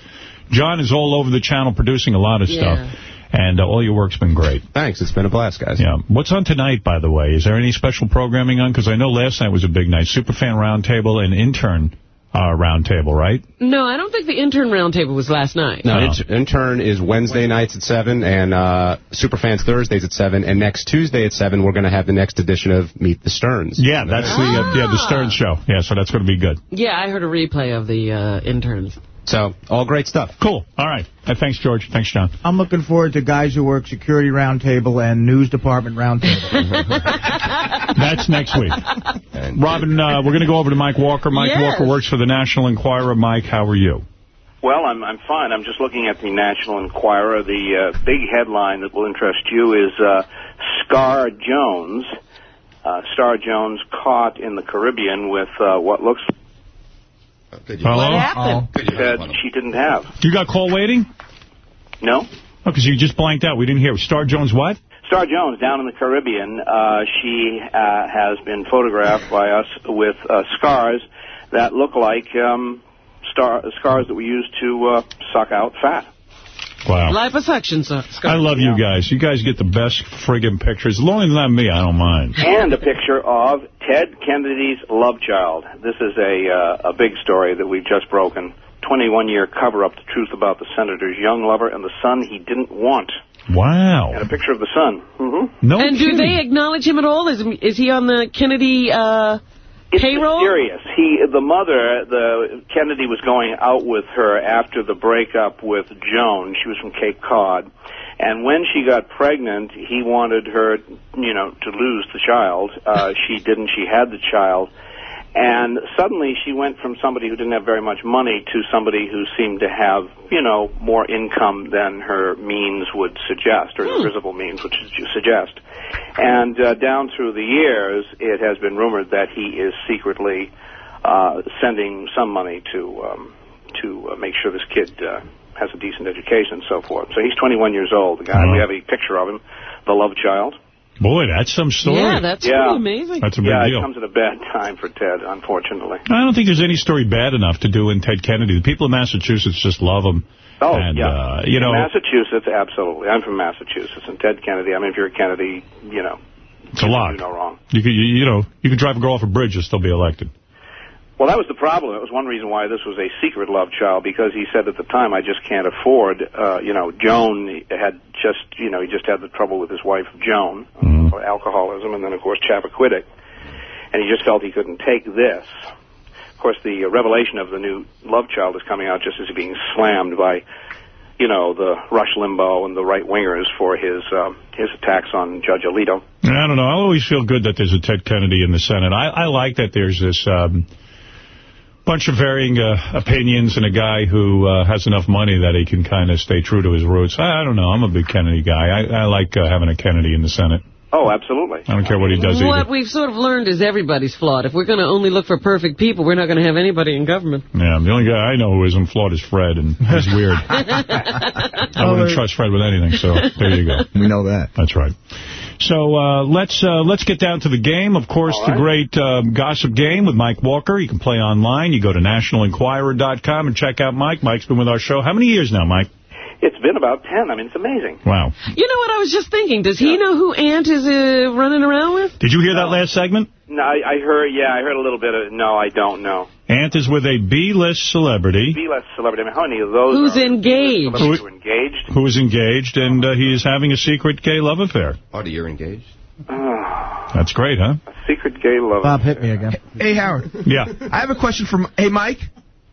John is all over the channel producing a lot of Yeah. stuff. And uh, all your work's been great. Thanks. It's been a blast, guys. Yeah. What's on tonight, by the way? Is there any special programming on? Because I know last night was a big night. Superfan Roundtable and Intern uh, Roundtable, right? No, I don't think the intern roundtable was last night. No, inter- intern is Wednesday nights at 7, and uh, Superfans Thursdays at 7, and next Tuesday at 7, we're going to have the next edition of Meet the Sterns. Yeah, that's the uh, yeah the Stern show. Yeah, so that's going to be good. Yeah, I heard a replay of the uh, interns. So, all great stuff. Cool. All right. Uh, thanks, George. Thanks, John. I'm looking forward to guys who work security roundtable and news department roundtable. That's next week. Robin, uh, we're going to go over to Mike Walker. Mike Yes. Walker works for the National Enquirer. Mike, how are you? Well, I'm I'm fine. I'm just looking at the National Enquirer. The uh, big headline that will interest you is uh, Scar Jones. Uh, Star Jones caught in the Caribbean with uh, what looks Hello? What happened? said she didn't have. You got call waiting? No. Oh, because you just blanked out. We didn't hear. Star Jones what? Star Jones down in the Caribbean. Uh, she uh, has been photographed by us with uh, scars that look like um, star scars that we use to uh, suck out fat. Wow. Liposuction, sir. I love you guys. You guys get the best friggin' pictures. As long as it's not me, I don't mind. and a picture of Ted Kennedy's love child. This is a uh, a big story that we've just broken. 21-year cover-up the truth about the senator's young lover and the son he didn't want. Wow. And a picture of the son. Mm-hmm. No and do they acknowledge him at all? Is is he on the Kennedy uh, It's payroll? mysterious. He, the mother, the Kennedy was going out with her after the breakup with Joan. She was from Cape Cod. And when she got pregnant, he wanted her, you know, to lose the child. Uh, she didn't. She had the child. And suddenly she went from somebody who didn't have very much money to somebody who seemed to have, you know, more income than her means would suggest, or her visible means would su- suggest. And uh, down through the years, it has been rumored that he is secretly uh, sending some money to um, to uh, make sure this kid uh, has a decent education and so forth. So he's 21 years old. The guy we have a picture of him, the love child. Boy, that's some story. Yeah, that's Yeah. pretty amazing. That's a big yeah, deal. it comes at a bad time for Ted, unfortunately. I don't think there's any story bad enough to do in Ted Kennedy. The people of Massachusetts just love him. Oh, and, yeah. Uh, you know, Massachusetts, absolutely. I'm from Massachusetts, and Ted Kennedy. I mean, if you're a Kennedy, you know, it's a lot. do no wrong. You could, you, you know, you could drive a girl off a bridge and still be elected. Well, that was the problem. It was one reason why this was a secret love child because he said at the time, "I just can't afford." Uh, you know, Joan had just, you know, he just had the trouble with his wife Joan, uh, alcoholism, and then of course Chappaquiddick, and he just felt he couldn't take this. Of course, the uh, revelation of the new love child is coming out just as he's being slammed by, you know, the Rush Limbaugh and the right wingers for his uh, his attacks on Judge Alito. I don't know. I always feel good that there's a Ted Kennedy in the Senate. I, I like that there's this um, bunch of varying uh, opinions and a guy who uh, has enough money that he can kind of stay true to his roots. I, I don't know. I'm a big Kennedy guy. I, I like uh, having a Kennedy in the Senate. Oh, absolutely. I don't care what he does What either. we've sort of learned is everybody's flawed. If we're going to only look for perfect people, we're not going to have anybody in government. Yeah, the only guy I know who isn't flawed is Fred, and he's weird. I wouldn't trust Fred with anything, so there you go. We know that. That's right. So uh, let's uh, let's get down to the game. Of course, the great um, gossip game with Mike Walker. You can play online. You go to nationalenquirer.com and check out Mike. Mike's been with our show. How many years now, Mike? It's been about 10. I mean, it's amazing. Wow. You know what I was just thinking? Does he know who Ant is uh, running around with? Did you hear that last segment? No, I, I heard, yeah, I heard a little bit of, no, I don't know. Ant is with a B-list celebrity. B-list celebrity. I mean, how many of those Who's are engaged? celebrities who engaged? Who is engaged, and uh, he is having a secret gay love affair. Artie, you're engaged? That's great, huh? Secret gay love. Bob, hit me again. Hey, Howard. Yeah. I have a question from, hey, Mike.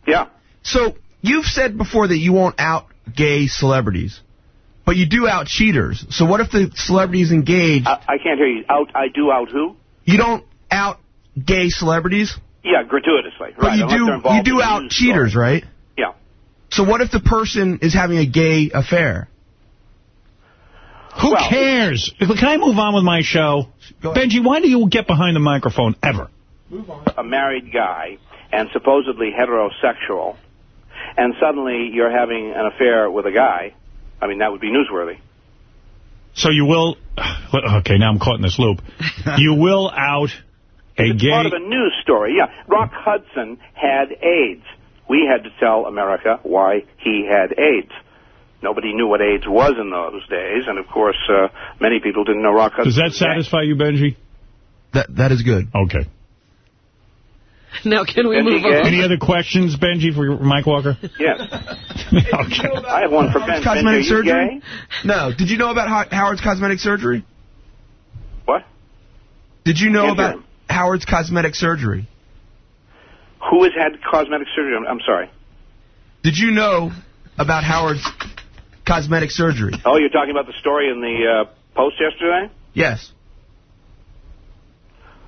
Yeah. So, you've said before that you won't out gay celebrities, but you do out cheaters. So what if the celebrity is engaged? I, I can't hear you. Out, I do out who? You don't out gay celebrities, Yeah, gratuitously. but right, you do you do out cheaters, story. right? Yeah. So what if the person is having a gay affair? Who cares? Can I move on with my show? Benjy, why do you get behind the microphone ever? A married guy and supposedly heterosexual, and suddenly you're having an affair with a guy, I mean, that would be newsworthy. So you will... Okay, now I'm caught in this loop. You will out a It's gay... part of a news story, yeah. Rock Hudson had AIDS. We had to tell America why he had AIDS. Nobody knew what AIDS was in those days, and of course, uh, many people didn't know Rock Hudson. Does that satisfy you, Benjy? That That is good. Okay. Now, can we Benjy move on? Any other questions, Benjy, for Mike Walker? Yes. okay. I have one for Ben. Howard's Ben, are cosmetic you surgery? No. Did you know about Howard's cosmetic surgery? What? Did you know Can't about Howard's cosmetic surgery? Who has had cosmetic surgery? I'm, I'm sorry. Did you know about Howard's cosmetic surgery? Oh, you're talking about the story in the uh, Post yesterday? Yes.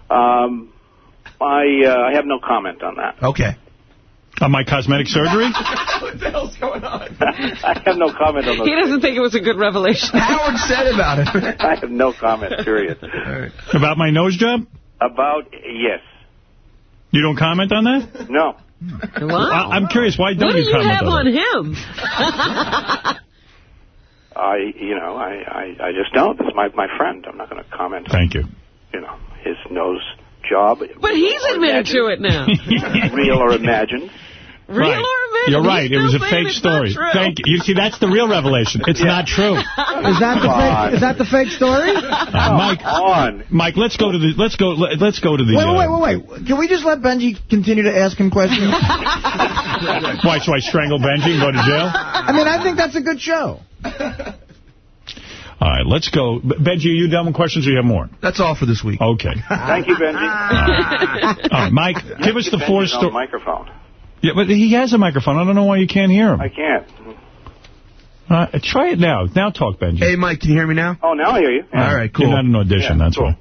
Um, I uh, I have no comment on that. Okay. On my cosmetic surgery? what the hell's going on? I have no comment on that. He doesn't think it was a good revelation. Howard said about it. I have no comment, period. About my nose job? About, yes. You don't comment on that? No. I, I'm curious, why don't What do you you comment have on on him? I, you know, I, I, I just don't. This is my, my friend. I'm not going to comment on, Thank you. you know, his nose job. But he's admitted to it now. Real or imagined. Real Right. or imagined? You're right. He's It was a fake story. Thank you. You see, that's the real revelation. It's not true. Is that the fake? Is that the fake story? Uh, Mike, on. Mike, let's go to the let's go let, let's go to the. Wait, uh, wait, wait, wait. Can we just let Benjy continue to ask him questions? Why? So I strangle Benjy and go to jail? I mean, I think that's a good show. All right, let's go. Benjy, are you done with questions or you have more? That's all for this week. Okay. Thank you, Benjy. All right, Mike, give us the Benjy's four on the stories. microphone. Yeah, but he has a microphone. I don't know why you can't hear him. I can't. Uh, try it now. Now talk, Benjy. Hey, Mike, can you hear me now? Oh, now I hear you. All right, cool. You're not an audition, Yeah, that's cool. why.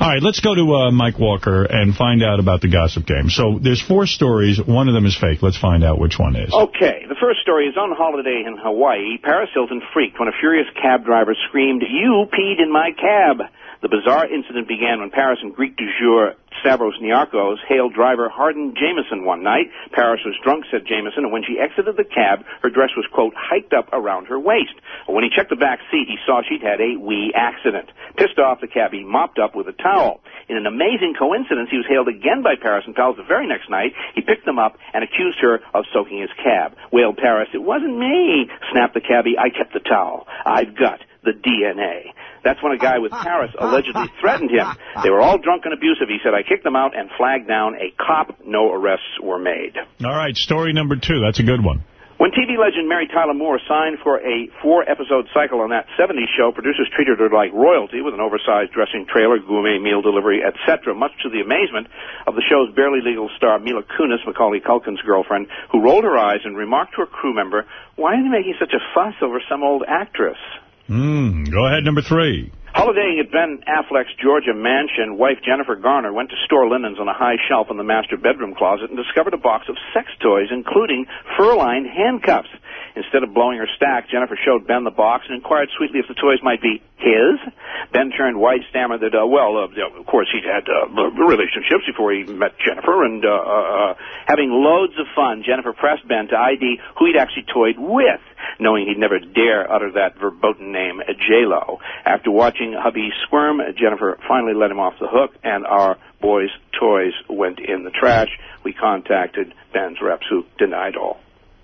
All right, let's go to uh, Mike Walker and find out about the gossip game. So there's four stories. One of them is fake. Let's find out which one is. Okay, the first story is on holiday in Hawaii. Paris Hilton freaked when a furious cab driver screamed, You peed in my cab. The bizarre incident began when Paris and Greek du jour Stavros Niarchos hailed driver Hardin Jameson one night. Paris was drunk, said Jameson, and when she exited the cab, her dress was, quote, hiked up around her waist. When he checked the back seat, he saw she'd had a wee accident. Pissed off, the cabbie mopped up with a towel. In an amazing coincidence, he was hailed again by Paris and pals the very next night. He picked them up and accused her of soaking his cab. Wailed Paris, it wasn't me, snapped the cabbie, I kept the towel. I've got the DNA. That's when a guy with Paris allegedly threatened him. They were all drunk and abusive. He said, I kicked them out and flagged down a cop. No arrests were made. All right, story number two. That's a good one. When TV legend Mary Tyler Moore signed for a four-episode cycle on that 70s show, producers treated her like royalty with an oversized dressing trailer, gourmet meal delivery, etc., much to the amazement of the show's barely legal star Mila Kunis, Macaulay Culkin's girlfriend, who rolled her eyes and remarked to her crew member, why are they making such a fuss over some old actress? Mm, go ahead, number three. Holidaying at Ben Affleck's Georgia mansion, wife Jennifer Garner went to store linens on a high shelf in the master bedroom closet and discovered a box of sex toys, including fur-lined handcuffs. Instead of blowing her stack, Jennifer showed Ben the box and inquired sweetly if the toys might be his. Ben turned white, stammered that, uh, well, uh, of course he'd had uh, relationships before he met Jennifer, and uh, uh, having loads of fun, Jennifer pressed Ben to ID who he'd actually toyed with, knowing he'd never dare utter that verboten name, J-Lo. After watching hubby squirm, Jennifer finally let him off the hook, and our boy's toys went in the trash. We contacted Ben's reps, who denied all.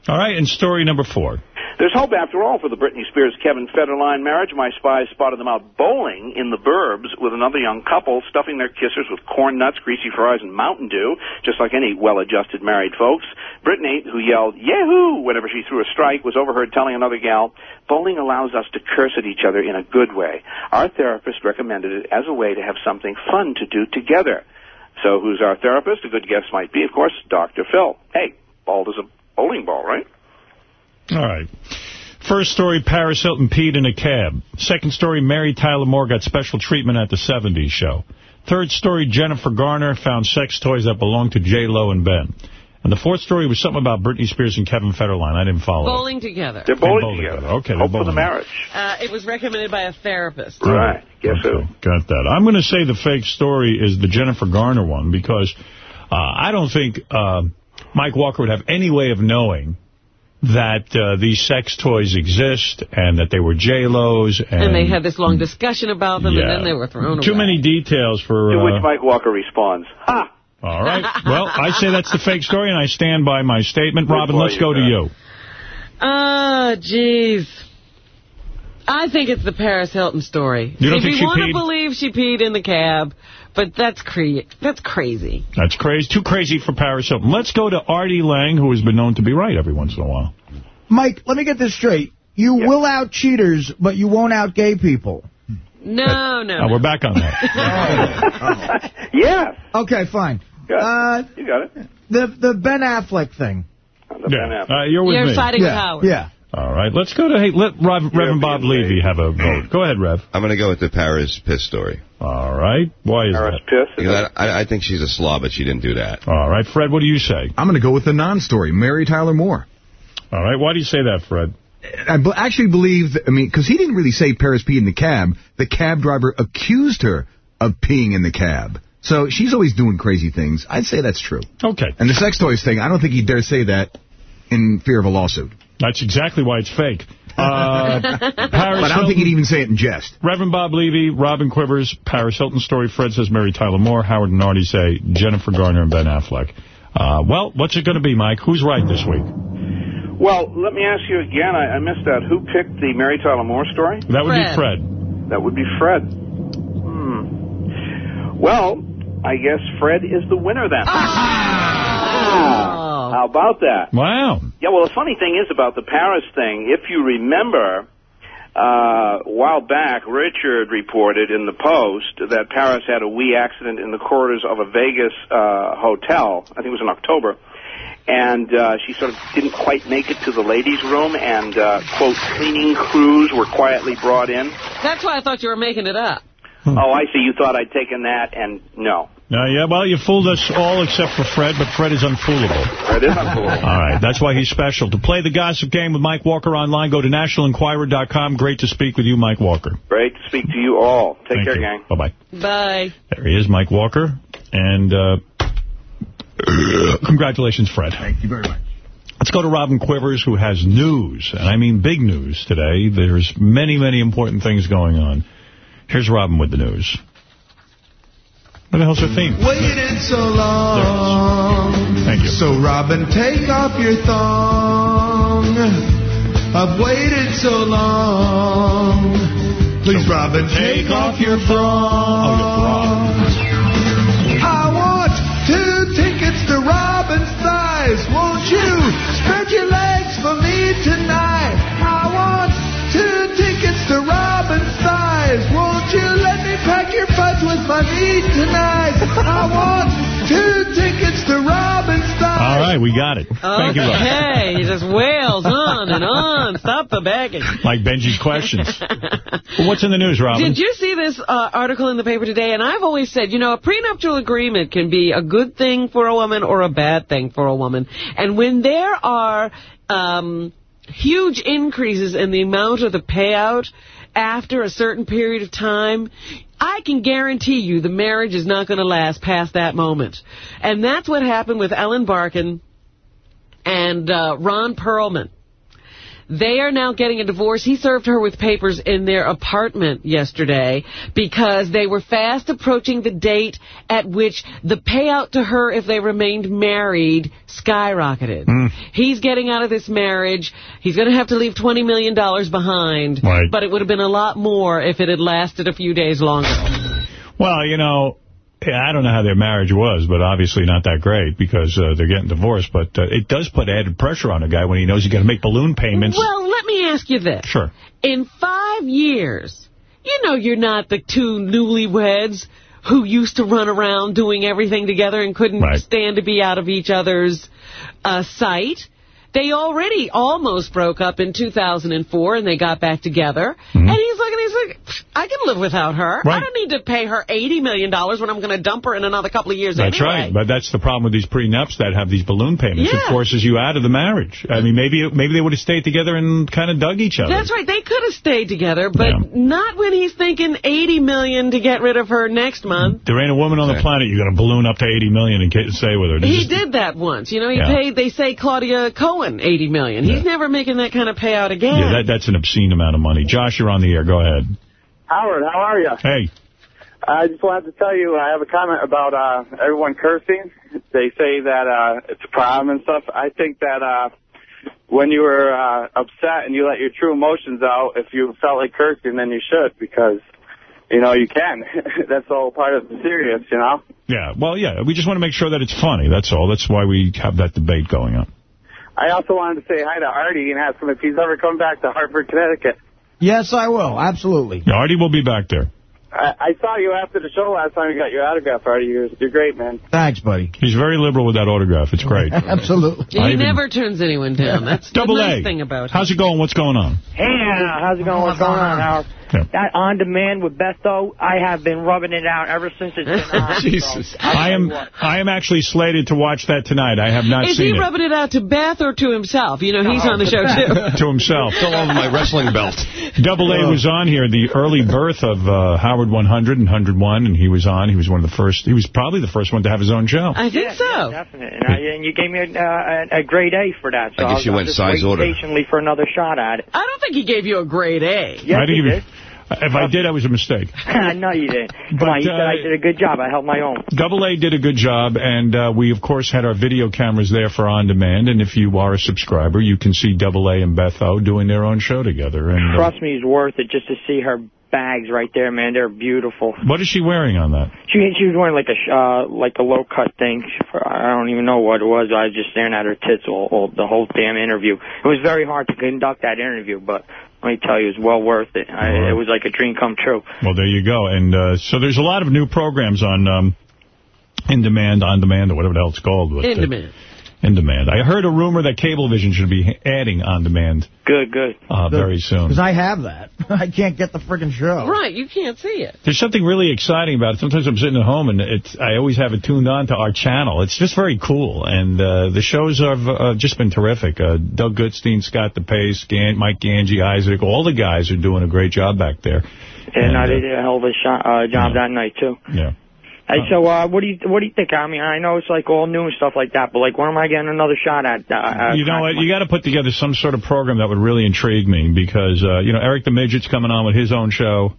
All right, and story number four. There's hope after all for the Britney Spears Kevin Federline marriage. My spies spotted them out bowling in the burbs with another young couple, stuffing their kissers with corn nuts, greasy fries, and Mountain Dew, just like any well-adjusted married folks. Britney, who yelled "Yahoo!" whenever she threw a strike, was overheard telling another gal, "Bowling allows us to curse at each other in a good way. Our therapist recommended it as a way to have something fun to do together." So, who's our therapist? A good guess might be, of course, Dr. Phil. Hey, bald as a bowling ball, right? All right. First story, Paris Hilton peed in a cab. Second story, Mary Tyler Moore got special treatment at the 70s show. Third story, Jennifer Garner found sex toys that belonged to J-Lo and Ben. And the fourth story was something about Britney Spears and Kevin Federline. I didn't follow Bowling together. They're bowling, bowling together. together. Okay, they're Hope for the marriage. Uh, it was recommended by a therapist. Right. Guess who? Got that. I'm going to say the fake story is the Jennifer Garner one because uh, I don't think uh, Mike Walker would have any way of knowing that uh, these sex toys exist and that they were J-Lo's. And, And they had this long discussion about them, Yeah. and then they were thrown Too away. many details for... To Uh, which Mike Walker responds, Ha! all right. Well, I say that's the fake story, and I stand by my statement. Robin, let's go to you. Ah, jeez. I think it's the Paris Hilton story. You don't if think you she want peed? to believe she peed in the cab, but that's cre that's crazy. That's crazy. Too crazy for Paris Hilton. Let's go to Artie Lange, who has been known to be right every once in a while. Mike, let me get this straight. You will out cheaters, but you won't out gay people. No, no. Oh, we're back on that. yeah. Okay, fine. Uh, You got it. the the Ben Affleck thing. The yeah. Uh, you're with You're me. siding with Howard. Yeah. All right. Let's go to, hey, let Rev, Reverend Bob Levy have a vote. Go ahead, Rev. I'm going to go with the Paris piss story. All right. Why is Paris that? piss. Because I, I think she's a slob, but she didn't do that. All right. Fred, what do you say? I'm going to go with the non-story, Mary Tyler Moore. All right. Why do you say that, Fred? I actually believe, that, I mean, because he didn't really say Paris peed in the cab. The cab driver accused her of peeing in the cab. So she's always doing crazy things. I'd say that's true. Okay. And the sex toys thing, I don't think he'd dare say that in fear of a lawsuit. That's exactly why it's fake. Uh, Paris But I don't Hilton, think he'd even say it in jest. Reverend Bob Levy, Robin Quivers, Paris Hilton story. Fred says Mary Tyler Moore. Howard and Artie say Jennifer Garner and Ben Affleck. Uh, well, what's it going to be, Mike? Who's right this week? Well, let me ask you again. I, I missed that. Who picked the Mary Tyler Moore story? That would be Fred. Fred. That would be Fred. Hmm. Well, I guess Fred is the winner then. Oh. How about that? Wow. Yeah, well, the funny thing is about the Paris thing, if you remember, uh, a while back, Richard reported in the Post that Paris had a wee accident in the corridors of a Vegas uh, hotel. I think it was in October. And uh, she sort of didn't quite make it to the ladies' room, and, uh, quote, cleaning crews were quietly brought in. That's why I thought you were making it up. Oh, I see. You thought I'd taken that, and no. Uh, yeah, well, you fooled us all except for Fred, but Fred is unfoolable. Fred is unfoolable. All right, that's why he's special. To play the gossip game with Mike Walker online, go to nationalenquirer.com. Great to speak with you, Mike Walker. Great to speak to you all. Take Thank care, you. gang. Bye-bye. Bye. There he is, Mike Walker. And uh, congratulations, Fred. Thank you very much. Let's go to Robin Quivers, who has news, and I mean big news today. There's many, many important things going on. Here's Robin with the news. What the hell's her theme? Waited so long. Thank you. So, Robin, take off your thong. I've waited so long. Please, Robin, take off your oh, bra. Right, we got it. Thank you, Robin. Okay, he just wails on and on. Stop the begging. Like Benjy's questions. Well, what's in the news, Robin? Did you see this uh, article in the paper today? And I've always said, you know, a prenuptial agreement can be a good thing for a woman or a bad thing for a woman. And when there are um, huge increases in the amount of the payout after a certain period of time, I can guarantee you the marriage is not going to last past that moment. And that's what happened with Ellen Barkin and uh, Ron Perlman. They are now getting a divorce. He served her with papers in their apartment yesterday because they were fast approaching the date at which the payout to her if they remained married skyrocketed. Mm. He's getting out of this marriage. He's going to have to leave $20 million behind. Right. But it would have been a lot more if it had lasted a few days longer. Well, you know, I don't know how their marriage was, but obviously not that great because uh, they're getting divorced. But uh, it does put added pressure on a guy when he knows he's got to make balloon payments. Well, let me ask you this. Sure. In five years, you know you're not the two newlyweds who used to run around doing everything together and couldn't Right. stand to be out of each other's uh, sight. They already almost broke up in 2004, and they got back together. And he's looking, he's like, I can live without her. I Mm-hmm. Don't need to pay her $80 million when I'm going to dump her in another couple of years That's anyway. right. But that's the problem with these prenups that have these balloon payments. It Yeah. forces you out of the marriage. I mean, maybe maybe they would have stayed together and kind of dug each other. That's right. They could have stayed together, but not when he's thinking 80 million to get rid of her next month. There ain't a woman on the planet you're going to balloon up to 80 million and get- stay with her. They He just- did that once. You know, he Yeah. paid, they say, Claudia Cohen 80 million. He's never making that kind of payout again. Yeah, that, that's an obscene amount of money. Josh, you're on the air. Go ahead. Howard, how are you? Hey. I just wanted to tell you, I have a comment about uh, everyone cursing. They say that uh, it's a problem and stuff. I think that uh, when you were uh, upset and you let your true emotions out, if you felt like cursing, then you should because, you know, you can. That's all part of the serious, you know? Yeah, well, yeah, we just want to make sure that it's funny. That's all. That's why we have that debate going on. I also wanted to say hi to Artie and ask him if he's ever come back to Hartford, Connecticut. Yes, I will. Absolutely. Yeah, Artie will be back there. I, I saw you after the show last time you got your autograph, Artie. You're, you're great, man. Thanks, buddy. He's very liberal with that autograph. It's great. Absolutely. He even- never turns anyone down. That's Double the nice A. thing about him. How's it going? What's going on? Hey, uh, how's it going? What's going on, Howard? That on demand with Beth O, I have been rubbing it out ever since it's been on. Jesus. I am I am actually slated to watch that tonight. I have not Is seen he rubbing it out to Beth or to himself? You know, he's on the show, too. to himself. Still over my wrestling belt. Double A was on here, the early birth of uh, Howard 100 and 101, and he was on. He was one of the first. He was probably the first one to have his own show. I think yeah, so. Yeah, definitely. And, I, and you gave me a, uh, a grade A for that. So I guess was- you I'll went just size wait order. patiently for another shot at it. I don't think he gave you a grade A. Yes, I didn't he even- did. If I did, I was a mistake. no, you didn't. Come But, on, you said uh, I did a good job. I held my own. Double A did a good job, and uh, we, of course, had our video cameras there for On Demand. And if you are a subscriber, you can see Double A and Beth O doing their own show together. And uh, Trust me, it's worth it just to see her bags right there, man. They're beautiful. what is she wearing on that? She she was wearing like a sh- uh, like a low cut thing. For, I don't even know what it was. I was just staring at her tits all, all the whole damn interview. It was very hard to conduct that interview, but let me tell you, it was well worth it. I, it was like a dream come true. Well, there you go. And uh, so there's a lot of new programs on um, In Demand, On Demand, or whatever the hell it's called. but, In uh, demand. In Demand. I heard a rumor that Cablevision should be adding On Demand Good, good. uh, very soon. Because I have that. I can't get the friggin' show. Right, you can't see it. There's something really exciting about it. Sometimes I'm sitting at home and it's I always have it tuned on to our channel. It's just very cool. And uh, the shows have uh, just been terrific. Uh, Doug Goodstein, Scott DePace, Gan Mike Gange, Isaac, all the guys are doing a great job back there. And, uh, they did a hell of a shot, uh, job that night too. Yeah. Hey, so uh, what do you what do you think? I mean, I know it's like all new and stuff like that, but like, when am I getting another shot at? Uh, uh, You know what? You got to put together some sort of program that would really intrigue me because, uh, you know, Eric the Midget's coming on with his own show.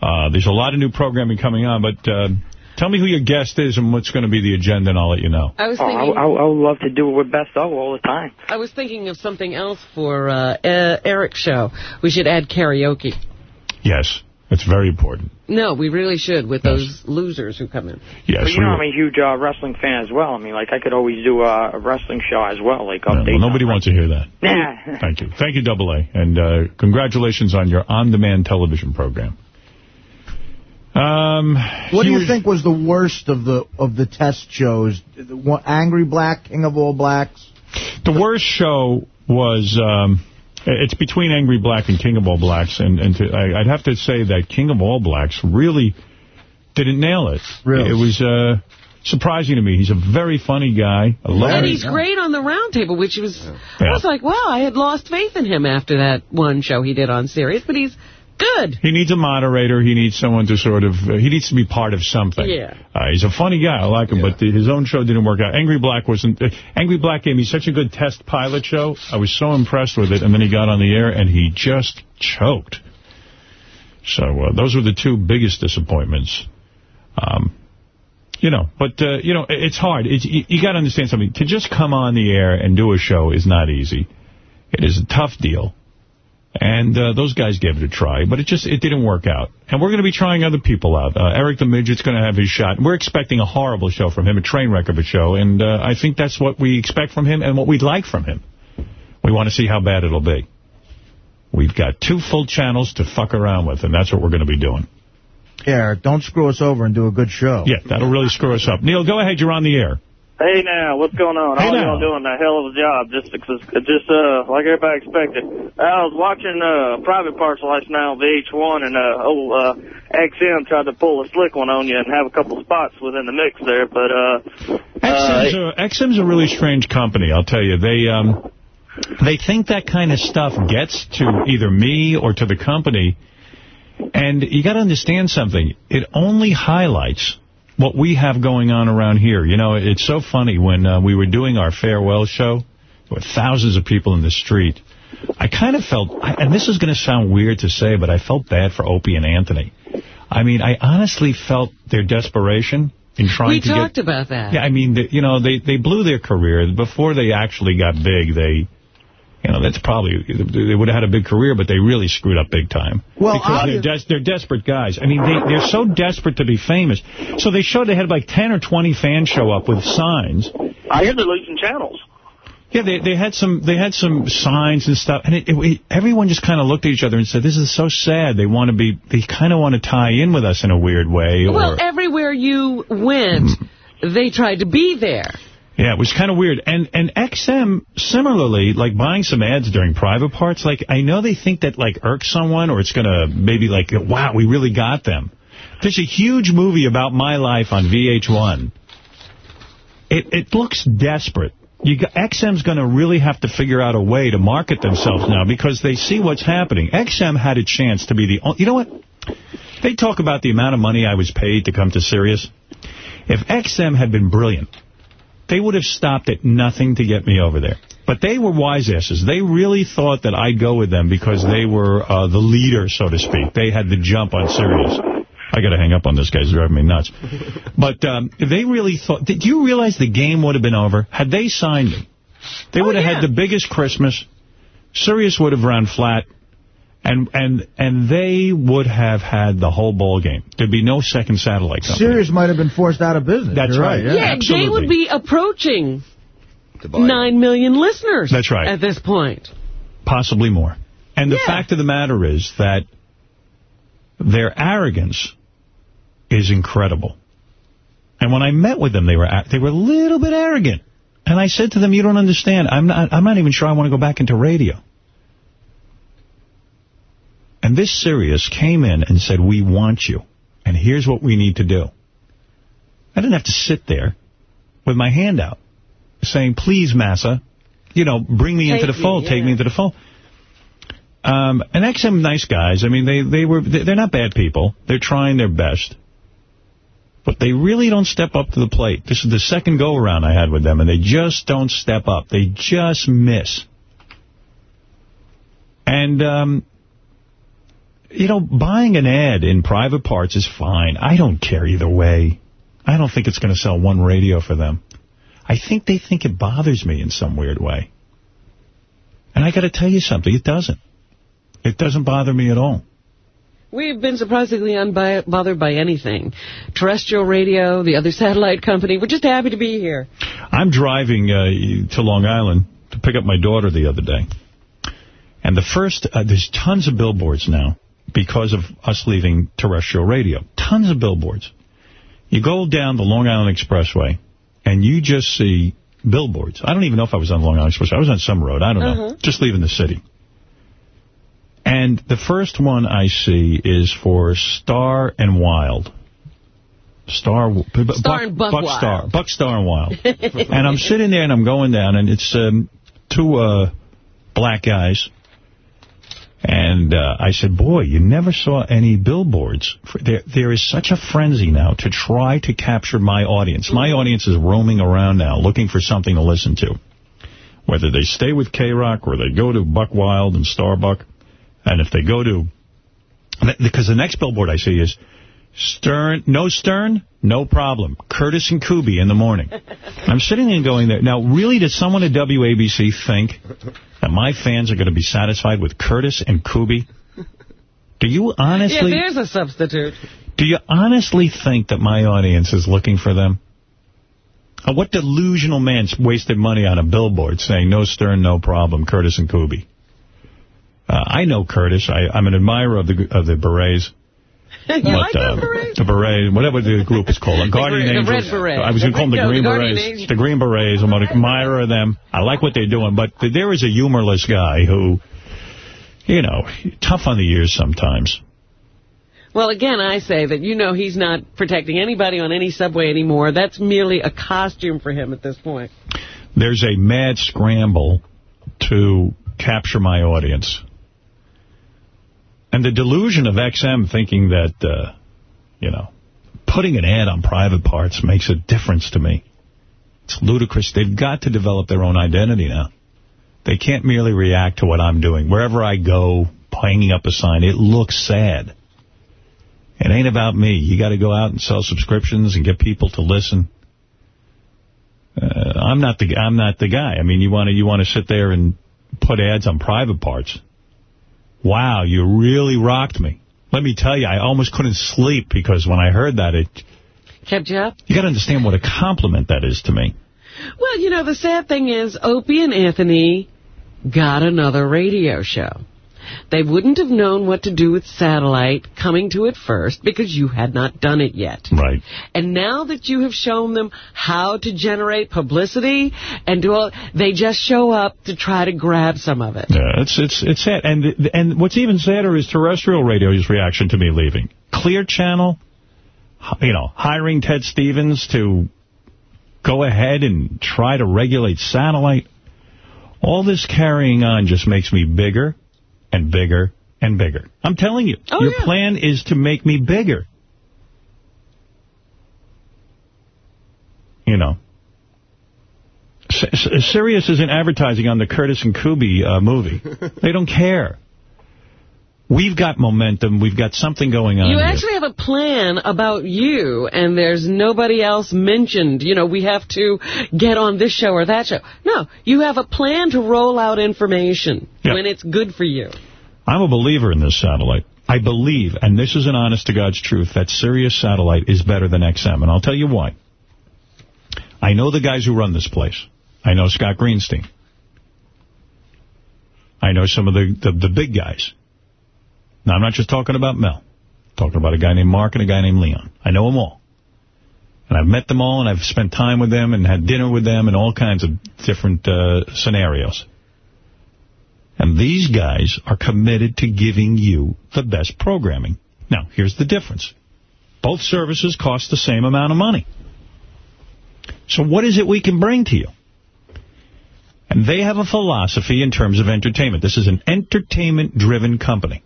Uh, there's a lot of new programming coming on, but uh, tell me who your guest is and what's going to be the agenda, and I'll let you know. I was Oh, I, thinking. I, I would love to do it with Beth O all the time. I was thinking of something else for uh, uh, Eric's show. We should add karaoke. Yes, it's very important. No, we really should with those losers who come in. Yes, but you know, will. I'm a huge uh, wrestling fan as well. I mean, like, I could always do uh, a wrestling show as well, like Yeah, well, nobody wants to hear that. Nah. Thank you. Thank you, Double A. And uh, congratulations on your on-demand television program. Um, What do you think was the worst of the of the test shows? The one, Angry Black, King of All Blacks? The worst show was... Um, it's between Angry Black and King of All Blacks, and, and to, I, I'd have to say that King of All Blacks really didn't nail it. Really? It was uh, surprising to me. He's a very funny guy. I love And it. he's great on the round table, which was, I was like, wow, I had lost faith in him after that one show he did on Sirius, but he's Good. He needs a moderator. He needs someone to sort of, uh, he needs to be part of something. Yeah. Uh, he's a funny guy. I like him, yeah. but the, his own show didn't work out. Angry Black wasn't, uh, Angry Black gave me such a good test pilot show. I was so impressed with it, and then he got on the air, and he just choked. So uh, those were the two biggest disappointments. Um, you know, but, uh, you know, it's hard. It's, you, you got to understand something. To just come on the air and do a show is not easy. It is a tough deal. And uh, those guys gave it a try, but it just it didn't work out. And we're going to be trying other people out. Uh, Eric the Midget's going to have his shot. We're expecting a horrible show from him, a train wreck of a show. And uh, I think that's what we expect from him and what we'd like from him. We want to see how bad it'll be. We've got two full channels to fuck around with, and that's what we're going to be doing. Yeah, don't screw us over and do a good show. Yeah, that'll really screw us up. Neil, go ahead. You're on the air. Hey now, what's going on? Hey All y'all doing a hell of a job, just just uh like everybody expected. I was watching uh Private Parts last night on VH1, and uh old uh XM tried to pull a slick one on you and have a couple spots within the mix there, but uh, XM's, a, XM's a really strange company, I'll tell you. They um, they think that kind of stuff gets to either me or to the company. And you got to understand something. It only highlights what we have going on around here. You know, it's so funny when uh, we were doing our farewell show with thousands of people in the street. I kind of felt, and this is going to sound weird to say, but I felt bad for Opie and Anthony. I mean, I honestly felt their desperation in trying to get... we talked about that. Yeah, I mean, the, you know, they, they blew their career. Before they actually got big, they, you know, that's probably, they would have had a big career, but they really screwed up big time. Well, because they're, des they're desperate guys. I mean, they, they're so desperate to be famous. So they showed they had like 10 or 20 fans show up with signs. I hear they're losing channels. Yeah, they they had some they had some signs and stuff, and it, it, everyone just kind of looked at each other and said, "This is so sad." They want to be, they kind of want to tie in with us in a weird way. Or, Well, everywhere you went, mm-hmm. they tried to be there. Yeah, it was kind of weird. And and XM, similarly, like buying some ads during private parts, like I know they think that like irks someone or it's going to maybe like, wow, we really got them. There's a huge movie about my life on VH1. It, it looks desperate. You got, XM's going to really have to figure out a way to market themselves now because they see what's happening. XM had a chance to be the only... You know what? They talk about the amount of money I was paid to come to Sirius. If XM had been brilliant, they would have stopped at nothing to get me over there. But they were wise asses. They really thought that I'd go with them because they were uh, the leader, so to speak. They had the jump on Sirius. I got to hang up on this guy. He's driving me nuts. But um, they really thought... Did you realize the game would have been over? Had they signed me, they would have had the biggest Christmas. Sirius would have run flat. And and and they would have had the whole ball game. There'd be no second satellite company. Sirius might have been forced out of business. That's You're right. Yeah. Yeah, Absolutely. they would be approaching 9 million listeners That's right. at this point. Possibly more. And the fact of the matter is that their arrogance is incredible. And when I met with them, they were a- they were a little bit arrogant. And I said to them, "You don't understand. I'm not. I'm not even sure I want to go back into radio." And this Sirius came in and said, "We want you, and here's what we need to do." I didn't have to sit there with my hand out, saying, "Please, Massa, you know, bring me into Take the fold. me, Take me into the fold." Um, and XM, nice guys. I mean, they they were they're not bad people. They're trying their best, but they really don't step up to the plate. This is the second go around I had with them, and they just don't step up. They just miss. And um, you know, buying an ad in private parts is fine. I don't care either way. I don't think it's going to sell one radio for them. I think they think it bothers me in some weird way. And I got to tell you something, it doesn't. It doesn't bother me at all. We've been surprisingly unbothered by anything. Terrestrial radio, the other satellite company. We're just happy to be here. I'm driving uh, to Long Island to pick up my daughter the other day. And the first, uh, there's tons of billboards now because of us leaving terrestrial radio. Tons of billboards. You go down the Long Island Expressway, and you just see billboards. I don't even know if I was on Long Island Expressway. I was on some road. I don't know. Uh-huh. Just leaving the city. And the first one I see is for Star and Wild. Star, Star and Buc Wild. Star, Buck Star and Wild. and I'm sitting there and I'm going down, and it's um, two uh, black guys. And uh, I said, boy, you never saw any billboards. There, there is such a frenzy now to try to capture my audience. My audience is roaming around now looking for something to listen to. Whether they stay with K-Rock or they go to Buc Wild and Starbuck. And if they go to... Because the next billboard I see is Stern, no Stern, no problem. Curtis and Kuby in the morning. I'm sitting there going there. Now, really, does someone at WABC think that my fans are going to be satisfied with Curtis and Kuby? Do you honestly... Yeah, there's a substitute. Do you honestly think that my audience is looking for them? Uh, what delusional man wasted money on a billboard saying, no Stern, no problem, Curtis and Kuby? Uh, I know Curtis. I, am an admirer of the of the Berets. you but, like uh, the beret? The beret, whatever the group is called. The Guardian the Angels. red beret. I was going to call them the No, Green the Berets. Angels. The Green Berets. I'm an admirer of them. I like what they're doing. But there is a humorless guy who, you know, tough on the ears sometimes. Well, again, I say that, you know, he's not protecting anybody on any subway anymore. That's merely a costume for him at this point. There's a mad scramble to capture my audience. And the delusion of XM thinking that, uh, you know, putting an ad on private parts makes a difference to me. It's ludicrous. They've got to develop their own identity now. They can't merely react to what I'm doing. Wherever I go, hanging up a sign, it looks sad. It ain't about me. You got to go out and sell subscriptions and get people to listen. Uh, I'm not the I'm not the guy. I mean, you want to you want to sit there and put ads on private parts. Wow, you really rocked me. Let me tell you, I almost couldn't sleep because when I heard that, it Kept you up? you got to understand what a compliment that is to me. Well, you know, the sad thing is Opie and Anthony got another radio show. They wouldn't have known what to do with satellite coming to it first because you had not done it yet. Right. And now that you have shown them how to generate publicity and do all, they just show up to try to grab some of it. Yeah, it's it's it's sad. And and what's even sadder is terrestrial radio's reaction to me leaving. Clear Channel, you know, hiring Ted Stevens to go ahead and try to regulate satellite. All this carrying on just makes me bigger and bigger and bigger. I'm telling you, Oh, your yeah. plan is to make me bigger. You know. S Sirius isn't advertising on the Curtis and Kuby uh, movie. they don't care. We've got momentum. We've got something going on You here. actually have a plan about you, and there's nobody else mentioned. You know, we have to get on this show or that show. No, you have a plan to roll out information Yeah. when it's good for you. I'm a believer in this satellite. I believe, and this is an honest-to-God's truth, that Sirius Satellite is better than XM, and I'll tell you why. I know the guys who run this place. I know Scott Greenstein. I know some of the, the, the big guys. Now, I'm not just talking about Mel. I'm talking about a guy named Mark and a guy named Leon. I know them all. And I've met them all, and I've spent time with them and had dinner with them and all kinds of different uh, scenarios. And these guys are committed to giving you the best programming. Now, here's the difference. Both services cost the same amount of money. So what is it we can bring to you? And they have a philosophy in terms of entertainment. This is an entertainment-driven company.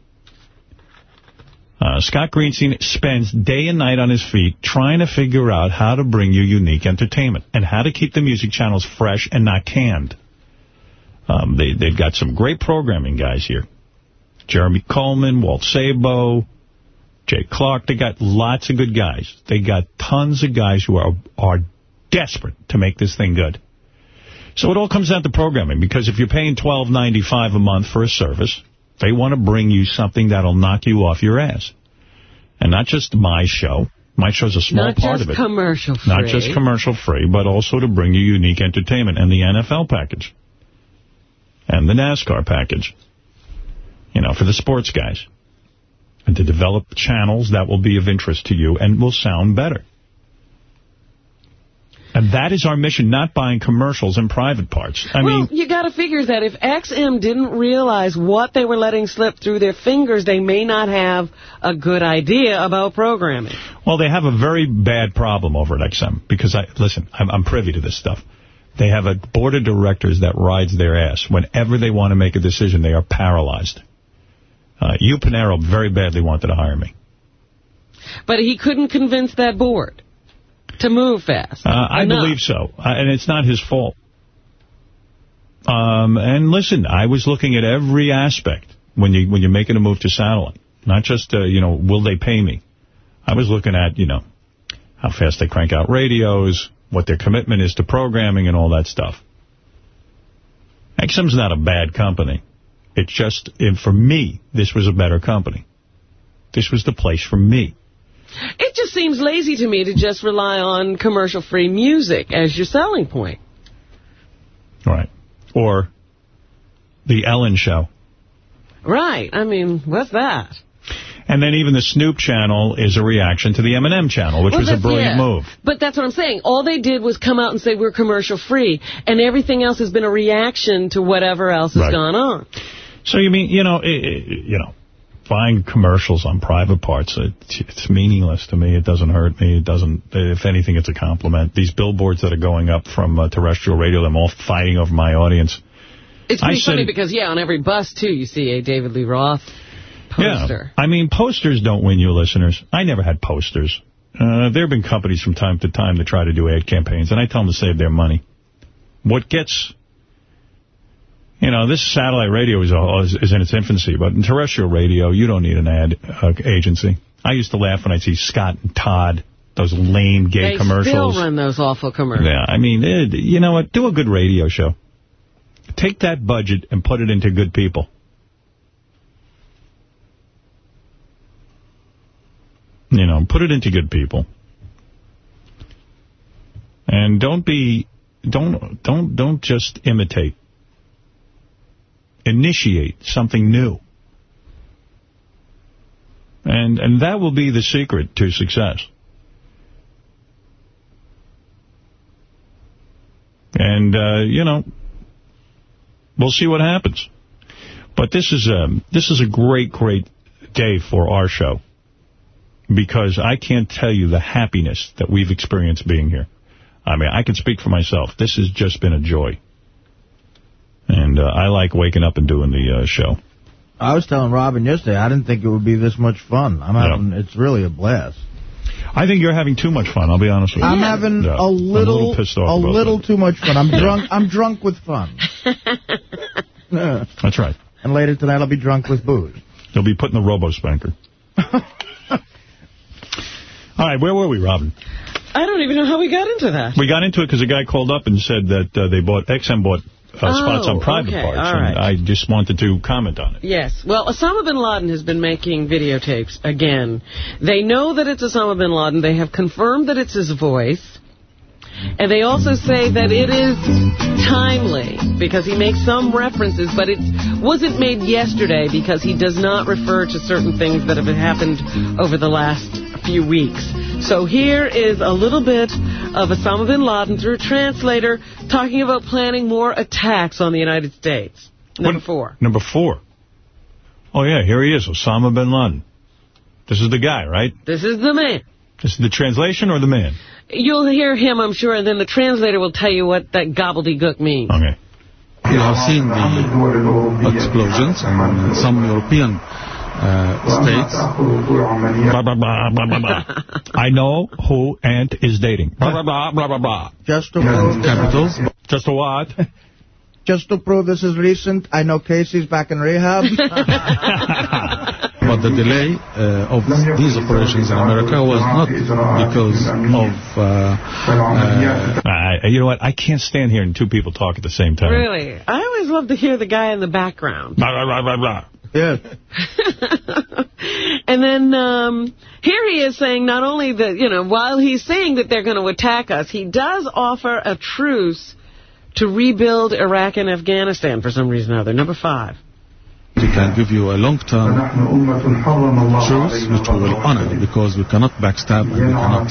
Uh, Scott Greenstein spends day and night on his feet trying to figure out how to bring you unique entertainment and how to keep the music channels fresh and not canned. Um, they, they've got some great programming guys here. Jeremy Coleman, Walt Sabo, Jay Clark. They got lots of good guys. They got tons of guys who are are desperate to make this thing good. So it all comes down to programming, because if you're paying $12.95 a month for a service, they want to bring you something that'll knock you off your ass. And not just my show. My show's a small Not part of it. Not just commercial free. Not just commercial free, but also to bring you unique entertainment and the NFL package. And the NASCAR package. You know, for the sports guys. And to develop channels that will be of interest to you and will sound better. And that is our mission, not buying commercials and private parts. I well, mean, you got to figure that if XM didn't realize what they were letting slip through their fingers, they may not have a good idea about programming. well, they have a very bad problem over at XM. Because, I listen, I'm, I'm privy to this stuff. They have a board of directors that rides their ass. Whenever they want to make a decision, they are paralyzed. Uh, Hugh Panero very badly wanted to hire me. But he couldn't convince that board to move fast. Uh, I Enough. believe so. Uh, and it's not his fault. Um, and listen, I was looking at every aspect when, you, when you're making a move to satellite. Not just, uh, you know, will they pay me? I was looking at, you know, how fast they crank out radios, what their commitment is to programming and all that stuff. XM's not a bad company. It's just, and for me, this was a better company. This was the place for me. It just seems lazy to me to just rely on commercial-free music as your selling point. Right. Or the Ellen Show. Right. I mean, what's that? And then even the Snoop channel is a reaction to the Eminem channel, which Well, was a brilliant yeah. move. But that's what I'm saying. All they did was come out and say we're commercial-free, and everything else has been a reaction to whatever else has Right. gone on. So you mean, you know, i i you know, buying commercials on private parts, it, it's meaningless to me. It doesn't hurt me. It doesn't, if anything, it's a compliment. These billboards that are going up from uh, terrestrial radio, them all fighting over my audience. It's pretty funny because, yeah, on every bus, too, you see a David Lee Roth poster. Yeah. I mean, posters don't win you listeners. I never had posters. Uh, there have been companies from time to time that try to do ad campaigns, and I tell them to save their money. What gets... You know, this satellite radio is, is, is in its infancy, but in terrestrial radio, you don't need an ad uh, agency. I used to laugh when I'd see Scott and Todd, those lame gay they commercials. still run those awful commercials. Yeah, I mean, it, you know what? Do a good radio show. Take that budget and put it into good people. You know, put it into good people. And don't be, don't, don't, don't just imitate. Initiate something new. And, and that will be the secret to success. And, uh, you know, we'll see what happens. But this is a, this is a great, great day for our show. Because I can't tell you the happiness that we've experienced being here. I mean, I can speak for myself. This has just been a joy. And uh, I like waking up and doing the uh, show. I was telling Robin yesterday, I didn't think it would be this much fun. I'm having, it's really a blast. I think you're having too much fun, I'll be honest with you. I'm having Yeah, a I'm little, pissed off a little that. too much fun. I'm drunk. I'm drunk with fun. Yeah. That's right. And later tonight, I'll be drunk with booze. You'll be putting the robo-spanker. All right, where were we, Robin? I don't even know how we got into that. We got into it because a guy called up and said that uh, they bought, XM bought uh, spots Oh, on private okay, parts. and. I just wanted to comment on it. Yes. Well, Osama bin Laden has been making videotapes again. They know that it's Osama bin Laden. They have confirmed that it's his voice. And they also say that it is timely because he makes some references, but it wasn't made yesterday because he does not refer to certain things that have happened over the last few weeks. So here is a little bit of Osama bin Laden through a translator talking about planning more attacks on the United States. Number four. Number four. Oh, yeah, here he is, Osama bin Laden. This is the guy, right? This is the man. This is the translation or the man? You'll hear him, I'm sure, and then the translator will tell you what that gobbledygook means. Okay. You have seen the explosions in some European uh, states. Blah, blah, blah, blah, blah, blah. I know who Ant is dating. Blah, blah, blah, blah, blah, blah. Just to prove, capitals. Just a what? Just to prove this is recent, I know Casey's back in rehab. But the delay uh, of these operations in America was not because of... Uh, uh, I, you know what? I can't stand hearing two people talk at the same time. Really? I always love to hear the guy in the background. Blah, blah, blah, blah, blah. Yeah. And then um, here he is saying not only that, you know, while he's saying that they're going to attack us, he does offer a truce to rebuild Iraq and Afghanistan for some reason or other. Number five. We can give you a long-term truce which we will honor because we cannot backstab and we cannot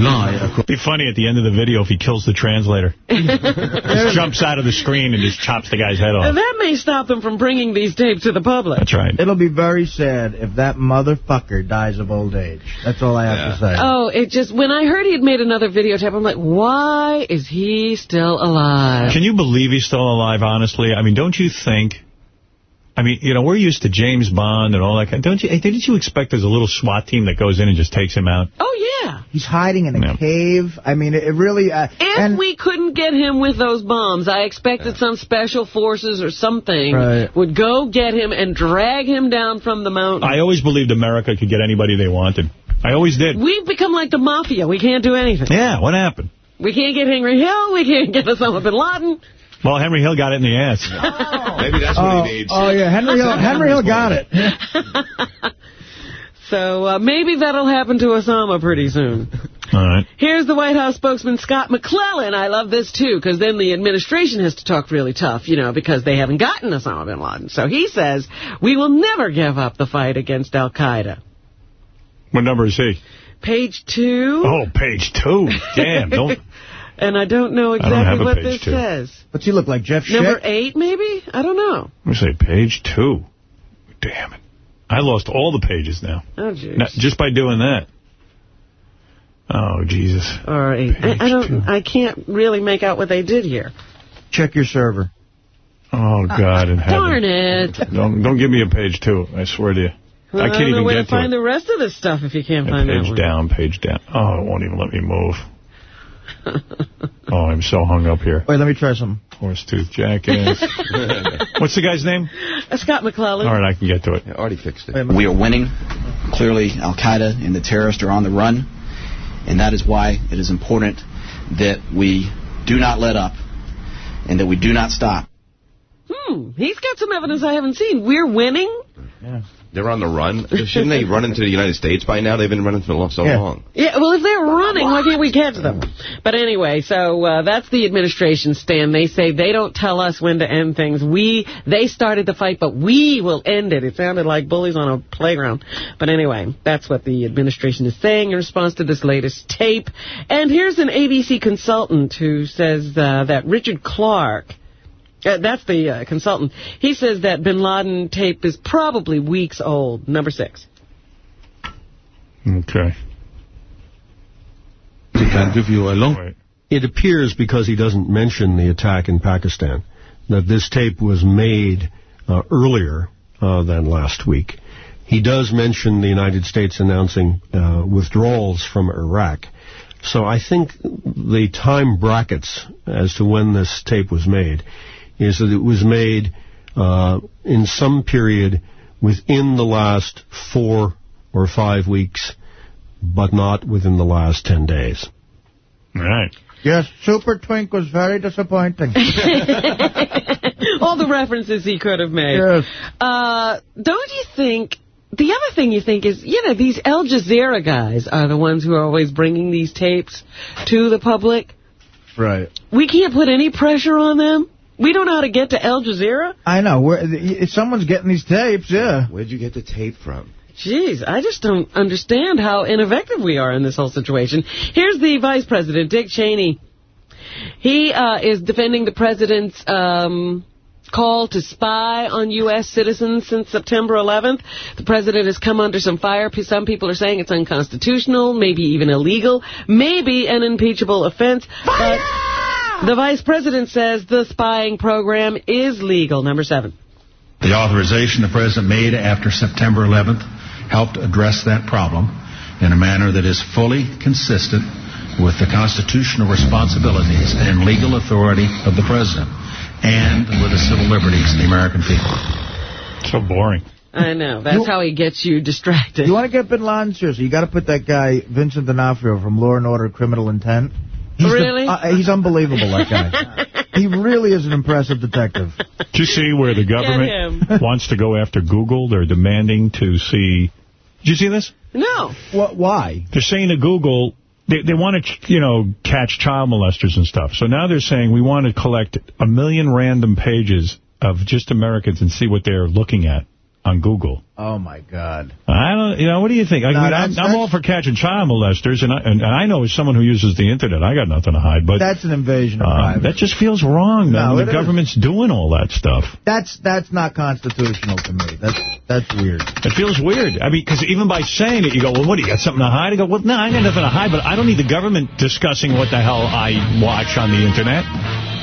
lie. It'd be funny at the end of the video if he kills the translator. just jumps out of the screen and just chops the guy's head And off. that may stop them from bringing these tapes to the public. That's right. It'll be very sad if that motherfucker dies of old age. That's all I have to say. Oh, it just, when I heard he had made another videotape, I'm like, why is he still alive? Can you believe he's still alive, honestly? I mean, don't you think... I mean, you know, we're used to James Bond and all that. Kind don't you? Didn't you expect there's a little SWAT team that goes in and just takes him out? Oh, yeah. He's hiding in a Yeah. cave. I mean, it, it really... Uh, If and we couldn't get him with those bombs, I expected some special forces or something Right. would go get him and drag him down from the mountain. I always believed America could get anybody they wanted. I always did. We've become like the mafia. We can't do anything. Yeah, what happened? We can't get Henry Hill. We can't get Osama bin Laden. Well, Henry Hill got it in the ass. Maybe that's oh, what he needs. oh, yeah, Henry Hill, Henry Hill got it. So uh, maybe that'll happen to Osama pretty soon. All right. Here's the White House spokesman, Scott McClellan. I love this, too, because then the administration has to talk really tough, you know, because they haven't gotten Osama bin Laden. So he says, we will never give up the fight against al-Qaeda. What number is he? Page two. Oh, page two. Damn, don't... And I don't know I don't exactly what this two. says. But you look like, Jeff Number eight, maybe? I don't know. Let me say page two. Damn it. I lost all the pages now. Oh, jeez. Just by doing that. Oh, Jesus. All right. I, I don't. I can't really make out what they did here. Check your server. Oh, uh, God in heaven. Darn it. Don't don't give me a page two. I swear to you. Well, I I can't don't know even where get to to find it. the rest of this stuff if you can't Yeah, find that page down, page down. Oh, it won't even let me move. Oh, I'm so hung up here. Wait, let me try some. Horse tooth jackass. What's the guy's name? Uh, Scott McClellan. All right, I can get to it. I already fixed it. We are winning. Clearly, Al-Qaeda and the terrorists are on the run. And that is why it is important that we do not let up and that we do not stop. Hmm. He's got some evidence I haven't seen. We're winning? They're on the run. Shouldn't they run into the United States by now? They've been running for so long. Yeah, well, if they're running, why can't we catch them? But anyway, so uh, that's the administration stand. They say they don't tell us when to end things. We They started the fight, but we will end it. It sounded like bullies on a playground. But anyway, that's what the administration is saying in response to this latest tape. And here's an ABC consultant who says uh, that Richard Clarke uh, that's the uh, consultant. He says that bin Laden tape is probably weeks old. Number six. Okay. He can give you a long... It appears, because he doesn't mention the attack in Pakistan, that this tape was made uh, earlier uh, than last week. He does mention the United States announcing uh, withdrawals from Iraq. So I think the time brackets as to when this tape was made is that it was made uh, in some period within the last four or five weeks, but not within the last ten days. All right. Yes, Super Twink was very disappointing. All the references he could have made. Yes. Uh, don't you think... The other thing you think is, you know, these Al Jazeera guys are the ones who are always bringing these tapes to the public. Right. We can't put any pressure on them. We don't know how to get to Al Jazeera. I know. Where, if someone's getting these tapes, yeah. Where'd you get the tape from? Jeez, I just don't understand how ineffective we are in this whole situation. Here's the vice president, Dick Cheney. He uh, is defending the president's um, call to spy on U.S. citizens since September 11th. The president has come under some fire. Some people are saying it's unconstitutional, maybe even illegal, maybe an impeachable offense. But the vice president says the spying program is legal. Number seven. The authorization the President made after September 11th helped address that problem in a manner that is fully consistent with the constitutional responsibilities and legal authority of the President and with the civil liberties of the American people. So boring. I know. That's how he gets you distracted. You want to get Bin Laden seriously, you got to put that guy, Vincent D'Onofrio from Law and Order Criminal Intent. He's the- Really? uh, he's unbelievable, that guy. he really is an impressive detective. Did you see where the government wants to go after Google? They're demanding to see... Did you see this? No. What? Why? They're saying to Google, they, they want to, you know, catch child molesters and stuff. So now they're saying we want to collect a million random pages of just Americans and see what they're looking at on Google. Oh, my God. I don't, you know, what do you think? I mean, I'm, I'm all for catching child molesters, and I, and, and I know as someone who uses the internet, I got nothing to hide, but That's an invasion of uh, privacy. that just feels wrong, man. No, the is. government's doing all that stuff. That's that's not constitutional to me. That's that's weird. It feels weird. I mean, because even by saying it, you go, well, what, do you got something to hide? I go, well, no, I got nothing to hide, but I don't need the government discussing what the hell I watch on the internet.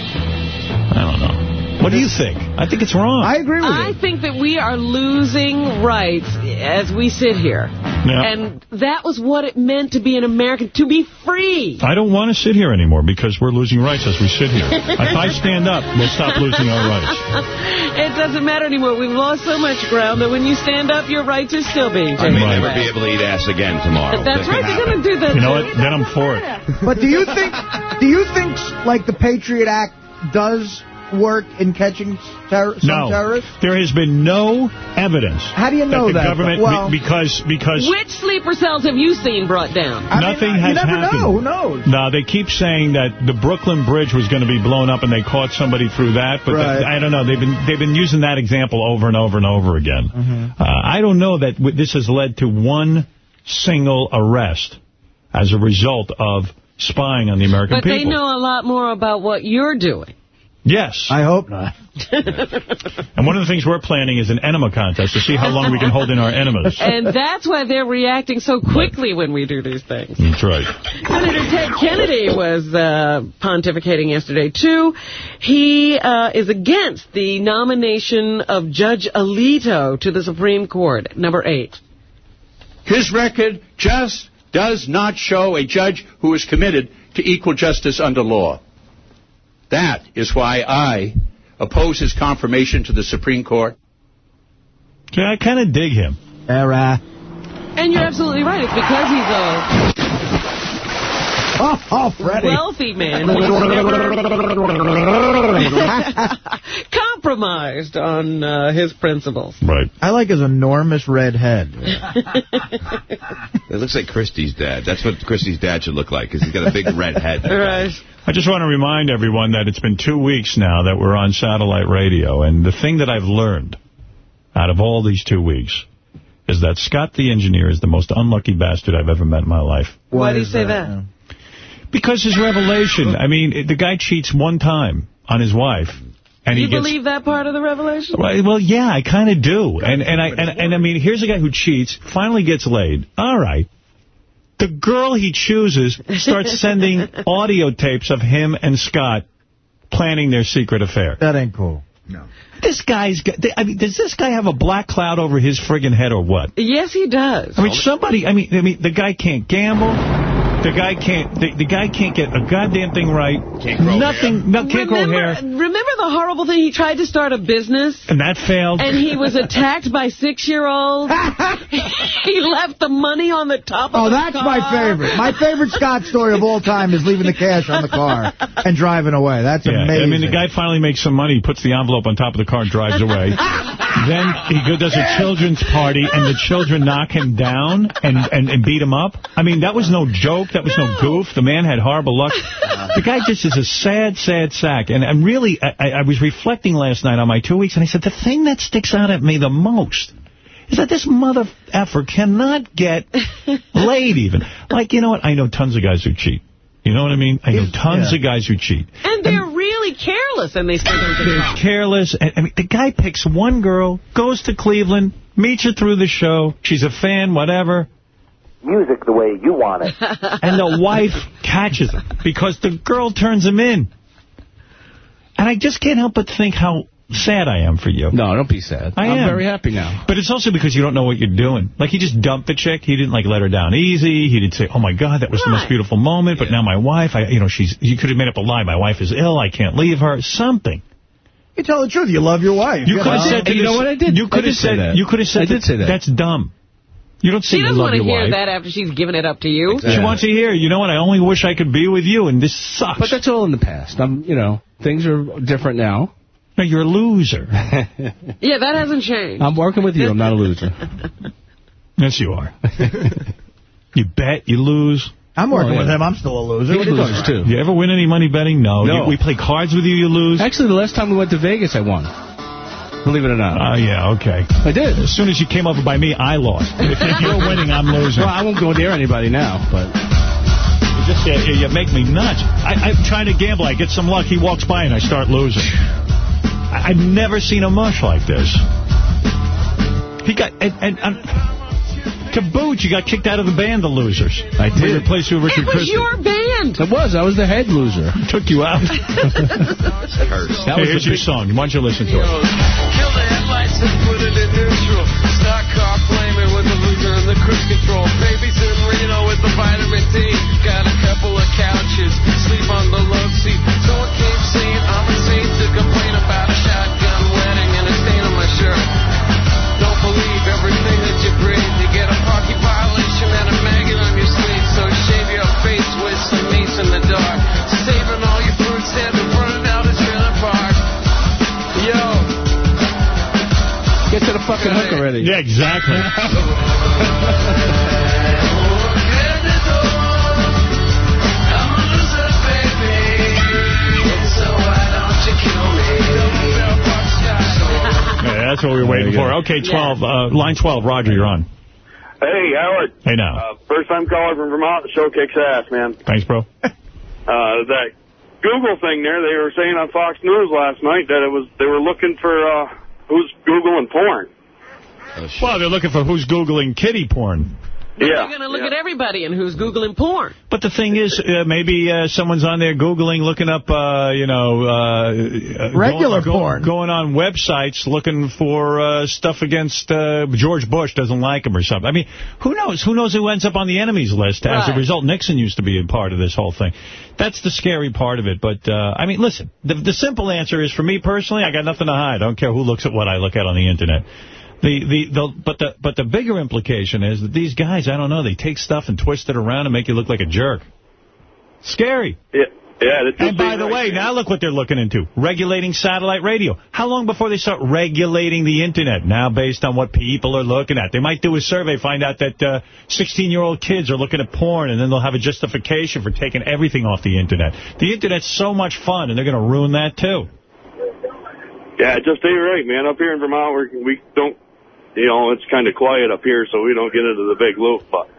I don't know. What do you think? I think it's wrong. I agree with I you. I think that we are losing rights as we sit here. And that was what it meant to be an American, to be free. I don't want to sit here anymore because we're losing rights as we sit here. if I stand up, we'll stop losing our rights. it doesn't matter anymore. We've lost so much ground that when you stand up, your rights are still being taken I taken may away. never be able to eat ass again tomorrow. That's right. They're going to do that. You know what? Then I'm for it. But do you think, do you think, like, the Patriot Act does work in catching ter some No, terrorists? there has been no evidence. How do you know the that? government, Well- because because Which sleeper cells have you seen brought down? nothing you has never happened. know. Who knows? No, they keep saying that the Brooklyn Bridge was going to be blown up and they caught somebody through that, but Right. that- I don't know. They've been they've been using that example over and over and over again. Mm-hmm. Uh, I don't know that w- this has led to one single arrest as a result of spying on the American But people. they know a lot more about what you're doing. Yes. I hope not. And one of the things we're planning is an enema contest to see how long we can hold in our enemas. And that's why they're reacting so quickly when we do these things. That's right. Senator Ted Kennedy was uh, pontificating yesterday, too. He uh, is against the nomination of Judge Alito to the Supreme Court, number eight. His record just does not show a judge who is committed to equal justice under law. That is why I oppose his confirmation to the Supreme Court. Yeah, I kind of dig him. Era. And you're absolutely right. It's because he's a Oh, oh Freddie. wealthy man. He's never compromised on uh, his principles. Right. I like his enormous red head. It looks like Christie's dad. That's what Christie's dad should look like, because he's got a big red head. Right. I just want to remind everyone that it's been two weeks now that we're on satellite radio, and the thing that I've learned out of all these two weeks is that Scott the engineer is the most unlucky bastard I've ever met in my life. Why do you say that? Because his revelation, I mean, the guy cheats one time on his wife, and you he gets... believe that part of the revelation? Well, well, yeah, I kind of do. And and I and, and I mean, here's a guy who cheats, finally gets laid. All right. The girl he chooses starts sending audio tapes of him and Scott planning their secret affair. That ain't cool. No. This guy's got, I mean, does this guy have a black cloud over his friggin' head or what? Yes, he does. I mean, somebody, I mean, I mean, the guy can't gamble. The guy can't, the, the guy can't get a goddamn thing right. Can't grow Nothing, no, can't grow remember, hair. remember the horrible thing? He tried to start a business. And that failed. And he was attacked by six-year-olds. he left the money on the top of the car. Oh, the that's car. my favorite. My favorite Scott story of all time is leaving the cash on the car and driving away. That's Yeah, amazing. I mean, the guy finally makes some money, He puts the envelope on top of the car and drives away. then he go, does a children's party, and the children knock him down and, and, and beat him up. I mean, that was no joke. That was no, goof. The man had horrible luck. The guy just is a sad, sad sack. And I'm really, I, I I was reflecting last night on my two weeks, and I said, the thing that sticks out at me the most is that this mother effer cannot get laid even. Like, you know what? I know tons of guys who cheat. You know what I mean? I know tons yeah. of guys who cheat. And they're really careless, and they still don't get They're caught. careless. And, I mean, the guy picks one girl, goes to Cleveland, meets her through the show. She's a fan, whatever. Music the way you want it. And the wife catches him because the girl turns him in. And I just can't help but think how sad I am for you. No, don't be sad. I I'm am. very happy now. But it's also because you don't know what you're doing. Like, he just dumped the chick. He didn't, like, let her down easy. He didn't say, oh, my God, that was the most beautiful moment. But now my wife, I, you know, she's, you could have made up a lie. My wife is ill. I can't leave her. Something. You tell the truth. You love your wife. You could have said, to you know what I did? You could have say said, that. you could have said, I did say that. That's dumb. You don't say She you doesn't love want to hear wife. that after she's given it up to you. She wants to hear, you know what, I only wish I could be with you, and this sucks. But that's all in the past. I'm, you know, things are different now. No, you're a loser. Yeah, that hasn't changed. I'm working with you. I'm not a loser. yes, you are. you bet, you lose. I'm working Oh, yeah. with him. I'm still a loser. He What are you loses, too. You ever win any money betting? No. No. You- we play cards with you, you lose? Actually, the last time we went to Vegas, I won. Believe it or not. Oh, yeah, okay. I did. As soon as you came over by me, I lost. If, if you're winning, I'm losing. Well, I won't go near anybody now, but... You just you, you make me nuts. I, I'm trying to gamble. I get some luck. He walks by and I start losing. I, I've never seen a mush like this. He got and, and, and to boot, you got kicked out of the band, the losers. I did. We replaced you with Richard It was Christy. your band. End. It was. I was the head loser. Took you out. That Hey, here's your song. Why don't you listen to it? Kill the headlights and put it in neutral. Stock car flaming with the loser and the cruise control. Babies in Reno with the vitamin D. Got a couple of couches. Sleep on the love seat. Someone fucking hook already. Yeah, exactly. Yeah, that's what we were waiting for. Okay, 12. Uh, line 12. Roger, you're on. Hey, Howard. Hey, now. Uh, first time caller from Vermont. The show kicks ass, man. Thanks, bro. Uh, that Google thing there, they were saying on Fox News last night that it was they were looking for uh, who's Googling porn. Well, they're looking for who's Googling kitty porn. Yeah. They're going to look at everybody and who's Googling porn. But the thing is, uh, maybe uh, someone's on there Googling, looking up, uh, you know... Uh, Regular going, porn. Going on websites looking for uh, stuff against uh, George Bush, doesn't like him or something. I mean, who knows? Who knows who ends up on the enemies list? As a result, Nixon used to be a part of this whole thing. That's the scary part of it. But, uh, I mean, listen, the, the simple answer is, for me personally, I got nothing to hide. I don't care who looks at what I look at on the Internet. The, the, the, but the but the bigger implication is that these guys, I don't know, they take stuff and twist it around and make you look like a jerk. Scary. Yeah. Yeah, And by the way, now look what they're looking into. Regulating satellite radio. How long before they start regulating the Internet? Now based on what people are looking at. They might do a survey, find out that uh, 16-year-old kids are looking at porn, and then they'll have a justification for taking everything off the Internet. The Internet's so much fun, and they're going to ruin that, too. Yeah, just ain't right, man. Up here in Vermont, we're, we don't, you know, it's kind of quiet up here, so we don't get into the big loop. But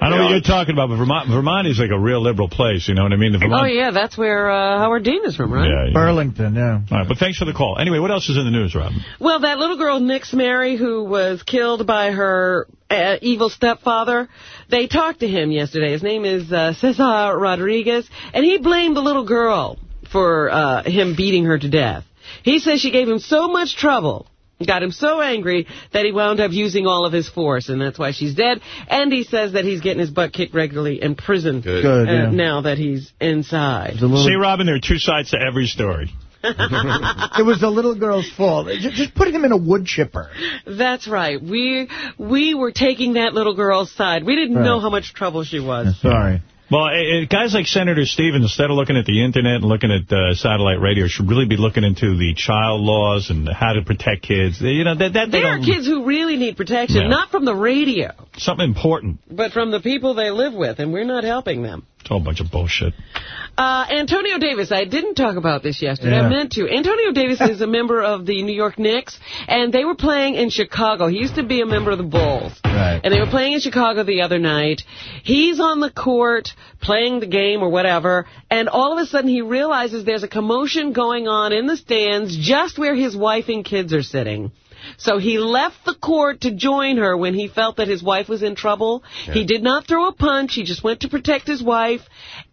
I know what you're talking about, but Vermont Vermont is like a real liberal place, you know what I mean? The Vermont, Oh, yeah, that's where uh, Howard Dean is from, right? Yeah, yeah. Burlington, yeah. All right, but thanks for the call. Anyway, what else is in the news, Rob? Well, that little girl, Nixzmary, who was killed by her uh, evil stepfather, they talked to him yesterday. His name is uh, Cesar Rodriguez, and he blamed the little girl for uh, him beating her to death. He says she gave him so much trouble, got him so angry, that he wound up using all of his force, and that's why she's dead. And he says that he's getting his butt kicked regularly in prison Good. Good, uh, yeah. now that he's inside. See, Robin, there are two sides to every story. it was the little girl's fault. Just, just put him in a wood chipper. That's right. We we were taking that little girl's side. We didn't Right. know how much trouble she was. Sorry. Well, eh, guys like Senator Stevens, instead of looking at the Internet and looking at uh, satellite radio, should really be looking into the child laws and how to protect kids. You know, that, that they There are kids who really need protection, Yeah. not from the radio, something important. but from the people they live with, and we're not helping them. It's all a bunch of bullshit. Uh, Antonio Davis, I didn't talk about this yesterday. Yeah. I meant to. Antonio Davis is a member of the New York Knicks, and they were playing in Chicago. He used to be a member of the Bulls. Right. And they were playing in Chicago the other night. He's on the court playing the game or whatever, and all of a sudden he realizes there's a commotion going on in the stands just where his wife and kids are sitting. So he left the court to join her when he felt that his wife was in trouble. He did not throw a punch. He just went to protect his wife.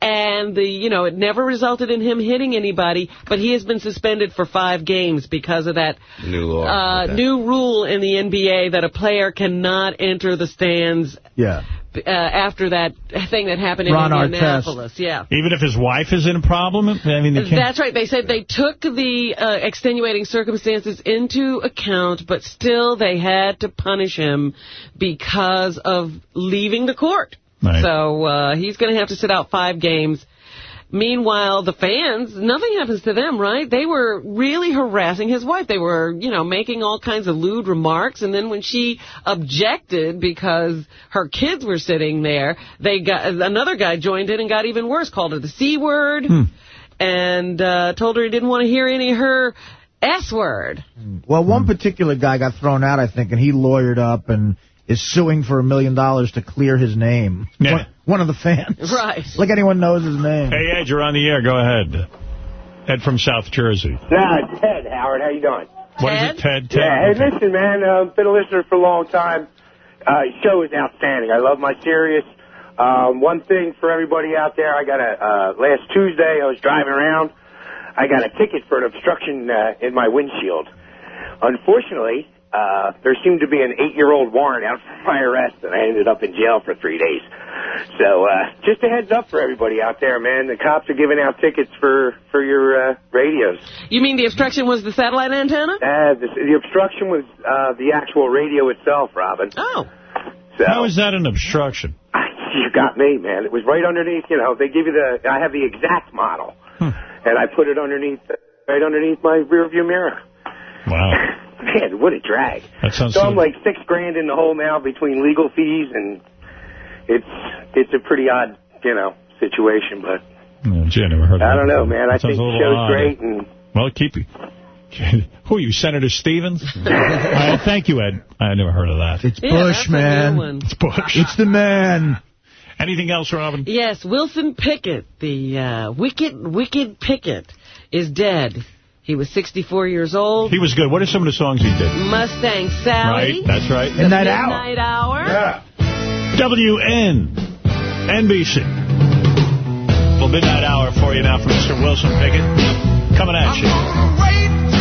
And, the you know, it never resulted in him hitting anybody. But he has been suspended for five games because of that New law. uh, new rule in the NBA that a player cannot enter the stands Yeah. Uh, after that thing that happened in Ron Artest. Indianapolis. Yeah. Even if his wife is in a problem? I mean, they. That's right. They said they took the uh, extenuating circumstances into account, but still they had to punish him because of leaving the court. Right. So uh, he's going to have to sit out five games. Meanwhile, the fans, nothing happens to them, right? They were really harassing his wife. They were, you know, making all kinds of lewd remarks. And then when she objected because her kids were sitting there, they got another guy joined in and got even worse, called her the C word, and uh, told her he didn't want to hear any of her S word. Well, one particular guy got thrown out, I think, and he lawyered up and is suing for a million dollars to clear his name. Yeah. One, one of the fans. Right. Like anyone knows his name. Hey, Ed, you're on the air. Go ahead. Ed from South Jersey. Yeah, Ted, Howard. How you doing? What is it, Ted? Ted? Yeah, hey, listen, man. Uh, been a listener for a long time. Uh, show is outstanding. I love my Sirius. Um, one thing for everybody out there, I got a, uh, last Tuesday I was driving around, I got a ticket for an obstruction uh, in my windshield. Unfortunately, uh, there seemed to be an eight-year-old warrant out for my arrest, and I ended up in jail for three days. So, uh, just a heads up for everybody out there, man. The cops are giving out tickets for, for your uh, radios. You mean the obstruction was the satellite antenna? Uh, the, the obstruction was uh, the actual radio itself, Robin. Oh. So, How is that an obstruction? you got me, man. It was right underneath, you know, they give you the, I have the exact model. And I put it underneath, right underneath my rear view mirror. Wow. Man, what a drag. That sounds so so... I'm like six grand in the hole now between legal fees and it's it's a pretty odd, you know, situation, but Oh, gee, I never heard I that don't know, man. I That sounds think a the show's odd. great and Well, keep you. Who are you, Senator Stevens? uh, thank you, Ed. I never heard of that. It's Bush, man. It's Bush. It's the man. Anything else, Robin? Yes, Wilson Pickett, the uh, wicked, wicked Pickett, is dead. He was 64 years old. He was good. What are some of the songs he did? Mustang Sally. Right, that's right. The Midnight Hour. WN, NBC. Well, midnight hour for you now from Mr. Wilson Pickett. Coming at you.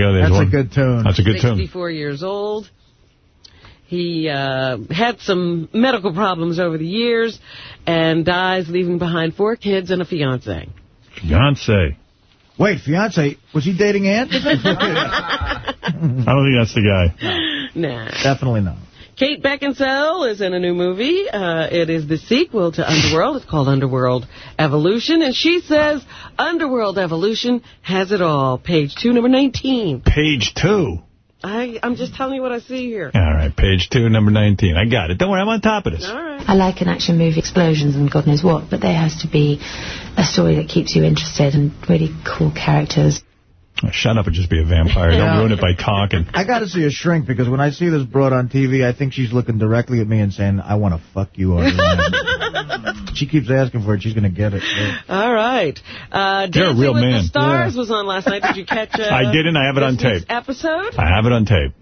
Go. There's That's one. a good tune. That's a good tune. 64 years old. He uh, had some medical problems over the years and dies leaving behind four kids and a fiance. Beyonce. Wait, fiance, was he dating Ant? I don't think that's the guy. Nah. Definitely not. Kate Beckinsale is in a new movie. Uh, it is the sequel to Underworld. It's called Underworld Evolution. And she says Underworld Evolution has it all. Page 2, number 19. Page two. I, I'm just telling you what I see here. All right, page two, number 19. I got it. Don't worry, I'm on top of this. All right. I like an action movie, explosions and God knows what, but there has to be a story that keeps you interested and really cool characters. Shut up and just be a vampire. Don't ruin it by talking. I got to see a shrink because when I see this broad on TV, I think she's looking directly at me and saying, I want to fuck you. Artie." she keeps asking for it. She's going to get it. All right. Uh, You're a real with man. the Stars was on last night. Did you catch uh, I didn't. I have it on tape. episode? I have it on tape.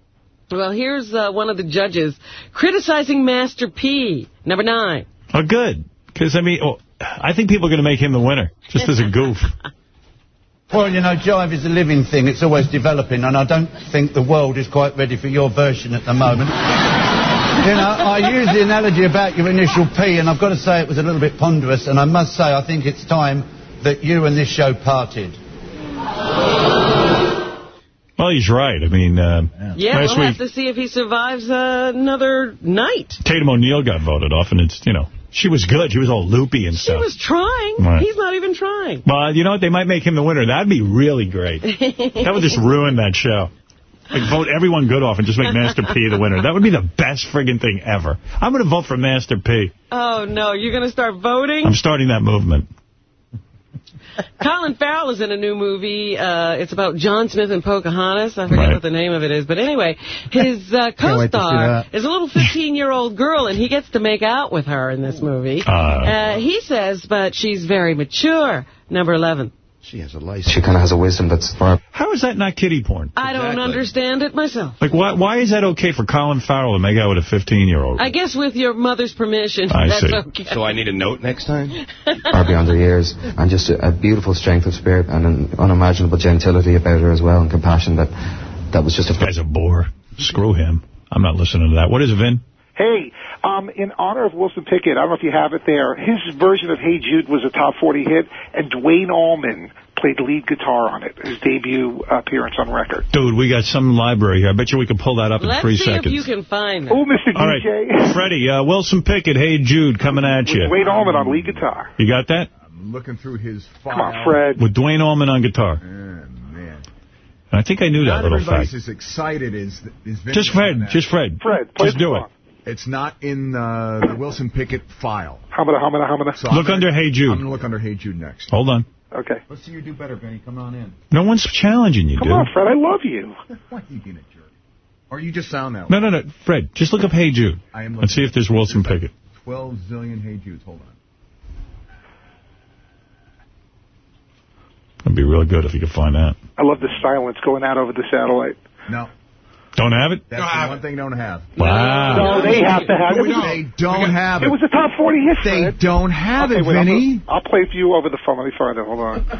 Well, here's uh, one of the judges criticizing Master P, number nine. Oh, good. Because, I mean, oh, I think people are going to make him the winner, just as a goof. Well, you know, jive is a living thing. It's always developing, and I don't think the world is quite ready for your version at the moment. you know, I used the analogy about your initial P, and I've got to say it was a little bit ponderous, and I must say I think it's time that you and this show parted. Well, he's right. I mean, uh, Yeah, last we'll week, have to see if he survives uh, another night. Tatum O'Neal got voted off, and it's, you know, she was good. She was all loopy and stuff. She was trying. Right. He's not even trying. Well, you know what? They might make him the winner. That'd be really great. That would just ruin that show. Like, vote everyone good off and just make Master P the winner. That would be the best friggin' thing ever. I'm going to vote for Master P. Oh, no. You're going to start voting? I'm starting that movement. Colin Farrell is in a new movie. Uh, it's about John Smith and Pocahontas. I forget Right. what the name of it is. But anyway, his uh, Can't wait to see co-star is a little 15-year-old girl, and he gets to make out with her in this movie. Uh, Uh, he says, but she's very mature. Number 11. She has a license. She kind of has a wisdom that's far How is that not kiddie porn? I don't understand it myself. Like, why, why is that okay for Colin Farrell to make out with a 15-year-old? I guess with your mother's permission, I that's see. okay. So I need a note next time? far beyond her years, and just a, a beautiful strength of spirit and an unimaginable gentility about her as well, and compassion that that was just a. Guy's a bore. Screw him. I'm not listening to that. What is it, Vin? Hey, um, in honor of Wilson Pickett, I don't know if you have it there, his version of Hey Jude was a top 40 hit, and Duane Allman played lead guitar on it, his debut appearance on record. Dude, we got some library here. I bet you we can pull that up in three seconds. Let's see if you can find it. Oh, Mr. All right, DJ. Freddie, uh, Wilson Pickett, Hey Jude, coming at you. Duane Allman on lead guitar. You got that? I'm looking through his file. Come on, Fred. With Duane Allman on guitar. Oh, man. I think I knew that Not little everybody's fact. as excited as, as Just Fred. Just Fred. Fred, Just do it. song. It's not in uh, the Wilson Pickett file. Hamada, hamada, hamada. So I'm Look gonna- under Hey Jude. I'm going to look under Hey Jude next. Hold on. Okay. Let's see you do better, Benny. Come on in. No one's challenging you, Come dude. on, Fred. I love you. Why are you being a jerk? Or you just sound that way. No, no, no. Fred, just look up Hey Jude. I am Let's see if there's Wilson Pickett. 12 zillion Hey Judes. Hold on. That'd be really good if you could find that. I love the silence going out over the satellite. No. Don't have it? That's the one thing they don't have. Wow. No, they have to have it. They don't have it. It was the top 40 hit, They don't have okay, it, wait, I'm Vinny. gonna- I'll play it for you over the phone. Let me find it. Hold on. God,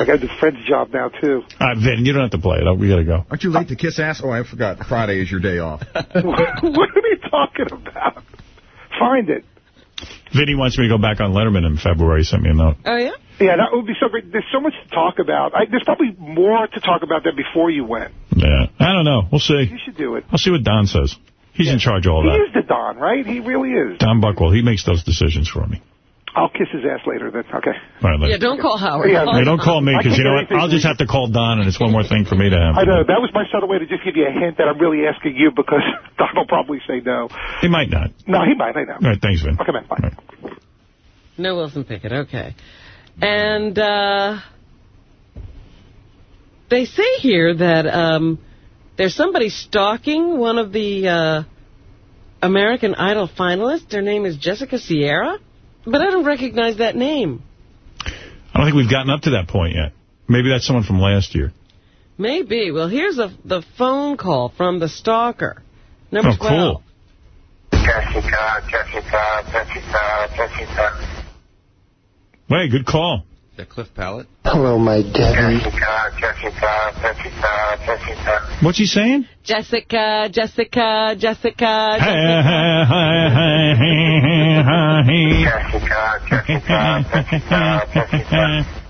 I got to do Fred's job now, too. All right, Vin, you don't have to play it. Oh, we got to go. Aren't you late to kiss ass? Oh, I forgot. Friday is your day off. what are you talking about? Find it. Vinny wants me to go back on Letterman in February. He sent me a note. Oh, yeah? Yeah, that would be so great. There's so much to talk about. I, there's probably more to talk about than before you went. Yeah. I don't know. We'll see. You should do it. I'll see what Don says. He's in charge of all that. He that. is the Don, right? He really is. Don Buchwald, he makes those decisions for me. I'll kiss his ass later then. Okay. All right, later. Yeah, don't call Howard. Yeah, Hey, don't call me, because you know what? I'll just have to call Don, and it's one more thing for me to have. I know. That was my subtle way to just give you a hint that I'm really asking you because Don will probably say no. He might not. No, he might. I know. All right, thanks, Vin. Okay, man. Bye. No Wilson Pickett, okay. And uh, they say here that um, there's somebody stalking one of the uh, American Idol finalists. Their name is Jessica Sierra, but I don't recognize that name. I don't think we've gotten up to that point yet. Maybe that's someone from last year. Maybe. Well, here's a, the phone call from the stalker. Number oh, 12. cool. Jessica, Jessica, Jessica, Jessica. Wait, good call. That Cliff Pallet? Hello, my daddy. Jessica, Jessica, Jessica, Jessica. What's he saying? Jessica, Jessica, Jessica, Jessica, Jessica, Jessica, Jessica.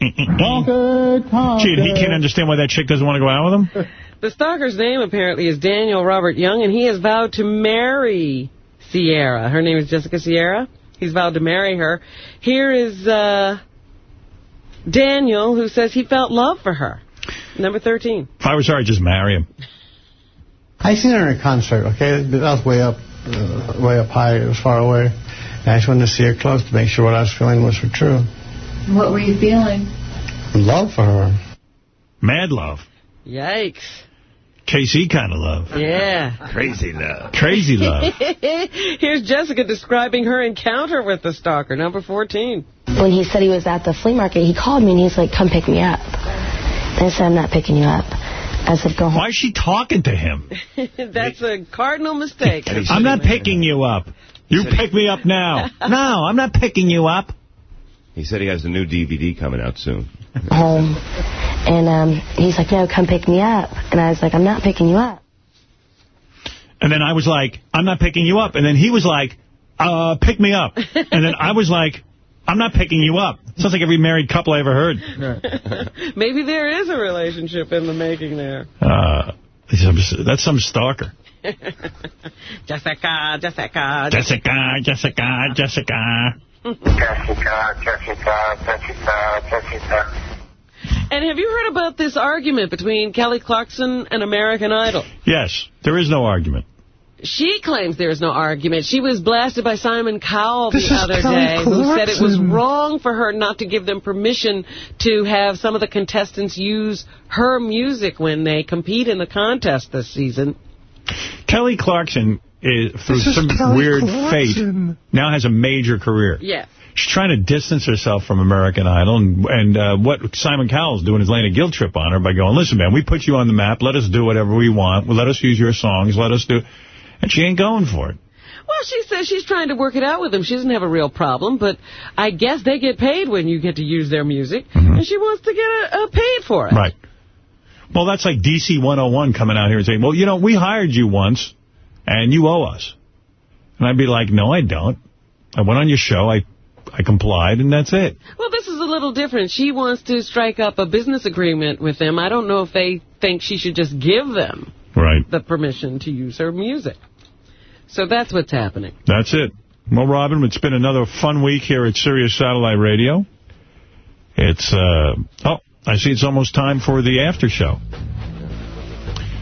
Gee, he can't understand why that chick doesn't want to go out with him? The stalker's name apparently is Daniel Robert Young, and he has vowed to marry Sierra. Her name is Jessica Sierra. He's vowed to marry her. Here is uh, Daniel, who says he felt love for her. Number 13. If I was her, I'd just marry him. I seen her in a concert, okay? That was way up, uh, way up high. It was far away. And I just wanted to see her close to make sure what I was feeling was for true. What were you feeling? Love for her. Mad love. Yikes. KC kind of love. Yeah. Crazy love. Crazy love. Here's Jessica describing her encounter with the stalker. Number 14. When he said he was at the flea market, he called me and he's like, come pick me up. And I said, I'm not picking you up. I said, go home. Why is she talking to him? That's a cardinal mistake. I'm not picking you up. You pick me up now. no, I'm not picking you up. He said he has a new DVD coming out soon. home. And um, he's like, no, come pick me up. And I was like, I'm not picking you up. And then I was like, I'm not picking you up. And then he was like, uh, pick me up. And then I was like, I'm not picking you up. Sounds like every married couple I ever heard. Maybe there is a relationship in the making there. Uh, that's some stalker. Jessica, Jessica, Jessica, Jessica, Jessica. Jessica, Jessica, Jessica, Jessica. And have you heard about this argument between Kelly Clarkson and American Idol? Yes, there is no argument. She claims there is no argument. She was blasted by Simon Cowell This the other Kelly day, who said it was wrong for her not to give them permission to have some of the contestants use her music when they compete in the contest this season. Kelly Clarkson, is, through This is some Kelly weird Clarkson. fate, now has a major career. Yes. She's trying to distance herself from American Idol, and, and uh, what Simon Cowell's doing is laying a guilt trip on her by going, listen, man, we put you on the map. Let us do whatever we want. Let us use your songs. Let us do... And she ain't going for it. Well, she says she's trying to work it out with them. She doesn't have a real problem, but I guess they get paid when you get to use their music, mm-hmm. and she wants to get a, a paid for it. Right. Well, that's like DC 101 coming out here and saying, well, you know, we hired you once, and you owe us. And I'd be like, no, I don't. I went on your show, I I complied, and that's it. Well, this is a little different. She wants to strike up a business agreement with them. I don't know if they think she should just give them Right. the permission to use her music. So that's what's happening. That's it. Well, Robin, it's been another fun week here at Sirius Satellite Radio. It's, uh, oh, I see it's almost time for the after show.